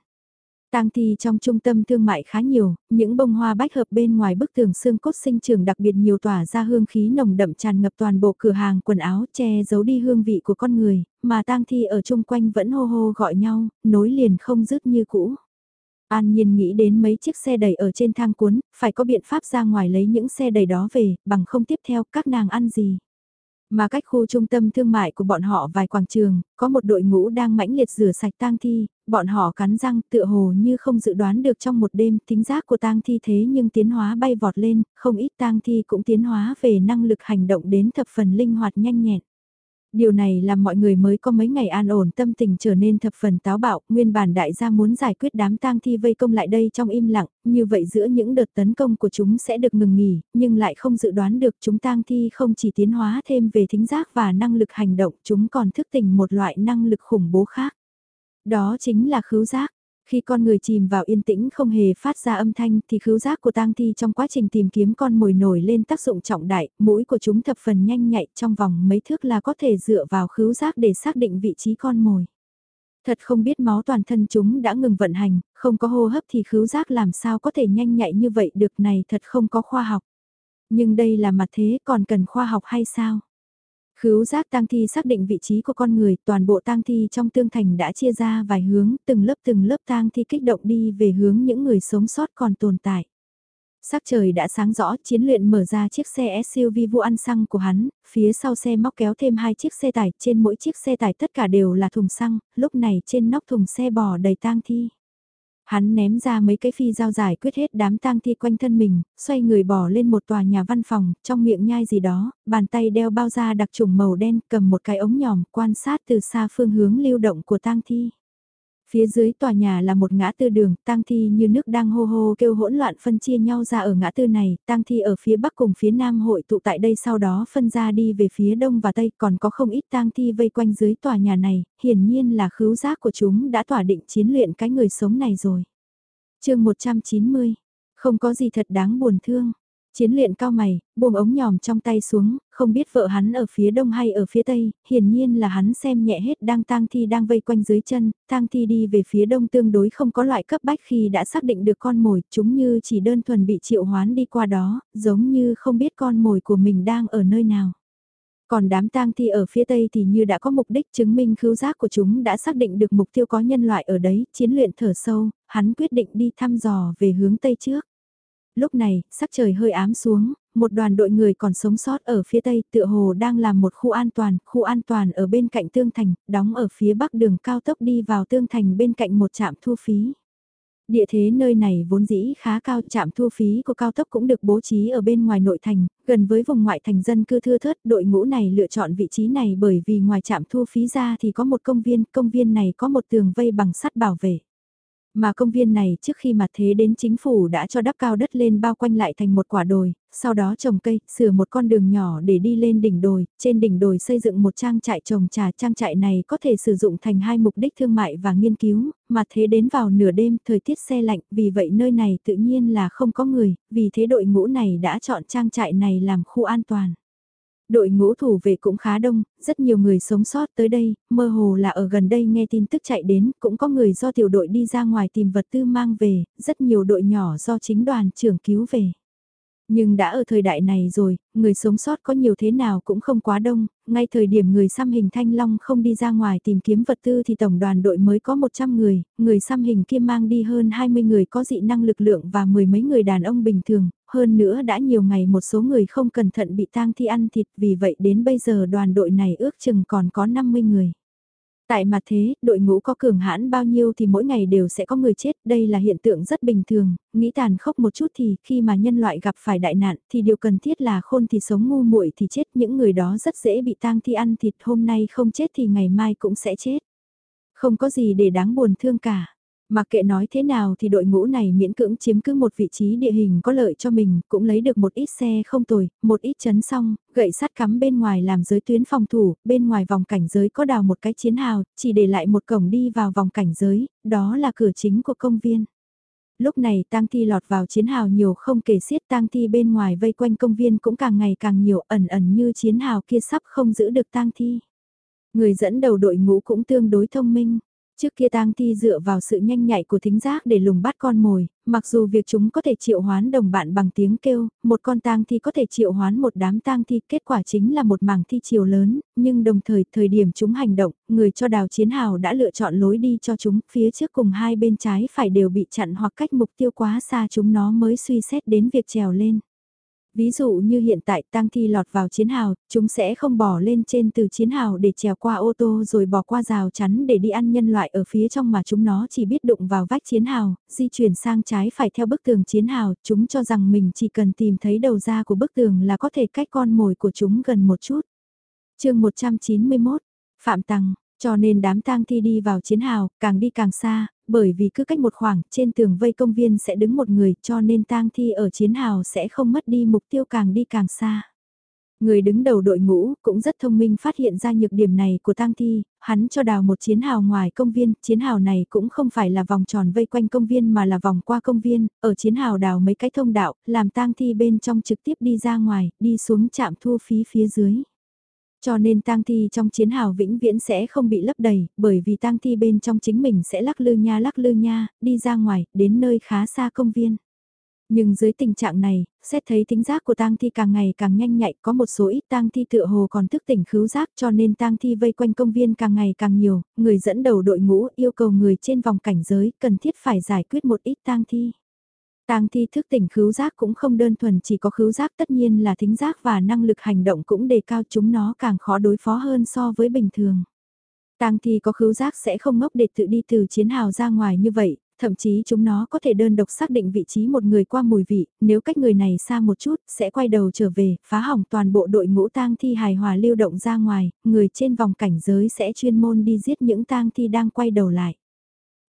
Tang thi trong trung tâm thương mại khá nhiều, những bông hoa bách hợp bên ngoài bức tường xương cốt sinh trường đặc biệt nhiều tỏa ra hương khí nồng đậm tràn ngập toàn bộ cửa hàng quần áo che giấu đi hương vị của con người, mà tang thi ở chung quanh vẫn hô hô gọi nhau, nối liền không dứt như cũ. An Nhiên nghĩ đến mấy chiếc xe đẩy ở trên thang cuốn, phải có biện pháp ra ngoài lấy những xe đẩy đó về, bằng không tiếp theo các nàng ăn gì. Mà cách khu trung tâm thương mại của bọn họ vài quảng trường, có một đội ngũ đang mãnh liệt rửa sạch tang thi, bọn họ cắn răng tựa hồ như không dự đoán được trong một đêm tính giác của tang thi thế nhưng tiến hóa bay vọt lên, không ít tang thi cũng tiến hóa về năng lực hành động đến thập phần linh hoạt nhanh nhẹn. Điều này làm mọi người mới có mấy ngày an ổn tâm tình trở nên thập phần táo bạo, nguyên bản đại gia muốn giải quyết đám tang thi vây công lại đây trong im lặng, như vậy giữa những đợt tấn công của chúng sẽ được ngừng nghỉ, nhưng lại không dự đoán được chúng tang thi không chỉ tiến hóa thêm về thính giác và năng lực hành động, chúng còn thức tỉnh một loại năng lực khủng bố khác. Đó chính là khứu giác. Khi con người chìm vào yên tĩnh không hề phát ra âm thanh thì khứu giác của tang thi trong quá trình tìm kiếm con mồi nổi lên tác dụng trọng đại, mũi của chúng thập phần nhanh nhạy trong vòng mấy thước là có thể dựa vào khứu giác để xác định vị trí con mồi. Thật không biết máu toàn thân chúng đã ngừng vận hành, không có hô hấp thì khứu giác làm sao có thể nhanh nhạy như vậy được này thật không có khoa học. Nhưng đây là mặt thế còn cần khoa học hay sao? Khứu giác tang thi xác định vị trí của con người, toàn bộ tang thi trong tương thành đã chia ra vài hướng, từng lớp từng lớp tang thi kích động đi về hướng những người sống sót còn tồn tại. Sắc trời đã sáng rõ, chiến luyện mở ra chiếc xe SUV vụ ăn xăng của hắn, phía sau xe móc kéo thêm hai chiếc xe tải, trên mỗi chiếc xe tải tất cả đều là thùng xăng, lúc này trên nóc thùng xe bò đầy tang thi. Hắn ném ra mấy cái phi dao giải quyết hết đám tang thi quanh thân mình, xoay người bỏ lên một tòa nhà văn phòng, trong miệng nhai gì đó, bàn tay đeo bao da đặc trùng màu đen cầm một cái ống nhòm quan sát từ xa phương hướng lưu động của tang thi. Phía dưới tòa nhà là một ngã tư đường, tang thi như nước đang hô hô kêu hỗn loạn phân chia nhau ra ở ngã tư này, tang thi ở phía bắc cùng phía nam hội tụ tại đây sau đó phân ra đi về phía đông và tây, còn có không ít tang thi vây quanh dưới tòa nhà này, hiển nhiên là khứu giác của chúng đã tỏa định chiến luyện cái người sống này rồi. chương 190, không có gì thật đáng buồn thương. Chiến luyện cao mày, buông ống nhòm trong tay xuống, không biết vợ hắn ở phía đông hay ở phía tây, hiển nhiên là hắn xem nhẹ hết đang tang thi đang vây quanh dưới chân, tang thi đi về phía đông tương đối không có loại cấp bách khi đã xác định được con mồi, chúng như chỉ đơn thuần bị triệu hoán đi qua đó, giống như không biết con mồi của mình đang ở nơi nào. Còn đám tang thi ở phía tây thì như đã có mục đích chứng minh khứu giác của chúng đã xác định được mục tiêu có nhân loại ở đấy, chiến luyện thở sâu, hắn quyết định đi thăm dò về hướng tây trước lúc này, sắc trời hơi ám xuống, một đoàn đội người còn sống sót ở phía tây tựa hồ đang làm một khu an toàn, khu an toàn ở bên cạnh tương thành, đóng ở phía bắc đường cao tốc đi vào tương thành bên cạnh một trạm thu phí. Địa thế nơi này vốn dĩ khá cao, trạm thu phí của cao tốc cũng được bố trí ở bên ngoài nội thành, gần với vùng ngoại thành dân cư thưa thớt, đội ngũ này lựa chọn vị trí này bởi vì ngoài trạm thu phí ra thì có một công viên, công viên này có một tường vây bằng sắt bảo vệ. Mà công viên này trước khi mặt thế đến chính phủ đã cho đắp cao đất lên bao quanh lại thành một quả đồi, sau đó trồng cây, sửa một con đường nhỏ để đi lên đỉnh đồi, trên đỉnh đồi xây dựng một trang trại trồng trà. Trang trại này có thể sử dụng thành hai mục đích thương mại và nghiên cứu, mà thế đến vào nửa đêm thời tiết xe lạnh, vì vậy nơi này tự nhiên là không có người, vì thế đội ngũ này đã chọn trang trại này làm khu an toàn. Đội ngũ thủ vệ cũng khá đông, rất nhiều người sống sót tới đây, mơ hồ là ở gần đây nghe tin tức chạy đến, cũng có người do tiểu đội đi ra ngoài tìm vật tư mang về, rất nhiều đội nhỏ do chính đoàn trưởng cứu về. Nhưng đã ở thời đại này rồi, người sống sót có nhiều thế nào cũng không quá đông, ngay thời điểm người xăm hình thanh long không đi ra ngoài tìm kiếm vật tư thì tổng đoàn đội mới có 100 người, người xăm hình kia mang đi hơn 20 người có dị năng lực lượng và mười mấy người đàn ông bình thường, hơn nữa đã nhiều ngày một số người không cẩn thận bị tang thi ăn thịt vì vậy đến bây giờ đoàn đội này ước chừng còn có 50 người. Tại mặt thế, đội ngũ có cường hãn bao nhiêu thì mỗi ngày đều sẽ có người chết, đây là hiện tượng rất bình thường, nghĩ tàn khốc một chút thì khi mà nhân loại gặp phải đại nạn thì điều cần thiết là khôn thì sống ngu muội thì chết, những người đó rất dễ bị tang thi ăn thịt hôm nay không chết thì ngày mai cũng sẽ chết. Không có gì để đáng buồn thương cả. Mà kệ nói thế nào thì đội ngũ này miễn cưỡng chiếm cứ một vị trí địa hình có lợi cho mình, cũng lấy được một ít xe không tồi, một ít chấn xong, gậy sắt cắm bên ngoài làm giới tuyến phòng thủ, bên ngoài vòng cảnh giới có đào một cái chiến hào, chỉ để lại một cổng đi vào vòng cảnh giới, đó là cửa chính của công viên. Lúc này tang thi lọt vào chiến hào nhiều không kể xiết tang thi bên ngoài vây quanh công viên cũng càng ngày càng nhiều ẩn ẩn như chiến hào kia sắp không giữ được tang thi. Người dẫn đầu đội ngũ cũng tương đối thông minh. Trước kia tang thi dựa vào sự nhanh nhạy của thính giác để lùng bắt con mồi, mặc dù việc chúng có thể triệu hoán đồng bạn bằng tiếng kêu, một con tang thi có thể triệu hoán một đám tang thi, kết quả chính là một mảng thi chiều lớn, nhưng đồng thời thời điểm chúng hành động, người cho đào chiến hào đã lựa chọn lối đi cho chúng, phía trước cùng hai bên trái phải đều bị chặn hoặc cách mục tiêu quá xa chúng nó mới suy xét đến việc trèo lên. Ví dụ như hiện tại tang thi lọt vào chiến hào, chúng sẽ không bỏ lên trên từ chiến hào để trèo qua ô tô rồi bỏ qua rào chắn để đi ăn nhân loại ở phía trong mà chúng nó chỉ biết đụng vào vách chiến hào, di chuyển sang trái phải theo bức tường chiến hào, chúng cho rằng mình chỉ cần tìm thấy đầu ra của bức tường là có thể cách con mồi của chúng gần một chút. chương 191, Phạm Tăng, cho nên đám tang thi đi vào chiến hào, càng đi càng xa, bởi vì cứ cách một khoảng trên tường vây công viên sẽ đứng một người cho nên tang thi ở chiến hào sẽ không mất đi mục tiêu càng đi càng xa. Người đứng đầu đội ngũ cũng rất thông minh phát hiện ra nhược điểm này của tang thi, hắn cho đào một chiến hào ngoài công viên, chiến hào này cũng không phải là vòng tròn vây quanh công viên mà là vòng qua công viên, ở chiến hào đào mấy cái thông đạo, làm tang thi bên trong trực tiếp đi ra ngoài, đi xuống trạm thu phí phía dưới. Cho nên tang thi trong chiến hào vĩnh viễn sẽ không bị lấp đầy, bởi vì tang thi bên trong chính mình sẽ lắc lư nha lắc lư nha, đi ra ngoài, đến nơi khá xa công viên. Nhưng dưới tình trạng này, xét thấy tính giác của tang thi càng ngày càng nhanh nhạy, có một số ít tang thi tựa hồ còn thức tỉnh khứu giác cho nên tang thi vây quanh công viên càng ngày càng nhiều, người dẫn đầu đội ngũ yêu cầu người trên vòng cảnh giới cần thiết phải giải quyết một ít tang thi. Tang thi thức tỉnh khứu giác cũng không đơn thuần chỉ có khứu giác tất nhiên là thính giác và năng lực hành động cũng đề cao chúng nó càng khó đối phó hơn so với bình thường. Tang thi có khứu giác sẽ không ngốc để tự đi từ chiến hào ra ngoài như vậy, thậm chí chúng nó có thể đơn độc xác định vị trí một người qua mùi vị, nếu cách người này xa một chút, sẽ quay đầu trở về, phá hỏng toàn bộ đội ngũ tang thi hài hòa lưu động ra ngoài, người trên vòng cảnh giới sẽ chuyên môn đi giết những tang thi đang quay đầu lại.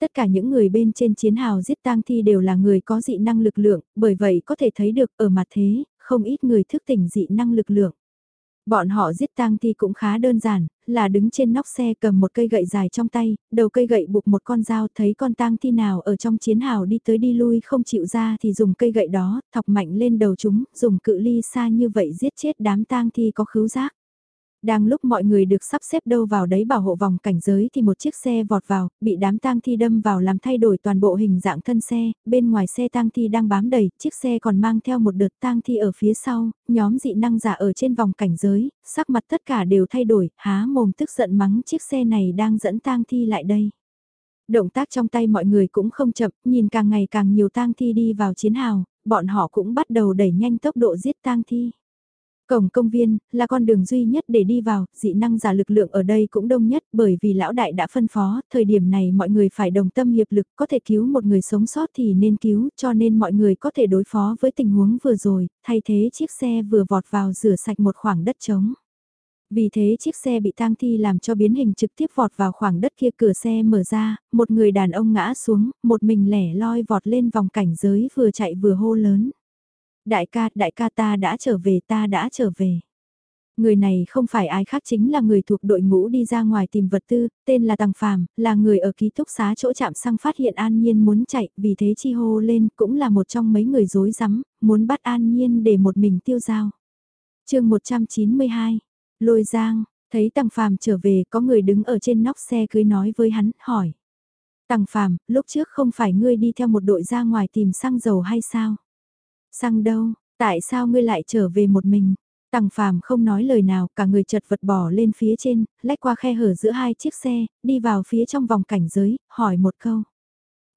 Tất cả những người bên trên chiến hào giết tang thi đều là người có dị năng lực lượng, bởi vậy có thể thấy được ở mặt thế, không ít người thức tỉnh dị năng lực lượng. Bọn họ giết tang thi cũng khá đơn giản, là đứng trên nóc xe cầm một cây gậy dài trong tay, đầu cây gậy buộc một con dao thấy con tang thi nào ở trong chiến hào đi tới đi lui không chịu ra thì dùng cây gậy đó, thọc mạnh lên đầu chúng, dùng cự ly xa như vậy giết chết đám tang thi có khứu giác. Đang lúc mọi người được sắp xếp đâu vào đấy bảo hộ vòng cảnh giới thì một chiếc xe vọt vào, bị đám tang thi đâm vào làm thay đổi toàn bộ hình dạng thân xe, bên ngoài xe tang thi đang bám đầy, chiếc xe còn mang theo một đợt tang thi ở phía sau, nhóm dị năng giả ở trên vòng cảnh giới, sắc mặt tất cả đều thay đổi, há mồm tức giận mắng chiếc xe này đang dẫn tang thi lại đây. Động tác trong tay mọi người cũng không chậm, nhìn càng ngày càng nhiều tang thi đi vào chiến hào, bọn họ cũng bắt đầu đẩy nhanh tốc độ giết tang thi. Cổng công viên, là con đường duy nhất để đi vào, dị năng giả lực lượng ở đây cũng đông nhất bởi vì lão đại đã phân phó, thời điểm này mọi người phải đồng tâm hiệp lực, có thể cứu một người sống sót thì nên cứu, cho nên mọi người có thể đối phó với tình huống vừa rồi, thay thế chiếc xe vừa vọt vào rửa sạch một khoảng đất trống. Vì thế chiếc xe bị tang thi làm cho biến hình trực tiếp vọt vào khoảng đất kia cửa xe mở ra, một người đàn ông ngã xuống, một mình lẻ loi vọt lên vòng cảnh giới vừa chạy vừa hô lớn. Đại ca, đại ca ta đã trở về, ta đã trở về. Người này không phải ai khác chính là người thuộc đội ngũ đi ra ngoài tìm vật tư, tên là Tăng Phàm, là người ở ký túc xá chỗ chạm xăng phát hiện An Nhiên muốn chạy, vì thế chi hô lên cũng là một trong mấy người dối rắm muốn bắt An Nhiên để một mình tiêu giao. chương 192, Lôi Giang, thấy Tăng Phàm trở về có người đứng ở trên nóc xe cưới nói với hắn, hỏi. Tăng Phàm, lúc trước không phải ngươi đi theo một đội ra ngoài tìm xăng dầu hay sao? Sang đâu, tại sao ngươi lại trở về một mình? Tằng phàm không nói lời nào, cả người chật vật bỏ lên phía trên, lách qua khe hở giữa hai chiếc xe, đi vào phía trong vòng cảnh giới, hỏi một câu.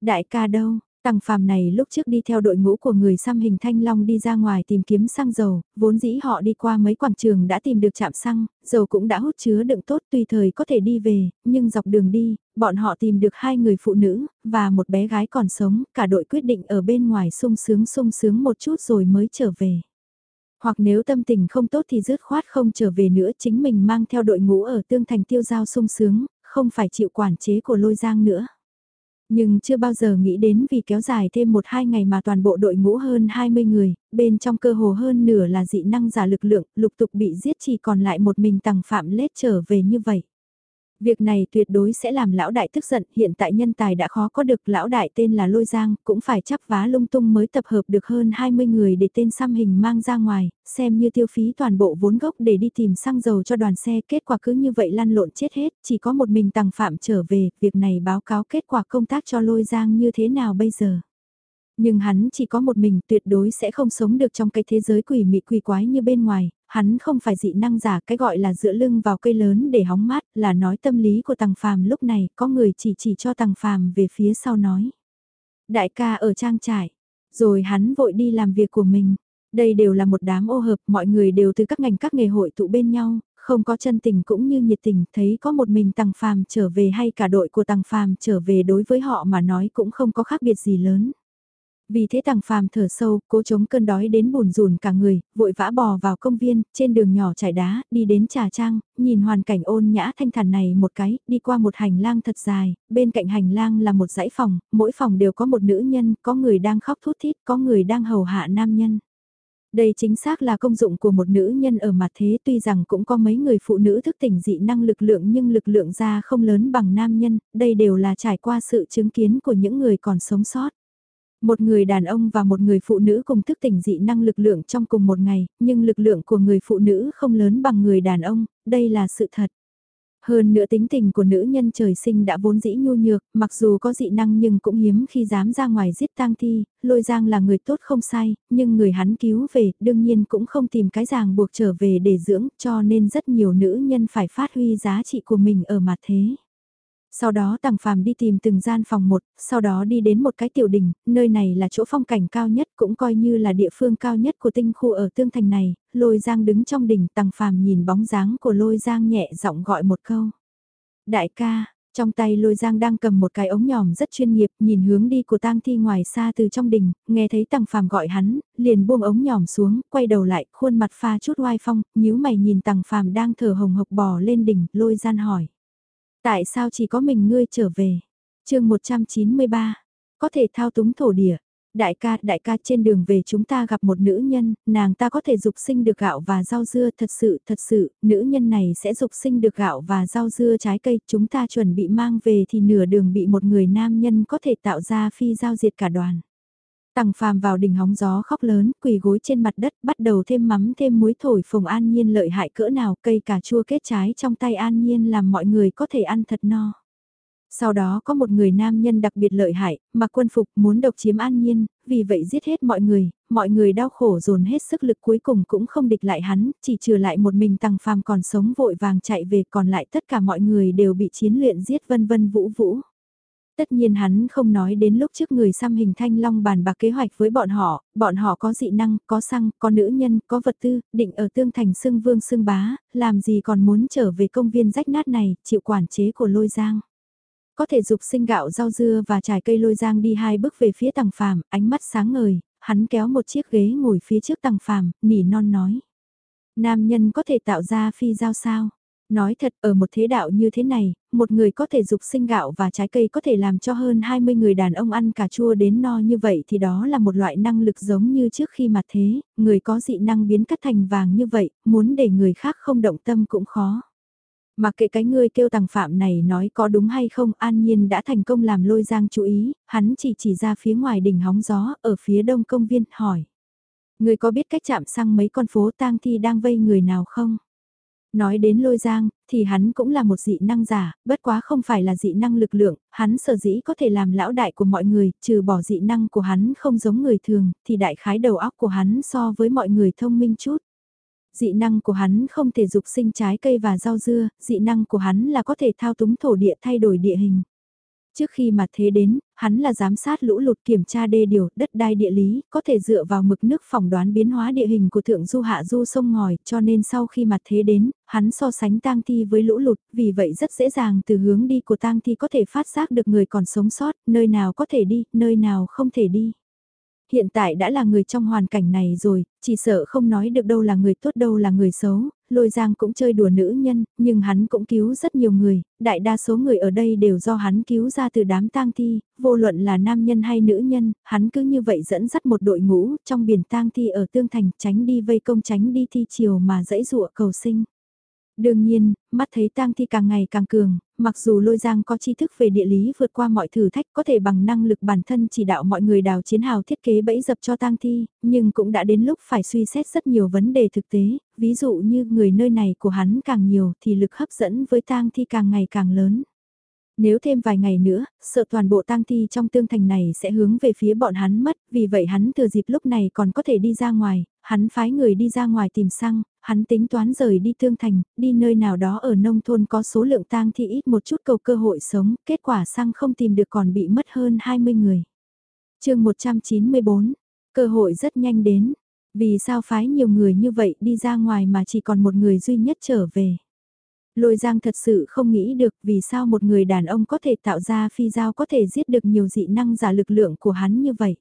Đại ca đâu, Tằng phàm này lúc trước đi theo đội ngũ của người xăm hình thanh long đi ra ngoài tìm kiếm xăng dầu, vốn dĩ họ đi qua mấy quảng trường đã tìm được chạm xăng, dầu cũng đã hút chứa đựng tốt tùy thời có thể đi về, nhưng dọc đường đi, bọn họ tìm được hai người phụ nữ, và một bé gái còn sống, cả đội quyết định ở bên ngoài sung sướng sung sướng một chút rồi mới trở về. Hoặc nếu tâm tình không tốt thì dứt khoát không trở về nữa chính mình mang theo đội ngũ ở tương thành tiêu giao sung sướng, không phải chịu quản chế của lôi giang nữa. Nhưng chưa bao giờ nghĩ đến vì kéo dài thêm một hai ngày mà toàn bộ đội ngũ hơn 20 người, bên trong cơ hồ hơn nửa là dị năng giả lực lượng, lục tục bị giết chỉ còn lại một mình tàng phạm lết trở về như vậy. Việc này tuyệt đối sẽ làm lão đại tức giận, hiện tại nhân tài đã khó có được lão đại tên là Lôi Giang, cũng phải chắp vá lung tung mới tập hợp được hơn 20 người để tên xăm hình mang ra ngoài, xem như tiêu phí toàn bộ vốn gốc để đi tìm xăng dầu cho đoàn xe, kết quả cứ như vậy lăn lộn chết hết, chỉ có một mình tàng phạm trở về, việc này báo cáo kết quả công tác cho Lôi Giang như thế nào bây giờ. Nhưng hắn chỉ có một mình tuyệt đối sẽ không sống được trong cái thế giới quỷ mị quỷ quái như bên ngoài, hắn không phải dị năng giả cái gọi là dựa lưng vào cây lớn để hóng mát là nói tâm lý của tàng phàm lúc này có người chỉ chỉ cho tàng phàm về phía sau nói. Đại ca ở trang trại, rồi hắn vội đi làm việc của mình. Đây đều là một đám ô hợp, mọi người đều từ các ngành các nghề hội tụ bên nhau, không có chân tình cũng như nhiệt tình, thấy có một mình Tằng Phàm trở về hay cả đội của Tằng Phàm trở về đối với họ mà nói cũng không có khác biệt gì lớn. Vì thế tàng phàm thở sâu, cố chống cơn đói đến bùn rùn cả người, vội vã bò vào công viên, trên đường nhỏ trải đá, đi đến trà trang, nhìn hoàn cảnh ôn nhã thanh thản này một cái, đi qua một hành lang thật dài, bên cạnh hành lang là một dãy phòng, mỗi phòng đều có một nữ nhân, có người đang khóc thút thít, có người đang hầu hạ nam nhân. Đây chính xác là công dụng của một nữ nhân ở mặt thế tuy rằng cũng có mấy người phụ nữ thức tỉnh dị năng lực lượng nhưng lực lượng ra không lớn bằng nam nhân, đây đều là trải qua sự chứng kiến của những người còn sống sót. Một người đàn ông và một người phụ nữ cùng thức tỉnh dị năng lực lượng trong cùng một ngày, nhưng lực lượng của người phụ nữ không lớn bằng người đàn ông, đây là sự thật. Hơn nữa tính tình của nữ nhân trời sinh đã vốn dĩ nhu nhược, mặc dù có dị năng nhưng cũng hiếm khi dám ra ngoài giết tang thi, lôi giang là người tốt không sai, nhưng người hắn cứu về, đương nhiên cũng không tìm cái ràng buộc trở về để dưỡng, cho nên rất nhiều nữ nhân phải phát huy giá trị của mình ở mặt thế. Sau đó Tằng Phàm đi tìm từng gian phòng một, sau đó đi đến một cái tiểu đình, nơi này là chỗ phong cảnh cao nhất cũng coi như là địa phương cao nhất của tinh khu ở tương thành này, lôi giang đứng trong đỉnh Tằng Phàm nhìn bóng dáng của lôi giang nhẹ giọng gọi một câu. Đại ca, trong tay lôi giang đang cầm một cái ống nhòm rất chuyên nghiệp, nhìn hướng đi của tang thi ngoài xa từ trong đình, nghe thấy tằng phàm gọi hắn, liền buông ống nhòm xuống, quay đầu lại, khuôn mặt pha chút oai phong, nhíu mày nhìn tằng phàm đang thở hồng hộc bò lên đỉnh, lôi gian hỏi. Tại sao chỉ có mình ngươi trở về? chương 193, có thể thao túng thổ địa. Đại ca, đại ca trên đường về chúng ta gặp một nữ nhân, nàng ta có thể dục sinh được gạo và rau dưa thật sự, thật sự, nữ nhân này sẽ dục sinh được gạo và rau dưa trái cây, chúng ta chuẩn bị mang về thì nửa đường bị một người nam nhân có thể tạo ra phi giao diệt cả đoàn. Tằng phàm vào đỉnh hóng gió khóc lớn, quỳ gối trên mặt đất, bắt đầu thêm mắm thêm muối thổi phồng an nhiên lợi hại cỡ nào, cây cà chua kết trái trong tay an nhiên làm mọi người có thể ăn thật no. Sau đó có một người nam nhân đặc biệt lợi hại, mặc quân phục muốn độc chiếm an nhiên, vì vậy giết hết mọi người, mọi người đau khổ dồn hết sức lực cuối cùng cũng không địch lại hắn, chỉ trừ lại một mình Tăng phàm còn sống vội vàng chạy về còn lại tất cả mọi người đều bị chiến luyện giết vân vân vũ vũ. Tất nhiên hắn không nói đến lúc trước người xăm hình thanh long bàn bạc kế hoạch với bọn họ, bọn họ có dị năng, có xăng, có nữ nhân, có vật tư, định ở tương thành xương vương xương bá, làm gì còn muốn trở về công viên rách nát này, chịu quản chế của lôi giang. Có thể dục sinh gạo rau dưa và trải cây lôi giang đi hai bước về phía tầng phàm, ánh mắt sáng ngời, hắn kéo một chiếc ghế ngồi phía trước tầng phàm, nỉ non nói. Nam nhân có thể tạo ra phi giao sao? Nói thật ở một thế đạo như thế này, một người có thể dục sinh gạo và trái cây có thể làm cho hơn 20 người đàn ông ăn cà chua đến no như vậy thì đó là một loại năng lực giống như trước khi mà thế, người có dị năng biến cắt thành vàng như vậy, muốn để người khác không động tâm cũng khó. Mà kệ cái ngươi kêu tàng phạm này nói có đúng hay không, an nhiên đã thành công làm lôi giang chú ý, hắn chỉ chỉ ra phía ngoài đỉnh hóng gió, ở phía đông công viên, hỏi. Người có biết cách chạm sang mấy con phố tang thi đang vây người nào không? Nói đến lôi giang, thì hắn cũng là một dị năng giả, bất quá không phải là dị năng lực lượng, hắn sở dĩ có thể làm lão đại của mọi người, trừ bỏ dị năng của hắn không giống người thường, thì đại khái đầu óc của hắn so với mọi người thông minh chút. Dị năng của hắn không thể dục sinh trái cây và rau dưa, dị năng của hắn là có thể thao túng thổ địa thay đổi địa hình. Trước khi mà thế đến, hắn là giám sát lũ lụt kiểm tra đê điều, đất đai địa lý, có thể dựa vào mực nước phỏng đoán biến hóa địa hình của thượng du hạ du sông ngòi, cho nên sau khi mặt thế đến, hắn so sánh tang thi với lũ lụt, vì vậy rất dễ dàng từ hướng đi của tang thi có thể phát giác được người còn sống sót, nơi nào có thể đi, nơi nào không thể đi hiện tại đã là người trong hoàn cảnh này rồi, chỉ sợ không nói được đâu là người tốt đâu là người xấu, lôi giang cũng chơi đùa nữ nhân, nhưng hắn cũng cứu rất nhiều người, đại đa số người ở đây đều do hắn cứu ra từ đám tang thi, vô luận là nam nhân hay nữ nhân, hắn cứ như vậy dẫn dắt một đội ngũ trong biển tang thi ở tương thành tránh đi vây công tránh đi thi chiều mà dãy dụa cầu sinh. Đương nhiên, mắt thấy tang thi càng ngày càng cường, mặc dù lôi giang có tri thức về địa lý vượt qua mọi thử thách có thể bằng năng lực bản thân chỉ đạo mọi người đào chiến hào thiết kế bẫy dập cho tang thi, nhưng cũng đã đến lúc phải suy xét rất nhiều vấn đề thực tế, ví dụ như người nơi này của hắn càng nhiều thì lực hấp dẫn với tang thi càng ngày càng lớn. Nếu thêm vài ngày nữa, sợ toàn bộ tang thi trong tương thành này sẽ hướng về phía bọn hắn mất, vì vậy hắn thừa dịp lúc này còn có thể đi ra ngoài, hắn phái người đi ra ngoài tìm xăng, hắn tính toán rời đi tương thành, đi nơi nào đó ở nông thôn có số lượng tang thi ít một chút cầu cơ hội sống, kết quả sang không tìm được còn bị mất hơn 20 người. chương 194, cơ hội rất nhanh đến, vì sao phái nhiều người như vậy đi ra ngoài mà chỉ còn một người duy nhất trở về. Lôi giang thật sự không nghĩ được vì sao một người đàn ông có thể tạo ra phi giao có thể giết được nhiều dị năng giả lực lượng của hắn như vậy.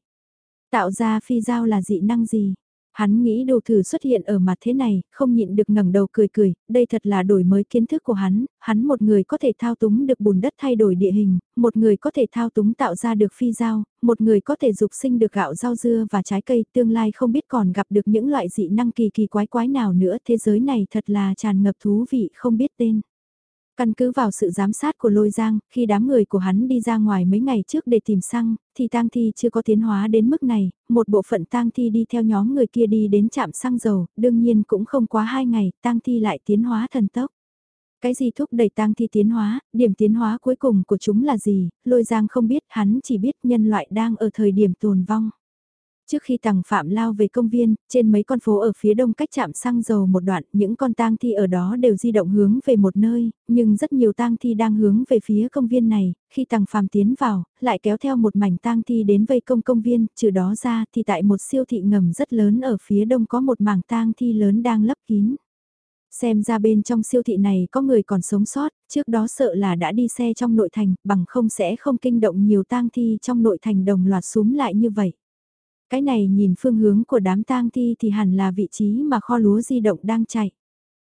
Tạo ra phi giao là dị năng gì? Hắn nghĩ đồ thử xuất hiện ở mặt thế này, không nhịn được ngẩng đầu cười cười, đây thật là đổi mới kiến thức của hắn, hắn một người có thể thao túng được bùn đất thay đổi địa hình, một người có thể thao túng tạo ra được phi dao một người có thể dục sinh được gạo rau dưa và trái cây, tương lai không biết còn gặp được những loại dị năng kỳ kỳ quái quái nào nữa, thế giới này thật là tràn ngập thú vị không biết tên. Căn cứ vào sự giám sát của Lôi Giang, khi đám người của hắn đi ra ngoài mấy ngày trước để tìm xăng, thì tang thi chưa có tiến hóa đến mức này, một bộ phận tang thi đi theo nhóm người kia đi đến trạm xăng dầu, đương nhiên cũng không quá hai ngày, tang thi lại tiến hóa thần tốc. Cái gì thúc đẩy tang thi tiến hóa, điểm tiến hóa cuối cùng của chúng là gì, lôi giang không biết, hắn chỉ biết nhân loại đang ở thời điểm tồn vong. Trước khi tàng phạm lao về công viên, trên mấy con phố ở phía đông cách chạm xăng dầu một đoạn, những con tang thi ở đó đều di động hướng về một nơi, nhưng rất nhiều tang thi đang hướng về phía công viên này, khi tàng phạm tiến vào, lại kéo theo một mảnh tang thi đến vây công công viên, trừ đó ra thì tại một siêu thị ngầm rất lớn ở phía đông có một mảng tang thi lớn đang lấp kín. Xem ra bên trong siêu thị này có người còn sống sót, trước đó sợ là đã đi xe trong nội thành, bằng không sẽ không kinh động nhiều tang thi trong nội thành đồng loạt xuống lại như vậy. Cái này nhìn phương hướng của đám tang thi thì hẳn là vị trí mà kho lúa di động đang chạy.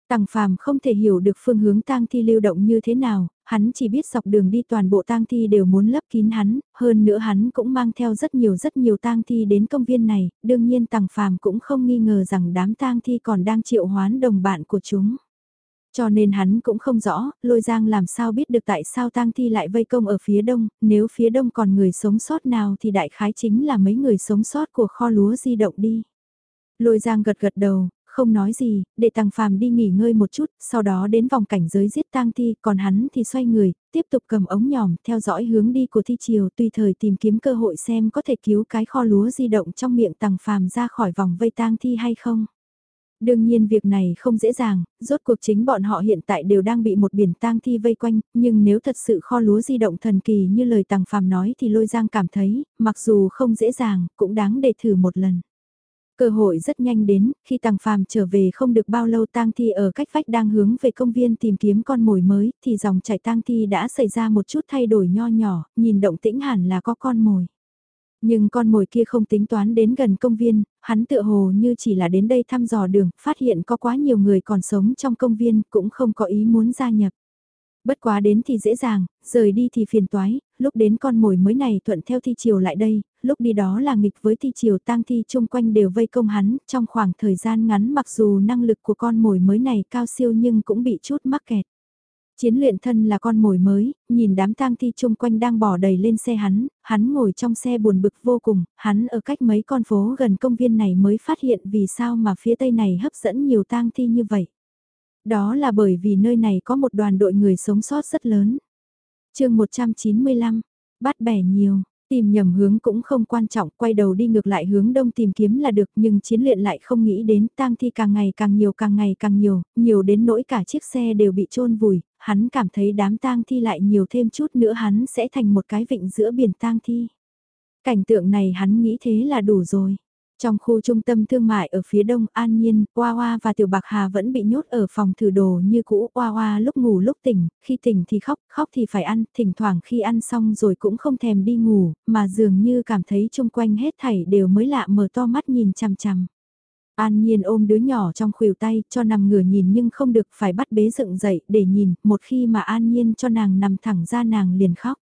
Tằng Phàm không thể hiểu được phương hướng tang thi lưu động như thế nào, hắn chỉ biết dọc đường đi toàn bộ tang thi đều muốn lấp kín hắn, hơn nữa hắn cũng mang theo rất nhiều rất nhiều tang thi đến công viên này, đương nhiên Tằng Phàm cũng không nghi ngờ rằng đám tang thi còn đang triệu hoán đồng bạn của chúng. Cho nên hắn cũng không rõ, lôi giang làm sao biết được tại sao tang thi lại vây công ở phía đông, nếu phía đông còn người sống sót nào thì đại khái chính là mấy người sống sót của kho lúa di động đi. Lôi giang gật gật đầu, không nói gì, để tăng phàm đi nghỉ ngơi một chút, sau đó đến vòng cảnh giới giết tang thi, còn hắn thì xoay người, tiếp tục cầm ống nhòm, theo dõi hướng đi của thi chiều, tùy thời tìm kiếm cơ hội xem có thể cứu cái kho lúa di động trong miệng tăng phàm ra khỏi vòng vây tang thi hay không. Đương nhiên việc này không dễ dàng, rốt cuộc chính bọn họ hiện tại đều đang bị một biển tang thi vây quanh, nhưng nếu thật sự kho lúa di động thần kỳ như lời Tằng Phàm nói thì Lôi Giang cảm thấy, mặc dù không dễ dàng, cũng đáng để thử một lần. Cơ hội rất nhanh đến, khi Tằng Phàm trở về không được bao lâu tang thi ở cách vách đang hướng về công viên tìm kiếm con mồi mới, thì dòng chảy tang thi đã xảy ra một chút thay đổi nho nhỏ, nhìn động tĩnh hẳn là có con mồi. Nhưng con mồi kia không tính toán đến gần công viên, hắn tựa hồ như chỉ là đến đây thăm dò đường, phát hiện có quá nhiều người còn sống trong công viên, cũng không có ý muốn gia nhập. Bất quá đến thì dễ dàng, rời đi thì phiền toái, lúc đến con mồi mới này thuận theo thi chiều lại đây, lúc đi đó là nghịch với thi chiều tang thi chung quanh đều vây công hắn, trong khoảng thời gian ngắn mặc dù năng lực của con mồi mới này cao siêu nhưng cũng bị chút mắc kẹt. Chiến luyện thân là con mồi mới, nhìn đám tang thi chung quanh đang bỏ đầy lên xe hắn, hắn ngồi trong xe buồn bực vô cùng, hắn ở cách mấy con phố gần công viên này mới phát hiện vì sao mà phía tây này hấp dẫn nhiều tang thi như vậy. Đó là bởi vì nơi này có một đoàn đội người sống sót rất lớn. chương 195, bắt bẻ nhiều, Tìm nhầm hướng cũng không quan trọng, quay đầu đi ngược lại hướng đông tìm kiếm là được nhưng chiến luyện lại không nghĩ đến tang thi càng ngày càng nhiều càng ngày càng nhiều, nhiều đến nỗi cả chiếc xe đều bị chôn vùi, hắn cảm thấy đám tang thi lại nhiều thêm chút nữa hắn sẽ thành một cái vịnh giữa biển tang thi. Cảnh tượng này hắn nghĩ thế là đủ rồi. Trong khu trung tâm thương mại ở phía đông An Nhiên, Hoa Hoa và Tiểu Bạc Hà vẫn bị nhốt ở phòng thử đồ như cũ. Hoa Hoa lúc ngủ lúc tỉnh, khi tỉnh thì khóc, khóc thì phải ăn, thỉnh thoảng khi ăn xong rồi cũng không thèm đi ngủ, mà dường như cảm thấy chung quanh hết thảy đều mới lạ mở to mắt nhìn chằm chằm. An Nhiên ôm đứa nhỏ trong khuỷu tay, cho nằm ngửa nhìn nhưng không được phải bắt bế dựng dậy để nhìn, một khi mà An Nhiên cho nàng nằm thẳng ra nàng liền khóc.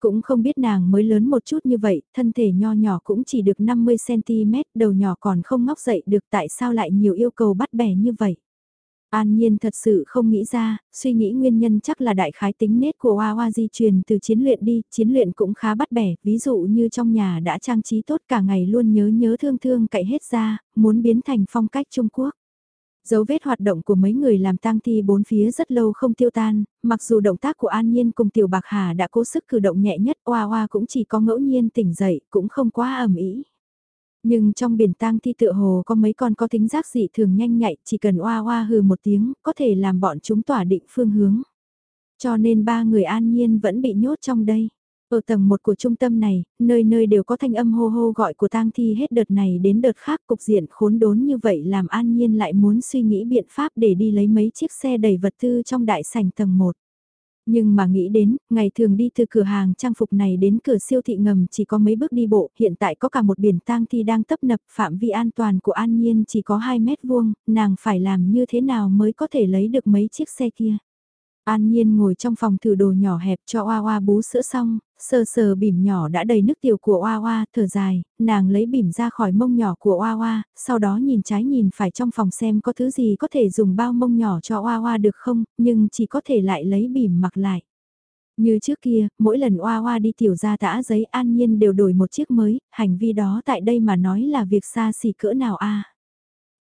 Cũng không biết nàng mới lớn một chút như vậy, thân thể nho nhỏ cũng chỉ được 50cm, đầu nhỏ còn không ngóc dậy được tại sao lại nhiều yêu cầu bắt bẻ như vậy. An Nhiên thật sự không nghĩ ra, suy nghĩ nguyên nhân chắc là đại khái tính nết của Hoa Hoa di truyền từ chiến luyện đi, chiến luyện cũng khá bắt bẻ, ví dụ như trong nhà đã trang trí tốt cả ngày luôn nhớ nhớ thương thương cậy hết ra, muốn biến thành phong cách Trung Quốc. Dấu vết hoạt động của mấy người làm tang thi bốn phía rất lâu không tiêu tan, mặc dù động tác của An Nhiên cùng Tiểu Bạc Hà đã cố sức cử động nhẹ nhất, Hoa Hoa cũng chỉ có ngẫu nhiên tỉnh dậy, cũng không quá ẩm ý. Nhưng trong biển tang thi tựa hồ có mấy con có tính giác dị thường nhanh nhạy, chỉ cần Oa Oa hừ một tiếng, có thể làm bọn chúng tỏa định phương hướng. Cho nên ba người An Nhiên vẫn bị nhốt trong đây. Ở tầng 1 của trung tâm này, nơi nơi đều có thanh âm hô hô gọi của tang thi hết đợt này đến đợt khác cục diện khốn đốn như vậy làm an nhiên lại muốn suy nghĩ biện pháp để đi lấy mấy chiếc xe đầy vật tư trong đại sảnh tầng 1. Nhưng mà nghĩ đến, ngày thường đi từ cửa hàng trang phục này đến cửa siêu thị ngầm chỉ có mấy bước đi bộ, hiện tại có cả một biển tang thi đang tấp nập phạm vi an toàn của An Nhiên chỉ có 2 mét vuông, nàng phải làm như thế nào mới có thể lấy được mấy chiếc xe kia. An Nhiên ngồi trong phòng thử đồ nhỏ hẹp cho Oa Oa bú sữa xong, sờ sờ bỉm nhỏ đã đầy nước tiểu của Oa Oa, thở dài, nàng lấy bỉm ra khỏi mông nhỏ của Oa Oa, sau đó nhìn trái nhìn phải trong phòng xem có thứ gì có thể dùng bao mông nhỏ cho Oa Oa được không, nhưng chỉ có thể lại lấy bỉm mặc lại. Như trước kia, mỗi lần Oa Oa đi tiểu ra tã giấy An Nhiên đều đổi một chiếc mới, hành vi đó tại đây mà nói là việc xa xỉ cỡ nào a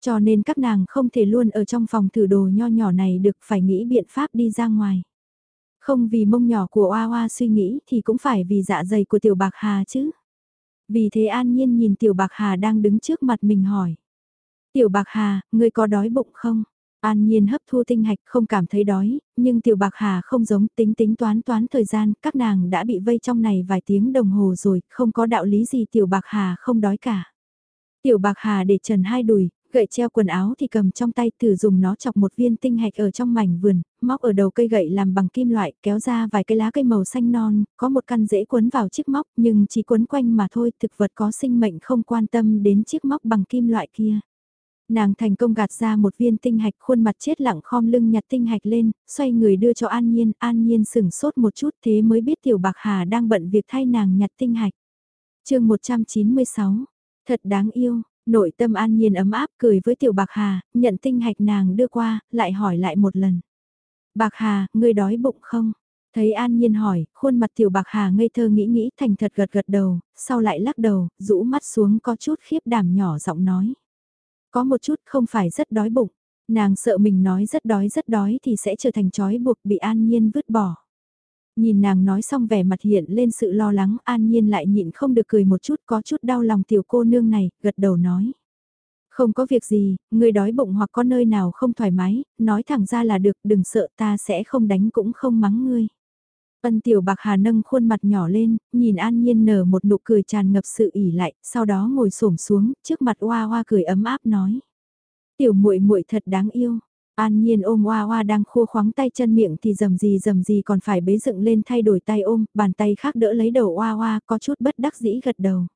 Cho nên các nàng không thể luôn ở trong phòng thử đồ nho nhỏ này được phải nghĩ biện pháp đi ra ngoài. Không vì mông nhỏ của Oa Oa suy nghĩ thì cũng phải vì dạ dày của Tiểu Bạc Hà chứ. Vì thế An Nhiên nhìn Tiểu Bạc Hà đang đứng trước mặt mình hỏi. Tiểu Bạc Hà, ngươi có đói bụng không? An Nhiên hấp thu tinh hạch không cảm thấy đói, nhưng Tiểu Bạc Hà không giống tính tính toán toán thời gian, các nàng đã bị vây trong này vài tiếng đồng hồ rồi, không có đạo lý gì Tiểu Bạc Hà không đói cả. Tiểu Bạc Hà để trần hai đùi, gậy treo quần áo thì cầm trong tay thử dùng nó chọc một viên tinh hạch ở trong mảnh vườn, móc ở đầu cây gậy làm bằng kim loại, kéo ra vài cây lá cây màu xanh non, có một căn dễ quấn vào chiếc móc nhưng chỉ quấn quanh mà thôi, thực vật có sinh mệnh không quan tâm đến chiếc móc bằng kim loại kia. Nàng thành công gạt ra một viên tinh hạch khuôn mặt chết lặng khom lưng nhặt tinh hạch lên, xoay người đưa cho An Nhiên, An Nhiên sửng sốt một chút thế mới biết Tiểu Bạc Hà đang bận việc thay nàng nhặt tinh hạch. chương 196, thật đáng yêu, nội tâm An Nhiên ấm áp cười với Tiểu Bạc Hà, nhận tinh hạch nàng đưa qua, lại hỏi lại một lần. Bạc Hà, ngươi đói bụng không? Thấy An Nhiên hỏi, khuôn mặt Tiểu Bạc Hà ngây thơ nghĩ nghĩ thành thật gật gật đầu, sau lại lắc đầu, rũ mắt xuống có chút khiếp đảm nhỏ giọng nói. Có một chút không phải rất đói bụng, nàng sợ mình nói rất đói rất đói thì sẽ trở thành trói buộc bị An Nhiên vứt bỏ. Nhìn nàng nói xong vẻ mặt hiện lên sự lo lắng An Nhiên lại nhịn không được cười một chút có chút đau lòng tiểu cô nương này, gật đầu nói. Không có việc gì, người đói bụng hoặc có nơi nào không thoải mái, nói thẳng ra là được, đừng sợ ta sẽ không đánh cũng không mắng ngươi. Ân tiểu bạc hà nâng khuôn mặt nhỏ lên, nhìn an nhiên nở một nụ cười tràn ngập sự ỉ lại, sau đó ngồi xổm xuống, trước mặt hoa hoa cười ấm áp nói. Tiểu muội muội thật đáng yêu. An nhiên ôm oa oa đang khua khoáng tay chân miệng thì dầm gì dầm gì còn phải bế dựng lên thay đổi tay ôm, bàn tay khác đỡ lấy đầu oa oa có chút bất đắc dĩ gật đầu.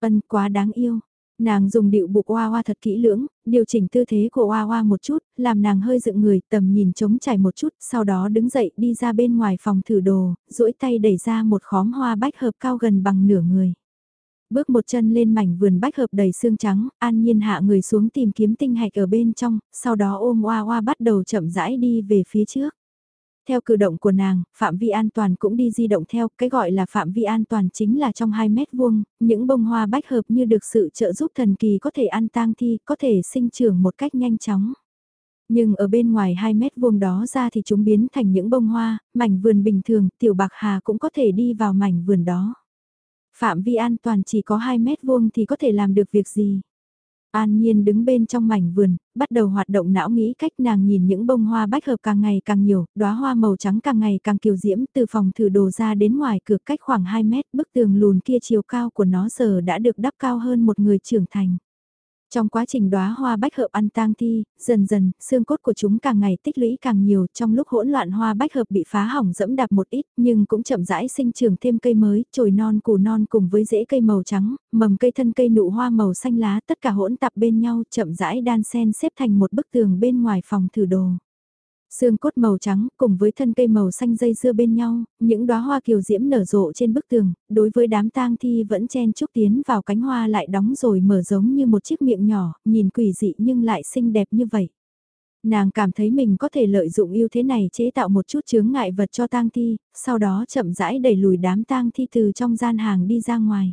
Ân quá đáng yêu, Nàng dùng điệu buộc oa oa thật kỹ lưỡng, điều chỉnh tư thế của oa oa một chút, làm nàng hơi dựng người, tầm nhìn trống trải một chút, sau đó đứng dậy đi ra bên ngoài phòng thử đồ, duỗi tay đẩy ra một khóm hoa bách hợp cao gần bằng nửa người. Bước một chân lên mảnh vườn bách hợp đầy xương trắng, an nhiên hạ người xuống tìm kiếm tinh hạch ở bên trong, sau đó ôm oa oa bắt đầu chậm rãi đi về phía trước. Theo cử động của nàng, phạm vi an toàn cũng đi di động theo, cái gọi là phạm vi an toàn chính là trong 2 mét vuông, những bông hoa bách hợp như được sự trợ giúp thần kỳ có thể ăn tang thi, có thể sinh trưởng một cách nhanh chóng. Nhưng ở bên ngoài 2 mét vuông đó ra thì chúng biến thành những bông hoa, mảnh vườn bình thường, tiểu bạc hà cũng có thể đi vào mảnh vườn đó. Phạm vi an toàn chỉ có 2 mét vuông thì có thể làm được việc gì? An Nhiên đứng bên trong mảnh vườn, bắt đầu hoạt động não nghĩ cách nàng nhìn những bông hoa bách hợp càng ngày càng nhiều, đóa hoa màu trắng càng ngày càng kiều diễm từ phòng thử đồ ra đến ngoài cửa cách khoảng 2 mét, bức tường lùn kia chiều cao của nó giờ đã được đắp cao hơn một người trưởng thành. Trong quá trình đóa hoa bách hợp ăn tang thi, dần dần, xương cốt của chúng càng ngày tích lũy càng nhiều trong lúc hỗn loạn hoa bách hợp bị phá hỏng dẫm đạp một ít nhưng cũng chậm rãi sinh trưởng thêm cây mới, chồi non củ non cùng với rễ cây màu trắng, mầm cây thân cây nụ hoa màu xanh lá tất cả hỗn tạp bên nhau chậm rãi đan sen xếp thành một bức tường bên ngoài phòng thử đồ. Xương cốt màu trắng cùng với thân cây màu xanh dây dưa bên nhau, những đóa hoa kiều diễm nở rộ trên bức tường, đối với đám tang thi vẫn chen chúc tiến vào cánh hoa lại đóng rồi mở giống như một chiếc miệng nhỏ, nhìn quỷ dị nhưng lại xinh đẹp như vậy. Nàng cảm thấy mình có thể lợi dụng ưu thế này chế tạo một chút chướng ngại vật cho tang thi, sau đó chậm rãi đẩy lùi đám tang thi từ trong gian hàng đi ra ngoài.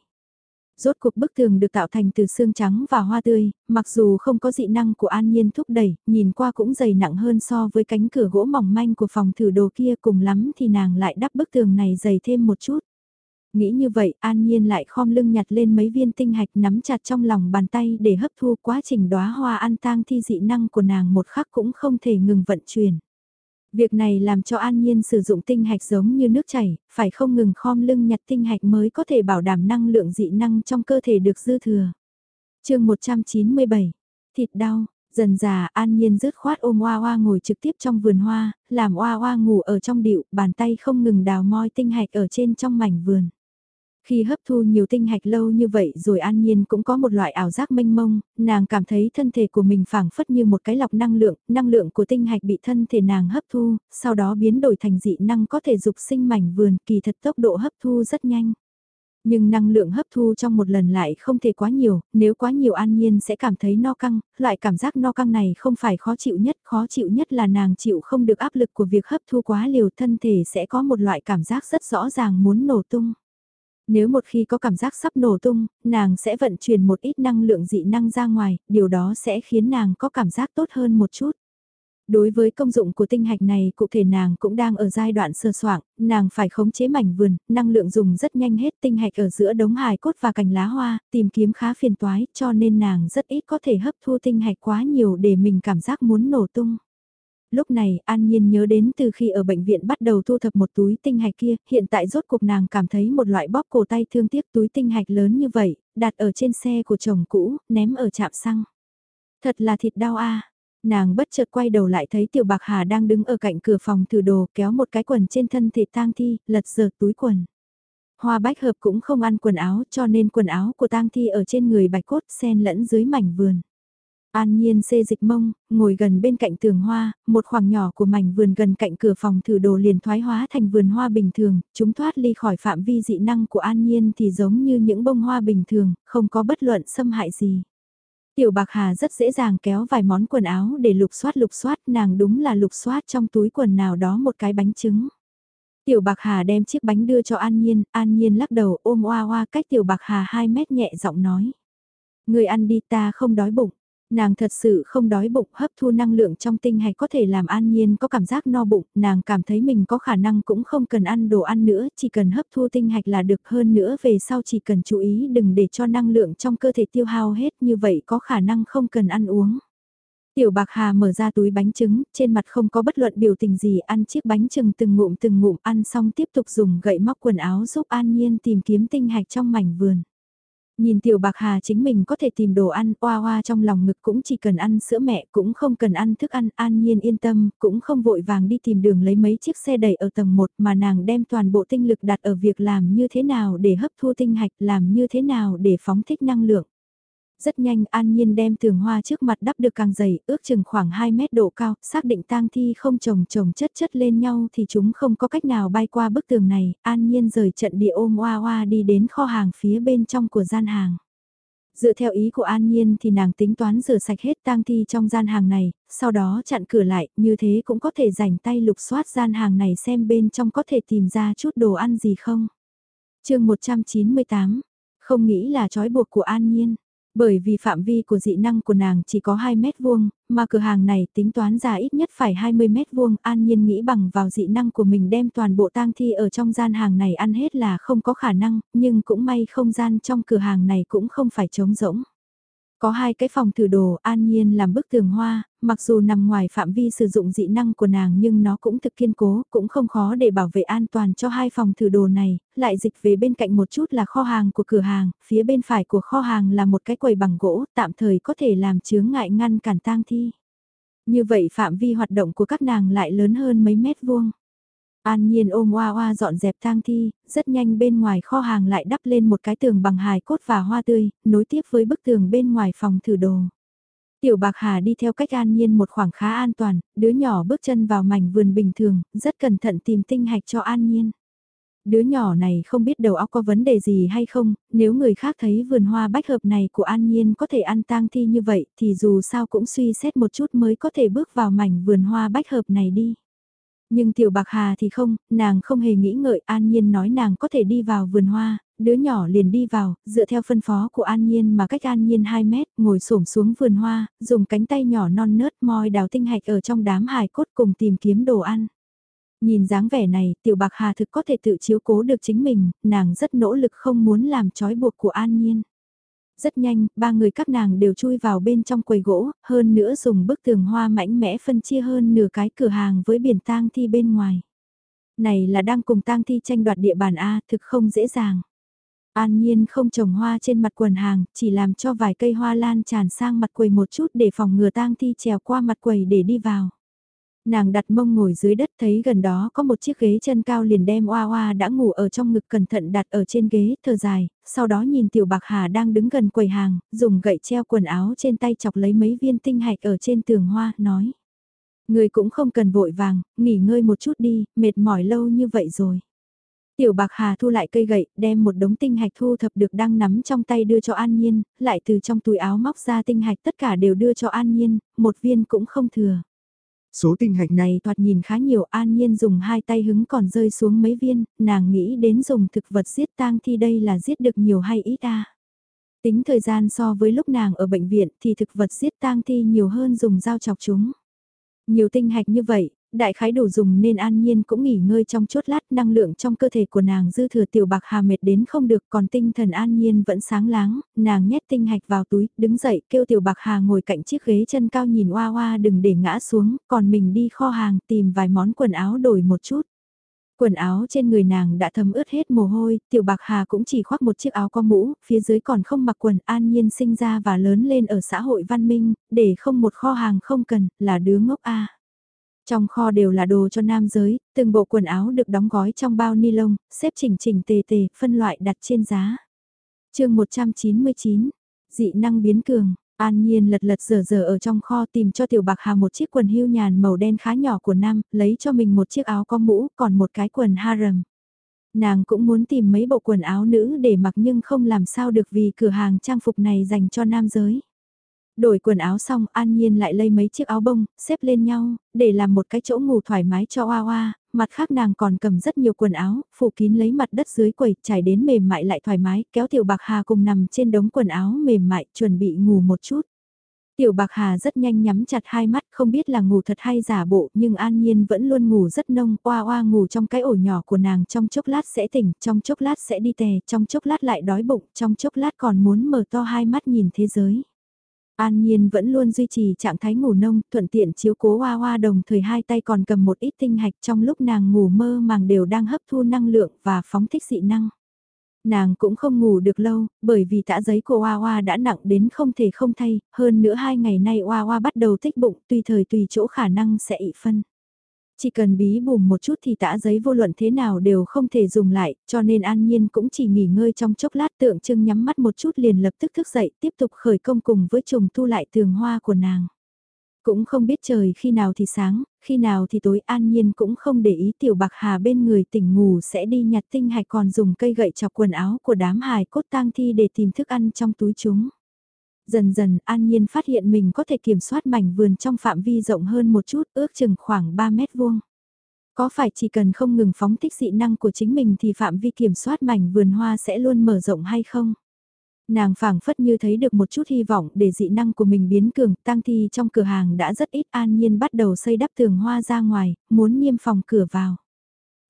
Rốt cuộc bức tường được tạo thành từ xương trắng và hoa tươi, mặc dù không có dị năng của An Nhiên thúc đẩy, nhìn qua cũng dày nặng hơn so với cánh cửa gỗ mỏng manh của phòng thử đồ kia cùng lắm thì nàng lại đắp bức tường này dày thêm một chút. Nghĩ như vậy, An Nhiên lại khom lưng nhặt lên mấy viên tinh hạch nắm chặt trong lòng bàn tay để hấp thu quá trình đóa hoa ăn tang thi dị năng của nàng một khắc cũng không thể ngừng vận chuyển. Việc này làm cho An Nhiên sử dụng tinh hạch giống như nước chảy, phải không ngừng khom lưng nhặt tinh hạch mới có thể bảo đảm năng lượng dị năng trong cơ thể được dư thừa. chương 197, thịt đau, dần già An Nhiên rứt khoát ôm Oa Oa ngồi trực tiếp trong vườn hoa, làm Oa Oa ngủ ở trong điệu, bàn tay không ngừng đào moi tinh hạch ở trên trong mảnh vườn. Khi hấp thu nhiều tinh hạch lâu như vậy rồi an nhiên cũng có một loại ảo giác mênh mông, nàng cảm thấy thân thể của mình phảng phất như một cái lọc năng lượng, năng lượng của tinh hạch bị thân thể nàng hấp thu, sau đó biến đổi thành dị năng có thể dục sinh mảnh vườn kỳ thật tốc độ hấp thu rất nhanh. Nhưng năng lượng hấp thu trong một lần lại không thể quá nhiều, nếu quá nhiều an nhiên sẽ cảm thấy no căng, loại cảm giác no căng này không phải khó chịu nhất, khó chịu nhất là nàng chịu không được áp lực của việc hấp thu quá liều thân thể sẽ có một loại cảm giác rất rõ ràng muốn nổ tung. Nếu một khi có cảm giác sắp nổ tung, nàng sẽ vận chuyển một ít năng lượng dị năng ra ngoài, điều đó sẽ khiến nàng có cảm giác tốt hơn một chút. Đối với công dụng của tinh hạch này cụ thể nàng cũng đang ở giai đoạn sơ soạn, nàng phải khống chế mảnh vườn, năng lượng dùng rất nhanh hết tinh hạch ở giữa đống hài cốt và cành lá hoa, tìm kiếm khá phiền toái cho nên nàng rất ít có thể hấp thu tinh hạch quá nhiều để mình cảm giác muốn nổ tung. Lúc này An Nhiên nhớ đến từ khi ở bệnh viện bắt đầu thu thập một túi tinh hạch kia, hiện tại rốt cuộc nàng cảm thấy một loại bóp cổ tay thương tiếc túi tinh hạch lớn như vậy, đặt ở trên xe của chồng cũ, ném ở trạm xăng. Thật là thịt đau a Nàng bất chợt quay đầu lại thấy Tiểu Bạc Hà đang đứng ở cạnh cửa phòng thử đồ kéo một cái quần trên thân thể tang thi, lật dở túi quần. Hoa bách hợp cũng không ăn quần áo cho nên quần áo của tang thi ở trên người bạch cốt sen lẫn dưới mảnh vườn. An nhiên xê dịch mông, ngồi gần bên cạnh tường hoa, một khoảng nhỏ của mảnh vườn gần cạnh cửa phòng thử đồ liền thoái hóa thành vườn hoa bình thường, chúng thoát ly khỏi phạm vi dị năng của an nhiên thì giống như những bông hoa bình thường, không có bất luận xâm hại gì. Tiểu bạc hà rất dễ dàng kéo vài món quần áo để lục soát lục soát nàng đúng là lục soát trong túi quần nào đó một cái bánh trứng. Tiểu bạc hà đem chiếc bánh đưa cho An Nhiên, An Nhiên lắc đầu ôm oa oa cách tiểu bạc hà 2 mét nhẹ giọng nói. Người ăn đi ta không đói bụng. Nàng thật sự không đói bụng hấp thu năng lượng trong tinh hạch có thể làm an nhiên có cảm giác no bụng, nàng cảm thấy mình có khả năng cũng không cần ăn đồ ăn nữa, chỉ cần hấp thu tinh hạch là được hơn nữa về sau chỉ cần chú ý đừng để cho năng lượng trong cơ thể tiêu hao hết như vậy có khả năng không cần ăn uống. Tiểu bạc hà mở ra túi bánh trứng, trên mặt không có bất luận biểu tình gì ăn chiếc bánh trừng từng ngụm từng ngụm ăn xong tiếp tục dùng gậy móc quần áo giúp an nhiên tìm kiếm tinh hạch trong mảnh vườn. Nhìn tiểu bạc hà chính mình có thể tìm đồ ăn, oa oa trong lòng ngực cũng chỉ cần ăn sữa mẹ, cũng không cần ăn thức ăn, an nhiên yên tâm, cũng không vội vàng đi tìm đường lấy mấy chiếc xe đẩy ở tầng 1 mà nàng đem toàn bộ tinh lực đặt ở việc làm như thế nào để hấp thu tinh hạch, làm như thế nào để phóng thích năng lượng. Rất nhanh An Nhiên đem tường hoa trước mặt đắp được càng dày, ước chừng khoảng 2 mét độ cao, xác định tang thi không trồng trồng chất chất lên nhau thì chúng không có cách nào bay qua bức tường này, An Nhiên rời trận địa ôm hoa hoa đi đến kho hàng phía bên trong của gian hàng. Dựa theo ý của An Nhiên thì nàng tính toán rửa sạch hết tang thi trong gian hàng này, sau đó chặn cửa lại, như thế cũng có thể rảnh tay lục soát gian hàng này xem bên trong có thể tìm ra chút đồ ăn gì không. chương 198, không nghĩ là trói buộc của An Nhiên. Bởi vì phạm vi của dị năng của nàng chỉ có 2 mét vuông, mà cửa hàng này tính toán ra ít nhất phải 20 mét vuông, an nhiên nghĩ bằng vào dị năng của mình đem toàn bộ tang thi ở trong gian hàng này ăn hết là không có khả năng, nhưng cũng may không gian trong cửa hàng này cũng không phải trống rỗng. Có hai cái phòng thử đồ an nhiên làm bức tường hoa, mặc dù nằm ngoài phạm vi sử dụng dị năng của nàng nhưng nó cũng thực kiên cố, cũng không khó để bảo vệ an toàn cho hai phòng thử đồ này, lại dịch về bên cạnh một chút là kho hàng của cửa hàng, phía bên phải của kho hàng là một cái quầy bằng gỗ, tạm thời có thể làm chướng ngại ngăn cản tang thi. Như vậy phạm vi hoạt động của các nàng lại lớn hơn mấy mét vuông. An Nhiên ôm Hoa Hoa dọn dẹp tang thi, rất nhanh bên ngoài kho hàng lại đắp lên một cái tường bằng hài cốt và hoa tươi, nối tiếp với bức tường bên ngoài phòng thử đồ. Tiểu Bạc Hà đi theo cách An Nhiên một khoảng khá an toàn, đứa nhỏ bước chân vào mảnh vườn bình thường, rất cẩn thận tìm tinh hạch cho An Nhiên. Đứa nhỏ này không biết đầu óc có vấn đề gì hay không, nếu người khác thấy vườn hoa bách hợp này của An Nhiên có thể ăn tang thi như vậy thì dù sao cũng suy xét một chút mới có thể bước vào mảnh vườn hoa bách hợp này đi. Nhưng tiểu bạc hà thì không, nàng không hề nghĩ ngợi an nhiên nói nàng có thể đi vào vườn hoa, đứa nhỏ liền đi vào, dựa theo phân phó của an nhiên mà cách an nhiên 2 mét, ngồi xổm xuống vườn hoa, dùng cánh tay nhỏ non nớt moi đào tinh hạch ở trong đám hài cốt cùng tìm kiếm đồ ăn. Nhìn dáng vẻ này, tiểu bạc hà thực có thể tự chiếu cố được chính mình, nàng rất nỗ lực không muốn làm trói buộc của an nhiên. Rất nhanh, ba người các nàng đều chui vào bên trong quầy gỗ, hơn nữa dùng bức tường hoa mảnh mẽ phân chia hơn nửa cái cửa hàng với biển tang thi bên ngoài. Này là đang cùng tang thi tranh đoạt địa bàn A, thực không dễ dàng. An nhiên không trồng hoa trên mặt quần hàng, chỉ làm cho vài cây hoa lan tràn sang mặt quầy một chút để phòng ngừa tang thi trèo qua mặt quầy để đi vào. Nàng đặt mông ngồi dưới đất thấy gần đó có một chiếc ghế chân cao liền đem oa oa đã ngủ ở trong ngực cẩn thận đặt ở trên ghế, thở dài, sau đó nhìn tiểu bạc hà đang đứng gần quầy hàng, dùng gậy treo quần áo trên tay chọc lấy mấy viên tinh hạch ở trên tường hoa, nói. Người cũng không cần vội vàng, nghỉ ngơi một chút đi, mệt mỏi lâu như vậy rồi. Tiểu bạc hà thu lại cây gậy, đem một đống tinh hạch thu thập được đang nắm trong tay đưa cho An Nhiên, lại từ trong túi áo móc ra tinh hạch tất cả đều đưa cho An Nhiên, một viên cũng không thừa. Số tinh hạch này thoạt nhìn khá nhiều an nhiên dùng hai tay hứng còn rơi xuống mấy viên, nàng nghĩ đến dùng thực vật giết tang thi đây là giết được nhiều hay ít ta? Tính thời gian so với lúc nàng ở bệnh viện thì thực vật giết tang thi nhiều hơn dùng dao chọc chúng. Nhiều tinh hạch như vậy, đại khái đủ dùng nên an nhiên cũng nghỉ ngơi trong chốt lát năng lượng trong cơ thể của nàng dư thừa tiểu bạc hà mệt đến không được còn tinh thần an nhiên vẫn sáng láng, nàng nhét tinh hạch vào túi, đứng dậy kêu tiểu bạc hà ngồi cạnh chiếc ghế chân cao nhìn oa oa đừng để ngã xuống, còn mình đi kho hàng tìm vài món quần áo đổi một chút. Quần áo trên người nàng đã thấm ướt hết mồ hôi, tiểu bạc hà cũng chỉ khoác một chiếc áo có mũ, phía dưới còn không mặc quần an nhiên sinh ra và lớn lên ở xã hội văn minh, để không một kho hàng không cần, là đứa ngốc a. Trong kho đều là đồ cho nam giới, từng bộ quần áo được đóng gói trong bao ni lông, xếp chỉnh chỉnh tề tề, phân loại đặt trên giá. chương 199, dị năng biến cường, An Nhiên lật lật dở dở ở trong kho tìm cho Tiểu Bạc Hà một chiếc quần hưu nhàn màu đen khá nhỏ của nam, lấy cho mình một chiếc áo có mũ, còn một cái quần harem. Nàng cũng muốn tìm mấy bộ quần áo nữ để mặc nhưng không làm sao được vì cửa hàng trang phục này dành cho nam giới. Đổi quần áo xong An Nhiên lại lấy mấy chiếc áo bông, xếp lên nhau, để làm một cái chỗ ngủ thoải mái cho Oa Oa, mặt khác nàng còn cầm rất nhiều quần áo, phủ kín lấy mặt đất dưới quầy, trải đến mềm mại lại thoải mái, kéo Tiểu Bạc Hà cùng nằm trên đống quần áo mềm mại, chuẩn bị ngủ một chút. Tiểu Bạc Hà rất nhanh nhắm chặt hai mắt, không biết là ngủ thật hay giả bộ, nhưng An Nhiên vẫn luôn ngủ rất nông, oa oa ngủ trong cái ổ nhỏ của nàng, trong chốc lát sẽ tỉnh, trong chốc lát sẽ đi tè, trong chốc lát lại đói bụng, trong chốc lát còn muốn mở to hai mắt nhìn thế giới. An Nhiên vẫn luôn duy trì trạng thái ngủ nông, thuận tiện chiếu cố hoa hoa đồng thời hai tay còn cầm một ít tinh hạch trong lúc nàng ngủ mơ màng đều đang hấp thu năng lượng và phóng thích dị năng. Nàng cũng không ngủ được lâu, bởi vì tã giấy của Hoa Hoa đã nặng đến không thể không thay, hơn nữa hai ngày nay Hoa Hoa bắt đầu thích bụng tùy thời tùy chỗ khả năng sẽ ị phân. Chỉ cần bí bùm một chút thì tã giấy vô luận thế nào đều không thể dùng lại, cho nên An Nhiên cũng chỉ nghỉ ngơi trong chốc lát tượng trưng nhắm mắt một chút liền lập tức thức dậy tiếp tục khởi công cùng với trùng thu lại tường hoa của nàng. Cũng không biết trời khi nào thì sáng, khi nào thì tối An Nhiên cũng không để ý tiểu bạc hà bên người tỉnh ngủ sẽ đi nhặt tinh hạch còn dùng cây gậy chọc quần áo của đám hài cốt tang thi để tìm thức ăn trong túi chúng. Dần dần An Nhiên phát hiện mình có thể kiểm soát mảnh vườn trong phạm vi rộng hơn một chút, ước chừng khoảng 3 mét vuông. Có phải chỉ cần không ngừng phóng thích dị năng của chính mình thì phạm vi kiểm soát mảnh vườn hoa sẽ luôn mở rộng hay không? Nàng phảng phất như thấy được một chút hy vọng để dị năng của mình biến cường, tăng thi trong cửa hàng đã rất ít an nhiên bắt đầu xây đắp tường hoa ra ngoài, muốn niêm phòng cửa vào.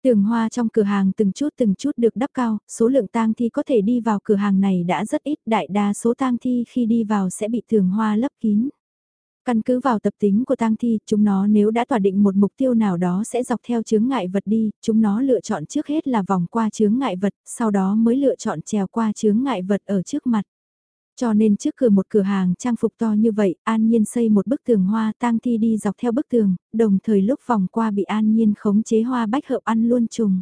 Tường hoa trong cửa hàng từng chút từng chút được đắp cao, số lượng tang thi có thể đi vào cửa hàng này đã rất ít, đại đa số tang thi khi đi vào sẽ bị tường hoa lấp kín. Căn cứ vào tập tính của tang thi, chúng nó nếu đã tỏa định một mục tiêu nào đó sẽ dọc theo chướng ngại vật đi, chúng nó lựa chọn trước hết là vòng qua chướng ngại vật, sau đó mới lựa chọn trèo qua chướng ngại vật ở trước mặt. Cho nên trước cửa một cửa hàng trang phục to như vậy, An Nhiên xây một bức tường hoa tang thi đi dọc theo bức tường, đồng thời lúc vòng qua bị An Nhiên khống chế hoa bách hợp ăn luôn trùng.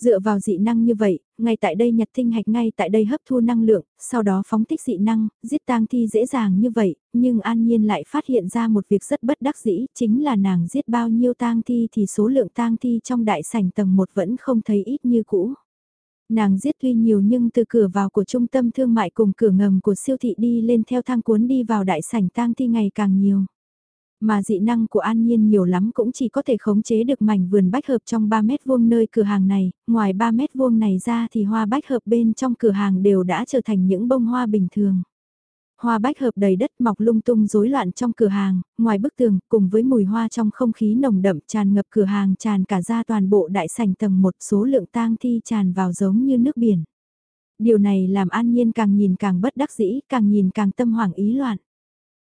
Dựa vào dị năng như vậy, ngay tại đây nhặt tinh hạch ngay tại đây hấp thu năng lượng, sau đó phóng thích dị năng, giết tang thi dễ dàng như vậy, nhưng An Nhiên lại phát hiện ra một việc rất bất đắc dĩ, chính là nàng giết bao nhiêu tang thi thì số lượng tang thi trong đại sảnh tầng 1 vẫn không thấy ít như cũ. Nàng giết tuy nhiều nhưng từ cửa vào của trung tâm thương mại cùng cửa ngầm của siêu thị đi lên theo thang cuốn đi vào đại sảnh tang thi ngày càng nhiều. Mà dị năng của An Nhiên nhiều lắm cũng chỉ có thể khống chế được mảnh vườn bách hợp trong 3 mét vuông nơi cửa hàng này, ngoài 3 mét vuông này ra thì hoa bách hợp bên trong cửa hàng đều đã trở thành những bông hoa bình thường. Hoa bách hợp đầy đất mọc lung tung rối loạn trong cửa hàng, ngoài bức tường, cùng với mùi hoa trong không khí nồng đậm tràn ngập cửa hàng tràn cả ra toàn bộ đại sảnh tầng một số lượng tang thi tràn vào giống như nước biển. Điều này làm an nhiên càng nhìn càng bất đắc dĩ, càng nhìn càng tâm hoảng ý loạn.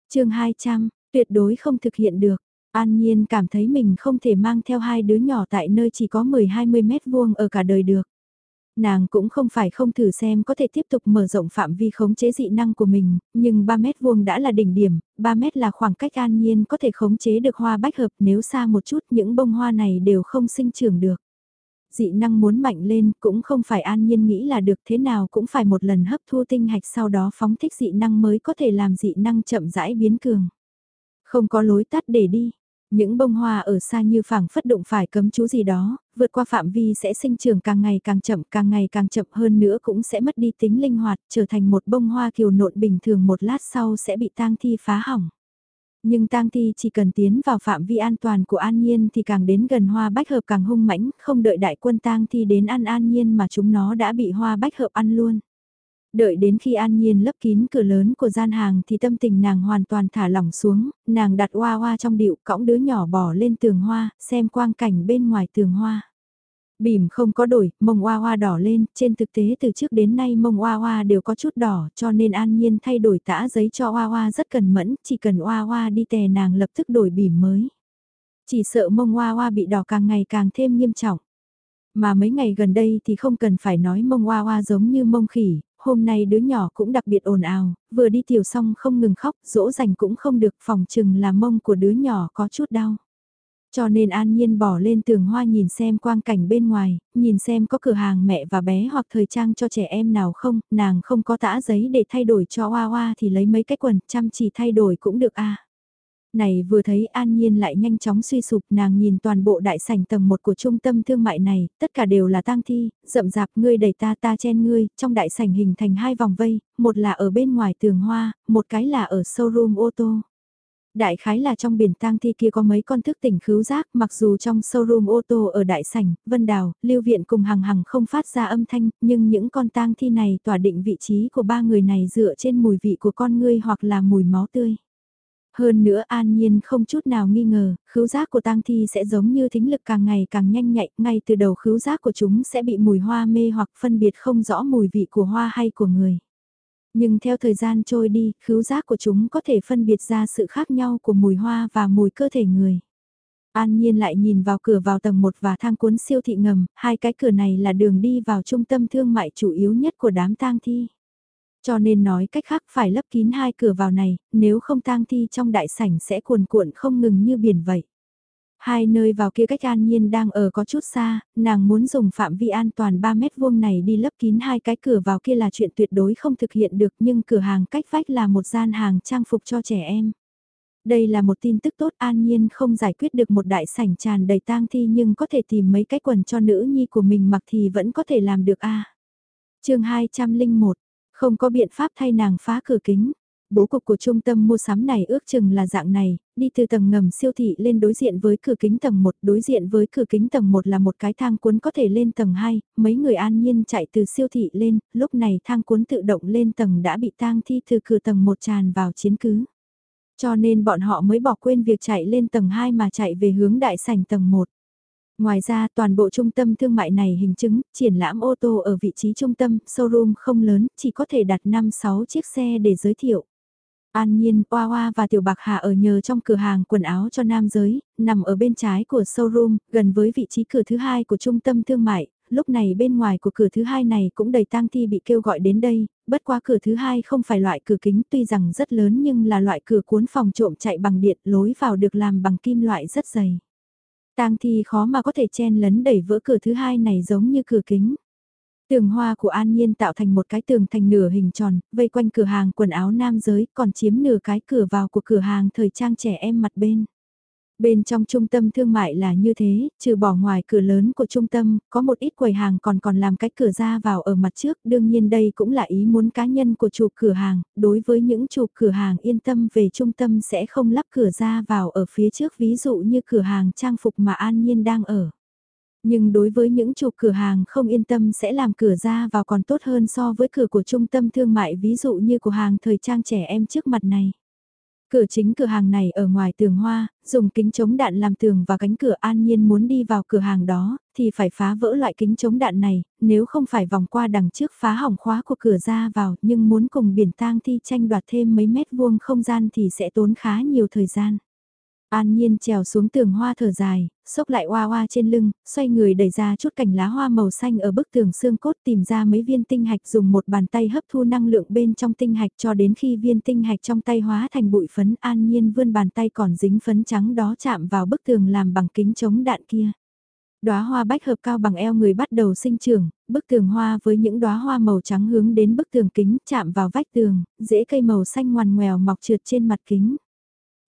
chương 200, tuyệt đối không thực hiện được. An Nhiên cảm thấy mình không thể mang theo hai đứa nhỏ tại nơi chỉ có 10-20 mét vuông ở cả đời được. Nàng cũng không phải không thử xem có thể tiếp tục mở rộng phạm vi khống chế dị năng của mình, nhưng 3 mét vuông đã là đỉnh điểm, 3 mét là khoảng cách an nhiên có thể khống chế được hoa bách hợp nếu xa một chút những bông hoa này đều không sinh trưởng được. Dị năng muốn mạnh lên cũng không phải an nhiên nghĩ là được thế nào cũng phải một lần hấp thu tinh hạch sau đó phóng thích dị năng mới có thể làm dị năng chậm rãi biến cường. Không có lối tắt để đi, những bông hoa ở xa như phảng phất động phải cấm chú gì đó, vượt qua phạm vi sẽ sinh trưởng càng ngày càng chậm, càng ngày càng chậm hơn nữa cũng sẽ mất đi tính linh hoạt, trở thành một bông hoa kiều nộn bình thường một lát sau sẽ bị tang thi phá hỏng. Nhưng tang thi chỉ cần tiến vào phạm vi an toàn của An Nhiên thì càng đến gần hoa bách hợp càng hung mãnh, không đợi đại quân tang thi đến ăn An Nhiên mà chúng nó đã bị hoa bách hợp ăn luôn. Đợi đến khi An Nhiên lấp kín cửa lớn của gian hàng thì tâm tình nàng hoàn toàn thả lỏng xuống, nàng đặt hoa hoa trong điệu cõng đứa nhỏ bỏ lên tường hoa, xem quang cảnh bên ngoài tường hoa. Bìm không có đổi, mông hoa hoa đỏ lên, trên thực tế từ trước đến nay mông hoa hoa đều có chút đỏ cho nên an nhiên thay đổi tã giấy cho hoa hoa rất cần mẫn, chỉ cần hoa hoa đi tè nàng lập tức đổi bìm mới. Chỉ sợ mông hoa hoa bị đỏ càng ngày càng thêm nghiêm trọng. Mà mấy ngày gần đây thì không cần phải nói mông hoa hoa giống như mông khỉ, hôm nay đứa nhỏ cũng đặc biệt ồn ào, vừa đi tiểu xong không ngừng khóc, dỗ dành cũng không được phòng chừng là mông của đứa nhỏ có chút đau. Cho nên an nhiên bỏ lên tường hoa nhìn xem quang cảnh bên ngoài, nhìn xem có cửa hàng mẹ và bé hoặc thời trang cho trẻ em nào không, nàng không có tã giấy để thay đổi cho hoa hoa thì lấy mấy cái quần, chăm chỉ thay đổi cũng được a này vừa thấy an nhiên lại nhanh chóng suy sụp nàng nhìn toàn bộ đại sảnh tầng một của trung tâm thương mại này, tất cả đều là tang thi, rậm rạp ngươi đẩy ta ta chen ngươi, trong đại sảnh hình thành hai vòng vây, một là ở bên ngoài tường hoa, một cái là ở showroom ô tô. Đại khái là trong biển tang thi kia có mấy con thức tỉnh khứu giác mặc dù trong showroom ô tô ở Đại Sảnh, Vân Đào, Lưu Viện cùng hằng hằng không phát ra âm thanh, nhưng những con tang thi này tỏa định vị trí của ba người này dựa trên mùi vị của con ngươi hoặc là mùi máu tươi. Hơn nữa an nhiên không chút nào nghi ngờ, khứu giác của tang thi sẽ giống như thính lực càng ngày càng nhanh nhạy, ngay từ đầu khứu giác của chúng sẽ bị mùi hoa mê hoặc phân biệt không rõ mùi vị của hoa hay của người. Nhưng theo thời gian trôi đi, khứu giác của chúng có thể phân biệt ra sự khác nhau của mùi hoa và mùi cơ thể người. An Nhiên lại nhìn vào cửa vào tầng 1 và thang cuốn siêu thị ngầm, hai cái cửa này là đường đi vào trung tâm thương mại chủ yếu nhất của đám tang thi. Cho nên nói cách khác phải lấp kín hai cửa vào này, nếu không tang thi trong đại sảnh sẽ cuồn cuộn không ngừng như biển vậy. Hai nơi vào kia cách an nhiên đang ở có chút xa, nàng muốn dùng phạm vi an toàn 3 mét vuông này đi lấp kín hai cái cửa vào kia là chuyện tuyệt đối không thực hiện được nhưng cửa hàng cách vách là một gian hàng trang phục cho trẻ em. Đây là một tin tức tốt an nhiên không giải quyết được một đại sảnh tràn đầy tang thi nhưng có thể tìm mấy cái quần cho nữ nhi của mình mặc thì vẫn có thể làm được a à. chương 201, không có biện pháp thay nàng phá cửa kính. Bố cục của trung tâm mua sắm này ước chừng là dạng này, đi từ tầng ngầm siêu thị lên đối diện với cửa kính tầng 1, đối diện với cửa kính tầng 1 là một cái thang cuốn có thể lên tầng 2, mấy người an nhiên chạy từ siêu thị lên, lúc này thang cuốn tự động lên tầng đã bị tang thi từ cửa tầng 1 tràn vào chiến cứ. Cho nên bọn họ mới bỏ quên việc chạy lên tầng 2 mà chạy về hướng đại sảnh tầng 1. Ngoài ra toàn bộ trung tâm thương mại này hình chứng, triển lãm ô tô ở vị trí trung tâm, showroom không lớn, chỉ có thể đặt 5-6 chiếc xe để giới thiệu. An Nhiên, Oa Oa và Tiểu Bạc Hà ở nhờ trong cửa hàng quần áo cho nam giới, nằm ở bên trái của showroom, gần với vị trí cửa thứ hai của trung tâm thương mại. Lúc này bên ngoài của cửa thứ hai này cũng đầy tang thi bị kêu gọi đến đây, bất qua cửa thứ hai không phải loại cửa kính tuy rằng rất lớn nhưng là loại cửa cuốn phòng trộm chạy bằng điện lối vào được làm bằng kim loại rất dày. Tang thi khó mà có thể chen lấn đẩy vỡ cửa thứ hai này giống như cửa kính. Tường hoa của An Nhiên tạo thành một cái tường thành nửa hình tròn, vây quanh cửa hàng quần áo nam giới, còn chiếm nửa cái cửa vào của cửa hàng thời trang trẻ em mặt bên. Bên trong trung tâm thương mại là như thế, trừ bỏ ngoài cửa lớn của trung tâm, có một ít quầy hàng còn còn làm cái cửa ra vào ở mặt trước, đương nhiên đây cũng là ý muốn cá nhân của chủ cửa hàng, đối với những chủ cửa hàng yên tâm về trung tâm sẽ không lắp cửa ra vào ở phía trước ví dụ như cửa hàng trang phục mà An Nhiên đang ở. Nhưng đối với những chủ cửa hàng không yên tâm sẽ làm cửa ra vào còn tốt hơn so với cửa của trung tâm thương mại ví dụ như của hàng thời trang trẻ em trước mặt này. Cửa chính cửa hàng này ở ngoài tường hoa, dùng kính chống đạn làm tường và cánh cửa an nhiên muốn đi vào cửa hàng đó, thì phải phá vỡ loại kính chống đạn này, nếu không phải vòng qua đằng trước phá hỏng khóa của cửa ra vào, nhưng muốn cùng biển tang thi tranh đoạt thêm mấy mét vuông không gian thì sẽ tốn khá nhiều thời gian. An Nhiên trèo xuống tường hoa thở dài, xốc lại hoa hoa trên lưng, xoay người đẩy ra chút cành lá hoa màu xanh ở bức tường xương cốt tìm ra mấy viên tinh hạch dùng một bàn tay hấp thu năng lượng bên trong tinh hạch cho đến khi viên tinh hạch trong tay hóa thành bụi phấn An Nhiên vươn bàn tay còn dính phấn trắng đó chạm vào bức tường làm bằng kính chống đạn kia. Đóa hoa bách hợp cao bằng eo người bắt đầu sinh trưởng, bức tường hoa với những đóa hoa màu trắng hướng đến bức tường kính chạm vào vách tường, rễ cây màu xanh ngoằn ngoèo mọc trượt trên mặt kính.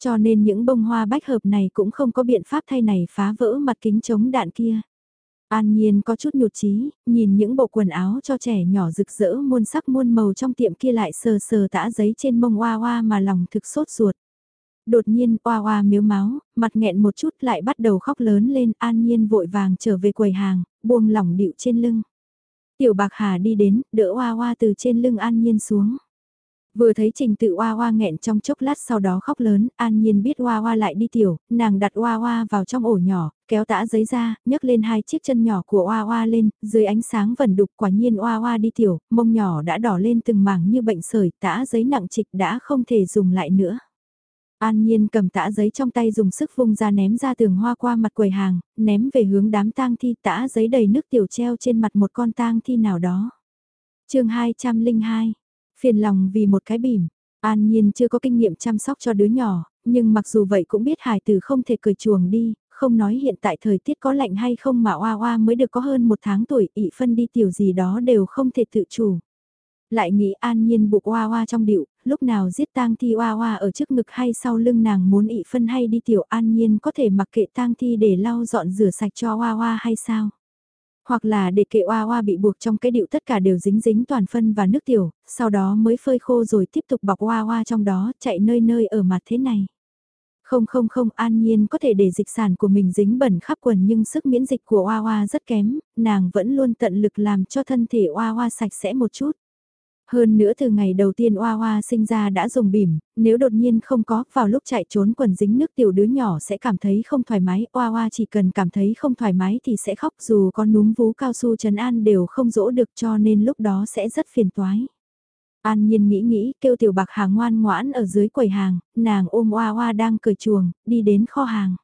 Cho nên những bông hoa bách hợp này cũng không có biện pháp thay này phá vỡ mặt kính chống đạn kia. An Nhiên có chút nhụt chí, nhìn những bộ quần áo cho trẻ nhỏ rực rỡ muôn sắc muôn màu trong tiệm kia lại sờ sờ tã giấy trên mông hoa hoa mà lòng thực sốt ruột. Đột nhiên oa oa miếu máu, mặt nghẹn một chút lại bắt đầu khóc lớn lên an nhiên vội vàng trở về quầy hàng, buông lỏng điệu trên lưng. Tiểu bạc hà đi đến, đỡ oa oa từ trên lưng an nhiên xuống. Vừa thấy trình tự oa oa nghẹn trong chốc lát sau đó khóc lớn, an nhiên biết oa oa lại đi tiểu, nàng đặt oa oa vào trong ổ nhỏ, kéo tã giấy ra, nhấc lên hai chiếc chân nhỏ của oa oa lên, dưới ánh sáng vần đục quả nhiên oa oa đi tiểu, mông nhỏ đã đỏ lên từng mảng như bệnh sởi, tã giấy nặng trịch đã không thể dùng lại nữa. An Nhiên cầm tã giấy trong tay dùng sức vung ra ném ra tường hoa qua mặt quầy hàng, ném về hướng đám tang thi tã giấy đầy nước tiểu treo trên mặt một con tang thi nào đó. chương 202, phiền lòng vì một cái bìm, An Nhiên chưa có kinh nghiệm chăm sóc cho đứa nhỏ, nhưng mặc dù vậy cũng biết hài tử không thể cười chuồng đi, không nói hiện tại thời tiết có lạnh hay không mà oa oa mới được có hơn một tháng tuổi, ị phân đi tiểu gì đó đều không thể tự chủ. Lại nghĩ an nhiên buộc oa oa trong điệu, lúc nào giết tang thi oa oa ở trước ngực hay sau lưng nàng muốn ị phân hay đi tiểu an nhiên có thể mặc kệ tang thi để lau dọn rửa sạch cho oa oa hay sao? Hoặc là để kệ oa oa bị buộc trong cái điệu tất cả đều dính dính toàn phân và nước tiểu, sau đó mới phơi khô rồi tiếp tục bọc oa oa trong đó chạy nơi nơi ở mặt thế này. Không không không an nhiên có thể để dịch sản của mình dính bẩn khắp quần nhưng sức miễn dịch của oa oa rất kém, nàng vẫn luôn tận lực làm cho thân thể oa oa sạch sẽ một chút. Hơn nữa từ ngày đầu tiên Oa Oa sinh ra đã dùng bỉm, nếu đột nhiên không có, vào lúc chạy trốn quần dính nước tiểu đứa nhỏ sẽ cảm thấy không thoải mái, Oa Oa chỉ cần cảm thấy không thoải mái thì sẽ khóc dù con núm vú cao su trấn an đều không dỗ được cho nên lúc đó sẽ rất phiền toái. An nhiên nghĩ nghĩ, kêu tiểu bạc hàng ngoan ngoãn ở dưới quầy hàng, nàng ôm Oa Oa đang cười chuồng, đi đến kho hàng.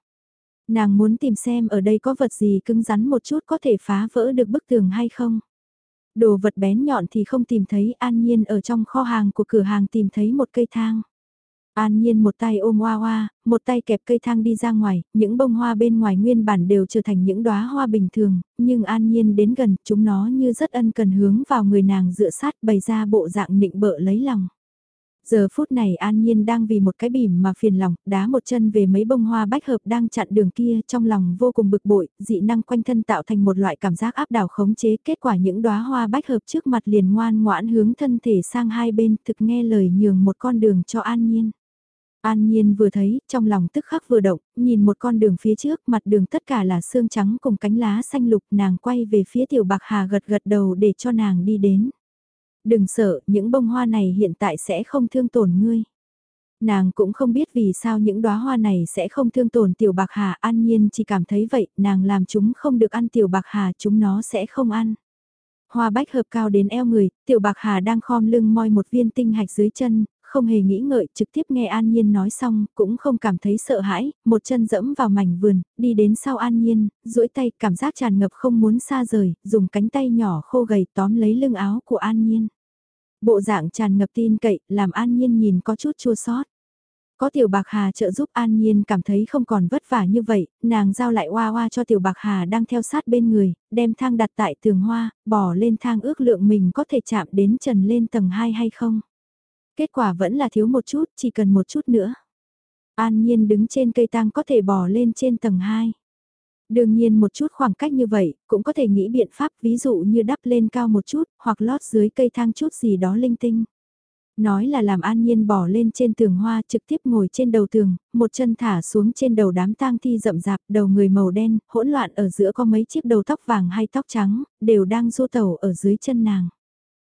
Nàng muốn tìm xem ở đây có vật gì cứng rắn một chút có thể phá vỡ được bức tường hay không. Đồ vật bén nhọn thì không tìm thấy an nhiên ở trong kho hàng của cửa hàng tìm thấy một cây thang. An Nhiên một tay ôm hoa hoa, một tay kẹp cây thang đi ra ngoài, những bông hoa bên ngoài nguyên bản đều trở thành những đóa hoa bình thường, nhưng An Nhiên đến gần, chúng nó như rất ân cần hướng vào người nàng dựa sát bày ra bộ dạng nịnh bợ lấy lòng. Giờ phút này An Nhiên đang vì một cái bìm mà phiền lòng, đá một chân về mấy bông hoa bách hợp đang chặn đường kia trong lòng vô cùng bực bội, dị năng quanh thân tạo thành một loại cảm giác áp đảo khống chế kết quả những đóa hoa bách hợp trước mặt liền ngoan ngoãn hướng thân thể sang hai bên thực nghe lời nhường một con đường cho An Nhiên. An Nhiên vừa thấy, trong lòng tức khắc vừa động, nhìn một con đường phía trước, mặt đường tất cả là xương trắng cùng cánh lá xanh lục, nàng quay về phía tiểu bạc hà gật gật đầu để cho nàng đi đến. Đừng sợ, những bông hoa này hiện tại sẽ không thương tổn ngươi. Nàng cũng không biết vì sao những đóa hoa này sẽ không thương tổn tiểu bạc hà, an nhiên chỉ cảm thấy vậy, nàng làm chúng không được ăn tiểu bạc hà, chúng nó sẽ không ăn. Hoa bách hợp cao đến eo người, tiểu bạc hà đang khom lưng moi một viên tinh hạch dưới chân, không hề nghĩ ngợi, trực tiếp nghe An Nhiên nói xong, cũng không cảm thấy sợ hãi, một chân dẫm vào mảnh vườn, đi đến sau An Nhiên, duỗi tay, cảm giác tràn ngập không muốn xa rời, dùng cánh tay nhỏ khô gầy tóm lấy lưng áo của An Nhiên. Bộ dạng tràn ngập tin cậy, làm An Nhiên nhìn có chút chua xót. Có Tiểu Bạc Hà trợ giúp An Nhiên cảm thấy không còn vất vả như vậy, nàng giao lại hoa hoa cho Tiểu Bạc Hà đang theo sát bên người, đem thang đặt tại tường hoa, bỏ lên thang ước lượng mình có thể chạm đến trần lên tầng 2 hay không. Kết quả vẫn là thiếu một chút, chỉ cần một chút nữa. An Nhiên đứng trên cây tang có thể bỏ lên trên tầng 2. Đương nhiên một chút khoảng cách như vậy, cũng có thể nghĩ biện pháp ví dụ như đắp lên cao một chút, hoặc lót dưới cây thang chút gì đó linh tinh. Nói là làm an nhiên bỏ lên trên tường hoa trực tiếp ngồi trên đầu tường, một chân thả xuống trên đầu đám tang thi rậm rạp, đầu người màu đen, hỗn loạn ở giữa có mấy chiếc đầu tóc vàng hay tóc trắng, đều đang du tẩu ở dưới chân nàng.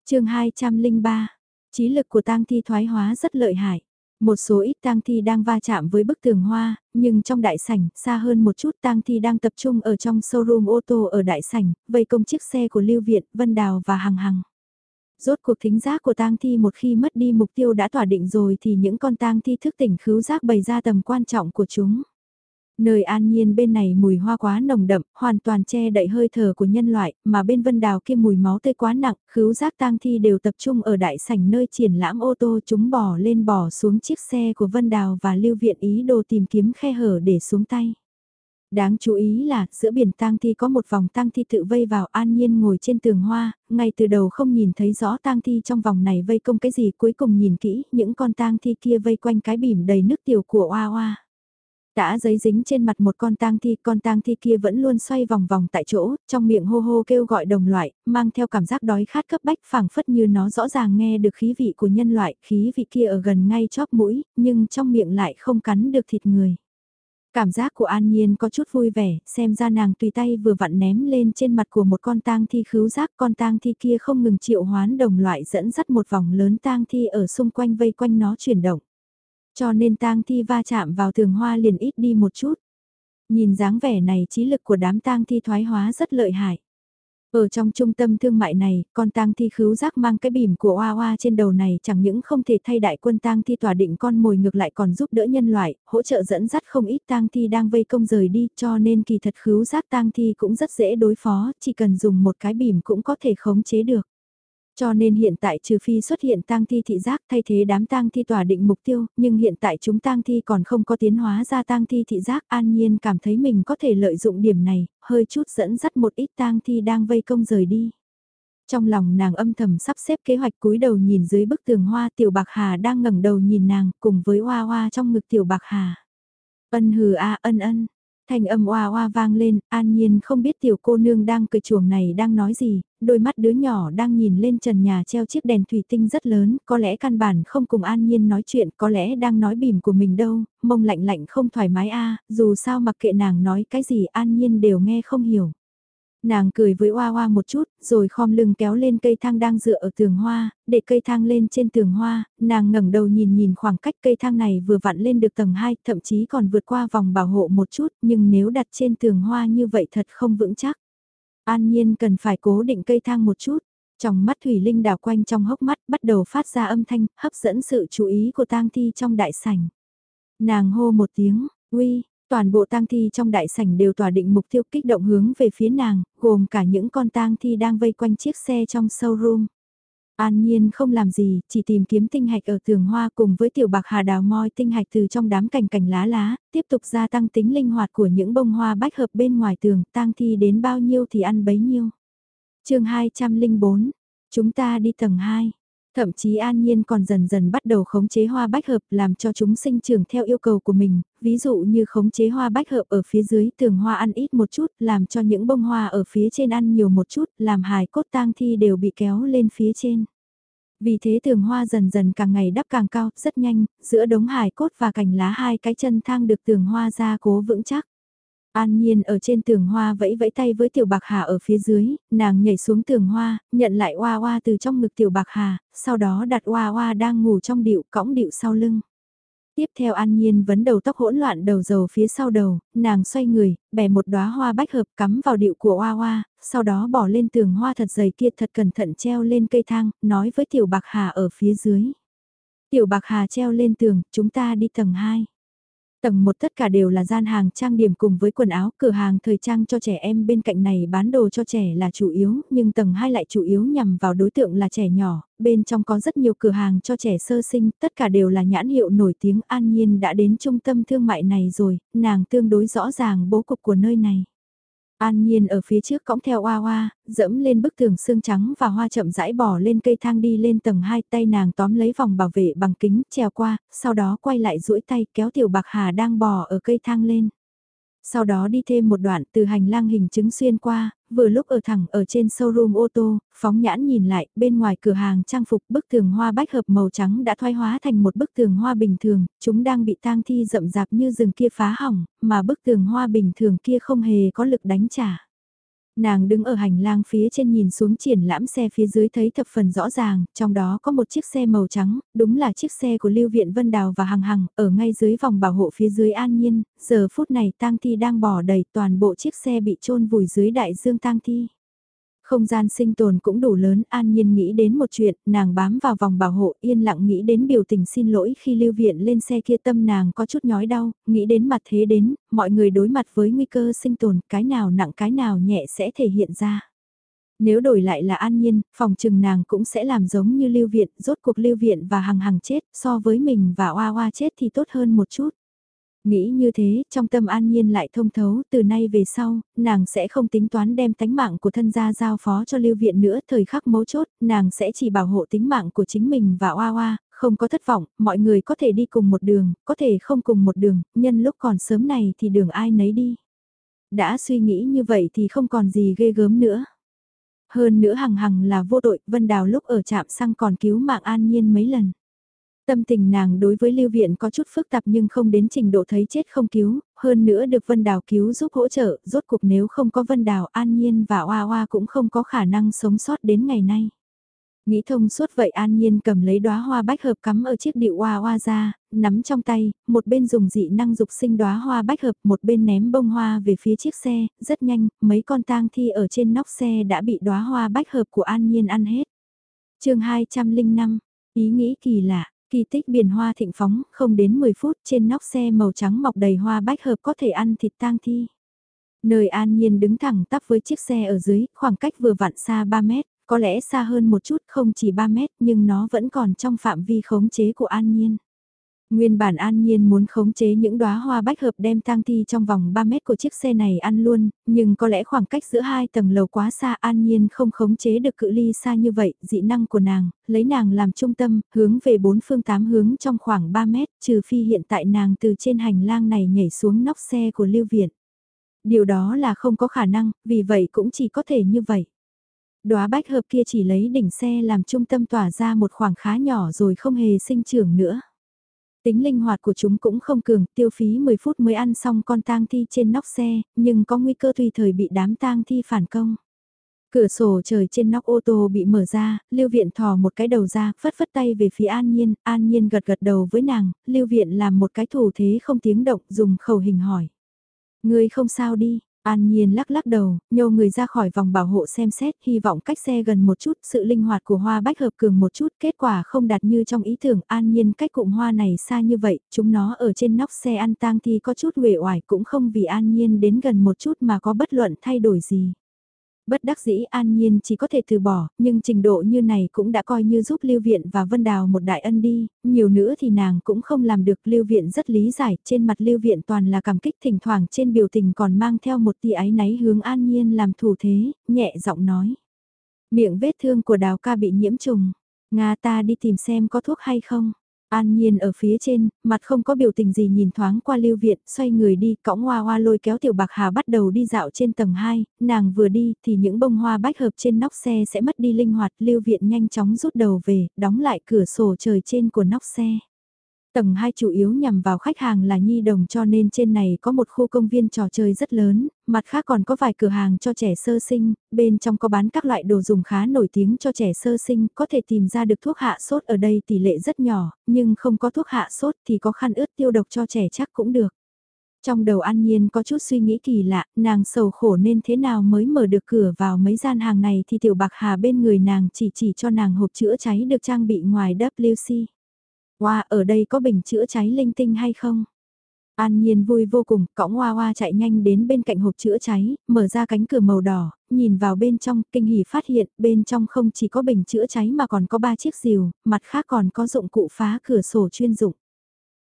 chương 203, trí lực của tang thi thoái hóa rất lợi hại. Một số ít tang thi đang va chạm với bức tường hoa, nhưng trong đại sảnh, xa hơn một chút tang thi đang tập trung ở trong showroom ô tô ở đại sảnh, vây công chiếc xe của Lưu Viện, Vân Đào và Hằng Hằng. Rốt cuộc thính giác của tang thi một khi mất đi mục tiêu đã tỏa định rồi thì những con tang thi thức tỉnh khứu giác bày ra tầm quan trọng của chúng. Nơi an nhiên bên này mùi hoa quá nồng đậm, hoàn toàn che đậy hơi thở của nhân loại, mà bên vân đào kia mùi máu tươi quá nặng, khứu giác tang thi đều tập trung ở đại sảnh nơi triển lãm ô tô chúng bò lên bò xuống chiếc xe của vân đào và lưu viện ý đồ tìm kiếm khe hở để xuống tay. Đáng chú ý là, giữa biển tang thi có một vòng tang thi tự vây vào an nhiên ngồi trên tường hoa, ngay từ đầu không nhìn thấy rõ tang thi trong vòng này vây công cái gì cuối cùng nhìn kỹ, những con tang thi kia vây quanh cái bìm đầy nước tiểu của Oa Oa. Đã giấy dính trên mặt một con tang thi, con tang thi kia vẫn luôn xoay vòng vòng tại chỗ, trong miệng hô hô kêu gọi đồng loại, mang theo cảm giác đói khát cấp bách phảng phất như nó rõ ràng nghe được khí vị của nhân loại, khí vị kia ở gần ngay chóp mũi, nhưng trong miệng lại không cắn được thịt người. Cảm giác của An Nhiên có chút vui vẻ, xem ra nàng tùy tay vừa vặn ném lên trên mặt của một con tang thi khứu giác, con tang thi kia không ngừng triệu hoán đồng loại dẫn dắt một vòng lớn tang thi ở xung quanh vây quanh nó chuyển động. Cho nên tang thi va chạm vào tường hoa liền ít đi một chút. Nhìn dáng vẻ này trí lực của đám tang thi thoái hóa rất lợi hại. Ở trong trung tâm thương mại này, con tang thi khứu giác mang cái bìm của Hoa Hoa trên đầu này chẳng những không thể thay đại quân tang thi tỏa định con mồi ngược lại còn giúp đỡ nhân loại, hỗ trợ dẫn dắt không ít tang thi đang vây công rời đi cho nên kỳ thật khứu giác tang thi cũng rất dễ đối phó, chỉ cần dùng một cái bìm cũng có thể khống chế được. Cho nên hiện tại trừ phi xuất hiện tang thi thị giác thay thế đám tang thi tỏa định mục tiêu, nhưng hiện tại chúng tang thi còn không có tiến hóa ra tang thi thị giác, an nhiên cảm thấy mình có thể lợi dụng điểm này, hơi chút dẫn dắt một ít tang thi đang vây công rời đi. Trong lòng nàng âm thầm sắp xếp kế hoạch cúi đầu nhìn dưới bức tường hoa tiểu bạc hà đang ngẩng đầu nhìn nàng cùng với hoa hoa trong ngực tiểu bạc hà. Ân hừ a ân ân, Thanh âm oa oa vang lên, an nhiên không biết tiểu cô nương đang cười chuồng này đang nói gì, đôi mắt đứa nhỏ đang nhìn lên trần nhà treo chiếc đèn thủy tinh rất lớn, có lẽ căn bản không cùng an nhiên nói chuyện, có lẽ đang nói bìm của mình đâu, mông lạnh lạnh không thoải mái a dù sao mặc kệ nàng nói cái gì an nhiên đều nghe không hiểu. Nàng cười với Hoa Hoa một chút, rồi khom lưng kéo lên cây thang đang dựa ở tường hoa, để cây thang lên trên tường hoa, nàng ngẩng đầu nhìn nhìn khoảng cách cây thang này vừa vặn lên được tầng 2, thậm chí còn vượt qua vòng bảo hộ một chút, nhưng nếu đặt trên tường hoa như vậy thật không vững chắc. An nhiên cần phải cố định cây thang một chút. Trong mắt Thủy Linh đào quanh trong hốc mắt bắt đầu phát ra âm thanh, hấp dẫn sự chú ý của tang thi trong đại sảnh. Nàng hô một tiếng, uy, Toàn bộ tang thi trong đại sảnh đều tỏa định mục tiêu kích động hướng về phía nàng, gồm cả những con tang thi đang vây quanh chiếc xe trong showroom. An Nhiên không làm gì, chỉ tìm kiếm tinh hạch ở tường hoa cùng với tiểu bạc hà đào moi tinh hạch từ trong đám cành cành lá lá, tiếp tục gia tăng tính linh hoạt của những bông hoa bách hợp bên ngoài tường, tang thi đến bao nhiêu thì ăn bấy nhiêu. chương 204, chúng ta đi tầng 2. Thậm chí an nhiên còn dần dần bắt đầu khống chế hoa bách hợp làm cho chúng sinh trưởng theo yêu cầu của mình, ví dụ như khống chế hoa bách hợp ở phía dưới tường hoa ăn ít một chút, làm cho những bông hoa ở phía trên ăn nhiều một chút, làm hài cốt tang thi đều bị kéo lên phía trên. Vì thế tường hoa dần dần càng ngày đắp càng cao, rất nhanh, giữa đống hài cốt và cành lá hai cái chân thang được tường hoa ra cố vững chắc. An Nhiên ở trên tường hoa vẫy vẫy tay với Tiểu Bạc Hà ở phía dưới, nàng nhảy xuống tường hoa, nhận lại hoa hoa từ trong ngực Tiểu Bạc Hà, sau đó đặt hoa hoa đang ngủ trong điệu cõng điệu sau lưng. Tiếp theo An Nhiên vấn đầu tóc hỗn loạn đầu dầu phía sau đầu, nàng xoay người, bẻ một đóa hoa bách hợp cắm vào điệu của hoa hoa, sau đó bỏ lên tường hoa thật dày kia thật cẩn thận treo lên cây thang, nói với Tiểu Bạc Hà ở phía dưới. Tiểu Bạc Hà treo lên tường, chúng ta đi tầng 2. Tầng một tất cả đều là gian hàng trang điểm cùng với quần áo, cửa hàng thời trang cho trẻ em bên cạnh này bán đồ cho trẻ là chủ yếu, nhưng tầng 2 lại chủ yếu nhằm vào đối tượng là trẻ nhỏ, bên trong có rất nhiều cửa hàng cho trẻ sơ sinh, tất cả đều là nhãn hiệu nổi tiếng an nhiên đã đến trung tâm thương mại này rồi, nàng tương đối rõ ràng bố cục của nơi này. An Nhiên ở phía trước cõng theo Oa Oa, dẫm lên bức tường xương trắng và hoa chậm rãi bỏ lên cây thang đi lên tầng 2 tay nàng tóm lấy vòng bảo vệ bằng kính trèo qua, sau đó quay lại duỗi tay kéo tiểu bạc hà đang bò ở cây thang lên sau đó đi thêm một đoạn từ hành lang hình chứng xuyên qua, vừa lúc ở thẳng ở trên showroom ô tô, phóng nhãn nhìn lại, bên ngoài cửa hàng trang phục bức tường hoa bách hợp màu trắng đã thoái hóa thành một bức tường hoa bình thường, chúng đang bị tang thi rậm rạp như rừng kia phá hỏng, mà bức tường hoa bình thường kia không hề có lực đánh trả. Nàng đứng ở hành lang phía trên nhìn xuống triển lãm xe phía dưới thấy thập phần rõ ràng, trong đó có một chiếc xe màu trắng, đúng là chiếc xe của Lưu Viện Vân Đào và Hằng Hằng, ở ngay dưới vòng bảo hộ phía dưới an nhiên, giờ phút này tang thi đang bỏ đầy toàn bộ chiếc xe bị chôn vùi dưới đại dương tang thi. Không gian sinh tồn cũng đủ lớn, an nhiên nghĩ đến một chuyện, nàng bám vào vòng bảo hộ, yên lặng nghĩ đến biểu tình xin lỗi khi lưu viện lên xe kia tâm nàng có chút nhói đau, nghĩ đến mặt thế đến, mọi người đối mặt với nguy cơ sinh tồn, cái nào nặng cái nào nhẹ sẽ thể hiện ra. Nếu đổi lại là an nhiên, phòng trừng nàng cũng sẽ làm giống như lưu viện, rốt cuộc lưu viện và hằng hằng chết, so với mình và oa oa chết thì tốt hơn một chút. Nghĩ như thế, trong tâm an nhiên lại thông thấu, từ nay về sau, nàng sẽ không tính toán đem tánh mạng của thân gia giao phó cho lưu viện nữa, thời khắc mấu chốt, nàng sẽ chỉ bảo hộ tính mạng của chính mình và oa oa, không có thất vọng, mọi người có thể đi cùng một đường, có thể không cùng một đường, nhân lúc còn sớm này thì đường ai nấy đi. Đã suy nghĩ như vậy thì không còn gì ghê gớm nữa. Hơn nữa hằng hằng là vô đội Vân Đào lúc ở trạm xăng còn cứu mạng an nhiên mấy lần. Tâm tình nàng đối với lưu viện có chút phức tạp nhưng không đến trình độ thấy chết không cứu, hơn nữa được Vân Đào cứu giúp hỗ trợ, rốt cuộc nếu không có Vân Đào an nhiên và Hoa Hoa cũng không có khả năng sống sót đến ngày nay. Nghĩ thông suốt vậy An Nhiên cầm lấy đóa hoa bách hợp cắm ở chiếc điệu hoa hoa ra, nắm trong tay, một bên dùng dị năng dục sinh đóa hoa bách hợp, một bên ném bông hoa về phía chiếc xe, rất nhanh, mấy con tang thi ở trên nóc xe đã bị đóa hoa bách hợp của An Nhiên ăn hết. chương 205, ý nghĩ kỳ lạ, kỳ tích biển hoa thịnh phóng, không đến 10 phút trên nóc xe màu trắng mọc đầy hoa bách hợp có thể ăn thịt tang thi. Nơi an nhiên đứng thẳng tắp với chiếc xe ở dưới, khoảng cách vừa vặn xa 3 mét, có lẽ xa hơn một chút không chỉ 3 mét nhưng nó vẫn còn trong phạm vi khống chế của An Nhiên. Nguyên bản An Nhiên muốn khống chế những đóa hoa bách hợp đem tang thi trong vòng 3 mét của chiếc xe này ăn luôn, nhưng có lẽ khoảng cách giữa hai tầng lầu quá xa An Nhiên không khống chế được cự ly xa như vậy, dị năng của nàng, lấy nàng làm trung tâm, hướng về bốn phương tám hướng trong khoảng 3 mét, trừ phi hiện tại nàng từ trên hành lang này nhảy xuống nóc xe của Lưu Viện. Điều đó là không có khả năng, vì vậy cũng chỉ có thể như vậy. Đóa bách hợp kia chỉ lấy đỉnh xe làm trung tâm tỏa ra một khoảng khá nhỏ rồi không hề sinh trưởng nữa. Tính linh hoạt của chúng cũng không cường, tiêu phí 10 phút mới ăn xong con tang thi trên nóc xe, nhưng có nguy cơ tùy thời bị đám tang thi phản công. Cửa sổ trời trên nóc ô tô bị mở ra, Lưu Viện thò một cái đầu ra, phất phất tay về phía An Nhiên, An Nhiên gật gật đầu với nàng, Lưu Viện làm một cái thủ thế không tiếng động, dùng khẩu hình hỏi. Người không sao đi, An Nhiên lắc lắc đầu, nhô người ra khỏi vòng bảo hộ xem xét, hy vọng cách xe gần một chút, sự linh hoạt của hoa bách hợp cường một chút, kết quả không đạt như trong ý tưởng, An Nhiên cách cụm hoa này xa như vậy, chúng nó ở trên nóc xe ăn tang thì có chút uể oải cũng không vì An Nhiên đến gần một chút mà có bất luận thay đổi gì. Bất đắc dĩ an nhiên chỉ có thể từ bỏ, nhưng trình độ như này cũng đã coi như giúp Lưu Viện và Vân Đào một đại ân đi, nhiều nữa thì nàng cũng không làm được Lưu Viện rất lý giải, trên mặt Lưu Viện toàn là cảm kích thỉnh thoảng trên biểu tình còn mang theo một tia ái náy hướng an nhiên làm thủ thế, nhẹ giọng nói. Miệng vết thương của đào ca bị nhiễm trùng, Nga ta đi tìm xem có thuốc hay không. An Nhiên ở phía trên, mặt không có biểu tình gì nhìn thoáng qua lưu viện, xoay người đi, cõng hoa hoa lôi kéo tiểu bạc hà bắt đầu đi dạo trên tầng 2, nàng vừa đi thì những bông hoa bách hợp trên nóc xe sẽ mất đi linh hoạt, lưu viện nhanh chóng rút đầu về, đóng lại cửa sổ trời trên của nóc xe. Tầng 2 chủ yếu nhằm vào khách hàng là nhi đồng cho nên trên này có một khu công viên trò chơi rất lớn, mặt khác còn có vài cửa hàng cho trẻ sơ sinh, bên trong có bán các loại đồ dùng khá nổi tiếng cho trẻ sơ sinh, có thể tìm ra được thuốc hạ sốt ở đây tỷ lệ rất nhỏ, nhưng không có thuốc hạ sốt thì có khăn ướt tiêu độc cho trẻ chắc cũng được. Trong đầu An Nhiên có chút suy nghĩ kỳ lạ, nàng sầu khổ nên thế nào mới mở được cửa vào mấy gian hàng này thì tiểu bạc hà bên người nàng chỉ chỉ cho nàng hộp chữa cháy được trang bị ngoài WC. Hoa ở đây có bình chữa cháy linh tinh hay không? An Nhiên vui vô cùng, cõng Hoa Hoa chạy nhanh đến bên cạnh hộp chữa cháy, mở ra cánh cửa màu đỏ, nhìn vào bên trong, kinh hỉ phát hiện, bên trong không chỉ có bình chữa cháy mà còn có ba chiếc rìu, mặt khác còn có dụng cụ phá cửa sổ chuyên dụng.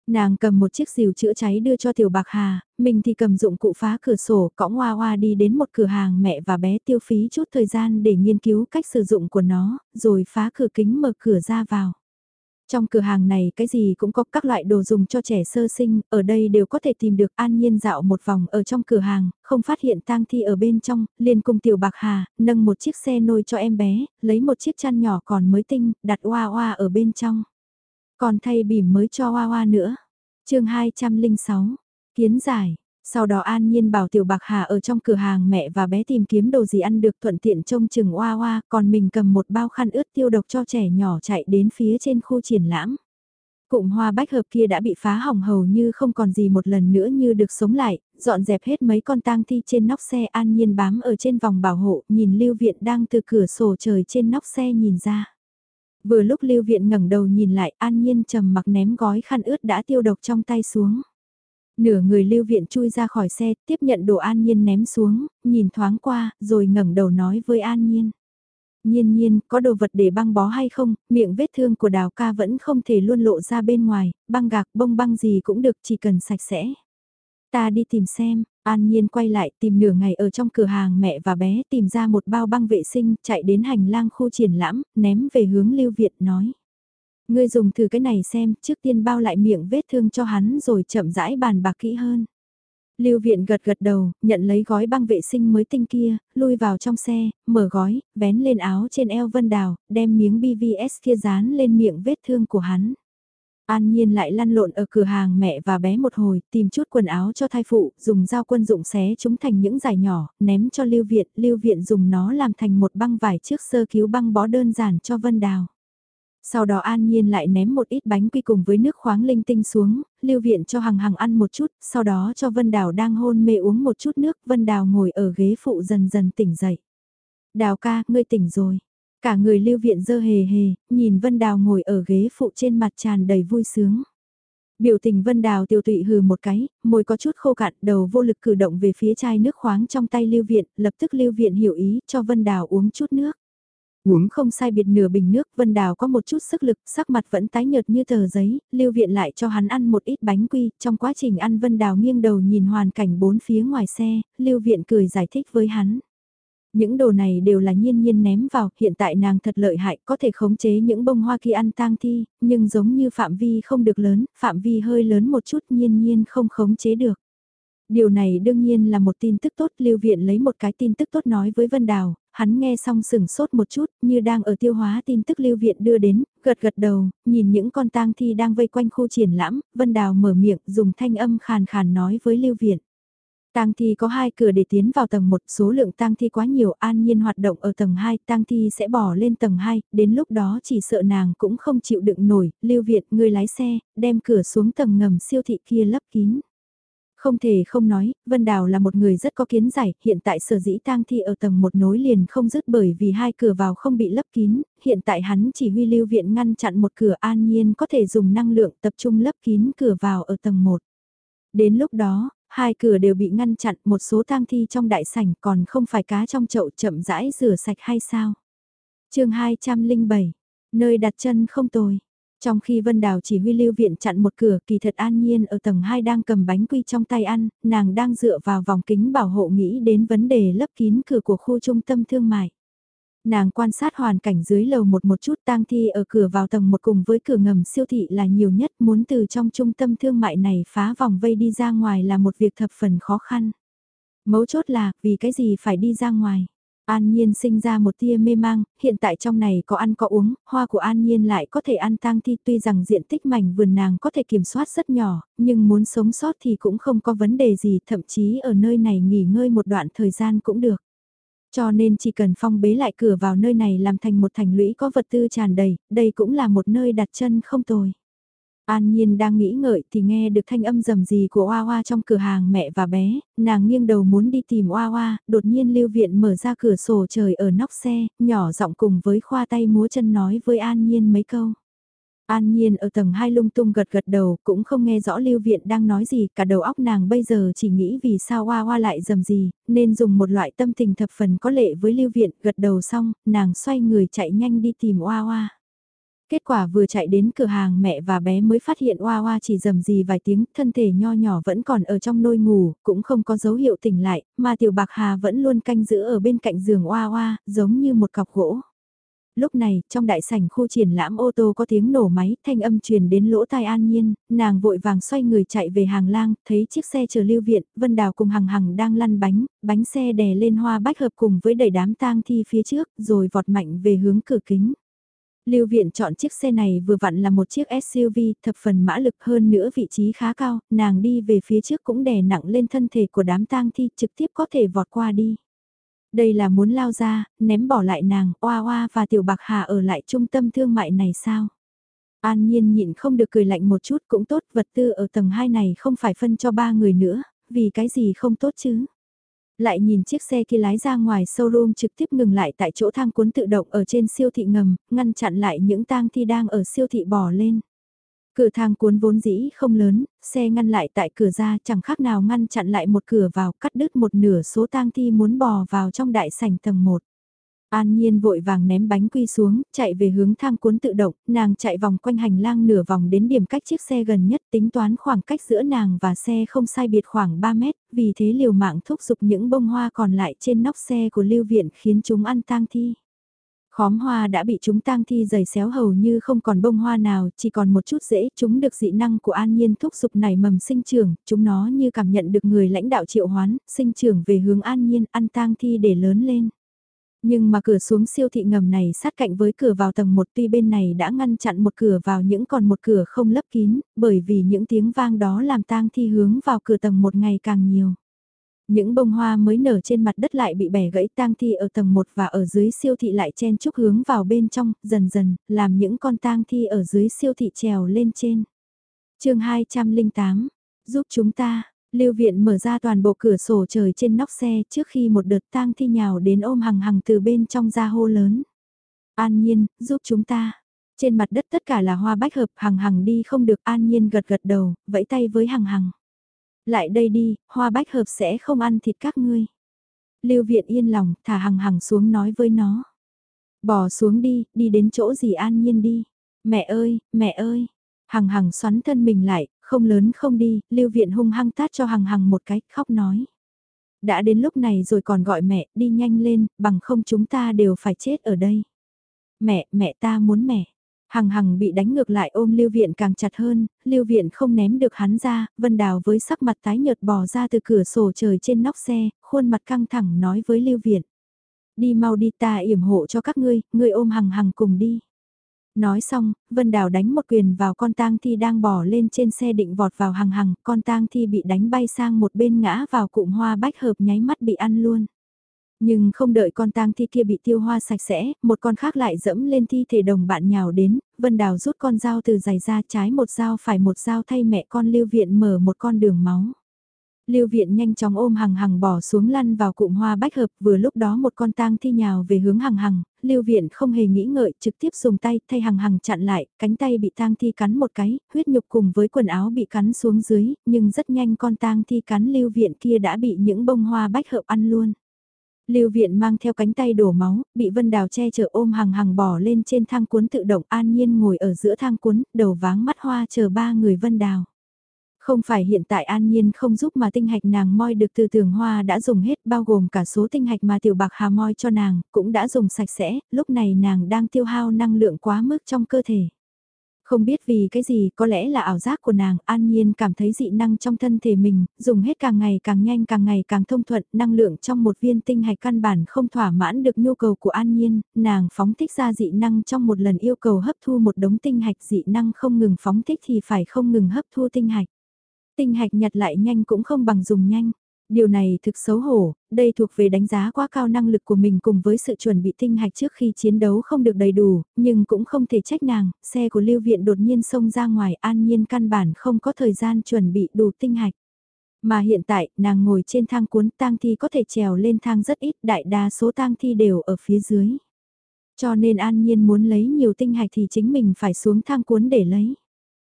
Nàng cầm một chiếc rìu chữa cháy đưa cho Tiểu Bạc Hà, mình thì cầm dụng cụ phá cửa sổ, cõng Hoa Hoa đi đến một cửa hàng mẹ và bé tiêu phí chút thời gian để nghiên cứu cách sử dụng của nó, rồi phá cửa kính mở cửa ra vào. Trong cửa hàng này cái gì cũng có các loại đồ dùng cho trẻ sơ sinh, ở đây đều có thể tìm được an nhiên dạo một vòng ở trong cửa hàng, không phát hiện tang thi ở bên trong, liền cùng tiểu bạc hà, nâng một chiếc xe nôi cho em bé, lấy một chiếc chăn nhỏ còn mới tinh, đặt hoa hoa ở bên trong. Còn thay bỉm mới cho hoa hoa nữa. chương 206, kiến giải, sau đó An Nhiên bảo Tiểu Bạc Hà ở trong cửa hàng mẹ và bé tìm kiếm đồ gì ăn được thuận tiện trông chừng oa oa, còn mình cầm một bao khăn ướt tiêu độc cho trẻ nhỏ chạy đến phía trên khu triển lãm. Cụm hoa bách hợp kia đã bị phá hỏng hầu như không còn gì một lần nữa như được sống lại, dọn dẹp hết mấy con tang thi trên nóc xe an nhiên bám ở trên vòng bảo hộ, nhìn Lưu Viện đang từ cửa sổ trời trên nóc xe nhìn ra. Vừa lúc Lưu Viện ngẩng đầu nhìn lại an nhiên trầm mặc ném gói khăn ướt đã tiêu độc trong tay xuống. Nửa người lưu viện chui ra khỏi xe, tiếp nhận đồ an nhiên ném xuống, nhìn thoáng qua, rồi ngẩng đầu nói với an nhiên. Nhiên nhiên, có đồ vật để băng bó hay không, miệng vết thương của đào ca vẫn không thể luôn lộ ra bên ngoài, băng gạc bông băng gì cũng được chỉ cần sạch sẽ. Ta đi tìm xem, An Nhiên quay lại tìm nửa ngày ở trong cửa hàng mẹ và bé tìm ra một bao băng vệ sinh chạy đến hành lang khu triển lãm, ném về hướng Lưu Viện nói. Ngươi dùng thử cái này xem, trước tiên bao lại miệng vết thương cho hắn rồi chậm rãi bàn bạc kỹ hơn. Lưu viện gật gật đầu, nhận lấy gói băng vệ sinh mới tinh kia, lui vào trong xe, mở gói, vén lên áo trên eo Vân Đào, đem miếng BVS kia dán lên miệng vết thương của hắn. An Nhiên lại lăn lộn ở cửa hàng mẹ và bé một hồi, tìm chút quần áo cho thai phụ, dùng dao quân dụng xé chúng thành những giải nhỏ, ném cho Lưu Viện, Lưu Viện dùng nó làm thành một băng vải trước sơ cứu băng bó đơn giản cho Vân Đào. Sau đó An Nhiên lại ném một ít bánh quy cùng với nước khoáng linh tinh xuống, Lưu Viện cho Hằng Hằng ăn một chút, sau đó cho Vân Đào đang hôn mê uống một chút nước, Vân Đào ngồi ở ghế phụ dần dần tỉnh dậy. Đào ca, ngươi tỉnh rồi. Cả người lưu viện dơ hề hề, nhìn Vân Đào ngồi ở ghế phụ trên mặt tràn đầy vui sướng. Biểu tình Vân Đào tiêu tụy hừ một cái, môi có chút khô cạn, đầu vô lực cử động về phía chai nước khoáng trong tay Lưu Viện, lập tức Lưu Viện hiểu ý cho Vân Đào uống chút nước. Uống không sai biệt nửa bình nước, Vân Đào có một chút sức lực, sắc mặt vẫn tái nhợt như tờ giấy, Lưu Viện lại cho hắn ăn một ít bánh quy, trong quá trình ăn Vân Đào nghiêng đầu nhìn hoàn cảnh bốn phía ngoài xe, Lưu Viện cười giải thích với hắn. Những đồ này đều là nhiên nhiên ném vào, hiện tại nàng thật lợi hại, có thể khống chế những bông hoa kia ăn tang thi, nhưng giống như phạm vi không được lớn, phạm vi hơi lớn một chút nhiên nhiên không khống chế được. Điều này đương nhiên là một tin tức tốt, Lưu Viện lấy một cái tin tức tốt nói với Vân Đào, hắn nghe xong sừng sốt một chút, như đang ở tiêu hóa tin tức Lưu Viện đưa đến, gật gật đầu, nhìn những con tang thi đang vây quanh khu triển lãm, Vân Đào mở miệng dùng thanh âm khàn khàn nói với Lưu Viện. Tang thi có hai cửa để tiến vào tầng 1, số lượng tang thi quá nhiều, an nhiên hoạt động ở tầng 2, tang thi sẽ bỏ lên tầng 2, đến lúc đó chỉ sợ nàng cũng không chịu đựng nổi, Lưu viện người lái xe, đem cửa xuống tầng ngầm siêu thị kia lấp kín. Không thể không nói, Vân Đào là một người rất có kiến giải, hiện tại sở dĩ tang thi ở tầng một nối liền không dứt bởi vì hai cửa vào không bị lấp kín, hiện tại hắn chỉ huy lưu viện ngăn chặn một cửa an nhiên có thể dùng năng lượng tập trung lấp kín cửa vào ở tầng một Đến lúc đó, hai cửa đều bị ngăn chặn một số tang thi trong đại sảnh còn không phải cá trong chậu chậm rãi rửa sạch hay sao. chương 207, nơi đặt chân không tồi. Trong khi Vân Đào chỉ huy lưu viện chặn một cửa kỳ thật an nhiên ở tầng 2 đang cầm bánh quy trong tay ăn, nàng đang dựa vào vòng kính bảo hộ nghĩ đến vấn đề lấp kín cửa của khu trung tâm thương mại. Nàng quan sát hoàn cảnh dưới lầu một một chút tang thi ở cửa vào tầng một cùng với cửa ngầm siêu thị là nhiều nhất muốn từ trong trung tâm thương mại này phá vòng vây đi ra ngoài là một việc thập phần khó khăn. Mấu chốt là vì cái gì phải đi ra ngoài. An Nhiên sinh ra một tia mê mang, hiện tại trong này có ăn có uống, hoa của An Nhiên lại có thể ăn tang thi tuy rằng diện tích mảnh vườn nàng có thể kiểm soát rất nhỏ, nhưng muốn sống sót thì cũng không có vấn đề gì, thậm chí ở nơi này nghỉ ngơi một đoạn thời gian cũng được. Cho nên chỉ cần phong bế lại cửa vào nơi này làm thành một thành lũy có vật tư tràn đầy, đây cũng là một nơi đặt chân không tồi. An Nhiên đang nghĩ ngợi thì nghe được thanh âm rầm rì của Hoa Hoa trong cửa hàng mẹ và bé, nàng nghiêng đầu muốn đi tìm Hoa Hoa, đột nhiên Lưu Viện mở ra cửa sổ trời ở nóc xe, nhỏ giọng cùng với khoa tay múa chân nói với An Nhiên mấy câu. An Nhiên ở tầng 2 lung tung gật gật đầu, cũng không nghe rõ Lưu Viện đang nói gì, cả đầu óc nàng bây giờ chỉ nghĩ vì sao Hoa Hoa lại dầm gì, nên dùng một loại tâm tình thập phần có lệ với Lưu Viện, gật đầu xong, nàng xoay người chạy nhanh đi tìm Hoa Hoa. Kết quả vừa chạy đến cửa hàng mẹ và bé mới phát hiện Hoa Hoa chỉ dầm gì vài tiếng, thân thể nho nhỏ vẫn còn ở trong nôi ngủ, cũng không có dấu hiệu tỉnh lại, mà Tiểu Bạc Hà vẫn luôn canh giữ ở bên cạnh giường Hoa Hoa, giống như một cọc gỗ lúc này, trong đại sảnh khu triển lãm ô tô có tiếng nổ máy, thanh âm truyền đến lỗ tai an nhiên, nàng vội vàng xoay người chạy về hàng lang, thấy chiếc xe chờ lưu viện, Vân Đào cùng hằng hằng đang lăn bánh, bánh xe đè lên hoa bách hợp cùng với đầy đám tang thi phía trước, rồi vọt mạnh về hướng cửa kính. Lưu Viện chọn chiếc xe này vừa vặn là một chiếc SUV thập phần mã lực hơn nữa vị trí khá cao, nàng đi về phía trước cũng đè nặng lên thân thể của đám tang thi trực tiếp có thể vọt qua đi. Đây là muốn lao ra, ném bỏ lại nàng, oa oa và tiểu bạc hà ở lại trung tâm thương mại này sao? An nhiên nhịn không được cười lạnh một chút cũng tốt, vật tư ở tầng 2 này không phải phân cho ba người nữa, vì cái gì không tốt chứ? Lại nhìn chiếc xe kia lái ra ngoài showroom trực tiếp ngừng lại tại chỗ thang cuốn tự động ở trên siêu thị ngầm, ngăn chặn lại những tang thi đang ở siêu thị bỏ lên. Cửa thang cuốn vốn dĩ không lớn, xe ngăn lại tại cửa ra chẳng khác nào ngăn chặn lại một cửa vào cắt đứt một nửa số tang thi muốn bò vào trong đại sảnh tầng 1. An Nhiên vội vàng ném bánh quy xuống, chạy về hướng thang cuốn tự động, nàng chạy vòng quanh hành lang nửa vòng đến điểm cách chiếc xe gần nhất tính toán khoảng cách giữa nàng và xe không sai biệt khoảng 3 mét, vì thế liều mạng thúc giục những bông hoa còn lại trên nóc xe của lưu viện khiến chúng ăn tang thi. Khóm hoa đã bị chúng tang thi dày xéo hầu như không còn bông hoa nào, chỉ còn một chút dễ, chúng được dị năng của an nhiên thúc dục nảy mầm sinh trưởng, chúng nó như cảm nhận được người lãnh đạo triệu hoán, sinh trưởng về hướng an nhiên, ăn tang thi để lớn lên. Nhưng mà cửa xuống siêu thị ngầm này sát cạnh với cửa vào tầng 1 tuy bên này đã ngăn chặn một cửa vào những còn một cửa không lấp kín, bởi vì những tiếng vang đó làm tang thi hướng vào cửa tầng 1 ngày càng nhiều. Những bông hoa mới nở trên mặt đất lại bị bẻ gãy tang thi ở tầng 1 và ở dưới siêu thị lại chen chúc hướng vào bên trong, dần dần, làm những con tang thi ở dưới siêu thị trèo lên trên. chương 208, giúp chúng ta, Lưu viện mở ra toàn bộ cửa sổ trời trên nóc xe trước khi một đợt tang thi nhào đến ôm hằng hằng từ bên trong ra hô lớn. An nhiên, giúp chúng ta. Trên mặt đất tất cả là hoa bách hợp hằng hằng đi không được an nhiên gật gật đầu, vẫy tay với hằng hằng. Lại đây đi, hoa bách hợp sẽ không ăn thịt các ngươi. Lưu viện yên lòng, thả hằng hằng xuống nói với nó. Bỏ xuống đi, đi đến chỗ gì an nhiên đi. Mẹ ơi, mẹ ơi. Hằng hằng xoắn thân mình lại, không lớn không đi, lưu viện hung hăng tát cho hằng hằng một cái, khóc nói. Đã đến lúc này rồi còn gọi mẹ, đi nhanh lên, bằng không chúng ta đều phải chết ở đây. Mẹ, mẹ ta muốn mẹ. Hằng hằng bị đánh ngược lại ôm lưu viện càng chặt hơn, lưu viện không ném được hắn ra, vân đào với sắc mặt tái nhợt bò ra từ cửa sổ trời trên nóc xe, khuôn mặt căng thẳng nói với lưu viện. Đi mau đi ta yểm hộ cho các ngươi, ngươi ôm hằng hằng cùng đi. Nói xong, Vân Đào đánh một quyền vào con tang thi đang bỏ lên trên xe định vọt vào hằng hằng, con tang thi bị đánh bay sang một bên ngã vào cụm hoa bách hợp nháy mắt bị ăn luôn. Nhưng không đợi con tang thi kia bị tiêu hoa sạch sẽ, một con khác lại dẫm lên thi thể đồng bạn nhào đến, Vân Đào rút con dao từ giày ra trái một dao phải một dao thay mẹ con lưu viện mở một con đường máu. Lưu Viện nhanh chóng ôm Hằng Hằng bỏ xuống lăn vào cụm hoa bách hợp, vừa lúc đó một con tang thi nhào về hướng Hằng Hằng, Lưu Viện không hề nghĩ ngợi, trực tiếp dùng tay thay Hằng Hằng chặn lại, cánh tay bị tang thi cắn một cái, huyết nhục cùng với quần áo bị cắn xuống dưới, nhưng rất nhanh con tang thi cắn Lưu Viện kia đã bị những bông hoa bách hợp ăn luôn. Lưu Viện mang theo cánh tay đổ máu, bị Vân Đào che chở ôm Hằng Hằng bỏ lên trên thang cuốn tự động an nhiên ngồi ở giữa thang cuốn, đầu váng mắt hoa chờ ba người Vân Đào. Không phải hiện tại an nhiên không giúp mà tinh hạch nàng moi được từ tường hoa đã dùng hết bao gồm cả số tinh hạch mà tiểu bạc hà moi cho nàng, cũng đã dùng sạch sẽ, lúc này nàng đang tiêu hao năng lượng quá mức trong cơ thể. Không biết vì cái gì, có lẽ là ảo giác của nàng, an nhiên cảm thấy dị năng trong thân thể mình, dùng hết càng ngày càng nhanh càng ngày càng thông thuận, năng lượng trong một viên tinh hạch căn bản không thỏa mãn được nhu cầu của an nhiên, nàng phóng thích ra dị năng trong một lần yêu cầu hấp thu một đống tinh hạch dị năng không ngừng phóng thích thì phải không ngừng hấp thu tinh hạch tinh hạch nhặt lại nhanh cũng không bằng dùng nhanh. Điều này thực xấu hổ, đây thuộc về đánh giá quá cao năng lực của mình cùng với sự chuẩn bị tinh hạch trước khi chiến đấu không được đầy đủ, nhưng cũng không thể trách nàng, xe của lưu viện đột nhiên xông ra ngoài an nhiên căn bản không có thời gian chuẩn bị đủ tinh hạch. Mà hiện tại, nàng ngồi trên thang cuốn tang thi có thể trèo lên thang rất ít, đại đa số tang thi đều ở phía dưới. Cho nên an nhiên muốn lấy nhiều tinh hạch thì chính mình phải xuống thang cuốn để lấy.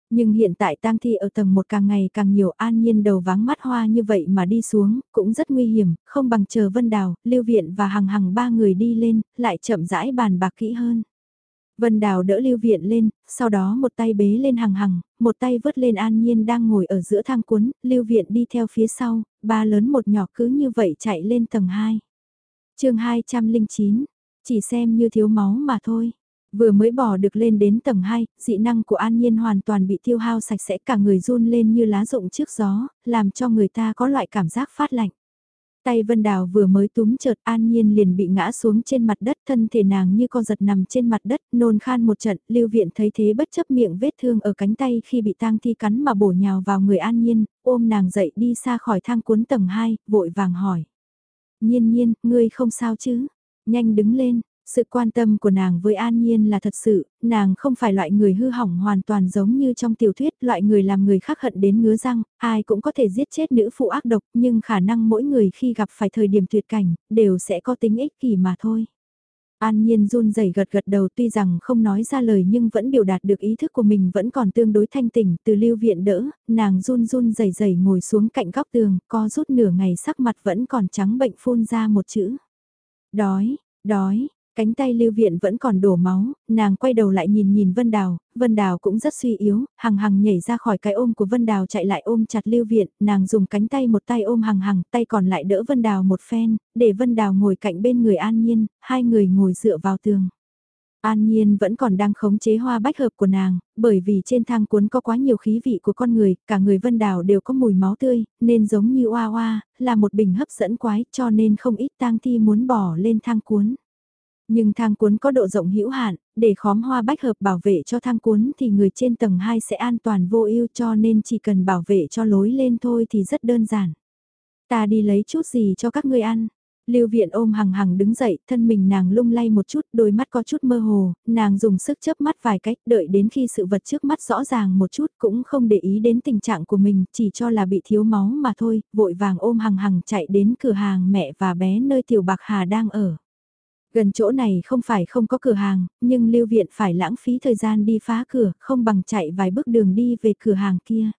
Nhưng hiện tại tang thi ở tầng một càng ngày càng nhiều an nhiên đầu váng mắt hoa như vậy mà đi xuống, cũng rất nguy hiểm, không bằng chờ Vân Đào, Lưu Viện và Hằng Hằng ba người đi lên, lại chậm rãi bàn bạc kỹ hơn. Vân Đào đỡ Lưu Viện lên, sau đó một tay bế lên Hằng Hằng, một tay vớt lên An Nhiên đang ngồi ở giữa thang cuốn, Lưu Viện đi theo phía sau, ba lớn một nhỏ cứ như vậy chạy lên tầng 2. chương 209, chỉ xem như thiếu máu mà thôi. Vừa mới bỏ được lên đến tầng 2, dị năng của An Nhiên hoàn toàn bị tiêu hao sạch sẽ cả người run lên như lá rụng trước gió, làm cho người ta có loại cảm giác phát lạnh. Tay Vân Đào vừa mới túm chợt An Nhiên liền bị ngã xuống trên mặt đất thân thể nàng như con giật nằm trên mặt đất nôn khan một trận lưu viện thấy thế bất chấp miệng vết thương ở cánh tay khi bị tang thi cắn mà bổ nhào vào người An Nhiên, ôm nàng dậy đi xa khỏi thang cuốn tầng 2, vội vàng hỏi. Nhiên nhiên, ngươi không sao chứ? Nhanh đứng lên, sự quan tâm của nàng với An Nhiên là thật sự, nàng không phải loại người hư hỏng hoàn toàn giống như trong tiểu thuyết, loại người làm người khác hận đến ngứa răng, ai cũng có thể giết chết nữ phụ ác độc, nhưng khả năng mỗi người khi gặp phải thời điểm tuyệt cảnh, đều sẽ có tính ích kỷ mà thôi. An Nhiên run rẩy gật gật đầu tuy rằng không nói ra lời nhưng vẫn biểu đạt được ý thức của mình vẫn còn tương đối thanh tỉnh, từ lưu viện đỡ, nàng run run rẩy rẩy ngồi xuống cạnh góc tường, co rút nửa ngày sắc mặt vẫn còn trắng bệnh phun ra một chữ. Đói, đói, Cánh tay lưu viện vẫn còn đổ máu, nàng quay đầu lại nhìn nhìn Vân Đào, Vân Đào cũng rất suy yếu, hằng hằng nhảy ra khỏi cái ôm của Vân Đào chạy lại ôm chặt lưu viện, nàng dùng cánh tay một tay ôm hằng hằng, tay còn lại đỡ Vân Đào một phen, để Vân Đào ngồi cạnh bên người an nhiên, hai người ngồi dựa vào tường. An Nhiên vẫn còn đang khống chế hoa bách hợp của nàng, bởi vì trên thang cuốn có quá nhiều khí vị của con người, cả người vân đào đều có mùi máu tươi, nên giống như oa oa, là một bình hấp dẫn quái cho nên không ít tang thi muốn bỏ lên thang cuốn. Nhưng thang cuốn có độ rộng hữu hạn, để khóm hoa bách hợp bảo vệ cho thang cuốn thì người trên tầng 2 sẽ an toàn vô ưu cho nên chỉ cần bảo vệ cho lối lên thôi thì rất đơn giản. Ta đi lấy chút gì cho các ngươi ăn. Lưu viện ôm hằng hằng đứng dậy, thân mình nàng lung lay một chút, đôi mắt có chút mơ hồ, nàng dùng sức chớp mắt vài cách, đợi đến khi sự vật trước mắt rõ ràng một chút cũng không để ý đến tình trạng của mình, chỉ cho là bị thiếu máu mà thôi, vội vàng ôm hằng hằng chạy đến cửa hàng mẹ và bé nơi tiểu bạc hà đang ở. Gần chỗ này không phải không có cửa hàng, nhưng lưu viện phải lãng phí thời gian đi phá cửa, không bằng chạy vài bước đường đi về cửa hàng kia.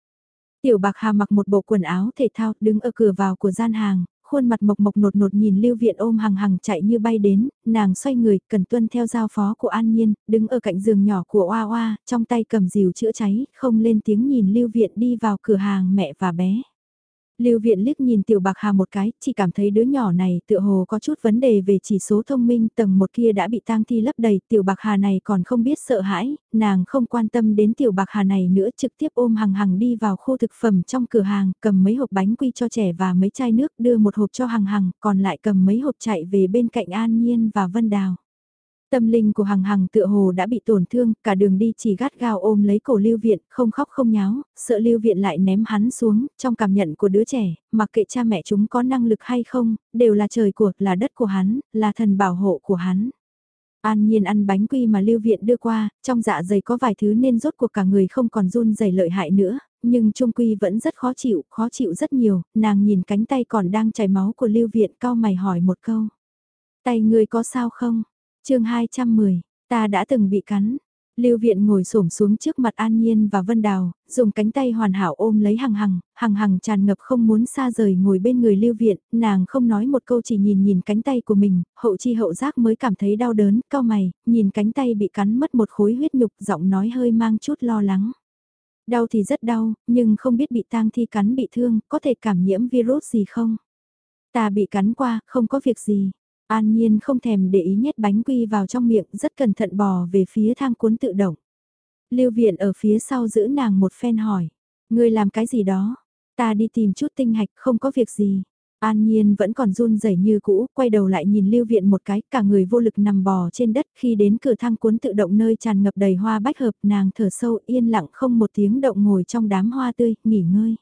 Tiểu bạc hà mặc một bộ quần áo thể thao, đứng ở cửa vào của gian hàng, khuôn mặt mộc mộc nột nột nhìn lưu viện ôm hằng hằng chạy như bay đến, nàng xoay người, cần tuân theo giao phó của An Nhiên, đứng ở cạnh giường nhỏ của Oa Oa, trong tay cầm dìu chữa cháy, không lên tiếng nhìn lưu viện đi vào cửa hàng mẹ và bé. Lưu Viện liếc nhìn Tiểu Bạc Hà một cái, chỉ cảm thấy đứa nhỏ này tựa hồ có chút vấn đề về chỉ số thông minh tầng một kia đã bị tang thi lấp đầy, Tiểu Bạc Hà này còn không biết sợ hãi, nàng không quan tâm đến Tiểu Bạc Hà này nữa trực tiếp ôm hằng hằng đi vào khu thực phẩm trong cửa hàng, cầm mấy hộp bánh quy cho trẻ và mấy chai nước đưa một hộp cho hằng hằng, còn lại cầm mấy hộp chạy về bên cạnh An Nhiên và Vân Đào. Tâm linh của Hằng Hằng tựa hồ đã bị tổn thương, cả đường đi chỉ gắt gao ôm lấy cổ Lưu Viện, không khóc không nháo, sợ Lưu Viện lại ném hắn xuống, trong cảm nhận của đứa trẻ, mặc kệ cha mẹ chúng có năng lực hay không, đều là trời của, là đất của hắn, là thần bảo hộ của hắn. An nhiên ăn bánh quy mà Lưu Viện đưa qua, trong dạ dày có vài thứ nên rốt cuộc cả người không còn run rẩy lợi hại nữa, nhưng Trung Quy vẫn rất khó chịu, khó chịu rất nhiều, nàng nhìn cánh tay còn đang chảy máu của Lưu Viện cao mày hỏi một câu. Tay người có sao không? Chương 210, ta đã từng bị cắn. Lưu Viện ngồi xổm xuống trước mặt An Nhiên và Vân Đào, dùng cánh tay hoàn hảo ôm lấy Hằng Hằng, Hằng Hằng tràn ngập không muốn xa rời ngồi bên người Lưu Viện, nàng không nói một câu chỉ nhìn nhìn cánh tay của mình, hậu chi hậu giác mới cảm thấy đau đớn, cao mày, nhìn cánh tay bị cắn mất một khối huyết nhục, giọng nói hơi mang chút lo lắng. Đau thì rất đau, nhưng không biết bị tang thi cắn bị thương, có thể cảm nhiễm virus gì không? Ta bị cắn qua, không có việc gì. An Nhiên không thèm để ý nhét bánh quy vào trong miệng, rất cẩn thận bò về phía thang cuốn tự động. Lưu Viện ở phía sau giữ nàng một phen hỏi, ngươi làm cái gì đó? Ta đi tìm chút tinh hạch, không có việc gì. An Nhiên vẫn còn run rẩy như cũ, quay đầu lại nhìn Lưu Viện một cái, cả người vô lực nằm bò trên đất khi đến cửa thang cuốn tự động nơi tràn ngập đầy hoa bách hợp, nàng thở sâu yên lặng không một tiếng động ngồi trong đám hoa tươi, nghỉ ngơi.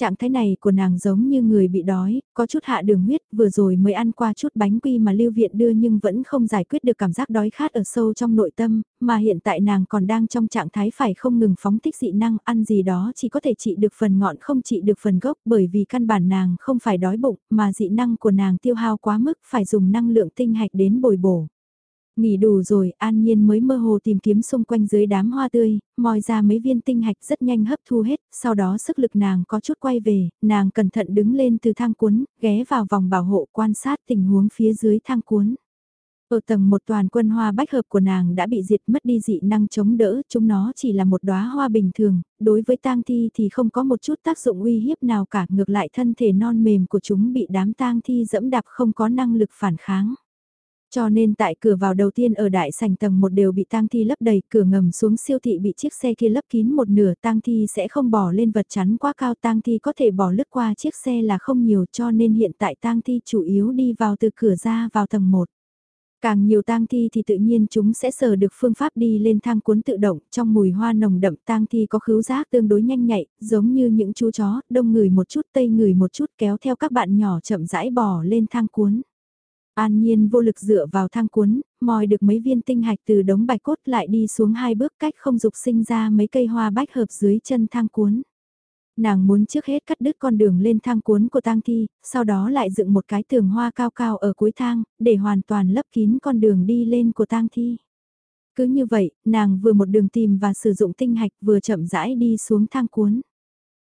Trạng thái này của nàng giống như người bị đói, có chút hạ đường huyết, vừa rồi mới ăn qua chút bánh quy mà lưu viện đưa nhưng vẫn không giải quyết được cảm giác đói khát ở sâu trong nội tâm, mà hiện tại nàng còn đang trong trạng thái phải không ngừng phóng thích dị năng ăn gì đó chỉ có thể trị được phần ngọn không trị được phần gốc bởi vì căn bản nàng không phải đói bụng mà dị năng của nàng tiêu hao quá mức phải dùng năng lượng tinh hạch đến bồi bổ. Nghỉ đủ rồi, An Nhiên mới mơ hồ tìm kiếm xung quanh dưới đám hoa tươi, moi ra mấy viên tinh hạch rất nhanh hấp thu hết, sau đó sức lực nàng có chút quay về, nàng cẩn thận đứng lên từ thang cuốn, ghé vào vòng bảo hộ quan sát tình huống phía dưới thang cuốn. Ở tầng một toàn quân hoa bách hợp của nàng đã bị diệt mất đi dị năng chống đỡ, chúng nó chỉ là một đóa hoa bình thường, đối với tang thi thì không có một chút tác dụng uy hiếp nào cả, ngược lại thân thể non mềm của chúng bị đám tang thi dẫm đạp không có năng lực phản kháng. Cho nên tại cửa vào đầu tiên ở đại sảnh tầng một đều bị tang thi lấp đầy, cửa ngầm xuống siêu thị bị chiếc xe kia lấp kín một nửa, tang thi sẽ không bỏ lên vật chắn quá cao, tang thi có thể bỏ lướt qua chiếc xe là không nhiều, cho nên hiện tại tang thi chủ yếu đi vào từ cửa ra vào tầng 1. Càng nhiều tang thi thì tự nhiên chúng sẽ sờ được phương pháp đi lên thang cuốn tự động, trong mùi hoa nồng đậm tang thi có khứu giác tương đối nhanh nhạy, giống như những chú chó, đông người một chút tây người một chút kéo theo các bạn nhỏ chậm rãi bò lên thang cuốn. An Nhiên vô lực dựa vào thang cuốn, mòi được mấy viên tinh hạch từ đống bạch cốt lại đi xuống hai bước cách không dục sinh ra mấy cây hoa bách hợp dưới chân thang cuốn. Nàng muốn trước hết cắt đứt con đường lên thang cuốn của tang thi, sau đó lại dựng một cái tường hoa cao cao ở cuối thang, để hoàn toàn lấp kín con đường đi lên của tang thi. Cứ như vậy, nàng vừa một đường tìm và sử dụng tinh hạch vừa chậm rãi đi xuống thang cuốn.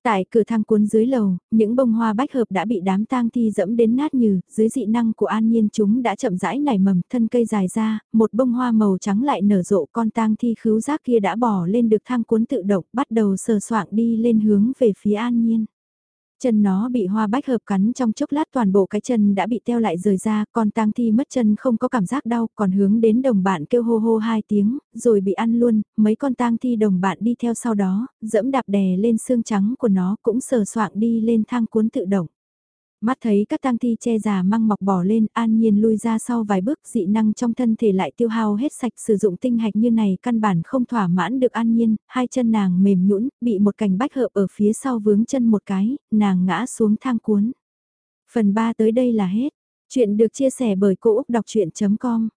Tại cửa thang cuốn dưới lầu, những bông hoa bách hợp đã bị đám tang thi dẫm đến nát nhừ, dưới dị năng của an nhiên chúng đã chậm rãi nảy mầm, thân cây dài ra, một bông hoa màu trắng lại nở rộ con tang thi khứu giác kia đã bỏ lên được thang cuốn tự động, bắt đầu sờ soạng đi lên hướng về phía an nhiên. Chân nó bị hoa bách hợp cắn trong chốc lát toàn bộ cái chân đã bị teo lại rời ra, còn tang thi mất chân không có cảm giác đau, còn hướng đến đồng bạn kêu hô hô hai tiếng, rồi bị ăn luôn, mấy con tang thi đồng bạn đi theo sau đó, dẫm đạp đè lên xương trắng của nó cũng sờ soạng đi lên thang cuốn tự động. Mắt thấy các tang thi che già măng mọc bỏ lên, an nhiên lui ra sau vài bước dị năng trong thân thể lại tiêu hao hết sạch sử dụng tinh hạch như này căn bản không thỏa mãn được an nhiên, hai chân nàng mềm nhũn bị một cành bách hợp ở phía sau vướng chân một cái, nàng ngã xuống thang cuốn. Phần 3 tới đây là hết. Chuyện được chia sẻ bởi Cô Úc Đọc Chuyện.com